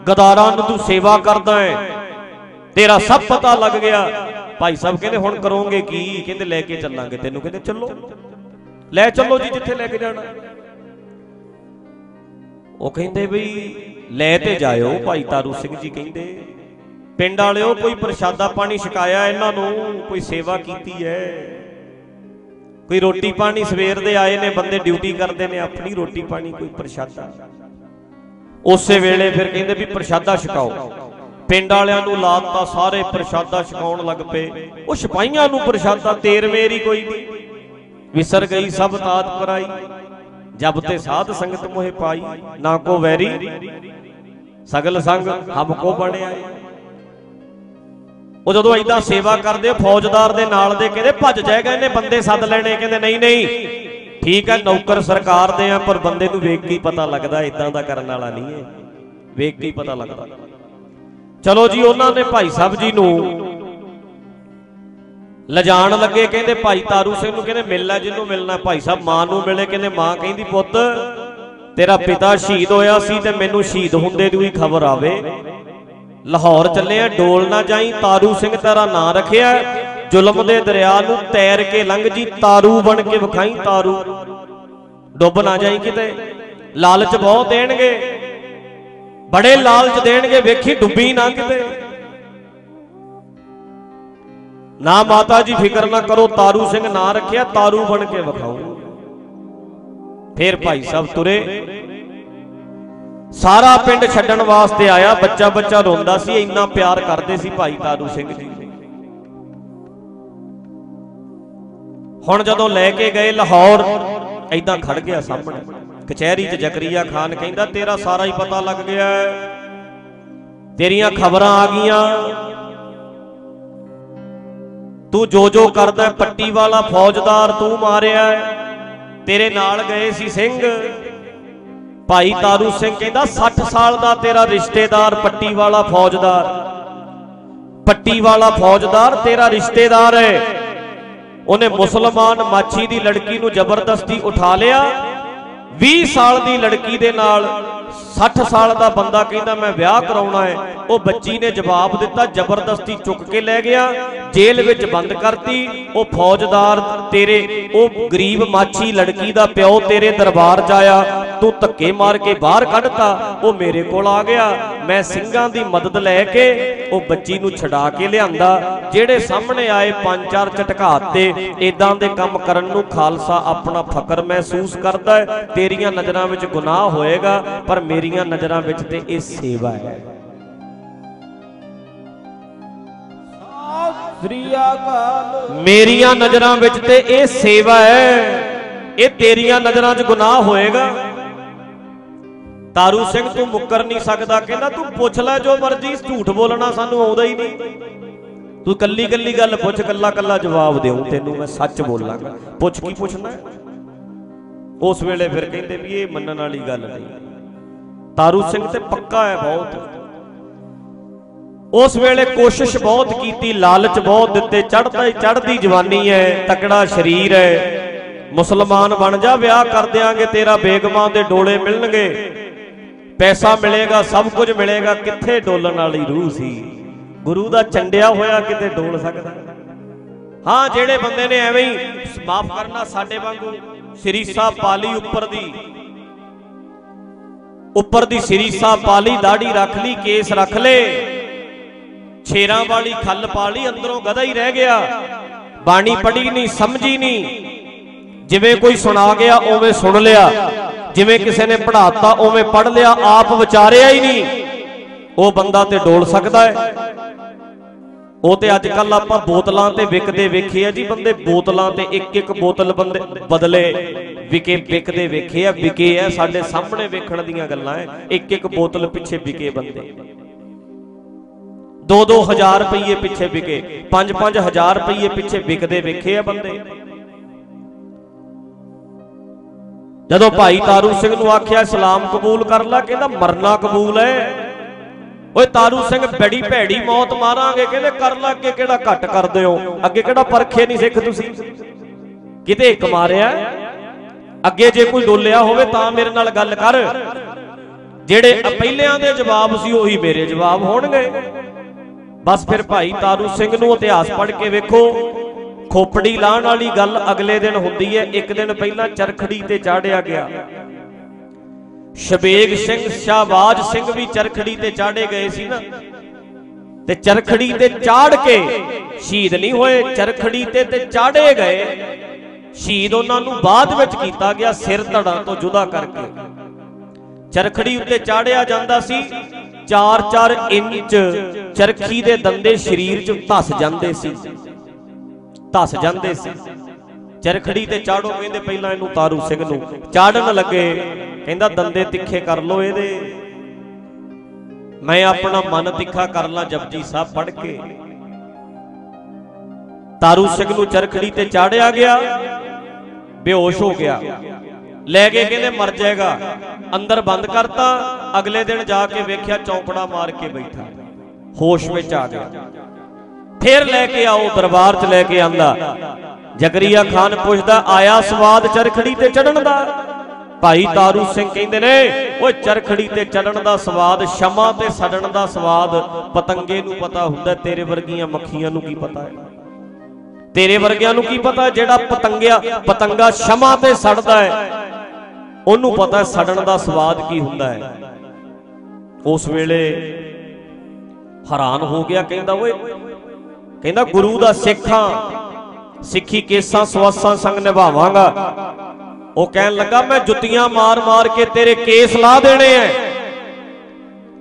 ਗਦਾਰਾਂ ਨੂੰ ਤੂੰ ਸੇਵਾ ਕਰਦਾ ਹੈ। ਤੇਰਾ ਸਭ ਪਤਾ ਲੱਗ ਗਿਆ। ਭਾਈ ਸਾਹਿਬ ਕਹਿੰਦੇ ਹੁਣ ਕਰੋਗੇ ਕੀ? ਕਹਿੰਦੇ ਲੈ ਕੇ ਚੱਲਾਂਗੇ ਤੈਨੂੰ। ਕਹਿੰਦੇ ਚੱਲੋ। ਲੈ ਚੱਲੋ ਜੀ ਜਿੱਥੇ ਲੈ ਕੇ ਜਾਣਾ। ਉਹ ਕਹਿੰਦੇ ਵੀ ਲੈ ਤੇ ਜਾਇਓ ਭਾਈ ਤਾਰੂ ਸਿੰਘ ਜੀ ਕਹਿੰਦੇ। ਪਿੰਡ ਵਾਲਿਓ ਕੋਈ ਪ੍ਰਸ਼ਾਦਾ ਪਾਣੀ ਛਕਾਇਆ ਇਹਨਾਂ ਨੂੰ, ਕੋਈ ਸੇਵਾ ਕੀਤੀ ਹੈ। ਕੋਈ ਰੋਟੀ ਪਾਣੀ ਸਵੇਰ ਦੇ ਆਏ ਨੇ, ਬੰਦੇ ਡਿਊਟੀ ਕਰਦੇ ਨੇ, ਆਪਣੀ ਰੋਟੀ ਪਾਣੀ ਕੋਈ ਪ੍ਰਸ਼ਾਦਾ। ਉਸੇ ਵੇਲੇ ਫਿਰ ਕਹਿੰਦੇ ਵੀ ਪ੍ਰਸ਼ਾਦਾ ਛਕਾਓ। ਪਿੰਡ ਵਾਲਿਆਂ ਨੂੰ ਲਾਤਾ ਸਾਰੇ ਪ੍ਰਸ਼ਾਦਾ ਛਕਾਉਣ ਲੱਗ ਪਏ। ਉਹ ਸਿਪਾਹੀਆਂ ਨੂੰ ਪ੍ਰਸ਼ਾਦਾ ਤੇਰ ਮੇਰੀ ਕੋਈ ਨਹੀਂ। ਵਿਸਰ ਗਈ, ਸਭ ਤਾਤ ਪਰਾਈ ਜਬ ਤੇ ਸਾਧ ਸੰਗਤ ਮੋਹਿ ਪਾਈ, ਨਾ ਕੋ ਵੈਰੀ। ਸਗਲ ਸੰਗ ਹਮ ਕੋ ਬਣਿਆ ਉਹ ਜਦੋਂ ਐਦਾਂ ਸੇਵਾ ਕਰਦੇ, ਫੌਜਦਾਰ ਦੇ ਨਾਲ ਦੇ ਕਹਿੰਦੇ, ਭੱਜ ਜਾਏਗਾ ਇਹਨੇ, ਬੰਦੇ ਸੱਦ ਲੈਣੇ। ਕਹਿੰਦੇ, ਨਹੀਂ ਨਹੀਂ। ਠੀਕ ਹੈ, ਨੌਕਰ ਸਰਕਾਰ ਦੇ ਆ, ਪਰ ਬੰਦੇ ਨੂੰ ਵੇਖ ਕੇ ਹੀ ਪਤਾ ਲੱਗਦਾ ਇਦਾਂ ਦਾ ਕਰਨ ਵਾਲਾ ਨਹੀਂ ਹੈ ਵੇਖ ਕੇ ਹੀ ਪਤਾ ਲੱਗਦਾ। ਚਲੋ ਜੀ, ਉਹਨਾਂ ਨੇ ਭਾਈ ਸਾਹਿਬ ਜੀ ਨੂੰ ਲਜਾਣ ਲੱਗੇ, ਕਹਿੰਦੇ ਭਾਈ ਤਾਰੂ ਸਿੰਘ ਨੂੰ ਕਹਿੰਦੇ ਮਿਲ ਲੈ ਜਿਹਨੂੰ ਮਿਲਣਾ, ਭਾਈ ਸਾਹਿਬ ਮਾਂ ਨੂੰ ਮਿਲੇ, ਕਹਿੰਦੇ ਮਾਂ ਕਹਿੰਦੀ, ਪੁੱਤ, ਤੇਰਾ ਪਿਤਾ ਸ਼ਹੀਦ ਹੋਇਆ ਸੀ ਤੇ ਮੈਨੂੰ ਸ਼ਹੀਦ ਹੁੰਦੇ ਦੀ ਵੀ ਖਬਰ ਆਵੇ। ਲਾਹੌਰ ਚੱਲੇ ਆ ਡੋਲ ਨਾ ਜਾਈ, ਤਾਰੂ ਸਿੰਘ ਤੇਰਾ ਨਾਂ ਰੱਖਿਆ, ਜ਼ੁਲਮ ਦੇ ਦਰਿਆ ਨੂੰ ਤੈਰ ਕੇ ਲੰਘ ਜੀ, ਤਾਰੂ ਬਣ ਕੇ ਵਿਖਾਈ ਤਾਰੂ। ਡੁੱਬ ਨਾ ਜਾਈ ਕਿਤੇ, ਲਾਲਚ ਬਹੁਤ ਦੇਣਗੇ। ਬੜੇ ਲਾਲਚ ਦੇਣਗੇ, ਵੇਖੀ ਡੁੱਬੀ ਨਾ ਕਿਤੇ। ਨਾ ਮਾਤਾ ਜੀ ਫਿਕਰ ਨਾ ਕਰੋ, ਤਾਰੂ ਸਿੰਘ ਨਾ ਰੱਖਿਆ, ਤਾਰੂ ਬਣ ਕੇ ਵਿਖਾਓ। ਫੇਰ ਭਾਈ ਸਾਹਿਬ ਤੁਰੇ। ਸਾਰਾ ਪਿੰਡ ਛੱਡਣ ਵਾਸਤੇ ਆਇਆ ਬੱਚਾ ਬੱਚਾ ਰੋਂਦਾ ਸੀ, ਇੰਨਾ ਪਿਆਰ ਕਰਦੇ ਸੀ ਭਾਈ ਤਾਰੂ ਸਿੰਘ ਜੀ। ਹੁਣ ਜਦੋਂ ਲੈ ਕੇ ਗਏ ਲਾਹੌਰ ਐਦਾਂ ਖੜ ਗਿਆ ਸਾਹਮਣੇ। ਕਚਹਿਰੀ 'ਚ ਜ਼ਕਰੀਆ ਖਾਨ ਕਹਿੰਦਾ, ਤੇਰਾ ਸਾਰਾ ਹੀ ਪਤਾ ਲੱਗ ਗਿਆ ਤੇਰੀਆਂ ਖਬਰਾਂ ਆ ਗਈਆਂ। ਤੂੰ ਜੋ ਜੋ ਕਰਦਾ ਪੱਟੀ ਵਾਲਾ ਫੌਜਦਾਰ ਤੂੰ ਮਾਰਿਆ ਤੇਰੇ ਨਾਲ ਗਏ ਸੀ ਸਿੰਘ। ਭਾਈ ਤਾਰੂ ਸਿੰਘ ਕਹਿੰਦਾ 60 ਸਾਲ ਦਾ ਤੇਰਾ ਰਿਸ਼ਤੇਦਾਰ ਪੱਟੀ ਵਾਲਾ ਫੌਜਦਾਰ। ਪੱਟੀ ਵਾਲਾ ਫੌਜਦਾਰ ਤੇਰਾ ਰਿਸ਼ਤੇਦਾਰ ਹੈ। ਉਹਨੇ ਮੁਸਲਮਾਨ ਮਾਛੀ ਦੀ ਲੜਕੀ ਨੂੰ ਜ਼ਬਰਦਸਤੀ ਉਠਾ ਲਿਆ। 20 ਸਾਲ ਦੀ ਲੜਕੀ ਦੇ ਨਾਲ 60 ਸਾਲ ਦਾ ਬੰਦਾ ਕਹਿੰਦਾ ਮੈਂ ਵਿਆਹ ਕਰਾਉਣਾ ਹੈ। ਉਹ ਬੱਚੀ ਨੇ ਜਵਾਬ ਦਿੱਤਾ, ਜ਼ਬਰਦਸਤੀ ਚੁੱਕ ਕੇ ਲੈ ਗਿਆ, ਜੇਲ੍ਹ ਵਿੱਚ ਬੰਦ ਕਰਤੀ। ਉਹ ਫੌਜਦਾਰ ਤੇਰੇ, ਉਹ ਗਰੀਬ ਮਾਛੀ ਲੜਕੀ ਦਾ ਪਿਓ ਤੇਰੇ ਦਰਬਾਰ 'ਚ ਆਇਆ। ਤੂੰ ਧੱਕੇ ਮਾਰ ਕੇ ਬਾਹਰ ਕੱਢਤਾ, ਉਹ ਮੇਰੇ ਕੋਲ ਆ ਗਿਆ। ਮੈਂ ਸਿੰਘਾਂ ਦੀ ਮਦਦ ਲੈ ਕੇ ਉਹ ਬੱਚੀ ਨੂੰ ਛਡਾ ਕੇ ਲਿਆਂਦਾ। ਜਿਹੜੇ ਸਾਹਮਣੇ ਆਏ ਪੰਜ ਚਾਰ ਝਟਕਾਤੇ ਇਦਾਂ ਦੇ ਕੰਮ ਕਰਨ ਨੂੰ ਖਾਲਸਾ ਆਪਣਾ ਫਕਰ ਮਹਿਸੂਸ ਕਰਦਾ ਹੈ। ਤੇਰੀਆਂ ਨਜ਼ਰਾਂ ਵਿੱਚ ਗੁਨਾਹ ਹੋਏਗਾ, ਪਰ ਮੇਰੀਆਂ ਨਜ਼ਰਾਂ ਵਿੱਚ ਤੇ ਇਹ ਸੇਵਾ ਹੈ। ਸ੍ਰੀ ਅਕਾਲ ਮੇਰੀਆਂ ਨਜ਼ਰਾਂ ਵਿੱਚ ਤੇ ਇਹ ਸੇਵਾ ਹੈ। ਇਹ ਤੇਰੀਆਂ ਨਜ਼ਰਾਂ 'ਚ ਗੁਨਾਹ ਹੋਏਗਾ। ਤਾਰੂ ਸਿੰਘ, ਤੂੰ ਮੁੱਕਰ ਨਹੀਂ ਸਕਦਾ। ਕਹਿੰਦਾ, ਤੂੰ ਪੁੱਛ ਲੈ ਜੋ ਮਰਜ਼ੀ, ਝੂਠ ਬੋਲਣਾ ਸਾਨੂੰ ਆਉਂਦਾ ਹੀ ਨਹੀਂ। ਤੂੰ ਕੱਲੀ ਕੱਲੀ ਗੱਲ ਪੁੱਛ ਕੱਲਾ ਕੱਲਾ ਜਵਾਬ ਦੇਉ ਤੈਨੂੰ, ਮੈਂ ਸੱਚ ਬੋਲਾਂਗਾ। ਪੁੱਛ ਕੀ ਪੁੱਛਣਾ ਉਸ ਵੇਲੇ ਫਿਰ ਕਹਿੰਦੇ ਵੀ ਇਹ ਮੰਨਣ ਵਾਲੀ ਗੱਲ ਨਹੀਂ। ਤਾਰੂ ਸਿੰਘ ਤੇ ਪੱਕਾ ਹੈ ਬਹੁਤ ਉਸ ਵੇਲੇ ਕੋਸ਼ਿਸ਼ ਬਹੁਤ ਕੀਤੀ ਲਾਲਚ ਬਹੁਤ ਦਿੱਤੇ ਚੜ੍ਹਦਾ ਹੀ ਚੜ੍ਹਦੀ ਜਵਾਨੀ ਹੈ ਤਕੜਾ ਸਰੀਰ ਹੈ ਮੁਸਲਮਾਨ ਬਣ ਜਾ ਵਿਆਹ ਕਰ ਦਿਆਂਗੇ ਤੇਰਾ ਬੇਗਮਾਂ ਦੇ ਡੋਲੇ ਮਿਲਣਗੇ ਪੈਸਾ ਮਿਲੇਗਾ ਸਭ ਕੁਝ ਮਿਲੇਗਾ ਕਿੱਥੇ ਡੋਲਣ ਵਾਲੀ ਰੂਹ ਸੀ ਗੁਰੂ ਦਾ ਚੰਡਿਆ ਹੋਇਆ ਕਿਤੇ ਡੋਲ ਸਕਦਾ ਹਾਂ ਜਿਹੜੇ ਬੰਦੇ ਨੇ ਐਵੇਂ ਹੀ ਮਾਫ ਕਰਨਾ ਸਾਡੇ ਵਾਂਗੂ ਸ੍ਰੀ ਸਾਹਿਬ ਪਾਲੀ ਉੱਪਰ ਦੀ ਉੱਪਰ ਦੀ ਸ੍ਰੀ ਸਾਹਿਬ ਲਈ ਦਾੜੀ ਰੱਖ ਲਈ, ਕੇਸ ਰੱਖ ਲੇ ਛੇਰਾਂ ਵਾਲੀ ਖੱਲ ਪਾ ਲਈ ਅੰਦਰੋਂ ਗਧਾ ਹੀ ਰਹਿ ਗਿਆ। ਬਾਣੀ ਪੜੀ ਨਹੀਂ, ਸਮਝੀ ਨਹੀਂ। ਜਿਵੇਂ ਕੋਈ ਸੁਣਾ ਗਿਆ, ਉਵੇਂ ਸੁਣ ਲਿਆ। ਜਿਵੇਂ ਕਿਸੇ ਨੇ ਪੜਾਤਾ ਉਵੇਂ ਪੜ ਲਿਆ, ਆਪ ਵਿਚਾਰਿਆ ਹੀ ਨਹੀਂ। ਉਹ ਬੰਦਾ ਤੇ ਡੋਲ ਸਕਦਾ ਹੈ। ਉਹ ਤੇ ਅੱਜ ਕੱਲ ਆਪਾਂ ਬੋਤਲਾਂ ਤੇ ਵਿਕਦੇ ਵੇਖੇ ਆ ਜੀ, ਬੰਦੇ ਬੋਤਲਾਂ ਤੇ ਇੱਕ ਇੱਕ ਬੋਤਲ ਬੰਦੇ ਬਦਲੇ ਵਿਕੇ, ਵਿਕਦੇ ਵੇਖੇ ਆ, ਵਿਕੇ ਆ, ਸਾਡੇ ਸਾਹਮਣੇ ਵੇਖਣ ਦੀਆਂ ਗੱਲਾਂ ਐ। ਇੱਕ ਇੱਕ ਬੋਤਲ ਪਿੱਛੇ ਵਿਕੇ ਬੰਦੇ। 2-2 ਹਜ਼ਾਰ ਰੁਪਏ ਪਿੱਛੇ ਵਿਕੇ 5-5 ਹਜ਼ਾਰ ਰੁਪਏ ਪਿੱਛੇ ਵਿਕਦੇ ਵੇਖੇ ਆ ਬੰਦੇ। ਜਦੋਂ ਭਾਈ ਤਾਰੂ ਸਿੰਘ ਨੂੰ ਆਖਿਆ ਇਸਲਾਮ ਕਬੂਲ ਕਰ ਲੈ, ਕਹਿੰਦਾ ਮਰਨਾ ਕਬੂਲ ਹੈ ਓਏ ਤਾਰੂ ਸਿੰਘ ਬੜੀ ਭੈੜੀ ਮੌਤ ਮਾਰਾਂਗੇ, ਕਹਿੰਦੇ ਕਰ ਲੈ ਅੱਗੇ ਕਿਹੜਾ ਘੱਟ ਕਰਦੇ ਹੋ? ਅੱਗੇ ਕਿਹੜਾ ਪਰਖੇ ਨਹੀਂ ਸਿੱਖ ਤੁਸੀਂ? ਕਿਤੇ ਇੱਕ ਮਾਰਿਆ? ਅੱਗੇ ਜੇ ਕੋਈ ਡੋਲਿਆ ਹੋਵੇ ਤਾਂ ਮੇਰੇ ਨਾਲ ਗੱਲ ਕਰ। ਜਿਹੜੇ ਪਹਿਲਿਆਂ ਦੇ ਜਵਾਬ ਸੀ, ਉਹੀ ਮੇਰੇ ਜਵਾਬ ਹੋਣਗੇ। ਬਸ ਫਿਰ ਭਾਈ ਤਾਰੂ ਸਿੰਘ ਨੂੰ ਇਤਿਹਾਸ ਪੜ੍ਹ ਕੇ ਵੇਖੋ। ਖੋਪੜੀ ਲਾਣ ਵਾਲੀ ਗੱਲ ਅਗਲੇ ਦਿਨ ਹੁੰਦੀ ਹੈ। ਇੱਕ ਦਿਨ ਪਹਿਲਾਂ ਚਰਖੜੀ ਤੇ ਚਾੜਿਆ ਗਿਆ। ਸ਼ਬੇਗ ਸਿੰਘ, ਸ਼ਾਹਬਾਜ ਸਿੰਘ ਵੀ ਚਰਖੜੀ ਤੇ ਚਾੜੇ ਗਏ ਸੀ ਨਾ। ਤੇ ਚਰਖੜੀ ਤੇ ਚਾੜ ਕੇ ਸ਼ਹੀਦ ਨਹੀਂ ਹੋਏ, ਚਰਖੜੀ ਤੇ ਤੇ ਚਾੜੇ ਗਏ। ਸ਼ਹੀਦ ਉਹਨਾਂ ਨੂੰ ਬਾਅਦ ਵਿੱਚ ਕੀਤਾ ਗਿਆ ਸਿਰ ਧੜਾਂ ਤੋਂ ਜੁਦਾ ਕਰਕੇ। ਚਰਖੜੀ ਉੱਤੇ ਚਾੜਿਆ ਜਾਂਦਾ ਸੀ 4-4 ਇੰਚ ਚਰਖੀ ਦੇ ਦੰਦੇ ਸਰੀਰ 'ਚ ਧਸ ਜਾਂਦੇ ਸੀ। ਧਸ ਜਾਂਦੇ ਸੀ। ਚਰਖੜੀ ਤੇ ਚਾੜੋ ਕਹਿੰਦੇ ਪਹਿਲਾਂ ਇਹਨੂੰ ਤਾਰੂ ਸਿੰਘ ਨੂੰ। ਚਾੜਨ ਲੱਗੇ, ਕਹਿੰਦਾ, ਦੰਦੇ ਤਿੱਖੇ ਕਰ ਲੋ ਇਹਦੇ। ਮੈਂ ਆਪਣਾ ਮਨ ਤਿੱਖਾ ਕਰ ਲਾਂ ਜਪਜੀ ਸਾਹਿਬ ਪੜ੍ਹ ਕੇ। ਤਾਰੂ ਸਿੰਘ ਨੂੰ ਚਰਖੜੀ ਤੇ ਚਾੜਿਆ ਗਿਆ। ਬੇਹੋਸ਼ ਹੋ ਗਿਆ। ਲੈ ਕੇ ਕਹਿੰਦੇ, ਮਰ ਜਾਏਗਾ। ਅੰਦਰ ਬੰਦ ਕਰਤਾ। ਅਗਲੇ ਦਿਨ ਜਾ ਕੇ ਵੇਖਿਆ ਚੌਂਕੜਾ ਮਾਰ ਕੇ ਬੈਠਾ। ਹੋਸ਼ ਵਿੱਚ ਆ ਗਿਆ। ਫੇਰ ਲੈ ਕੇ ਆਓ, ਦਰਬਾਰ 'ਚ ਲੈ ਕੇ ਆਂਦਾ। ਜ਼ਕਰੀਆ ਖਾਨ ਪੁੱਛਦਾ, ਆਇਆ ਸਵਾਦ ਚਰਖੜੀ ਤੇ ਚੜਨ ਦਾ? ਭਾਈ ਤਾਰੂ ਸਿੰਘ ਕਹਿੰਦੇ ਨੇ, ਓਏ ਚਰਖੜੀ ਤੇ ਚੜਨ ਦਾ ਸਵਾਦ, ਸ਼ਮਾ ਤੇ ਸੜਨ ਦਾ ਸਵਾਦ ਪਤੰਗੇ ਨੂੰ ਪਤਾ ਹੁੰਦਾ, ਤੇਰੇ ਵਰਗੀਆਂ ਮੱਖੀਆਂ ਨੂੰ ਕੀ ਪਤਾ ਹੈ? ਤੇਰੇ ਵਰਗਿਆਂ ਨੂੰ ਕੀ ਪਤਾ ਜਿਹੜਾ ਪਤੰਗਿਆ, ਪਤੰਗਾ ਸ਼ਮਾ ਤੇ ਸੜਦਾ ਹੈ? ਉਹਨੂੰ ਪਤਾ ਸੜਨ ਦਾ ਸਵਾਦ ਕੀ ਹੁੰਦਾ ਹੈ। ਉਸ ਵੇਲੇ ਹੈਰਾਨ ਹੋ ਗਿਆ, ਕਹਿੰਦਾ, ਓਏ, ਕਹਿੰਦਾ ਗੁਰੂ ਦਾ ਸਿੱਖਾਂ ਸਿੱਖੀ ਕੇਸਾਂ ਸਵਾਸਾਂ ਸੰਗ ਨਿਭਾਵਾਂਗਾ। ਉਹ ਕਹਿਣ ਲੱਗਾ, ਮੈਂ ਜੁੱਤੀਆਂ ਮਾਰ-ਮਾਰ ਕੇ ਤੇਰੇ ਕੇਸ ਲਾ ਦੇਣੇ ਐ।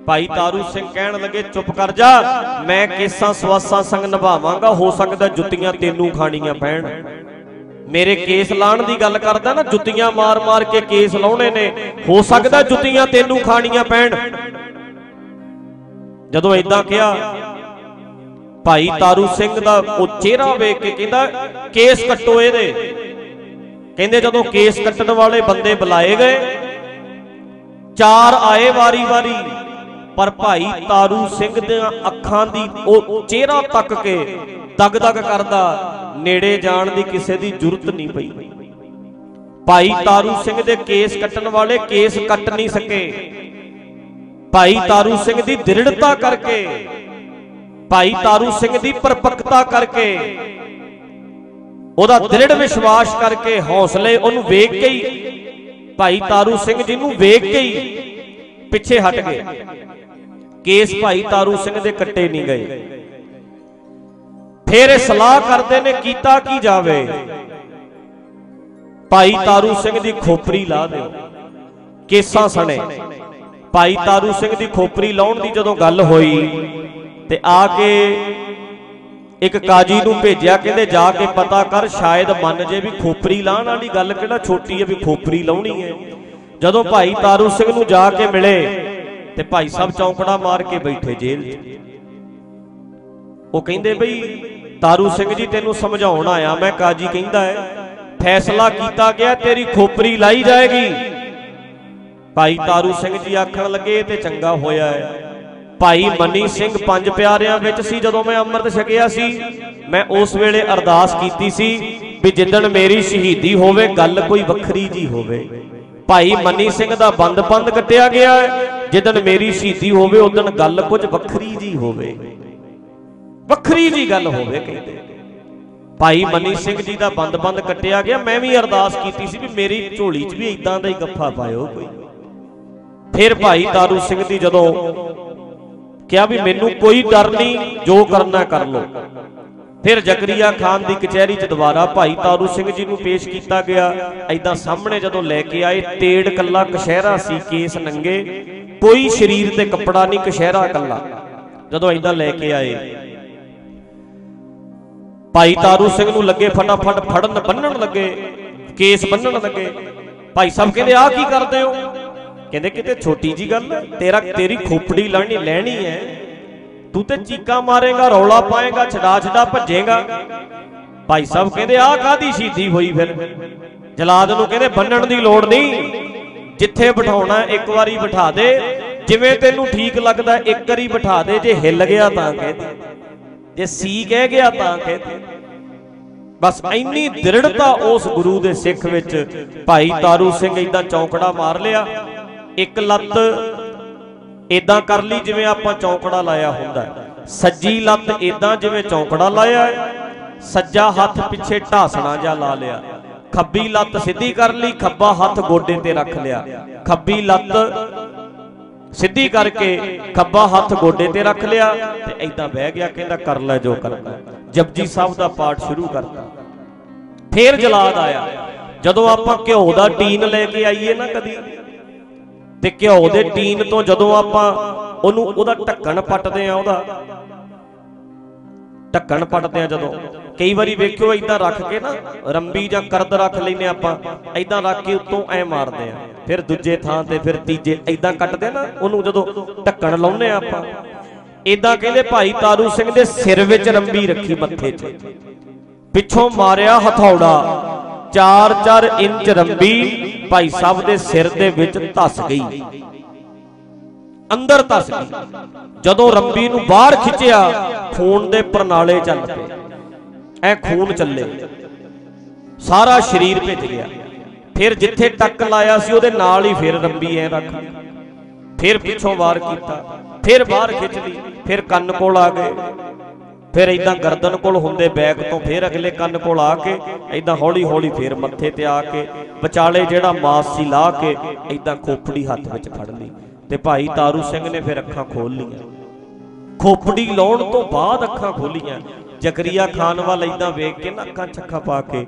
ਭਾਈ ਤਾਰੂ ਸਿੰਘ ਕਹਿਣ ਲੱਗੇ, ਚੁੱਪ ਕਰ ਜਾ, ਮੈਂ ਕੇਸਾਂ ਸਵਾਸਾਂ ਸੰਗ ਨਿਭਾਵਾਂਗਾ, ਹੋ ਸਕਦਾ ਜੁੱਤੀਆਂ ਤੈਨੂੰ ਖਾਣੀਆਂ ਪੈਣ। ਮੇਰੇ ਕੇਸ ਲਾਣ ਦੀ ਗੱਲ ਕਰਦਾ ਨਾ, ਜੁੱਤੀਆਂ ਮਾਰ-ਮਾਰ ਕੇ ਕੇਸ ਲਾਉਣੇ ਨੇ, ਹੋ ਸਕਦਾ ਜੁੱਤੀਆਂ ਤੈਨੂੰ ਖਾਣੀਆਂ ਪੈਣ। ਜਦੋਂ ਇਦਾਂ ਕਿਹਾ ਭਾਈ ਤਾਰੂ ਸਿੰਘ ਦਾ ਉਹ ਚਿਹਰਾ ਵੇਖ ਕੇ ਕਹਿੰਦਾ, ਕੇਸ ਕੱਟੋ ਇਹਦੇ। ਕਹਿੰਦੇ ਜਦੋਂ ਕੇਸ ਕੱਟਣ ਵਾਲੇ ਬੰਦੇ ਬੁਲਾਏ ਗਏ, ਚਾਰ ਆਏ ਵਾਰੀ-ਵਾਰੀ ਪਰ ਭਾਈ ਤਾਰੂ ਸਿੰਘ ਦੀਆਂ ਅੱਖਾਂ ਦੀ ਉਹ ਚਿਹਰਾ ਤੱਕ ਕੇ ਦਗ-ਦਗ ਕਰਦਾ, ਨੇੜੇ ਜਾਣ ਦੀ ਕਿਸੇ ਦੀ ਜ਼ਰੂਰਤ ਨਹੀਂ ਪਈ। ਭਾਈ ਤਾਰੂ ਸਿੰਘ ਦੇ ਕੇਸ ਕੱਟਣ ਵਾਲੇ ਕੇਸ ਕੱਟ ਨਹੀਂ ਸਕੇ। ਭਾਈ ਤਾਰੂ ਸਿੰਘ ਦੀ ਦ੍ਰਿੜਤਾ ਕਰਕੇ ਭਾਈ ਤਾਰੂ ਸਿੰਘ ਦੀ ਪਰਪੱਕਤਾ ਕਰਕੇ, ਉਹਦਾ ਦ੍ਰਿੜ ਵਿਸ਼ਵਾਸ ਕਰਕੇ ਹੌਸਲੇ ਉਹਨੂੰ ਵੇਖ ਕੇ ਹੀ, ਭਾਈ ਤਾਰੂ ਸਿੰਘ ਜੀ ਨੂੰ ਵੇਖ ਕੇ ਹੀ ਪਿੱਛੇ ਹਟ ਗਏ। ਕੇਸ ਭਾਈ ਤਾਰੂ ਸਿੰਘ ਦੇ ਕੱਟੇ ਨਹੀਂ ਗਏ। ਫੇਰ ਇਹ ਸਲਾਹ ਕਰਦੇ ਨੇ ਕੀਤਾ ਕੀ ਜਾਵੇ। ਭਾਈ ਤਾਰੂ ਸਿੰਘ ਦੀ ਖੋਪਰੀ ਲਾ ਦਿਓ। ਕੇਸਾਂ ਸਣੇ। ਭਾਈ ਤਾਰੂ ਸਿੰਘ ਦੀ ਖੋਪਰੀ ਲਾਉਣ ਦੀ ਜਦੋਂ ਗੱਲ ਹੋਈ ਤੇ ਆ ਕੇ ਇੱਕ ਕਾਜੀ ਨੂੰ ਭੇਜਿਆ, ਕਹਿੰਦੇ ਜਾ ਕੇ ਪਤਾ ਕਰ, ਸ਼ਾਇਦ ਮੰਨ ਜੇ ਵੀ ਖੋਪਰੀ ਲਾਹਣ ਵਾਲੀ ਗੱਲ ਕਿਹੜਾ ਛੋਟੀ ਹੈ ਵੀ ਖੋਪਰੀ ਲਾਉਣੀ ਹੈ। ਜਦੋਂ ਭਾਈ ਤਾਰੂ ਸਿੰਘ ਨੂੰ ਜਾ ਕੇ ਮਿਲੇ ਤੇ ਭਾਈ ਸਾਹਿਬ ਚੌਂਕੜਾ ਮਾਰ ਕੇ ਬੈਠੇ ਜੇਲ੍ਹ 'ਚ। ਉਹ ਕਹਿੰਦੇ ਬਈ, ਤਾਰੂ ਸਿੰਘ ਜੀ ਤੈਨੂੰ ਸਮਝਾਉਣ ਆਇਆ, ਮੈਂ ਕਾਜੀ ਕਹਿੰਦਾ ਹੈ, ਫੈਸਲਾ ਕੀਤਾ ਗਿਆ, ਤੇਰੀ ਖੋਪਰੀ ਲਾਈ ਜਾਏਗੀ। ਭਾਈ ਤਾਰੂ ਸਿੰਘ ਜੀ ਆਖਣ ਲੱਗੇ ਤੇ ਚੰਗਾ ਹੋਇਆ ਹੈ। ਭਾਈ ਮਨੀ ਸਿੰਘ ਪੰਜ ਪਿਆਰਿਆਂ ਵਿੱਚ ਸੀ, ਜਦੋਂ ਮੈਂ ਅੰਮ੍ਰਿਤ ਛਕਿਆ ਸੀ, ਮੈਂ ਉਸ ਵੇਲੇ ਅਰਦਾਸ ਕੀਤੀ ਸੀ ਵੀ ਜਿੱਦਣ ਮੇਰੀ ਸ਼ਹੀਦੀ ਹੋਵੇ, ਗੱਲ ਕੋਈ ਵੱਖਰੀ ਜੀ ਹੋਵੇ। ਭਾਈ ਮਨੀ ਸਿੰਘ ਦਾ ਬੰਦ-ਬੰਦ ਕੱਟਿਆ ਗਿਆ, ਜਿੱਦਣ ਮੇਰੀ ਸ਼ਹੀਦੀ ਹੋਵੇ, ਉਦੋਂ ਗੱਲ ਕੁਝ ਵੱਖਰੀ ਜੀ ਹੋਵੇ। ਵੱਖਰੀ ਜੀ ਗੱਲ ਹੋਵੇ ਕਹਿੰਦੇ। ਭਾਈ ਮਨੀ ਸਿੰਘ ਜੀ ਦਾ ਬੰਦ-ਬੰਦ ਕੱਟਿਆ ਗਿਆ, ਮੈਂ ਵੀ ਅਰਦਾਸ ਕੀਤੀ ਸੀ ਵੀ ਮੇਰੀ ਝੋਲੀ 'ਚ ਵੀ ਇਦਾਂ ਦਾ ਹੀ ਗੱਫਾ ਪਾਇਓ ਕੋਈ। ਫਿਰ ਭਾਈ ਤਾਰੂ ਸਿੰਘ ਦੀ ਜਦੋਂ ਕਿਹਾ ਵੀ ਮੈਨੂੰ ਕੋਈ ਡਰ ਨਹੀਂ, ਜੋ ਕਰਨਾ ਕਰ ਲੋ ਫਿਰ ਜ਼ਕਰੀਆ ਖਾਨ ਦੀ ਕਚਹਿਰੀ 'ਚ ਦੁਬਾਰਾ ਭਾਈ ਤਾਰੂ ਸਿੰਘ ਜੀ ਨੂੰ ਪੇਸ਼ ਕੀਤਾ ਗਿਆ। ਐਦਾਂ ਸਾਹਮਣੇ ਜਦੋਂ ਲੈ ਕੇ ਆਏ, ਤੇੜ ਕੱਲਾ ਕਸ਼ਹਿਰਾ ਸੀ, ਕੇਸ ਨੰਗੇ। ਕੋਈ ਸਰੀਰ ਤੇ ਕੱਪੜਾ ਨਹੀਂ, ਕਸ਼ਹਿਰਾ ਕੱਲਾ। ਜਦੋਂ ਐਦਾਂ ਲੈ ਕੇ ਆਏ, ਭਾਈ ਤਾਰੂ ਸਿੰਘ ਨੂੰ ਲੱਗੇ ਫਟਾਫਟ ਫੜਨ, ਬੰਨਣ ਲੱਗੇ, ਕੇਸ ਬੰਨਣ ਲੱਗੇ। ਭਾਈ ਸਾਹਿਬ ਕਹਿੰਦੇ, ਆਹ ਕੀ ਕਰਦੇ ਹੋ? ਕਹਿੰਦੇ ਕਿਤੇ ਛੋਟੀ ਜੀ ਗੱਲ, ਤੇਰਾ ਤੇਰੀ ਖੋਪੜੀ ਲਾਣੀ, ਲੈਣੀ ਹੈ ਤੂੰ ਤੇ ਚੀਕਾ ਮਾਰੇਗਾ, ਰੌਲਾ ਪਾਏਗਾ, ਛਡਾ ਛਡਾ ਭੱਜੇਗਾ। ਭਾਈ ਸਾਹਿਬ ਕਹਿੰਦੇ, ਆਹ ਕਾਦੀ ਸ਼ਹੀਦੀ ਹੋਈ ਫਿਰ? ਜਲਾਦ ਨੂੰ ਕਹਿੰਦੇ, ਬੰਨਣ ਦੀ ਲੋੜ ਨਹੀਂ। ਜਿੱਥੇ ਬਿਠਾਉਣਾ, ਇੱਕ ਵਾਰੀ ਬਿਠਾ ਦੇ। ਜਿਵੇਂ ਤੈਨੂੰ ਠੀਕ ਲੱਗਦਾ, ਇੱਕ ਵਾਰੀ ਬਿਠਾ ਦੇ। ਜੇ ਹਿੱਲ ਗਿਆ ਤਾਂ ਕਹਿ ਦੇ। ਜੇ ਸੀ ਕਹਿ ਗਿਆ ਤਾਂ ਕਹਿ ਦੇ। ਬਸ ਇੰਨੀ ਦ੍ਰਿੜਤਾ ਉਸ ਗੁਰੂ ਦੇ ਸਿੱਖ ਵਿੱਚ। ਭਾਈ ਤਾਰੂ ਸਿੰਘ ਇਦਾਂ ਚੌਂਕੜਾ ਮਾਰ ਲਿਆ। ਇੱਕ ਲੱਤ ਇਦਾਂ ਕਰ ਲਈ ਜਿਵੇਂ ਆਪਾਂ ਚੌਂਕੜਾ ਲਾਇਆ ਹੁੰਦਾ ਸੱਜੀ ਲੱਤ ਇਦਾਂ ਜਿਵੇਂ ਚੌਂਕੜਾ ਲਾਇਆ ਸੱਜਾ ਹੱਥ ਪਿੱਛੇ ਢਾਸਣਾ ਜਾਂ ਲਾ ਲਿਆ। ਖੱਬੀ ਲੱਤ ਸਿੱਧੀ ਕਰ ਲਈ, ਖੱਬਾ ਹੱਥ ਗੋਡੇ ਤੇ ਰੱਖ ਲਿਆ। ਖੱਬੀ ਲੱਤ ਸਿੱਧੀ ਕਰਕੇ ਖੱਬਾ ਹੱਥ ਗੋਡੇ ਤੇ ਰੱਖ ਲਿਆ ਤੇ ਐਦਾਂ ਬਹਿ ਗਿਆ, ਕਹਿੰਦਾ ਕਰ ਲੈ ਜੋ ਕਰਨਾ। ਜਪਜੀ ਸਾਹਿਬ ਦਾ ਪਾਠ ਸ਼ੁਰੂ ਕਰਤਾ। ਫੇਰ ਜਲਾਦ ਆਇਆ। ਜਦੋਂ ਆਪਾਂ ਘਿਓ ਦਾ ਟੀਨ ਲੈ ਕੇ ਆਈਏ ਨਾ ਕਦੀ ਤੇ ਘਿਓ ਦੇ ਟੀਨ ਤੋਂ ਜਦੋਂ ਆਪਾਂ ਉਹਨੂੰ ਉਹਦਾ ਢੱਕਣ ਪੱਟਦੇ ਆ ਉਹਦਾ। ਢੱਕਣ ਪੱਟਦੇ ਆ ਜਦੋਂ। ਕਈ ਵਾਰੀ ਵੇਖਿਓ ਇਦਾਂ ਰੱਖ ਕੇ ਨਾ, ਰੰਬੀ ਜਾਂ ਕਰਦ ਰੱਖ ਲੈਨੇ ਆਪਾਂ ਇਦਾਂ ਰੱਖ ਕੇ ਉੱਤੋਂ ਐ ਮਾਰਦੇ ਆ ਫਿਰ ਦੂਜੇ ਥਾਂ ਤੇ ਫਿਰ ਤੀਜੇ ਇਦਾਂ ਕੱਟਦੇ ਨਾ, ਉਹਨੂੰ ਜਦੋਂ ਢੱਕਣ ਲਾਉਨੇ ਆ ਆਪਾਂ। ਇਦਾਂ ਕਹਿੰਦੇ ਭਾਈ ਤਾਰੂ ਸਿੰਘ ਦੇ ਸਿਰ ਵਿੱਚ ਰੰਬੀ ਰੱਖੀ ਮੱਥੇ 'ਚ। ਪਿੱਛੋਂ ਮਾਰਿਆ ਹਥੌੜਾ। 4-4 ਇੰਚ ਰੰਬੀ ਭਾਈ ਸਾਹਿਬ ਦੇ ਸਿਰ ਦੇ ਵਿੱਚ ਧਸ ਗਈ। ਅੰਦਰ ਧਸ ਗਈ। ਜਦੋਂ ਰੰਬੀ ਨੂੰ ਬਾਹਰ ਖਿੱਚਿਆ, ਖੂਨ ਦੇ ਪ੍ਰਣਾਲੇ ਚੱਲ ਪਏ। ਐ ਖੂਨ ਚੱਲੇ। ਸਾਰਾ ਸਰੀਰ ਭਿੱਜ ਗਿਆ। ਫਿਰ ਜਿੱਥੇ ਟੱਕ ਲਾਇਆ ਸੀ, ਉਹਦੇ ਨਾਲ ਹੀ ਫਿਰ ਰੰਬੀ ਐ ਰੱਖ ਫਿਰ ਪਿੱਛੋਂ ਵਾਰ ਕੀਤਾ, ਫਿਰ ਬਾਹਰ ਖਿੱਚ ਲਈ, ਫਿਰ ਕੰਨ ਕੋਲ ਆ ਗਏ। ਫਿਰ ਇਦਾਂ ਗਰਦਨ ਕੋਲ ਹੁੰਦੇ ਬੈਗ ਤੋਂ ਫਿਰ ਅਗਲੇ ਕੰਨ ਕੋਲ ਆ ਕੇ ਇਦਾਂ ਹੌਲੀ ਹੌਲੀ ਫਿਰ ਮੱਥੇ ਤੇ ਆ ਕੇ ਵਿਚਾਲੇ ਜਿਹੜਾ ਮਾਸ ਸੀ ਲਾ ਕੇ ਇਦਾਂ ਖੋਪੜੀ ਹੱਥ ਵਿੱਚ ਫੜ ਲਈ ਤੇ ਭਾਈ ਤਾਰੂ ਸਿੰਘ ਨੇ ਫਿਰ ਅੱਖਾਂ ਖੋਲ ਲਈਆਂ। ਖੋਪੜੀ ਲਾਉਣ ਤੋਂ ਬਾਅਦ ਅੱਖਾਂ ਖੋਲੀਆਂ ਜ਼ਕਰੀਆ ਖਾਨ ਵੱਲ ਇਦਾਂ ਵੇਖ ਕੇ ਨਾ ਅੱਖਾਂ ਚੱਖਾ ਪਾ ਕੇ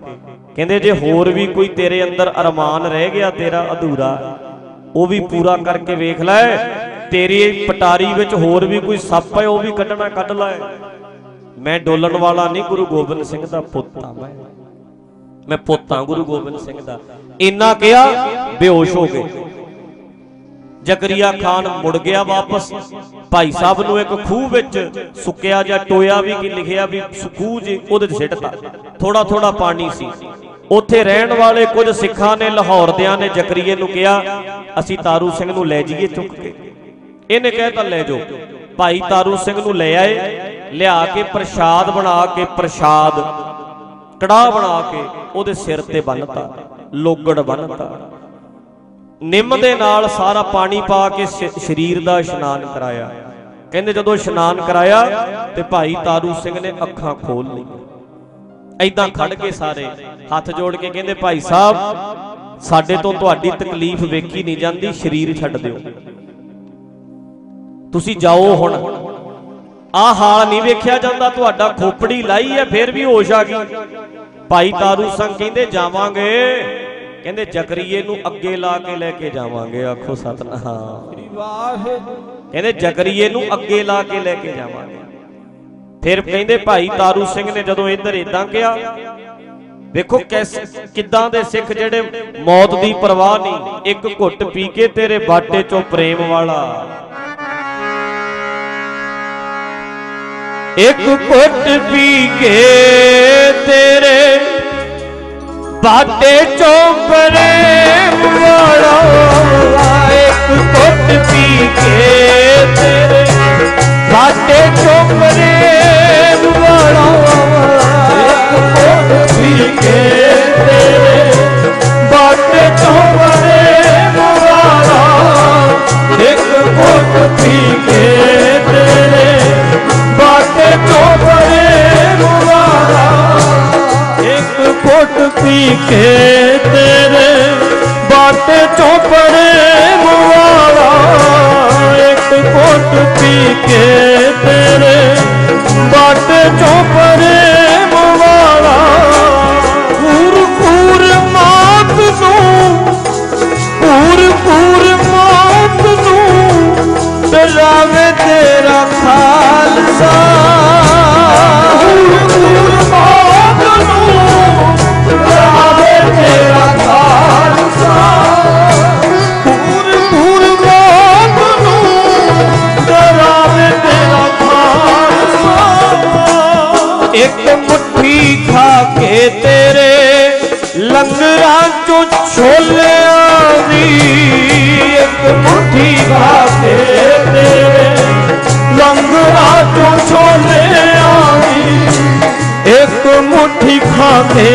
ਕਹਿੰਦੇ ਜੇ ਹੋਰ ਵੀ ਕੋਈ ਤੇਰੇ ਅੰਦਰ ਅਰਮਾਨ ਰਹਿ ਗਿਆ, ਤੇਰਾ ਅਧੂਰਾ, ਉਹ ਵੀ ਪੂਰਾ ਕਰਕੇ ਵੇਖ ਲੈ। ਤੇਰੀ ਪਟਾਰੀ ਵਿੱਚ ਹੋਰ ਵੀ ਕੋਈ ਸੱਪ ਹੈ, ਉਹ ਵੀ ਕੱਢਣਾ ਕੱਢ ਲੈ। ਮੈਂ ਡੋਲਣ ਵਾਲਾ ਨਹੀਂ, ਗੁਰੂ ਗੋਬਿੰਦ ਸਿੰਘ ਦਾ ਪੁੱਤ ਆ ਮੈਂ। ਮੈਂ ਪੁੱਤ ਆ ਗੁਰੂ ਗੋਬਿੰਦ ਸਿੰਘ ਦਾ। ਇੰਨਾ ਕਿਹਾ, ਬੇਹੋਸ਼ ਹੋ ਗਏ। ਜ਼ਕਰੀਆ ਖਾਨ ਮੁੜ ਗਿਆ ਵਾਪਸ। ਭਾਈ ਸਾਹਿਬ ਨੂੰ ਇੱਕ ਖੂਹ ਵਿੱਚ ਸੁੱਕਿਆ ਜਾਂ ਟੋਇਆ ਵੀ ਕੀ ਲਿਖਿਆ ਵੀ ਖੂਹ ਜੀ, ਉਹਦੇ 'ਚ ਸਿੱਟਤਾ। ਥੋੜਾ ਥੋੜਾ ਪਾਣੀ ਸੀ। ਉੱਥੇ ਰਹਿਣ ਵਾਲੇ ਕੁਝ ਸਿੱਖਾਂ ਨੇ ਲਾਹੌਰ ਦਿਆਂ ਨੇ ਜ਼ਕਰੀਏ ਨੂੰ ਕਿਹਾ, ਅਸੀਂ ਤਾਰੂ ਸਿੰਘ ਨੂੰ ਲੈ ਜਾਈਏ ਚੁੱਕ ਕੇ। ਇਹਨੇ ਕਹਿਤਾ, ਲੈ ਜਾਓ। ਭਾਈ ਤਾਰੂ ਸਿੰਘ ਨੂੰ ਲੈ ਆਏ। ਲਿਆ ਕੇ ਪ੍ਰਸ਼ਾਦ ਬਣਾ ਕੇ ਪ੍ਰਸ਼ਾਦ, ਕੜਾਹ ਬਣਾ ਕੇ ਉਹਦੇ ਸਿਰ ਤੇ ਬੰਨਤਾ, ਲੋਗੜ ਬੰਨਤਾ। ਨਿੰਮ ਦੇ ਨਾਲ ਸਾਰਾ ਪਾਣੀ ਪਾ ਕੇ ਸਰੀਰ ਦਾ ਇਸ਼ਨਾਨ ਕਰਾਇਆ। ਕਹਿੰਦੇ ਜਦੋਂ ਇਸ਼ਨਾਨ ਕਰਾਇਆ ਤੇ ਭਾਈ ਤਾਰੂ ਸਿੰਘ ਨੇ ਅੱਖਾਂ ਖੋਲ ਲਈਆਂ। ਐਦਾਂ ਖੜ ਕੇ ਸਾਰੇ ਹੱਥ ਜੋੜ ਕੇ ਕਹਿੰਦੇ, ਭਾਈ ਸਾਹਿਬ, ਸਾਡੇ ਤੋਂ ਤੁਹਾਡੀ ਤਕਲੀਫ ਵੇਖੀ ਨਹੀਂ ਜਾਂਦੀ, ਸਰੀਰ ਛੱਡ ਦਿਓ। ਤੁਸੀਂ ਜਾਓ ਹੁਣ। ਆਹ ਹਾਲ ਨਹੀਂ ਵੇਖਿਆ ਜਾਂਦਾ, ਤੁਹਾਡਾ ਖੋਪੜੀ ਲਾਈ ਹੈ, ਫਿਰ ਵੀ ਹੋਸ਼ ਆ ਗਈ। ਭਾਈ ਤਾਰੂ ਸਿੰਘ ਕਹਿੰਦੇ ਜਾਵਾਂਗੇ। ਕਹਿੰਦੇ ਜ਼ਕਰੀਏ ਨੂੰ ਅੱਗੇ ਲਾ ਕੇ ਲੈ ਕੇ ਜਾਵਾਂਗੇ, ਆਖੋ ਸਤਨਾਮ। ਕਹਿੰਦੇ ਜ਼ਕਰੀਏ ਨੂੰ ਅੱਗੇ ਲਾ ਕੇ ਲੈ ਕੇ ਜਾਵਾਂਗੇ। ਫਿਰ ਕਹਿੰਦੇ ਭਾਈ ਤਾਰੂ ਸਿੰਘ ਨੇ ਜਦੋਂ ਇੱਧਰ ਇਦਾਂ ਕਿਹਾ ਵੇਖੋ ਕਿਸ ਕਿੱਦਾਂ ਦੇ ਸਿੱਖ ਜਿਹੜੇ ਮੌਤ ਦੀ ਪਰਵਾਹ ਨਹੀਂ, ਇੱਕ ਘੁੱਟ ਪੀ ਕੇ ਤੇਰੇ ਬਾਟੇ ਚੋਂ ਪ੍ਰੇਮ ਵਾਲਾ। ਇੱਕ ਘੁੱਟ ਪੀ ਕੇ ਤੇਰੇ ਬਾਟੇ ਚੋਂ ਪ੍ਰੇਮ ਵਾਲਾ ਇੱਕ ਘੁੱਟ ਪੀ ਕੇ ਤੇਰੇ ਬਾਟੇ ਚੋਂ ਪ੍ਰੇਮ ਵਾਲਾ ਇੱਕ ਘੁੱਟ ਪੀ ਕੇ ਤੇਰੇ ਬਾਟੇ ਚੋਂ ਪ੍ਰੇਮ ਵਾਲਾ ਇੱਕ ਘੁੱਟ ਪੀ ਕੇ ਬਾਟੇ ਚੋਂ ਪ੍ਰੇਮ ਇੱਕ ਫੁੱਟ ਪੀ ਕੇ ਤੇਰੇ ਬਾਟੇ ਚੋਂ ਪ੍ਰੇਮ ਵਾਲਾ ਇੱਕ ਫੁੱਟ ਪੀ ਕੇ ਤੇਰੇ, ਬਾਟੇ ਚੋਂ ਪ੍ਰੇਮ ਵਾਲਾ ਪੂਰ ਪੂਰ ਮਾਤ ਨੂੰ ਪੂਰ ਪੂਰ ਮਾਤ ਨੂੰ ਡਰਾਵੇ ਇੱਕ ਮੁੱਠੀ ਖਾ ਕੇ ਤੇਰੇ ਲੰਗਰਾਂ ਚੋਂ ਛੋਲਿਆਂ ਦੀ ਇੱਕ ਮੁੱਠੀ ਖਾ ਕੇ ਤੇਰੇ ਲੰਗਰਾਂ ਚੋਂ ਛੋਲਿਆਂ ਦੀ ਇੱਕ ਮੁੱਠੀ ਖਾ ਕੇ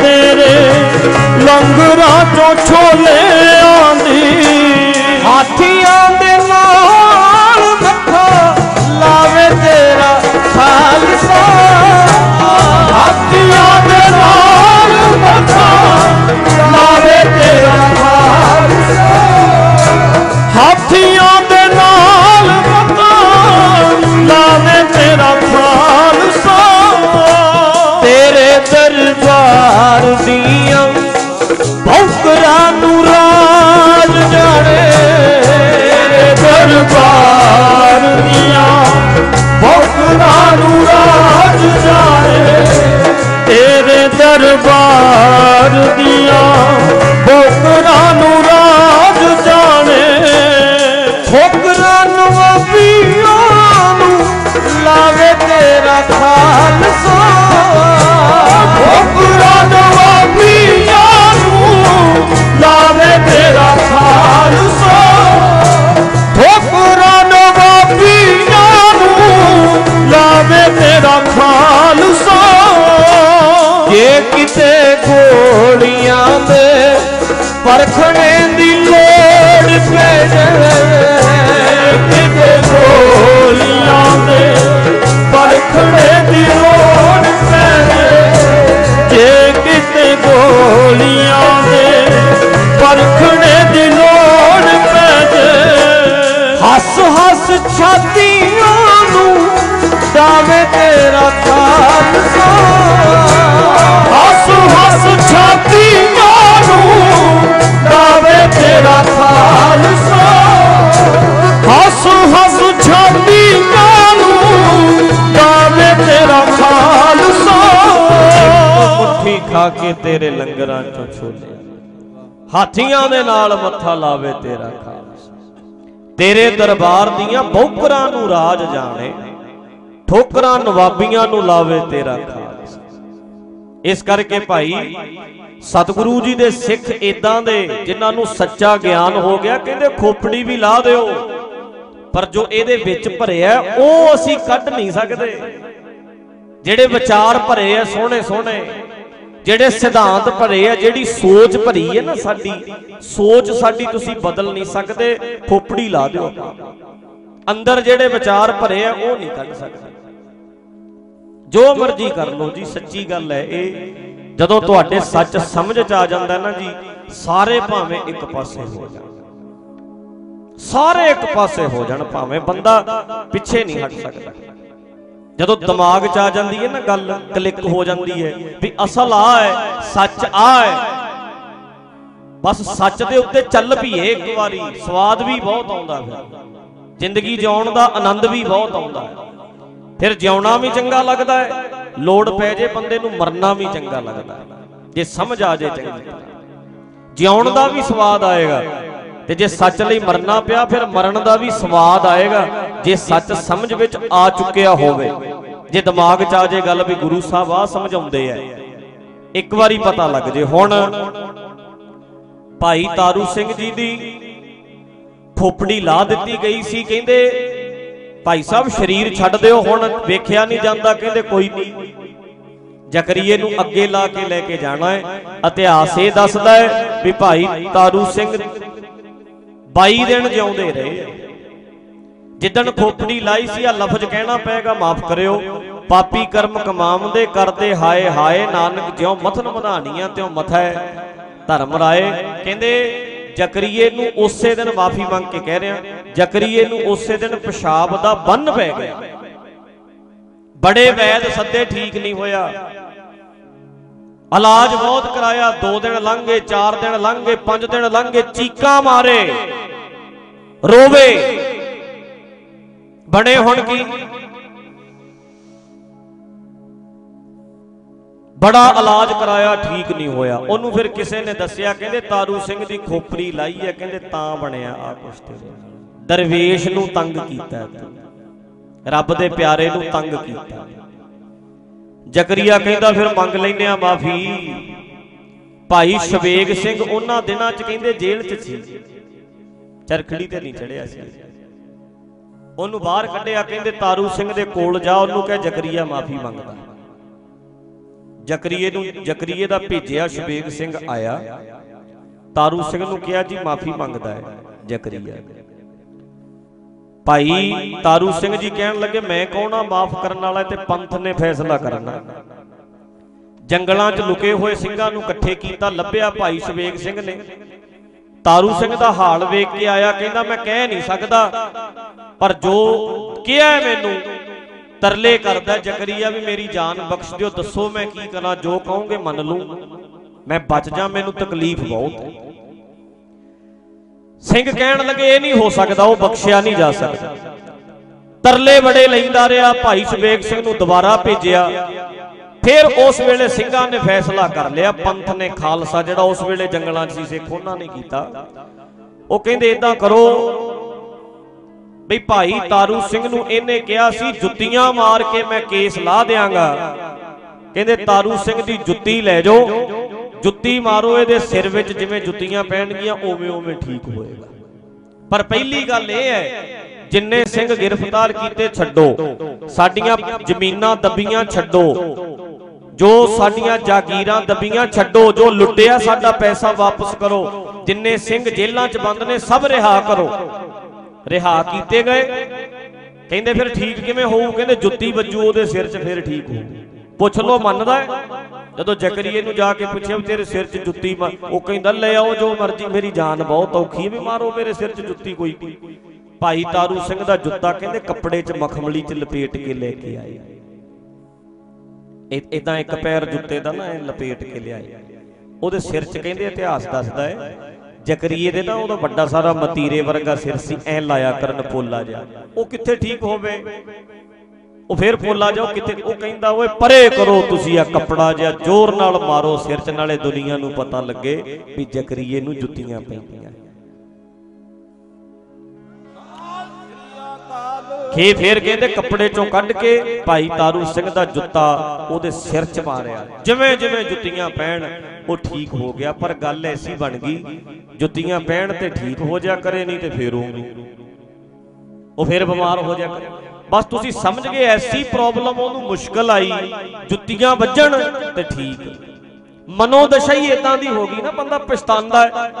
ਤੇਰੇ ਲੰਗਰਾਂ ਚੋਂ ਛੋਲੇ ਦਰਬਾਰ ਦੀਆਂ ਕਿਤੇ ਗੋਲੀਆਂ ਦੇ ਪਰਖਣੇ ਦੀ ਲੋੜ ਪੈ ਜਾਵੇ। ਕਿਤੇ ਗੋਲੀਆਂ ਦੇ ਪਰਖਣੇ ਦੀ ਲੋੜ ਪੈ ਜਾਵੇ। ਜੇ ਕਿਤੇ ਗੋਲੀਆਂ ਦੇ ਪਰਖਣੇ ਦੀ ਲੋੜ ਪੈ ਜਾਵੇ। ਹੱਸ ਹੱਸ ਛਾਤੀਆਂ ਨੂੰ ਦਾਵੇ ਤੇਰਾ ਖਾਲਸਾ ਹੱਸ ਹੱਸ ਛਾਤੀਆਂ ਨੂੰ ਦਾਵੇ ਤੇਰਾ ਖਾਲਸਾ? ਹੱਸ ਹੱਸ ਛਾਤੀਆਂ ਨੂੰ ਦਾਵੇ ਤੇਰਾ ਖਾਲਸਾ? ਮੁੱਠੀ ਖਾ ਕੇ ਤੇਰੇ ਲੰਗਰਾਂ ਚੋਂ ਛੋਲੇ। ਹਾਥੀਆਂ ਦੇ ਨਾਲ ਮੱਥਾ ਲਾਵੇ ਤੇਰਾ ਖਾਲਸਾ। ਤੇਰੇ ਦਰਬਾਰ ਦੀਆਂ ਬੌਕਰਾਂ ਨੂੰ ਰਾਜ ਜਾਣੇ, ਠੋਕਰਾਂ ਨਵਾਬੀਆਂ ਨੂੰ ਲਾਵੇ ਤੇਰਾ ਖਾਲਸਾ। ਇਸ ਕਰਕੇ ਭਾਈ, ਸਤਿਗੁਰੂ ਜੀ ਦੇ ਸਿੱਖ ਇਦਾਂ ਦੇ, ਜਿਨ੍ਹਾਂ ਨੂੰ ਸੱਚਾ ਗਿਆਨ ਹੋ ਗਿਆ, ਕਹਿੰਦੇ ਖੋਪੜੀ ਵੀ ਲਾ ਦਿਓ। ਪਰ ਜੋ ਇਹਦੇ ਵਿੱਚ ਭਰਿਆ ਉਹ ਅਸੀਂ ਕੱਢ ਨਹੀਂ ਸਕਦੇ। ਜਿਹੜੇ ਵਿਚਾਰ ਭਰੇ ਆ, ਸੋਹਣੇ ਸੋਹਣੇ। ਜਿਹੜੇ ਸਿਧਾਂਤ ਭਰੇ ਆ, ਜਿਹੜੀ ਸੋਚ ਭਰੀ ਹੈ ਨਾ ਸਾਡੀ, ਸੋਚ ਸਾਡੀ ਤੁਸੀਂ ਬਦਲ ਨਹੀਂ ਸਕਦੇ, ਖੋਪੜੀ ਲਾ ਦਿਓ ਅੰਦਰ ਜਿਹੜੇ ਵਿਚਾਰ ਭਰੇ ਆ, ਉਹ ਨਹੀਂ ਕੱਢ ਸਕਦੇ। ਜੋ ਮਰਜ਼ੀ ਕਰ ਲਓ ਜੀ ਸੱਚੀ ਗੱਲ ਹੈ ਇਹ। ਜਦੋਂ ਤੁਹਾਡੇ ਸੱਚ ਸਮਝ ਚ ਆ ਜਾਂਦਾ ਨਾ ਜੀ ਸਾਰੇ ਭਾਵੇਂ ਇੱਕ ਪਾਸੇ ਹੋ ਜਾਣ। ਸਾਰੇ ਇੱਕ ਪਾਸੇ ਹੋ ਜਾਣ ਭਾਵੇਂ ਬੰਦਾ ਪਿੱਛੇ ਨਹੀਂ ਹਟ ਸਕਦਾ। ਜਦੋਂ ਦਿਮਾਗ 'ਚ ਆ ਜਾਂਦੀ ਹੈ ਨਾ ਗੱਲ ਕਲਿੱਕ ਹੋ ਜਾਂਦੀ ਹੈ ਵੀ ਅਸਲ ਆ ਹੈ ਸੱਚ ਆ ਹੈ। ਬਸ ਸੱਚ ਦੇ ਉੱਤੇ ਚੱਲ ਪਈਏ ਇੱਕ ਵਾਰੀ। ਸਵਾਦ ਵੀ ਬਹੁਤ ਆਉਂਦਾ ਫਿਰ। ਜ਼ਿੰਦਗੀ ਜਿਉਣ ਦਾ ਆਨੰਦ ਵੀ ਬਹੁਤ ਆਉਂਦਾ। ਹੈ ਫਿਰ ਜਿਉਣਾ ਵੀ ਚੰਗਾ ਲੱਗਦਾ ਹੈ, ਲੋੜ ਪੈ ਜੇ ਬੰਦੇ ਨੂੰ ਮਰਨਾ ਵੀ ਚੰਗਾ ਲੱਗਦਾ ਹੈ। ਜੇ ਸਮਝ ਆ ਜੇ ਚੰਗੀ ਤਰ੍ਹਾਂ ਜਿਉਣ ਦਾ ਵੀ ਸਵਾਦ ਆਏਗਾ ਤੇ ਜੇ ਸੱਚ ਲਈ ਮਰਨਾ ਪਿਆ, ਫਿਰ ਮਰਨ ਦਾ ਵੀ ਸਵਾਦ ਆਏਗਾ। ਜੇ ਸੱਚ ਸਮਝ ਵਿੱਚ ਆ ਚੁੱਕਿਆ ਹੋਵੇ, ਜੇ ਦਿਮਾਗ 'ਚ ਆ ਜੇ ਗੱਲ ਵੀ ਗੁਰੂ ਸਾਹਿਬ ਆ ਸਮਝਾਉਂਦੇ ਆ, ਇੱਕ ਵਾਰੀ ਪਤਾ ਲੱਗ ਜੇ। ਹੁਣ ਭਾਈ ਤਾਰੂ ਸਿੰਘ ਜੀ ਦੀ ਖੋਪੜੀ ਲਾ ਦਿੱਤੀ ਗਈ ਸੀ, ਕਹਿੰਦੇ ਭਾਈ ਸਾਹਿਬ, ਸਰੀਰ ਛੱਡ ਦਿਓ, ਹੁਣ ਵੇਖਿਆ ਨਹੀਂ ਜਾਂਦਾ ਕਹਿੰਦੇ ਕੋਈ ਨਹੀਂ। ਜਕਰੀਏ ਨੂੰ ਅੱਗੇ ਲਾ ਕੇ ਲੈ ਕੇ ਜਾਣਾ ਹੈ। ਇਤਿਹਾਸ ਇਹ ਦੱਸਦਾ ਹੈ ਵੀ ਭਾਈ ਤਾਰੂ ਸਿੰਘ 22 ਦਿਨ ਜਿਉਂਦੇ ਰਹੇ ਜਿੱਦਣ ਖੋਪੜੀ ਲਾਈ ਸੀ ਆ ਲਫ਼ਜ਼ ਕਹਿਣਾ ਪਏਗਾ, ਮਾਫ ਕਰਿਓ। ਪਾਪੀ ਕਰਮ ਕਮਾਉਂਦੇ, ਕਰਦੇ ਹਾਏ ਹਾਏ, ਨਾਨਕ ਜਿਉ ਮਥਨ ਮਧਾਨੀਆਂ ਤਿਉ ਮਥੈ ਧਰਮ ਰਾਏ। ਕਹਿੰਦੇ ਜਕਰੀਏ ਨੂੰ ਉਸੇ ਦਿਨ ਮਾਫੀ ਮੰਗ ਕੇ ਕਹਿ ਰਿਹਾ। ਜਕਰੀਏ ਨੂੰ ਉਸੇ ਦਿਨ ਪਿਸ਼ਾਬ ਦਾ ਬੰਨ ਪੈ ਗਿਆ। ਬੜੇ ਵੈਦ ਸੱਦੇ ਠੀਕ ਨਹੀਂ ਹੋਇਆ। ਇਲਾਜ ਬਹੁਤ ਕਰਾਇਆ 2 ਦਿਨ ਲੰਘ ਗਏ 4 ਦਿਨ ਲੰਘ ਗਏ 5 ਦਿਨ ਲੰਘ ਗਏ ਚੀਕਾਂ ਮਾਰੇ, ਰੋਵੇ। ਬਣੇ ਹੁਣ ਕੀ? ਬੜਾ ਇਲਾਜ ਕਰਾਇਆ, ਠੀਕ ਨਹੀਂ ਹੋਇਆ। ਉਹਨੂੰ ਫਿਰ ਕਿਸੇ ਨੇ ਦੱਸਿਆ, ਕਹਿੰਦੇ ਤਾਰੂ ਸਿੰਘ ਦੀ ਖੋਪਰੀ ਲਾਈ ਹੈ, ਕਹਿੰਦੇ ਤਾਂ ਬਣਿਆ ਆ ਕੁਛ ਤੇਰੇ ਦਰਵੇਸ਼ ਨੂੰ ਤੰਗ ਕੀਤਾ ਰੱਬ ਦੇ ਪਿਆਰੇ ਨੂੰ ਤੰਗ ਕੀਤਾ। ਜਕਰੀਆ ਕਹਿੰਦਾ, ਫਿਰ ਮੰਗ ਲੈਨੇ ਆ ਮਾਫੀ। ਭਾਈ ਸ਼ਵੇਗ ਸਿੰਘ ਉਹਨਾਂ ਦਿਨਾਂ 'ਚ ਕਹਿੰਦੇ, ਜੇਲ੍ਹ 'ਚ ਸੀ। ਚਰਖੜੀ ਤੇ ਨਹੀਂ ਚੜਿਆ ਸੀ। ਉਹਨੂੰ ਬਾਹਰ ਕੱਢਿਆ, ਕਹਿੰਦੇ, ਤਾਰੂ ਸਿੰਘ ਦੇ ਕੋਲ ਜਾ। ਉਹਨੂੰ ਕਹੇ, ਜਕਰੀਆ, ਮਾਫੀ ਮੰਗਦਾ। ਜਕਰੀਏ ਨੂੰ ਜਕਰੀਏ ਦਾ ਭੇਜਿਆ ਸ਼ਵੇਗ ਸਿੰਘ ਆਇਆ। ਤਾਰੂ ਸਿੰਘ ਨੂੰ ਕਿਹਾ, ਜੀ, ਮਾਫੀ ਮੰਗਦਾ ਹੈ, ਜਕਰੀਆ। ਭਾਈ ਤਾਰੂ ਸਿੰਘ ਜੀ ਕਹਿਣ ਲੱਗੇ, ਮੈਂ ਕੌਣ ਆ? ਮਾਫ ਕਰਨ ਵਾਲਾ ਤੇ ਪੰਥ ਨੇ ਫੈਸਲਾ ਕਰਨਾ। ਜੰਗਲਾਂ 'ਚ ਲੁਕੇ ਹੋਏ ਸਿੰਘਾਂ ਨੂੰ ਇਕੱਠੇ ਕੀਤਾ, ਲੱਭਿਆ ਭਾਈ ਸ਼ਵੇਗ ਸਿੰਘ ਨੇ। ਤਾਰੂ ਸਿੰਘ ਦਾ ਹਾਲ ਵੇਖ ਕੇ ਆਇਆ, ਕਹਿੰਦਾ, ਮੈਂ ਕਹਿ ਨਹੀਂ ਸਕਦਾ, ਪਰ ਜੋ ਕਿਹਾ ਮੈਨੂੰ ਤਰਲੇ ਕਰਦਾ ਜਕਰੀਆ ਵੀ ਮੇਰੀ ਜਾਨ ਬਖਸ਼ ਦਿਓ, ਦੱਸੋ ਮੈਂ ਕੀ ਕਰਾਂ, ਜੋ ਕਹੋਗੇ ਮੰਨ ਲੂੰ। ਮੈਂ ਬਚ ਜਾ, ਮੈਨੂੰ ਤਕਲੀਫ ਬਹੁਤ ਹੈ। ਸਿੰਘ ਕਹਿਣ ਲੱਗੇ, ਇਹ ਨਹੀਂ ਹੋ ਸਕਦਾ, ਉਹ ਬਖਸ਼ਿਆ ਨਹੀਂ ਜਾ ਸਕਦਾ। ਤਰਲੇ ਬੜੇ ਲੈਂਦਾ ਰਿਹਾ, ਭਾਈ ਸੁਬੇਗ ਸਿੰਘ ਨੂੰ ਦੁਬਾਰਾ ਭੇਜਿਆ। ਫਿਰ ਉਸ ਵੇਲੇ ਸਿੰਘਾਂ ਨੇ ਫੈਸਲਾ ਕਰ ਲਿਆ, ਪੰਥ ਨੇ ਖਾਲਸਾ, ਜਿਹੜਾ ਉਸ ਵੇਲੇ ਜੰਗਲਾਂ 'ਚ ਸੀ, ਸਿੱਖ, ਉਹਨਾਂ ਨੇ ਕੀਤਾ। ਉਹ ਕਹਿੰਦੇ ਇਦਾਂ ਕਰੋ ਬਈ ਭਾਈ ਤਾਰੂ ਸਿੰਘ ਨੂੰ ਇਹਨੇ ਕਿਹਾ ਸੀ, ਜੁੱਤੀਆਂ ਮਾਰ ਕੇ ਮੈਂ ਕੇਸ ਲਾ ਦਿਆਂਗਾ। ਕਹਿੰਦੇ, ਤਾਰੂ ਸਿੰਘ ਦੀ ਜੁੱਤੀ ਲੈ ਜਾਓ। ਜੁੱਤੀ ਮਾਰੋ, ਇਹਦੇ ਸਿਰ ਵਿੱਚ ਜਿਵੇਂ ਜੁੱਤੀਆਂ ਪੈਣਗੀਆਂ ਓਵੇਂ ਓਵੇਂ ਠੀਕ ਹੋਏਗਾ। ਪਰ ਪਹਿਲੀ ਗੱਲ ਇਹ ਹੈ, ਜਿੰਨੇ ਸਿੰਘ ਗ੍ਰਿਫਤਾਰ ਕੀਤੇ, ਛੱਡੋ। ਸਾਡੀਆਂ ਜ਼ਮੀਨਾਂ ਦੱਬੀਆਂ, ਛੱਡੋ। ਜੋ ਸਾਡੀਆਂ ਜਾਗੀਰਾਂ ਦੱਬੀਆਂ, ਛੱਡੋ। ਜੋ ਲੁੱਟਿਆ ਸਾਡਾ ਪੈਸਾ ਵਾਪਸ ਕਰੋ। ਜਿੰਨੇ ਸਿੰਘ ਜੇਲ੍ਹਾਂ 'ਚ ਬੰਦ ਨੇ, ਸਭ ਰਿਹਾ ਕਰੋ। ਰਿਹਾ ਕੀਤੇ ਗਏ। ਕਹਿੰਦੇ ਫਿਰ ਠੀਕ ਕਿਵੇਂ ਹੋਊ? ਕਹਿੰਦੇ ਜੁੱਤੀ ਵੱਜੂ, ਉਹਦੇ ਸਿਰ 'ਚ ਫਿਰ ਠੀਕ ਹੋਊ। ਪੁੱਛ ਲੋ ਮੰਨਦਾ ਜਦੋਂ ਜਕਰੀਏ ਨੂੰ ਜਾ ਕੇ ਪੁੱਛਿਆ, ਤੇਰੇ ਸਿਰ 'ਚ ਜੁੱਤੀ ਉਹ ਕਹਿੰਦਾ, ਲੈ ਆਓ ਜੋ ਮਰਜ਼ੀ, ਮੇਰੀ ਜਾਨ ਬਹੁਤ ਔਖੀ ਹੈ, ਵੀ ਮਾਰੋ ਮੇਰੇ ਸਿਰ 'ਚ ਜੁੱਤੀ ਕੋਈ। ਭਾਈ ਤਾਰੂ ਸਿੰਘ ਦਾ ਜੁੱਤਾ ਕਹਿੰਦੇ ਕੱਪੜੇ 'ਚ ਮਖਮਲੀ 'ਚ ਲਪੇਟ ਕੇ ਲੈ ਕੇ ਆਏ। ਇਦਾਂ ਇੱਕ ਪੈਰ ਜੁੱਤੇ ਦਾ ਨਾ ਲਪੇਟ ਕੇ ਲਿਆਏ। ਉਹਦੇ ਸਿਰ 'ਚ ਕਹਿੰਦੇ ਇਤਿਹਾਸ ਦੱਸਦਾ ਹੈ ਜਕਰੀਏ ਦੇ ਤਾਂ ਉਹਦਾ ਵੱਡਾ ਸਾਰਾ ਮਤੀਰੇ ਵਰਗਾ ਸਿਰ ਸੀ, ਐ ਲਾਇਆ ਕਰਨ ਪੋਲਾ ਜਾ ਉਹ ਕਿੱਥੇ ਠੀਕ ਹੋਵੇ? ਉਹ ਫੇਰ ਪੋਲਾ ਜਾਓ ਕਿਤੇ ਉਹ ਕਹਿੰਦਾ, ਓਏ, ਪਰੇ ਕਰੋ ਤੁਸੀਂ ਆ ਕੱਪੜਾ ਜਿਹਾ, ਜ਼ੋਰ ਨਾਲ ਮਾਰੋ ਸਿਰ 'ਚ, ਨਾਲੇ ਦੁਨੀਆ ਨੂੰ ਪਤਾ ਲੱਗੇ ਵੀ ਜਕਰੀਏ ਨੂੰ ਜੁੱਤੀਆਂ ਪੈਂਦੀਆਂ ਖੇ ਫੇਰ ਕਹਿੰਦੇ ਕੱਪੜੇ ਚੋਂ ਕੱਢ ਕੇ ਭਾਈ ਤਾਰੂ ਸਿੰਘ ਦਾ ਜੁੱਤਾ ਉਹਦੇ ਸਿਰ 'ਚ ਮਾਰਿਆ। ਜਿਵੇਂ ਜਿਵੇਂ ਜੁੱਤੀਆਂ ਪੈਣ, ਉਹ ਠੀਕ ਹੋ ਗਿਆ, ਪਰ ਗੱਲ ਐਸੀ ਬਣ ਗਈ, ਜੁੱਤੀਆਂ ਪੈਣ ਤੇ ਠੀਕ ਹੋ ਜਾ ਕਰੇ, ਨਹੀਂ ਤੇ ਫੇਰ ਉਹ ਉਹ ਫੇਰ ਬਿਮਾਰ ਹੋ ਜਾ ਕਰੇ। ਬਸ ਤੁਸੀਂ ਸਮਝ ਗਏ, ਐਸੀ ਪ੍ਰੋਬਲਮ ਉਹਨੂੰ ਮੁਸ਼ਕਲ ਆਈ, ਜੁੱਤੀਆਂ ਵੱਜਣ ਤੇ ਠੀਕ। ਮਨੋਦਸ਼ਾ ਹੀ ਇਦਾਂ ਦੀ ਹੋ ਗਈ ਨਾ, ਬੰਦਾ ਪਛਤਾਉਂਦਾ ਹੈ।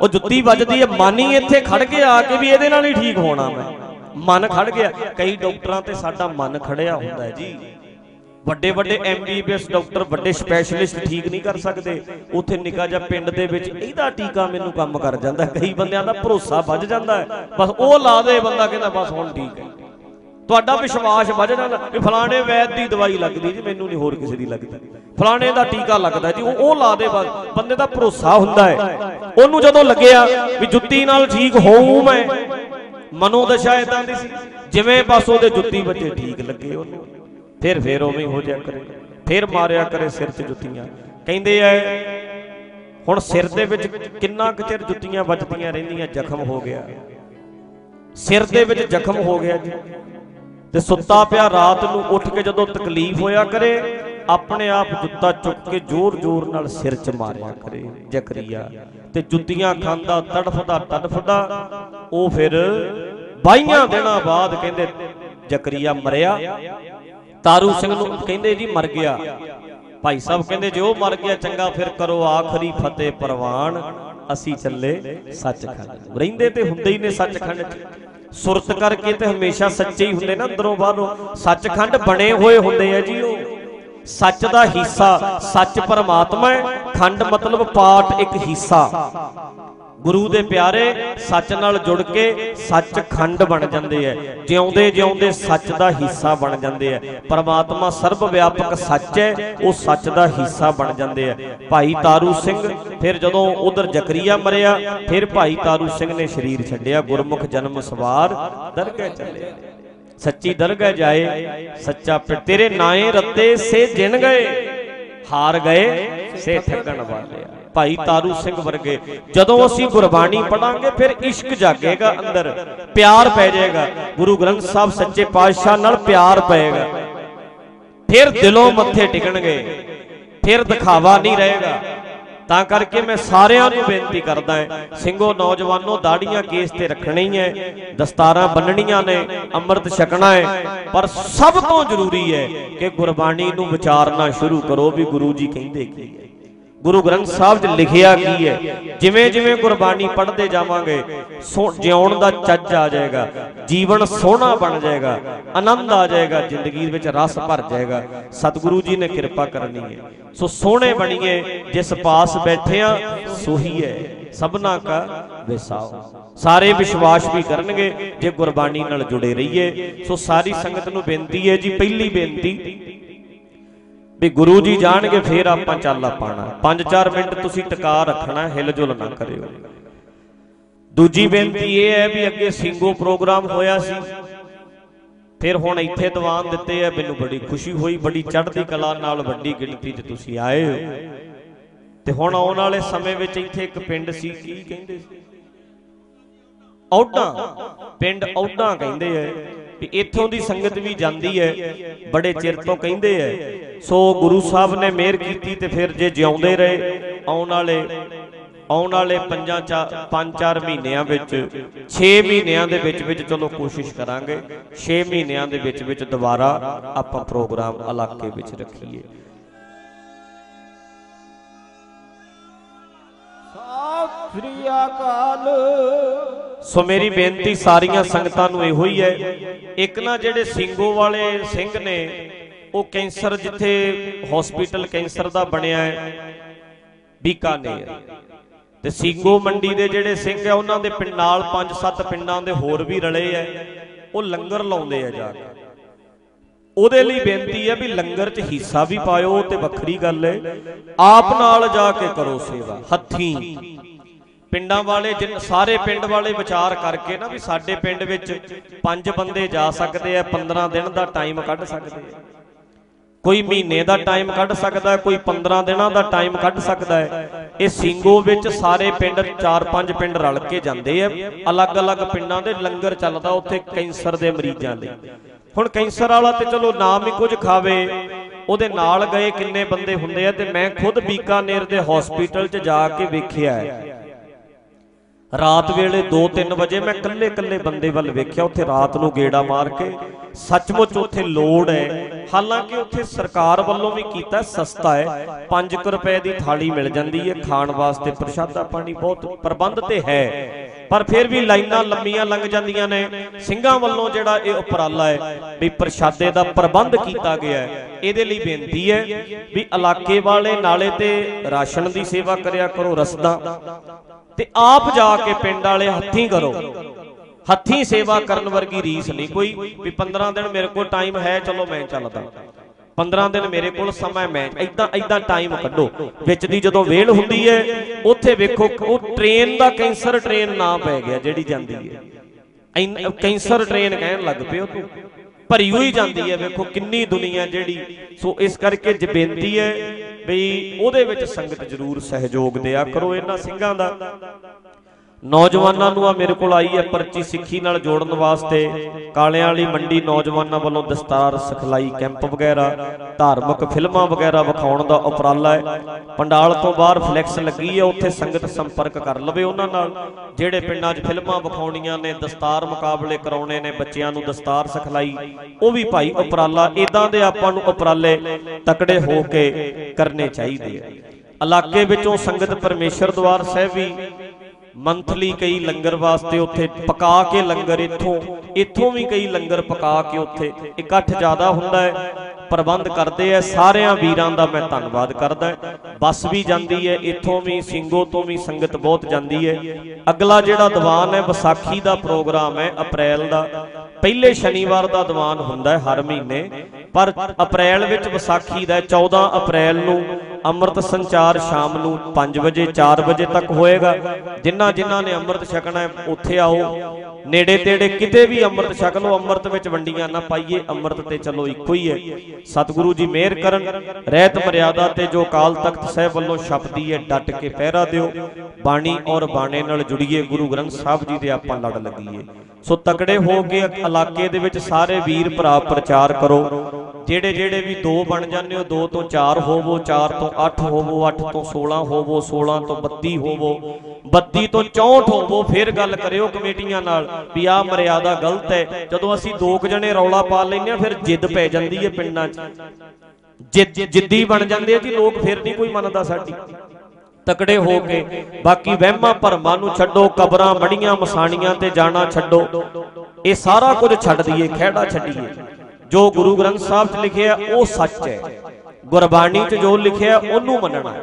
ਉਹ ਜੁੱਤੀ ਵੱਜਦੀ ਹੈ, ਮਾਨੀ ਇੱਥੇ ਖੜ ਕੇ ਆ ਕੇ ਵੀ ਇਹਦੇ ਨਾਲ ਹੀ ਠੀਕ ਹੋਣਾ ਮੈਂ। ਮਨ ਖੜ ਗਿਆ। ਕਈ ਡਾਕਟਰਾਂ ਤੇ ਸਾਡਾ ਮਨ ਖੜਿਆ ਹੁੰਦਾ ਹੈ ਜੀ। ਵੱਡੇ ਵੱਡੇ ਐਮਬੀਬੀਐਸ ਡਾਕਟਰ, ਵੱਡੇ ਸਪੈਸ਼ਲਿਸਟ ਠੀਕ ਨਹੀਂ ਕਰ ਸਕਦੇ। ਉੱਥੇ ਨਿਕਾ ਜਿਹਾ ਪਿੰਡ ਦੇ ਵਿੱਚ ਇਹਦਾ ਟੀਕਾ ਮੈਨੂੰ ਕੰਮ ਕਰ ਜਾਂਦਾ ਕਈ ਬੰਦਿਆਂ ਦਾ ਭਰੋਸਾ ਵੱਜ ਜਾਂਦਾ ਬਸ ਉਹ ਲਾ ਦੇ ਬੰਦਾ ਕਹਿੰਦਾ, ਬਸ ਹੁਣ ਠੀਕ ਹੈ। ਤੁਹਾਡਾ ਵਿਸ਼ਵਾਸ ਵੱਜ ਜਾਂਦਾ ਵੀ ਫਲਾਣੇ ਵੈਦ ਦੀ ਦਵਾਈ ਲੱਗਦੀ ਜੀ, ਮੈਨੂੰ ਨਹੀਂ ਹੋਰ ਕਿਸੇ ਦੀ ਲੱਗਦੀ। ਫਲਾਣੇ ਦਾ ਟੀਕਾ ਲੱਗਦਾ ਜੀ, ਉਹ ਉਹ ਲਾ ਦੇ ਬਸ। ਬੰਦੇ ਦਾ ਭਰੋਸਾ ਹੁੰਦਾ ਹੈ। ਉਹਨੂੰ ਜਦੋਂ ਲੱਗਿਆ ਵੀ ਜੁੱਤੀ ਨਾਲ ਠੀਕ ਹੋਊ ਮੈਂ ਮਨੋ ਦਸ਼ਾ ਇਦਾਂ ਦੀ ਸੀ, ਜਿਵੇਂ ਬਸ ਉਹਦੇ ਜੁੱਤੀ ਵੱਜੇ ਠੀਕ ਲੱਗੇ ਉਹਨੂੰ। ਫਿਰ ਫਿਰ ਉਵੇਂ ਹੋ ਜਾ ਕਰੇ। ਫਿਰ ਮਾਰਿਆ ਕਰੇ ਸਿਰ 'ਚ ਜੁੱਤੀਆਂ। ਕਹਿੰਦੇ ਐ, ਹੁਣ ਸਿਰ ਦੇ ਵਿੱਚ ਕਿੰਨਾ ਕੁ ਚਿਰ ਜੁੱਤੀਆਂ ਵੱਜਦੀਆਂ ਰਹਿੰਦੀਆਂ, ਜ਼ਖਮ ਹੋ ਗਿਆ। ਸਿਰ ਦੇ ਵਿੱਚ ਜ਼ਖਮ ਹੋ ਗਿਆ ਜੀ। ਤੇ ਸੁੱਤਾ ਪਿਆ ਰਾਤ ਨੂੰ ਉੱਠ ਕੇ ਜਦੋਂ ਤਕਲੀਫ ਹੋਇਆ ਕਰੇ, ਆਪਣੇ ਆਪ ਜੁੱਤਾ ਚੁੱਕ ਕੇ ਜ਼ੋਰ-ਜ਼ੋਰ ਨਾਲ ਸਿਰ 'ਚ ਮਾਰਿਆ ਕਰੇ, ਜ਼ਕਰੀਆ। ਤੇ ਜੁੱਤੀਆਂ ਖਾਂਦਾ, ਤੜਫਦਾ ਤੜਫਦਾ, ਉਹ ਫਿਰ 22 ਦਿਨਾਂ ਬਾਅਦ ਕਹਿੰਦੇ, ਜ਼ਕਰੀਆ ਮਰਿਆ। ਤਾਰੂ ਸਿੰਘ ਨੂੰ ਕਹਿੰਦੇ ਜੀ ਮਰ ਗਿਆ। ਭਾਈ ਸਾਹਿਬ ਕਹਿੰਦੇ, ਜੇ ਉਹ ਮਰ ਗਿਆ, ਚੰਗਾ, ਫਿਰ ਕਰੋ ਆਖਰੀ ਫਤਿਹ ਪ੍ਰਵਾਨ। ਅਸੀਂ ਚੱਲੇ ਸੱਚਖੰਡ ਰਹਿੰਦੇ ਤੇ ਹੁੰਦੇ ਹੀ ਨੇ ਸੱਚਖੰਡ 'ਚ। ਸੁਰਤ ਕਰਕੇ ਤੇ ਹਮੇਸ਼ਾ ਸੱਚੇ ਹੀ ਹੁੰਦੇ ਨਾ ਅੰਦਰੋਂ ਬਾਹਰੋਂ। ਸੱਚਖੰਡ ਬਣੇ ਹੋਏ ਹੁੰਦੇ ਆ ਜੀ ਉਹ। ਸੱਚ ਦਾ ਹਿੱਸਾ, ਸੱਚ ਪਰਮਾਤਮਾ ਹੈ। ਖੰਡ ਮਤਲਬ ਪਾਠ ਇੱਕ ਹਿੱਸਾ। ਗੁਰੂ ਦੇ ਪਿਆਰੇ ਸੱਚ ਨਾਲ ਜੁੜ ਕੇ ਸੱਚ ਖੰਡ ਬਣ ਜਾਂਦੇ ਐ। ਜਿਉਂਦੇ ਜਿਉਂਦੇ ਸੱਚ ਦਾ ਹਿੱਸਾ ਬਣ ਜਾਂਦੇ ਐ। ਪਰਮਾਤਮਾ ਸਰਬ ਵਿਆਪਕ ਸੱਚ ਹੈ ਉਹ ਸੱਚ ਦਾ ਹਿੱਸਾ ਬਣ ਜਾਂਦੇ ਐ। ਭਾਈ ਤਾਰੂ ਸਿੰਘ ਫਿਰ ਜਦੋਂ ਉਧਰ ਜ਼ਕਰੀਆ ਮਰਿਆ, ਫਿਰ ਭਾਈ ਤਾਰੂ ਸਿੰਘ ਨੇ ਸਰੀਰ ਛੱਡਿਆ। ਗੁਰਮੁਖ ਜਨਮ ਸਵਾਰ ਦਰਗਹਿ ਚੱਲਿਆ। ਸੱਚੀ ਦਰਗਹਿ ਜਾਏ, ਸੱਚਾ ਪਿ ਤੇਰੇ ਨਾਏ ਰੱਤੇ, ਸੇ ਜਿਣ ਗਏ। ਹਾਰ ਗਏ, ਸੇ ਠੱਗਣ ਵਾਲਿਆ ਭਾਈ ਤਾਰੂ ਸਿੰਘ ਵਰਗੇ, ਜਦੋਂ ਅਸੀਂ ਗੁਰਬਾਣੀ ਪੜਾਂਗੇ ਫਿਰ ਇਸ਼ਕ ਜਾਗੇਗਾ ਅੰਦਰ, ਪਿਆਰ ਪੈ ਜਾਏਗਾ। ਗੁਰੂ ਗ੍ਰੰਥ ਸਾਹਿਬ ਸੱਚੇ ਪਾਤਸ਼ਾਹ ਨਾਲ ਪਿਆਰ ਪਏਗਾ। ਫਿਰ ਦਿਲੋਂ ਮੱਥੇ ਟਿਕਣਗੇ, ਫਿਰ ਦਿਖਾਵਾ ਨਹੀਂ ਰਹੇਗਾ। ਤਾਂ ਕਰਕੇ ਮੈਂ ਸਾਰਿਆਂ ਨੂੰ ਬੇਨਤੀ ਕਰਦਾ ਹਾਂ, ਸਿੰਘੋ ਨੌਜਵਾਨੋ, ਦਾੜੀਆਂ ਕੇਸ ਤੇ ਰੱਖਣੀ ਹੈ, ਦਸਤਾਰਾਂ ਬੰਨਣੀਆਂ ਨੇ, ਅੰਮ੍ਰਿਤ ਛਕਣਾ ਹੈ, ਪਰ ਸਭ ਤੋਂ ਜ਼ਰੂਰੀ ਹੈ ਕਿ ਗੁਰਬਾਣੀ ਨੂੰ ਵਿਚਾਰਨਾ ਸ਼ੁਰੂ ਕਰੋ ਵੀ ਗੁਰੂ ਜੀ ਕਹਿੰਦੇ ਕੀ ਹੈ। ਗੁਰੂ ਗ੍ਰੰਥ ਸਾਹਿਬ 'ਚ ਲਿਖਿਆ ਕੀ ਹੈ? ਜਿਵੇਂ ਜਿਵੇਂ ਗੁਰਬਾਣੀ ਪੜ੍ਹਦੇ ਜਾਵਾਂਗੇ ਜਿਉਣ ਦਾ ਚੱਜ ਆ ਜਾਏਗਾ, ਜੀਵਨ ਸੋਹਣਾ ਬਣ ਜਾਏਗਾ, ਆਨੰਦ ਆ ਜਾਏਗਾ, ਜ਼ਿੰਦਗੀ ਵਿੱਚ ਰਸ ਭਰ ਜਾਏਗਾ। ਸਤਿਗੁਰੂ ਜੀ ਨੇ ਕਿਰਪਾ ਕਰਨੀ ਹੈ। ਸੋ ਸੋਹਣੇ ਬਣੀਏ, ਜਿਸ ਪਾਸ ਬੈਠਿਆਂ ਸੋਹੀ ਹੈ। ਸਭਨਾ ਕਾ ਵਿਸਾਓ। ਸਾਰੇ ਵਿਸ਼ਵਾਸ ਵੀ ਕਰਨਗੇ, ਜੇ ਗੁਰਬਾਣੀ ਨਾਲ ਜੁੜੇ ਰਹੀਏ। ਸੋ ਸਾਰੀ ਸੰਗਤ ਨੂੰ ਬੇਨਤੀ ਹੈ ਜੀ, ਪਹਿਲੀ ਬੇਨਤੀ ਵੀ ਗੁਰੂ ਜੀ ਜਾਣਗੇ ਫੇਰ ਆਪਾਂ ਚੱਲ ਪਾਣਾ 5-4 ਮਿੰਟ ਤੁਸੀਂ ਟਿਕਾ ਰੱਖਣਾ ਹਿਲਜੁਲ ਨਾ ਕਰਿਓ। ਦੂਜੀ ਬੇਨਤੀ ਇਹ ਹੈ ਵੀ ਅੱਗੇ ਸਿੰਘੋ ਪ੍ਰੋਗਰਾਮ ਹੋਇਆ ਸੀ। ਫਿਰ ਹੁਣ ਇੱਥੇ ਦੀਵਾਨ ਦਿੱਤੇ ਆ ਮੈਨੂੰ ਬੜੀ ਖੁਸ਼ੀ ਹੋਈ ਬੜੀ ਚੜ੍ਹਦੀ ਕਲਾ ਨਾਲ ਵੱਡੀ ਗਿਣਤੀ 'ਚ ਤੁਸੀਂ ਆਏ ਹੋ। ਤੇ ਹੁਣ ਆਉਣ ਵਾਲੇ ਸਮੇਂ ਵਿੱਚ ਇੱਥੇ ਇੱਕ ਪਿੰਡ ਸੀ ਕੀ ਕਹਿੰਦੇ ਸੀ? ਔਡਾ ਪਿੰਡ ਔਡਾ ਕਹਿੰਦੇ ਆ। ਵੀ ਇੱਥੋਂ ਦੀ ਸੰਗਤ ਵੀ ਜਾਂਦੀ ਹੈ ਬੜੇ ਚਿਰ ਤੋਂ ਕਹਿੰਦੇ ਐ ਸੋ ਗੁਰੂ ਸਾਹਿਬ ਨੇ ਮਿਹਰ ਕੀਤੀ ਤੇ ਫਿਰ ਜੇ ਜਿਉਂਦੇ ਰਹੇ ਆਉਣ ਵਾਲੇ ਆਉਣ ਵਾਲੇ 5 5-4 ਮਹੀਨਿਆਂ ਵਿੱਚ 6 ਮਹੀਨਿਆਂ ਦੇ ਵਿੱਚ ਵਿੱਚ ਚਲੋ ਕੋਸ਼ਿਸ਼ ਕਰਾਂਗੇ। 6 ਮਹੀਨਿਆਂ ਦੇ ਵਿੱਚ ਵਿੱਚ ਦੁਬਾਰਾ ਆਪਾਂ ਪ੍ਰੋਗਰਾਮ ਇਲਾਕੇ ਵਿੱਚ ਰੱਖੀਏ। ਸ੍ਰੀ ਅਕਾਲ ਸੋ ਮੇਰੀ ਬੇਨਤੀ ਸਾਰੀਆਂ ਸੰਗਤਾਂ ਨੂੰ ਇਹੋ ਹੀ ਹੈ। ਇੱਕ ਨਾ ਜਿਹੜੇ ਸਿੰਘੋ ਵਾਲੇ ਸਿੰਘ ਨੇ ਉਹ ਕੈਂਸਰ ਜਿੱਥੇ ਹਸਪੀਟਲ ਕੈਂਸਰ ਦਾ ਬਣਿਆ ਹੈ ਬੀਕਾਨੇਰ। ਤੇ ਸਿੰਘੋ ਮੰਡੀ ਦੇ ਜਿਹੜੇ ਸਿੰਘ ਆ ਉਹਨਾਂ ਦੇ ਪਿੰਡ ਨਾਲ 5-7 ਪਿੰਡਾਂ ਦੇ ਹੋਰ ਵੀ ਰਲੇ ਆ ਉਹ ਲੰਗਰ ਲਾਉਂਦੇ ਆ ਜਾ ਕੇ। ਉਹਦੇ ਲਈ ਬੇਨਤੀ ਹੈ ਵੀ ਲੰਗਰ 'ਚ ਹਿੱਸਾ ਵੀ ਪਾਇਓ ਤੇ ਵੱਖਰੀ ਗੱਲ ਹੈ। ਆਪ ਨਾਲ ਜਾ ਕੇ ਕਰੋ ਸੇਵਾ। ਹੱਥੀਂ। ਪਿੰਡਾਂ ਵਾਲੇ ਜਿਨ ਸਾਰੇ ਪਿੰਡ ਵਾਲੇ ਵਿਚਾਰ ਕਰਕੇ ਨਾ ਵੀ ਸਾਡੇ ਪਿੰਡ ਵਿੱਚ ਪੰਜ ਬੰਦੇ ਜਾ ਸਕਦੇ ਆ 15 ਦਿਨ ਦਾ ਟਾਈਮ ਕੱਢ ਸਕਦੇ ਆ। ਕੋਈ ਮਹੀਨੇ ਦਾ ਟਾਈਮ ਕੱਢ ਸਕਦਾ, ਕੋਈ 15 ਦਿਨਾਂ ਦਾ ਟਾਈਮ ਕੱਢ ਸਕਦਾ ਹੈ। ਇਹ ਸਿੰਗੋ ਵਿੱਚ ਸਾਰੇ ਪਿੰਡ 4-5 ਪਿੰਡ ਰਲ ਕੇ ਜਾਂਦੇ ਆ। ਅਲੱਗ-ਅਲੱਗ ਪਿੰਡਾਂ ਦੇ ਲੰਗਰ ਚੱਲਦਾ ਉੱਥੇ ਕੈਂਸਰ ਦੇ ਮਰੀਜ਼ਾਂ ਲਈ। ਹੁਣ ਕੈਂਸਰ ਵਾਲਾ ਤੇ ਚਲੋ ਨਾਮ ਹੀ ਕੁਝ ਖਾਵੇ, ਉਹਦੇ ਨਾਲ ਗਏ ਕਿੰਨੇ ਬੰਦੇ ਹੁੰਦੇ ਆ ਤੇ ਮੈਂ ਖੁਦ ਬੀਕਾਨੇਰ ਦੇ ਹਸਪੀਟਲ 'ਚ ਜਾ ਕੇ ਵੇਖਿਆ ਹੈ। ਰਾਤ ਵੇਲੇ 2-3 ਵਜੇ ਮੈਂ ਕੱਲੇ-ਕੱਲੇ ਬੰਦੇ ਵੱਲ ਵੇਖਿਆ, ਉੱਥੇ ਰਾਤ ਨੂੰ ਗੇੜਾ ਮਾਰ ਕੇ। ਸੱਚਮੁੱਚ ਉੱਥੇ ਲੋੜ ਹੈ। ਹਾਲਾਂਕਿ ਉੱਥੇ ਸਰਕਾਰ ਵੱਲੋਂ ਵੀ ਕੀਤਾ ਸਸਤਾ ਹੈ। 5 ਰੁਪਏ ਦੀ ਥਾਲੀ ਮਿਲ ਜਾਂਦੀ ਹੈ। ਖਾਣ ਵਾਸਤੇ ਪ੍ਰਸ਼ਾਦਾ ਪਾਣੀ ਬਹੁਤ ਪ੍ਰਬੰਧ ਤੇ ਹੈ। ਪਰ ਫਿਰ ਵੀ ਲਾਈਨਾਂ ਲੰਮੀਆਂ ਲੰਘ ਜਾਂਦੀਆਂ ਨੇ। ਸਿੰਘਾਂ ਵੱਲੋਂ ਜਿਹੜਾ ਇਹ ਉਪਰਾਲਾ ਹੈ ਵੀ ਪ੍ਰਸ਼ਾਦੇ ਦਾ ਪ੍ਰਬੰਧ ਕੀਤਾ ਗਿਆ ਹੈ। ਇਹਦੇ ਲਈ ਬੇਨਤੀ ਹੈ ਵੀ ਇਲਾਕੇ ਵਾਲੇ ਨਾਲੇ ਤੇ ਰਾਸ਼ਨ ਦੀ ਸੇਵਾ ਕਰਿਆ ਕਰੋ, ਰਸਦਾ। ਤੇ ਆਪ ਜਾ ਕੇ ਪਿੰਡ ਵਾਲੇ ਹੱਥੀਂ ਕਰੋ। ਹੱਥੀਂ ਸੇਵਾ ਕਰਨ ਵਰਗੀ ਰੀਸ ਨਹੀਂ ਕੋਈ ਵੀ 15 ਦਿਨ ਮੇਰੇ ਕੋਲ ਟਾਈਮ ਹੈ, ਚਲੋ ਮੈਂ ਚੱਲਦਾ। 15 ਦਿਨ ਮੇਰੇ ਕੋਲ ਸਮਾਂ ਮੈਂ ਇਦਾਂ ਇਦਾਂ ਟਾਈਮ ਕੱਢੋ। ਵਿੱਚ ਦੀ ਜਦੋਂ ਵੇਲ ਹੁੰਦੀ ਹੈ, ਉੱਥੇ ਵੇਖੋ ਉਹ ਟ੍ਰੇਨ ਦਾ ਕੈਂਸਰ ਟ੍ਰੇਨ ਨਾ ਪੈ ਗਿਆ, ਜਿਹੜੀ ਜਾਂਦੀ ਹੈ। ਕੈਂਸਰ ਟ੍ਰੇਨ ਕਹਿਣ ਲੱਗ ਪਿਓ ਤੂੰ। ਭਰੀ ਹੋਈ ਜਾਂਦੀ ਹੈ ਵੇਖੋ ਕਿੰਨੀ ਦੁਨੀਆ ਜਿਹੜੀ ਸੋ ਇਸ ਕਰਕੇ ਜੇ ਬੇਨਤੀ ਹੈ ਬਈ ਉਹਦੇ ਵਿੱਚ ਸੰਗਤ ਜ਼ਰੂਰ ਸਹਿਯੋਗ ਦਿਆ ਕਰੋ ਇਹਨਾਂ ਸਿੰਘਾਂ ਦਾ। ਨੌਜਵਾਨਾਂ ਨੂੰ ਆ ਮੇਰੇ ਕੋਲ ਆਈ ਹੈ ਪਰਚੀ ਸਿੱਖੀ ਨਾਲ ਜੋੜਨ ਵਾਸਤੇ। ਕਾਲਿਆਂ ਵਾਲੀ ਮੰਡੀ ਨੌਜਵਾਨਾਂ ਵੱਲੋਂ ਦਸਤਾਰ ਸਿਖਲਾਈ ਕੈਂਪ ਵਗੈਰਾ, ਧਾਰਮਿਕ ਫਿਲਮਾਂ ਵਗੈਰਾ ਵਿਖਾਉਣ ਦਾ ਉਪਰਾਲਾ ਹੈ। ਪੰਡਾਲ ਤੋਂ ਬਾਹਰ ਫਲੈਕਸ ਲੱਗੀ ਹੈ, ਉੱਥੇ ਸੰਗਤ ਸੰਪਰਕ ਕਰ ਲਵੇ ਉਹਨਾਂ ਨਾਲ। ਜਿਹੜੇ ਪਿੰਡਾਂ 'ਚ ਫਿਲਮਾਂ ਵਿਖਾਉਣੀਆਂ ਨੇ, ਦਸਤਾਰ ਮੁਕਾਬਲੇ ਕਰਾਉਣੇ ਨੇ, ਬੱਚਿਆਂ ਨੂੰ ਦਸਤਾਰ ਸਿਖਲਾਈ, ਉਹ ਵੀ ਭਾਈ ਉਪਰਾਲਾ ਇਦਾਂ ਦੇ ਆਪਾਂ ਨੂੰ ਉਪਰਾਲੇ ਤਕੜੇ ਹੋ ਕੇ ਕਰਨੇ ਚਾਹੀਦੇ ਆ। ਇਲਾਕੇ ਵਿੱਚੋਂ ਸੰਗਤ ਪਰਮੇਸ਼ਰ ਦਵਾਰ ਸਾਹਿਬ ਵੀ ਮੰਥਲੀ ਕਈ ਲੰਗਰ ਵਾਸਤੇ ਉੱਥੇ ਪਕਾ ਕੇ ਲੰਗਰ ਇੱਥੋਂ ਇੱਥੋਂ ਵੀ ਕਈ ਲੰਗਰ ਪਕਾ ਕੇ ਉੱਥੇ ਇਕੱਠ ਜ਼ਿਆਦਾ ਹੁੰਦਾ ਹੈ। ਪ੍ਰਬੰਧ ਕਰਦੇ ਐ ਸਾਰਿਆਂ ਵੀਰਾਂ ਦਾ ਮੈਂ ਧੰਨਵਾਦ ਕਰਦਾ ਬੱਸ ਵੀ ਜਾਂਦੀ ਹੈ ਇੱਥੋਂ ਵੀ ਸਿੰਘੋ ਤੋਂ ਵੀ ਸੰਗਤ ਬਹੁਤ ਜਾਂਦੀ ਹੈ। ਅਗਲਾ ਜਿਹੜਾ ਦੀਵਾਨ ਹੈ ਵਿਸਾਖੀ ਦਾ ਪ੍ਰੋਗਰਾਮ ਹੈ ਅਪ੍ਰੈਲ ਦਾ। ਪਹਿਲੇ ਸ਼ਨੀਵਾਰ ਦਾ ਦੀਵਾਨ ਹੁੰਦਾ ਹੈ ਹਰ ਮਹੀਨੇ। ਪਰ ਅਪ੍ਰੈਲ ਵਿੱਚ ਵਿਸਾਖੀ ਦਾ ਹੈ, 14 ਅਪ੍ਰੈਲ ਨੂੰ ਅੰਮ੍ਰਿਤ ਸੰਚਾਰ ਸ਼ਾਮ ਨੂੰ 5 ਵਜੇ 4 ਵਜੇ ਤੱਕ ਹੋਏਗਾ। ਜਿਨ੍ਹਾਂ ਜਿਨ੍ਹਾਂ ਨੇ ਅੰਮ੍ਰਿਤ ਛਕਣਾ ਹੈ ਉੱਥੇ ਆਓ। ਨੇੜੇ ਤੇੜੇ ਕਿਤੇ ਵੀ ਅੰਮ੍ਰਿਤ ਛਕ ਲਓ ਅੰਮ੍ਰਿਤ ਵਿੱਚ ਵੰਡੀਆਂ ਨਾ ਪਾਈਏ ਅੰਮ੍ਰਿਤ ਤੇ ਚਲੋ ਇੱਕੋ ਹੀ ਹੈ। ਸਤਿਗੁਰੂ ਜੀ ਮਿਹਰ ਕਰਨ, ਰਹਿਤ ਮਰਿਆਦਾ ਤੇ ਜੋ ਕਾਲ ਤਖਤ ਸਾਹਿਬ ਵੱਲੋਂ ਛਪਦੀ ਹੈ, ਡਟ ਕੇ ਪਹਿਰਾ ਦਿਓ। ਬਾਣੀ ਔਰ ਬਾਣੇ ਨਾਲ ਜੁੜੀਏ, ਗੁਰੂ ਗ੍ਰੰਥ ਸਾਹਿਬ ਜੀ ਦੇ ਆਪਾਂ ਲੜ ਲੱਗੀਏ। ਸੋ ਤਕੜੇ ਹੋ ਕੇ ਇਲਾਕੇ ਦੇ ਵਿੱਚ ਸਾਰੇ ਵੀਰ ਭਰਾ ਪ੍ਰਚਾਰ ਕਰੋ। ਜਿਹੜੇ ਜਿਹੜੇ ਵੀ ਦੋ ਬਣ ਜਾਂਦੇ ਹੋ, ਦੋ ਤੋਂ ਚਾਰ ਹੋਵੋ, ਚਾਰ ਤੋਂ 8 ਹੋਵੋ 8 ਤੋਂ 16 ਹੋਵੋ 16 ਤੋਂ 32 ਹੋਵੋ 32 ਤੋਂ 64 ਹੋਵੋ, ਫਿਰ ਗੱਲ ਕਰਿਓ ਕਮੇਟੀਆਂ ਨਾਲ ਵੀ ਆਹ ਮਰਿਆਦਾ ਗਲਤ ਹੈ। ਜਦੋਂ ਅਸੀਂ ਦੋ ਕੁ ਜਣੇ ਰੌਲਾ ਪਾ ਲੈਂਦੇ ਆ ਫਿਰ ਜਿੱਦ ਪੈ ਜਾਂਦੀ ਹੈ ਪਿੰਡਾਂ 'ਚ। ਜਿੱਦ ਜਿੱਦੀ ਬਣ ਜਾਂਦੇ ਆ ਜੀ, ਲੋਕ ਫਿਰ ਨਹੀਂ ਕੋਈ ਮੰਨਦਾ ਸਾਡੀ। ਤਕੜੇ ਹੋ ਕੇ, ਬਾਕੀ ਵਹਿਮਾਂ ਭਰਮਾਂ ਨੂੰ ਛੱਡੋ, ਕਬਰਾਂ ਮੜੀਆਂ ਮਸਾਣੀਆਂ ਤੇ ਜਾਣਾ ਛੱਡੋ। ਇਹ ਸਾਰਾ ਕੁਝ ਛੱਡ ਦਈਏ, ਖਹਿੜਾ ਛੱਡੀਏ। ਜੋ ਗੁਰੂ ਗ੍ਰੰਥ ਸਾਹਿਬ 'ਚ ਲਿਖਿਆ ਉਹ ਸੱਚ ਹੈ। ਗੁਰਬਾਣੀ 'ਚ ਜੋ ਲਿਖਿਆ ਉਹਨੂੰ ਮੰਨਣਾ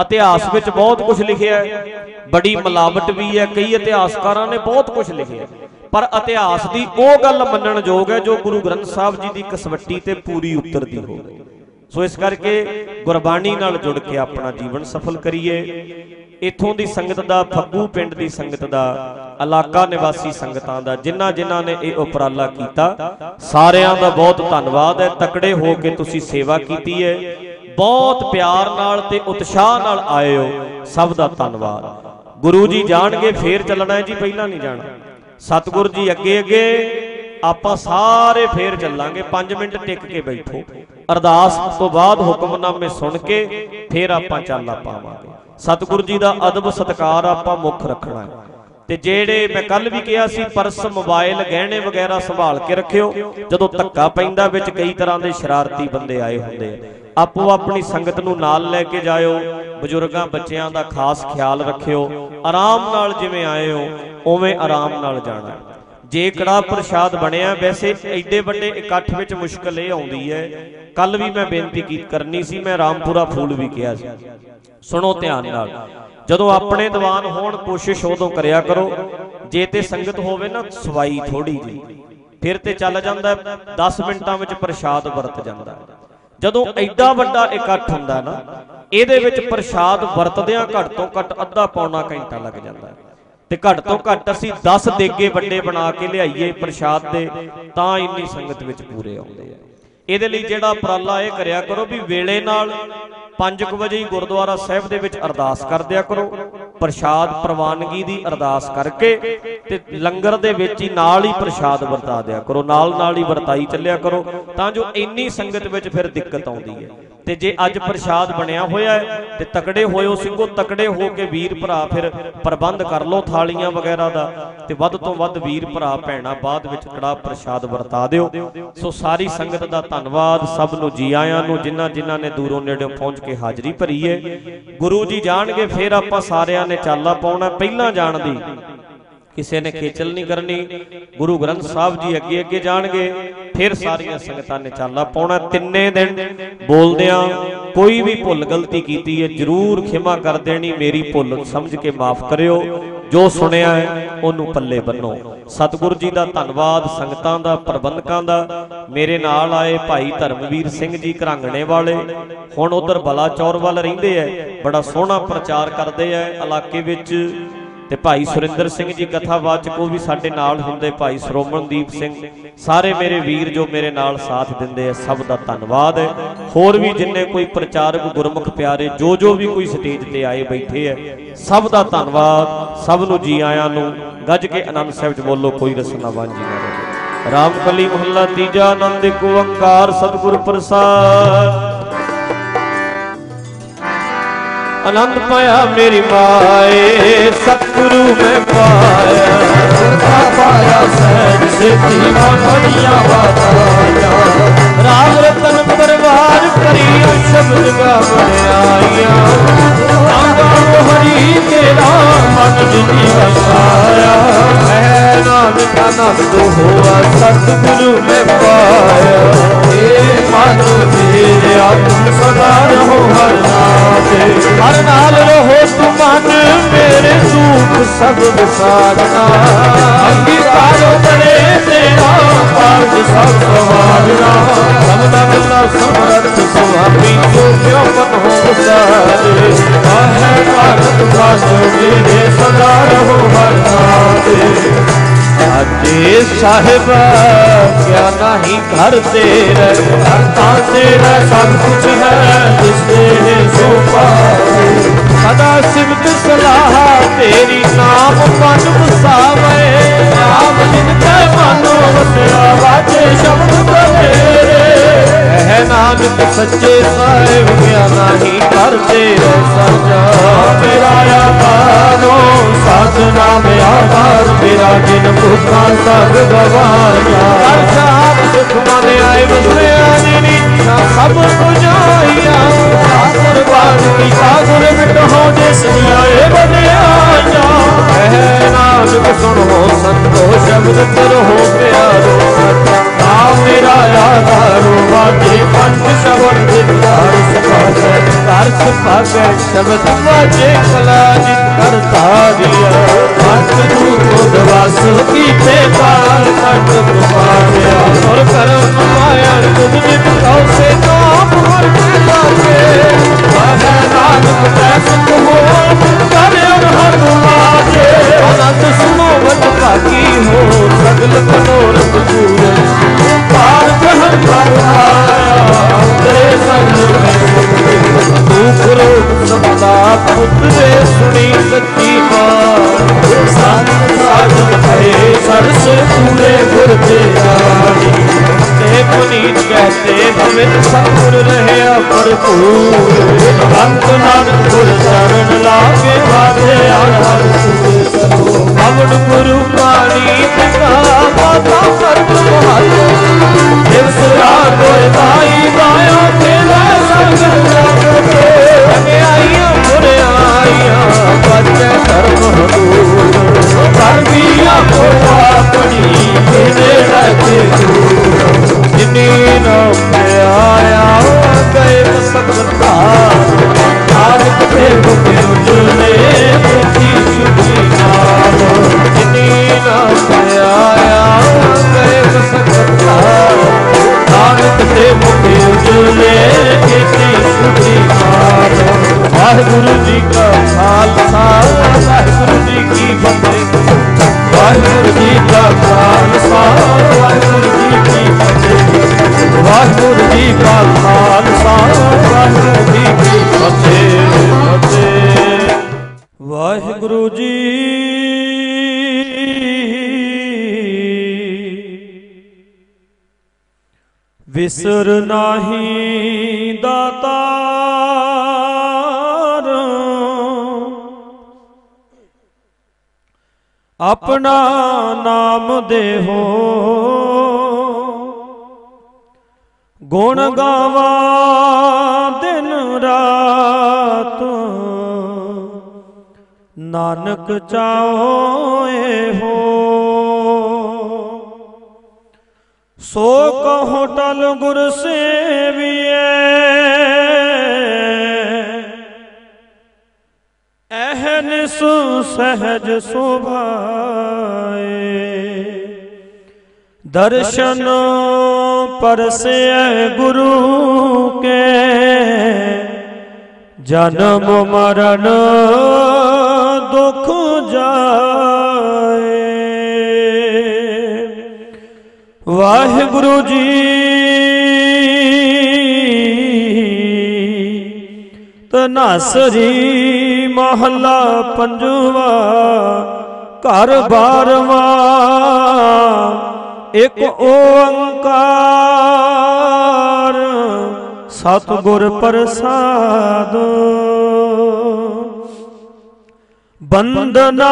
ਇਤਿਹਾਸ ਵਿੱਚ ਬਹੁਤ ਕੁਝ ਲਿਖਿਆ ਹੈ। ਬੜੀ ਮਿਲਾਵਟ ਵੀ ਹੈ। ਕਈ ਇਤਿਹਾਸਕਾਰਾਂ ਨੇ ਬਹੁਤ ਕੁਝ ਲਿਖਿਆ ਪਰ ਇਤਿਹਾਸ ਦੀ ਉਹ ਗੱਲ ਮੰਨਣ ਯੋਗ ਹੈ, ਜੋ ਗੁਰੂ ਗ੍ਰੰਥ ਸਾਹਿਬ ਜੀ ਦੀ ਕਸਵੱਟੀ ਤੇ ਪੂਰੀ ਉਤਰਦੀ ਹੋਵੇ। ਸੋ ਇਸ ਕਰਕੇ ਗੁਰਬਾਣੀ ਨਾਲ ਜੁੜ ਕੇ ਆਪਣਾ ਜੀਵਨ ਸਫਲ ਕਰੀਏ। ਇਥੋਂ ਦੀ ਸੰਗਤ ਦਾ ਫੱਗੂ ਪਿੰਡ ਦੀ ਸੰਗਤ ਦਾ ਇਲਾਕਾ ਨਿਵਾਸੀ ਸੰਗਤਾਂ ਦਾ ਜਿਨ੍ਹਾਂ ਜਿਨ੍ਹਾਂ ਨੇ ਇਹ ਉਪਰਾਲਾ ਕੀਤਾ ਸਾਰਿਆਂ ਦਾ ਬਹੁਤ ਧੰਨਵਾਦ ਹੈ ਤਕੜੇ ਹੋ ਕੇ ਤੁਸੀਂ ਸੇਵਾ ਕੀਤੀ ਹੈ। ਬਹੁਤ ਪਿਆਰ ਨਾਲ ਤੇ ਉਤਸ਼ਾਹ ਨਾਲ ਆਏ ਹੋ ਸਭ ਦਾ ਧੰਨਵਾਦ। ਗੁਰੂ ਜੀ ਜਾਣਗੇ ਫੇਰ ਚੱਲਣਾ ਹੈ ਜੀ ਪਹਿਲਾਂ ਨਹੀਂ ਜਾਣਾ। ਸਤਿਗੁਰ ਜੀ ਅੱਗੇ ਅੱਗੇ ਆਪਾਂ ਸਾਰੇ ਫੇਰ ਚੱਲਾਂਗੇ 5 ਮਿੰਟ ਟਿਕ ਕੇ ਬੈਠੋ। ਅਰਦਾਸ ਤੋਂ ਬਾਅਦ ਹੁਕਮਨਾਮੇ ਸੁਣ ਕੇ ਫੇਰ ਆਪਾਂ ਚੱਲਾ ਪਾਵਾਂਗੇ ਸਤਿਗੁਰੂ ਜੀ ਦਾ ਅਦਬ ਸਤਕਾਰ ਆਪਾਂ ਮੁੱਖ ਰੱਖਣਾ ਹੈ। ਤੇ ਜਿਹੜੇ ਮੈਂ ਕੱਲ ਵੀ ਕਿਹਾ ਸੀ, ਪਰਸ ਮੋਬਾਈਲ, ਗਹਿਣੇ ਵਗੈਰਾ ਸੰਭਾਲ ਕੇ ਰੱਖਿਓ। ਜਦੋਂ ਧੱਕਾ ਪੈਂਦਾ ਵਿੱਚ ਕਈ ਤਰ੍ਹਾਂ ਦੇ ਸ਼ਰਾਰਤੀ ਬੰਦੇ ਆਏ ਹੁੰਦੇ ਆ। ਆਪੋ ਆਪਣੀ ਸੰਗਤ ਨੂੰ ਨਾਲ ਲੈ ਕੇ ਜਾਇਓ। ਬਜ਼ੁਰਗਾਂ, ਬੱਚਿਆਂ ਦਾ ਖਾਸ ਖਿਆਲ ਰੱਖਿਓ। ਆਰਾਮ ਨਾਲ ਜਿਵੇਂ ਆਏ ਹੋ, ਉਵੇਂ ਆਰਾਮ ਨਾਲ ਜਾਣਾ। ਜੇ ਕੜਾ ਪ੍ਰਸ਼ਾਦ ਬਣਿਆ ਵੈਸੇ ਐਡੇ ਵੱਡੇ ਇਕੱਠ ਵਿੱਚ ਮੁਸ਼ਕਲ ਇਹ ਆਉਂਦੀ ਹੈ। ਕੱਲ ਵੀ ਮੈਂ ਬੇਨਤੀ ਕੀ ਕਰਨੀ ਸੀ ਮੈਂ ਰਾਮਪੁਰਾ ਫੂਲ ਵੀ ਕਿਹਾ ਸੀ। ਸੁਣੋ ਧਿਆਨ ਨਾਲ। ਜਦੋਂ ਆਪਣੇ ਦੀਵਾਨ ਹੋਣ ਕੋਸ਼ਿਸ਼ ਉਦੋਂ ਕਰਿਆ ਕਰੋ। ਜੇ ਤੇ ਸੰਗਤ ਹੋਵੇ ਨਾ ਸਵਾਈ ਥੋੜੀ ਜੀ। ਫਿਰ ਤੇ ਚੱਲ ਜਾਂਦਾ 10 ਮਿੰਟਾਂ ਵਿੱਚ ਪ੍ਰਸ਼ਾਦ ਵਰਤ ਜਾਂਦਾ। ਜਦੋਂ ਐਡਾ ਵੱਡਾ ਇਕੱਠ ਹੁੰਦਾ ਨਾ ਇਹਦੇ ਵਿੱਚ ਪ੍ਰਸ਼ਾਦ ਵਰਤਦਿਆਂ ਘੱਟ ਤੋਂ ਘੱਟ ਅੱਧਾ ਪੌਣਾ ਘੰਟਾ ਲੱਗ ਜਾਂਦਾ ਹੈ ਤੇ ਘੱਟ ਤੋਂ ਘੱਟ ਅਸੀਂ 10 ਦੇਗੇ ਵੱਡੇ ਬਣਾ ਕੇ ਲਿਆਈਏ ਪ੍ਰਸ਼ਾਦ ਦੇ ਤਾਂ ਇੰਨੀ ਸੰਗਤ ਵਿੱਚ ਪੂਰੇ ਆਉਂਦੇ ਆ। ਇਹਦੇ ਲਈ ਜਿਹੜਾ ਉਪਰਾਲਾ ਇਹ ਕਰਿਆ ਕਰੋ ਵੀ ਵੇਲੇ ਨਾਲ 5 ਵਜੇ ਹੀ ਗੁਰਦੁਆਰਾ ਸਾਹਿਬ ਦੇ ਵਿੱਚ ਅਰਦਾਸ ਕਰ ਦਿਆ ਕਰੋ। ਪ੍ਰਸ਼ਾਦ ਪ੍ਰਵਾਨਗੀ ਦੀ ਅਰਦਾਸ ਕਰਕੇ ਤੇ ਲੰਗਰ ਦੇ ਵਿੱਚ ਹੀ ਨਾਲ ਹੀ ਪ੍ਰਸ਼ਾਦ ਵਰਤਾ ਦਿਆ ਕਰੋ, ਨਾਲ ਨਾਲ ਹੀ ਵਰਤਾਈ ਚੱਲਿਆ ਕਰੋ, ਤਾਂ ਜੋ ਇੰਨੀ ਸੰਗਤ ਵਿੱਚ ਫਿਰ ਦਿੱਕਤ ਆਉਂਦੀ ਹੈ। ਤੇ ਜੇ ਅੱਜ ਪ੍ਰਸ਼ਾਦ ਬਣਿਆ ਹੋਇਆ ਹੈ ਤੇ ਤਕੜੇ ਹੋਇਓ ਸਿੰਘੋ, ਤਕੜੇ ਹੋ ਕੇ ਵੀਰ ਭਰਾ ਫਿਰ ਪ੍ਰਬੰਧ ਕਰ ਲਓ ਥਾਲੀਆਂ ਵਗੈਰਾ ਦਾ ਤੇ ਵੱਧ ਤੋਂ ਵੱਧ ਵੀਰ ਭਰਾ, ਭੈਣਾ ਬਾਅਦ ਵਿੱਚ ਕੜਾ ਪ੍ਰਸ਼ਾਦ ਵਰਤਾ ਦਿਓ। ਸੋ ਸਾਰੀ ਸੰਗਤ ਦਾ ਧੰਨਵਾਦ, ਸਭ ਨੂੰ ਜੀ ਆਇਆਂ ਨੂੰ, ਜਿਨ੍ਹਾਂ ਜਿਨ੍ਹਾਂ ਨੇ ਦੂਰੋਂ ਨੇੜਿਓਂ ਪਹੁੰਚ ਕੇ ਹਾਜ਼ਰੀ ਭਰੀ ਹੈ। ਗੁਰੂ ਜੀ ਜਾਣਗੇ, ਫਿਰ ਆਪਾਂ ਸਾਰਿਆਂ ਨੇ ਚਾਲਾ ਪਾਉਣਾ ਪਹਿਲਾਂ ਜਾਣ ਕਿਸੇ ਨੇ ਖੇਚਲ ਨਹੀਂ ਕਰਨੀ, ਗੁਰੂ ਗ੍ਰੰਥ ਸਾਹਿਬ ਜੀ ਅੱਗੇ ਅੱਗੇ ਜਾਣਗੇ, ਫਿਰ ਸਾਰੀਆਂ ਸੰਗਤਾਂ ਨੇ ਚਾਲਾ ਪਾਉਣਾ ਤਿੰਨੇ ਦਿਨ। ਬੋਲਦਿਆਂ ਕੋਈ ਵੀ ਭੁੱਲ ਗਲਤੀ ਕੀਤੀ ਹੈ, ਜਰੂਰ ਖਿਮਾ ਕਰ ਦੇਣੀ, ਮੇਰੀ ਭੁੱਲ ਸਮਝ ਕੇ ਮਾਫ ਕਰਿਓ। ਜੋ ਸੁਣਿਆ ਹੈ, ਉਹਨੂੰ ਪੱਲੇ ਬੰਨੋ। ਸਤਿਗੁਰੂ ਜੀ ਦਾ ਧੰਨਵਾਦ, ਸੰਗਤਾਂ ਦਾ, ਪ੍ਰਬੰਧਕਾਂ ਦਾ। ਮੇਰੇ ਨਾਲ ਆਏ ਭਾਈ ਧਰਮਵੀਰ ਸਿੰਘ ਜੀ ਘਰਾਂਗਣੇ ਵਾਲੇ। ਹੁਣ ਉਧਰ ਬਲਾਚੌਰ ਵੱਲ ਰਹਿੰਦੇ ਐ। ਬੜਾ ਸੋਹਣਾ ਪ੍ਰਚਾਰ ਕਰਦੇ ਐ। ਇਲਾਕੇ ਵਿੱਚ ਤੇ ਭਾਈ ਸੁਰਿੰਦਰ ਸਿੰਘ ਜੀ ਕਥਾਵਾਚਕ ਉਹ ਵੀ ਸਾਡੇ ਨਾਲ ਹੁੰਦੇ, ਭਾਈ ਸਰੋਮਨਦੀਪ ਸਿੰਘ। ਸਾਰੇ ਮੇਰੇ ਵੀਰ ਜੋ ਮੇਰੇ ਨਾਲ ਸਾਥ ਦਿੰਦੇ ਆ, ਸਭ ਦਾ ਧੰਨਵਾਦ ਹੈ। ਹੋਰ ਵੀ ਜਿੰਨੇ ਕੋਈ ਪ੍ਰਚਾਰਕ ਗੁਰਮੁਖ ਪਿਆਰੇ, ਜੋ ਜੋ ਵੀ ਕੋਈ ਸਟੇਜ ਤੇ ਆਏ ਬੈਠੇ ਆ, ਸਭ ਦਾ ਧੰਨਵਾਦ। ਸਭ ਨੂੰ ਜੀ ਆਇਆਂ ਨੂੰ। ਗੱਜ ਕੇ ਆਨੰਦ ਸਾਹਿਬ ਚ ਬੋਲੋ, ਕੋਈ ਰਸਨਾ ਵਾਂਝੀ ਨਾ ਰਹੇ। ਰਾਮਕਲੀ ਮਹੱਲਾ ਤੀਜਾ ਆਨੰਦ, ਇੱਕ ਓੰਕਾਰ ਸਤਿਗੁਰ ਪ੍ਰਸਾਦ। ਆਨੰਦ ਪਾਇਆ ਮੇਰੀ ਮਾਏ ਸਤਿਗੁਰੂ ਮੈਂ ਪਾਇਆ। ਗੁਰਤਾ ਪਾਇਆ ਸਹਿਜ ਸਿੱਧੀ ਮਨਿਆ ਵਾਤਾਇਆ ਰਾਮ ਰਤਨ ਪਰਵਾਰ ਕਰੀਆਂ ਸ਼ਬਦ ਗਾ ਬਣਾਈਆਂ। ਆਗਾ ਹਰੀ ਤੇਰਾ ਮਨ ਜਿਨੀ ਵਸਾਇਆ। ਹੈ ਆਨੰਦ ਹੋਆ, ਸਤਿਗੁਰੂ ਮੈਂ ਪਾਇਆ। ਏ ਮਨ ਮੇਰਿਆ ਤੁਮ ਸਦਾ ਰਹੋ ਹਰ ਨਾਮੇ। ਹਰ ਨਾਲ ਰਹੋ ਤੂੰ ਮਨ ਮੇਰੇ ਦੁੱਖ ਸਭ ਵਿਸਾਰਨਾ ਅੰਗੀਕਾਰੋ ਕਰੇ ਤੇਰਾ ਪਾਜ ਸਭ ਸਵਾਰਨਾ। ਸਬਦਾ ਮਿਲਦਾ ਸਮਰੱਥ ਸੁਆਮੀ, ਜੋ ਕਿਉ ਮਨ ਹੋ ਵਿਸਾਰੇ ਆਹੇ ਭਾਰਤ ਵਾਸੋ ਮੇਰੇ ਸਦਾ ਰਹੋ ਹਰ ਨਾਮੇ। ਆਜੇ ਸਾਹਿਬ, ਕਿਆ ਨਹੀਂ ਘਰ ਤੇਰੇ ਕਰਤਾ ਤੇਰਾ ਸਭ ਕੁਝ ਹੈ ਜਿਸ ਦੇ ਸੋ ਪਾਵੇ ਸਦਾ ਸਿਮਤ ਸਲਾਹ, ਤੇਰੀ ਨਾਮ ਮਨ ਵਸਾਵੇ। ਨਾਮ ਜਿਨ ਕੈ ਮਨੋ ਵਸਿਆ ਵਾਜੇ ਸ਼ਬਦ ਤੇਰੇ ਹੈ ਨਾਨਕ ਸੱਚੇ ਸਾਹਿਬ ਕਿਆ ਨਹੀਂ ਘਰ ਤੇਰੇ ਸਰਜਾ ਮੇਰਾ ਆਧਾਰੋ ਸਾਧਨਾ ਮੇ ਆਧਾਰ ਮੇਰਾ ਜਿਨ ਭੁਖਾਂ ਸਭ ਗਵਾਇਆ ਹਰ ਸਾਥ ਸੁਖ ਮਨ ਆਏ ਵਸਿਆ ਨੀ ਸਭ ਬੁਝਾਈਆ ਕੁਰਬਾਨ ਕੀ ਸਾਗੁਰ ਮਿਟ ਹੋ ਜਿਸ ਆਏ ਬਧਿਆਇਆ ਹੈ ਨਾਨਕ ਸੁਣੋ ਸੰਤੋ ਸ਼ਬਦ ਕਰੋ ਪਿਆਰੋ। ਆ ਮੇਰਾ ਆਧਾਰੋ ਵਾਜੇ ਪੰਜ ਸ਼ਬਦ ਦਿਦਾਰ ਸਕਾਸੇ ਘਰ ਸੁਭਾਗੈ ਸ਼ਬਦ ਵਾਜੇ ਕਲਾ ਜਿਤ ਕਰਤਾ ਦਿਆ ਮਤ ਨੂੰ ਕੋਦ ਵਾਸ ਕੀਤੇ ਕਾਲ ਕੱਟ ਤੁਮਾਰਿਆ ਔਰ ਕਰਮ ਮਾਇਆ ਤੁਧ ਨਿਤ ਕਉ ਸੇ ਨਾਮ ਹਰ ਕੇ ਲਾਗੇ ਵਾਹੇ ਨਾਨਕ ਤੈ ਸੁਖ ਹੋ ਕਰ ਅਰ ਹਰ ਮਾਜੇ ਅਨੰਦ ਸੁਣੋ ਵਤ ਭਾਗੀ ਹੋ, ਸਗਲ ਮਨੋਰਥ ਪੂਰੇ ਪਾਰ ਸੁਣੀ ਸੱਚੀ ਬਾਤ ਸੰਤ ਸਾਧਨ ਭਏ ਸਰਸ ਪੂਰੇ ਗੁਰ ਤੇ ਜਾਣੀ ਤੇ ਪੁਨੀਤ ਕਹਤੇ ਭਵਿਤ ਸਤਿਗੁਰ ਰਹਿਆ ਭਰਪੂਰ ਅੰਤ ਨਾਨਕ ਗੁਰ ਚਰਨ ਲਾਗੇ ਵਾਦੇ ਆਹਰ ਸੂਰ ਅਵਨ ਗੁਰੂ ਪਾਣੀ ਪਿਤਾ ਮਾਤਾ ਸਰਬ ਮਹਾਤੋ ਦਿਵਸ ਰਾਤ ਹੋਏ ਭਾਈ ਬਾਇਆ ਤੇਰਾ ਸੰਗ ਲਾਗੇ ਅਗਿਆਈਆਂ ਬੁਰਿਆਈਆਂ ਬੱਚੇ ਧਰਮ ਹਦੂਰ ਕਰਮੀਆਂ ਕੋ ਆਪਣੀ ਤੇਰੇ ਰੱਖੇ ਦੂਰ ਜਿਨੀ ਨਾਮ ਆਇਆ ਗਏ ਸਕਤਾ ਨਾਨਕ ਵਾਹਿਗੁਰੂ ਜੀ ਕਾ ਖਾਲਸਾ, ਵਾਹਿਗੁਰੂ ਜੀ ਕੀ ਫਤਿਹ। ਵਾਹਿਗੁਰੂ ਜੀ ਕਾ ਖਾਲਸਾ, ਵਾਹਿਗੁਰੂ ਜੀ ਕੀ ਫਤਿਹ। ਵਾਹਿਗੁਰੂ ਜੀ ਕਾ ਖਾਲਸਾ, ਵਾਹਿਗੁਰੂ ਜੀ ਕੀ ਫਤਿਹ। ਫਤਿਹ ਵਾਹਿਗੁਰੂ ਜੀ ਵਿਸਰ ਨਾਹੀ ਆਪਣਾ ਨਾਮ ਦੇਹੋ। ਗੁਣ ਗਾਵਾ ਦਿਨ ਰਾਤ। ਨਾਨਕ ਚਾਹੋਏ ਹੋ ਸੋ ਕਹੋ ਟਲ ਗੁਰ ਸੇਵੀਏ ਐਹਨਿਸ ਸਹਿਜ ਸੁਭਾਏ। ਦਰਸ਼ਨ ਪਰਸੈ ਗੁਰੂ ਕੇ। ਜਨਮ ਮਰਨ ਦੁਖ ਜਾਏ। ਵਾਹਿਗੁਰੂ ਜੀ। ਤਨਾਸਰੀ ਮਹੱਲਾ ਪੰਜਵਾ, ਘਰ ਬਾਰਵਾ, ਇੱਕ ਓੰਕਾਰ, ਸਤਿਗੁਰ ਪ੍ਰਸਾਦ। ਬੰਦਨਾ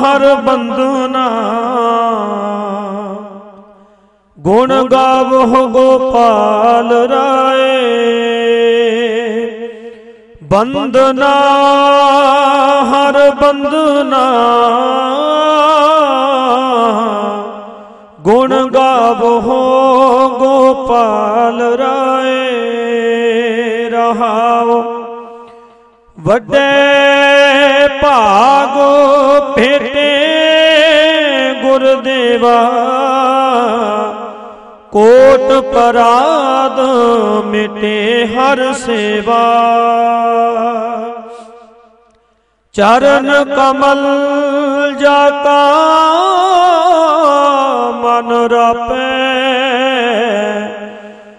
ਹਰ ਬੰਦਨਾ ਗੁਣ ਗਾਵੋ ਗੋਪਾਲ ਰਾਏ। ਬੰਦਨਾ ਹਰ ਬੰਦਨਾ ਗੁਣ ਗਾਵੋ ਗੋਪਾਲ ਰਾਏ ਰਹਾਓ। ਵੱਡੇ ਭਾਗ ਭੇਟੇ ਗੁਰਦੇਵਾ। ਕੋਟ ਪਰਾਦ ਮਿਟੇ ਹਰ ਸੇਵਾ। ਚਰਨ ਕਮਲ ਜਾ ਕਾ ਮਨ ਰਾਪੈ।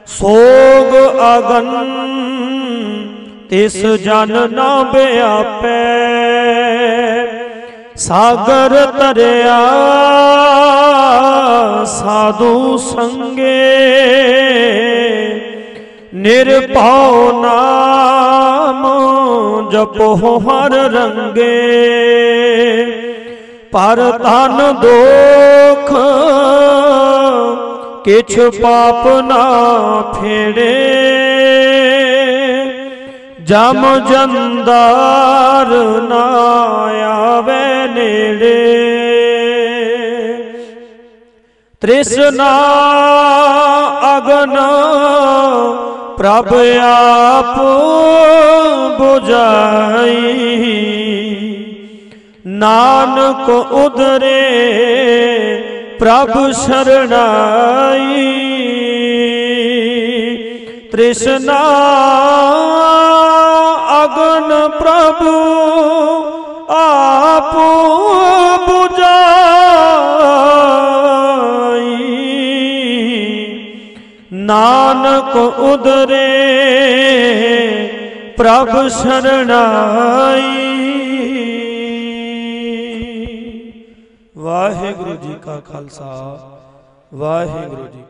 ਸੋਗ ਅਗਨ ਤਿਸ ਜਨ ਨਾ ਬਿਆਪੈ। ਸਾਗਰ ਤਰਿਆ, ਸਾਧੂ ਸੰਗੇ। ਨਿਰਭਉ ਨਾਮ ਜਪੋ ਹਰ ਰੰਗੇ। ਪਰ ਤਨ ਦੋਖ ਕਿਛ ਪਾਪ ਨਾ ਫੇੜੇ। ਜਮ ਜੰਦਾਰ ਨਾ ਆਵੇ ਨੇੜੇ। ਤ੍ਰਿਸ਼ਨਾ ਅਗਨ ਪ੍ਰਭ ਆਪ 부ਝਾਈ ਨਾਨਕ ਉਦਰੇ ਪ੍ਰਭ ਸ਼ਰਣਾਈ। ਤ੍ਰਿਸ਼ਨਾ ਅਗਨ ਪ੍ਰਭੂ ਆਪ 부ਝਾਈ ਨਾਨਕ ਉਦਰੇ ਪ੍ਰਭ ਸ਼ਰਣਾਈ। ਵਾਹਿਗੁਰੂ ਜੀ ਕਾ ਖਾਲਸਾ, ਵਾਹਿਗੁਰੂ ਜੀ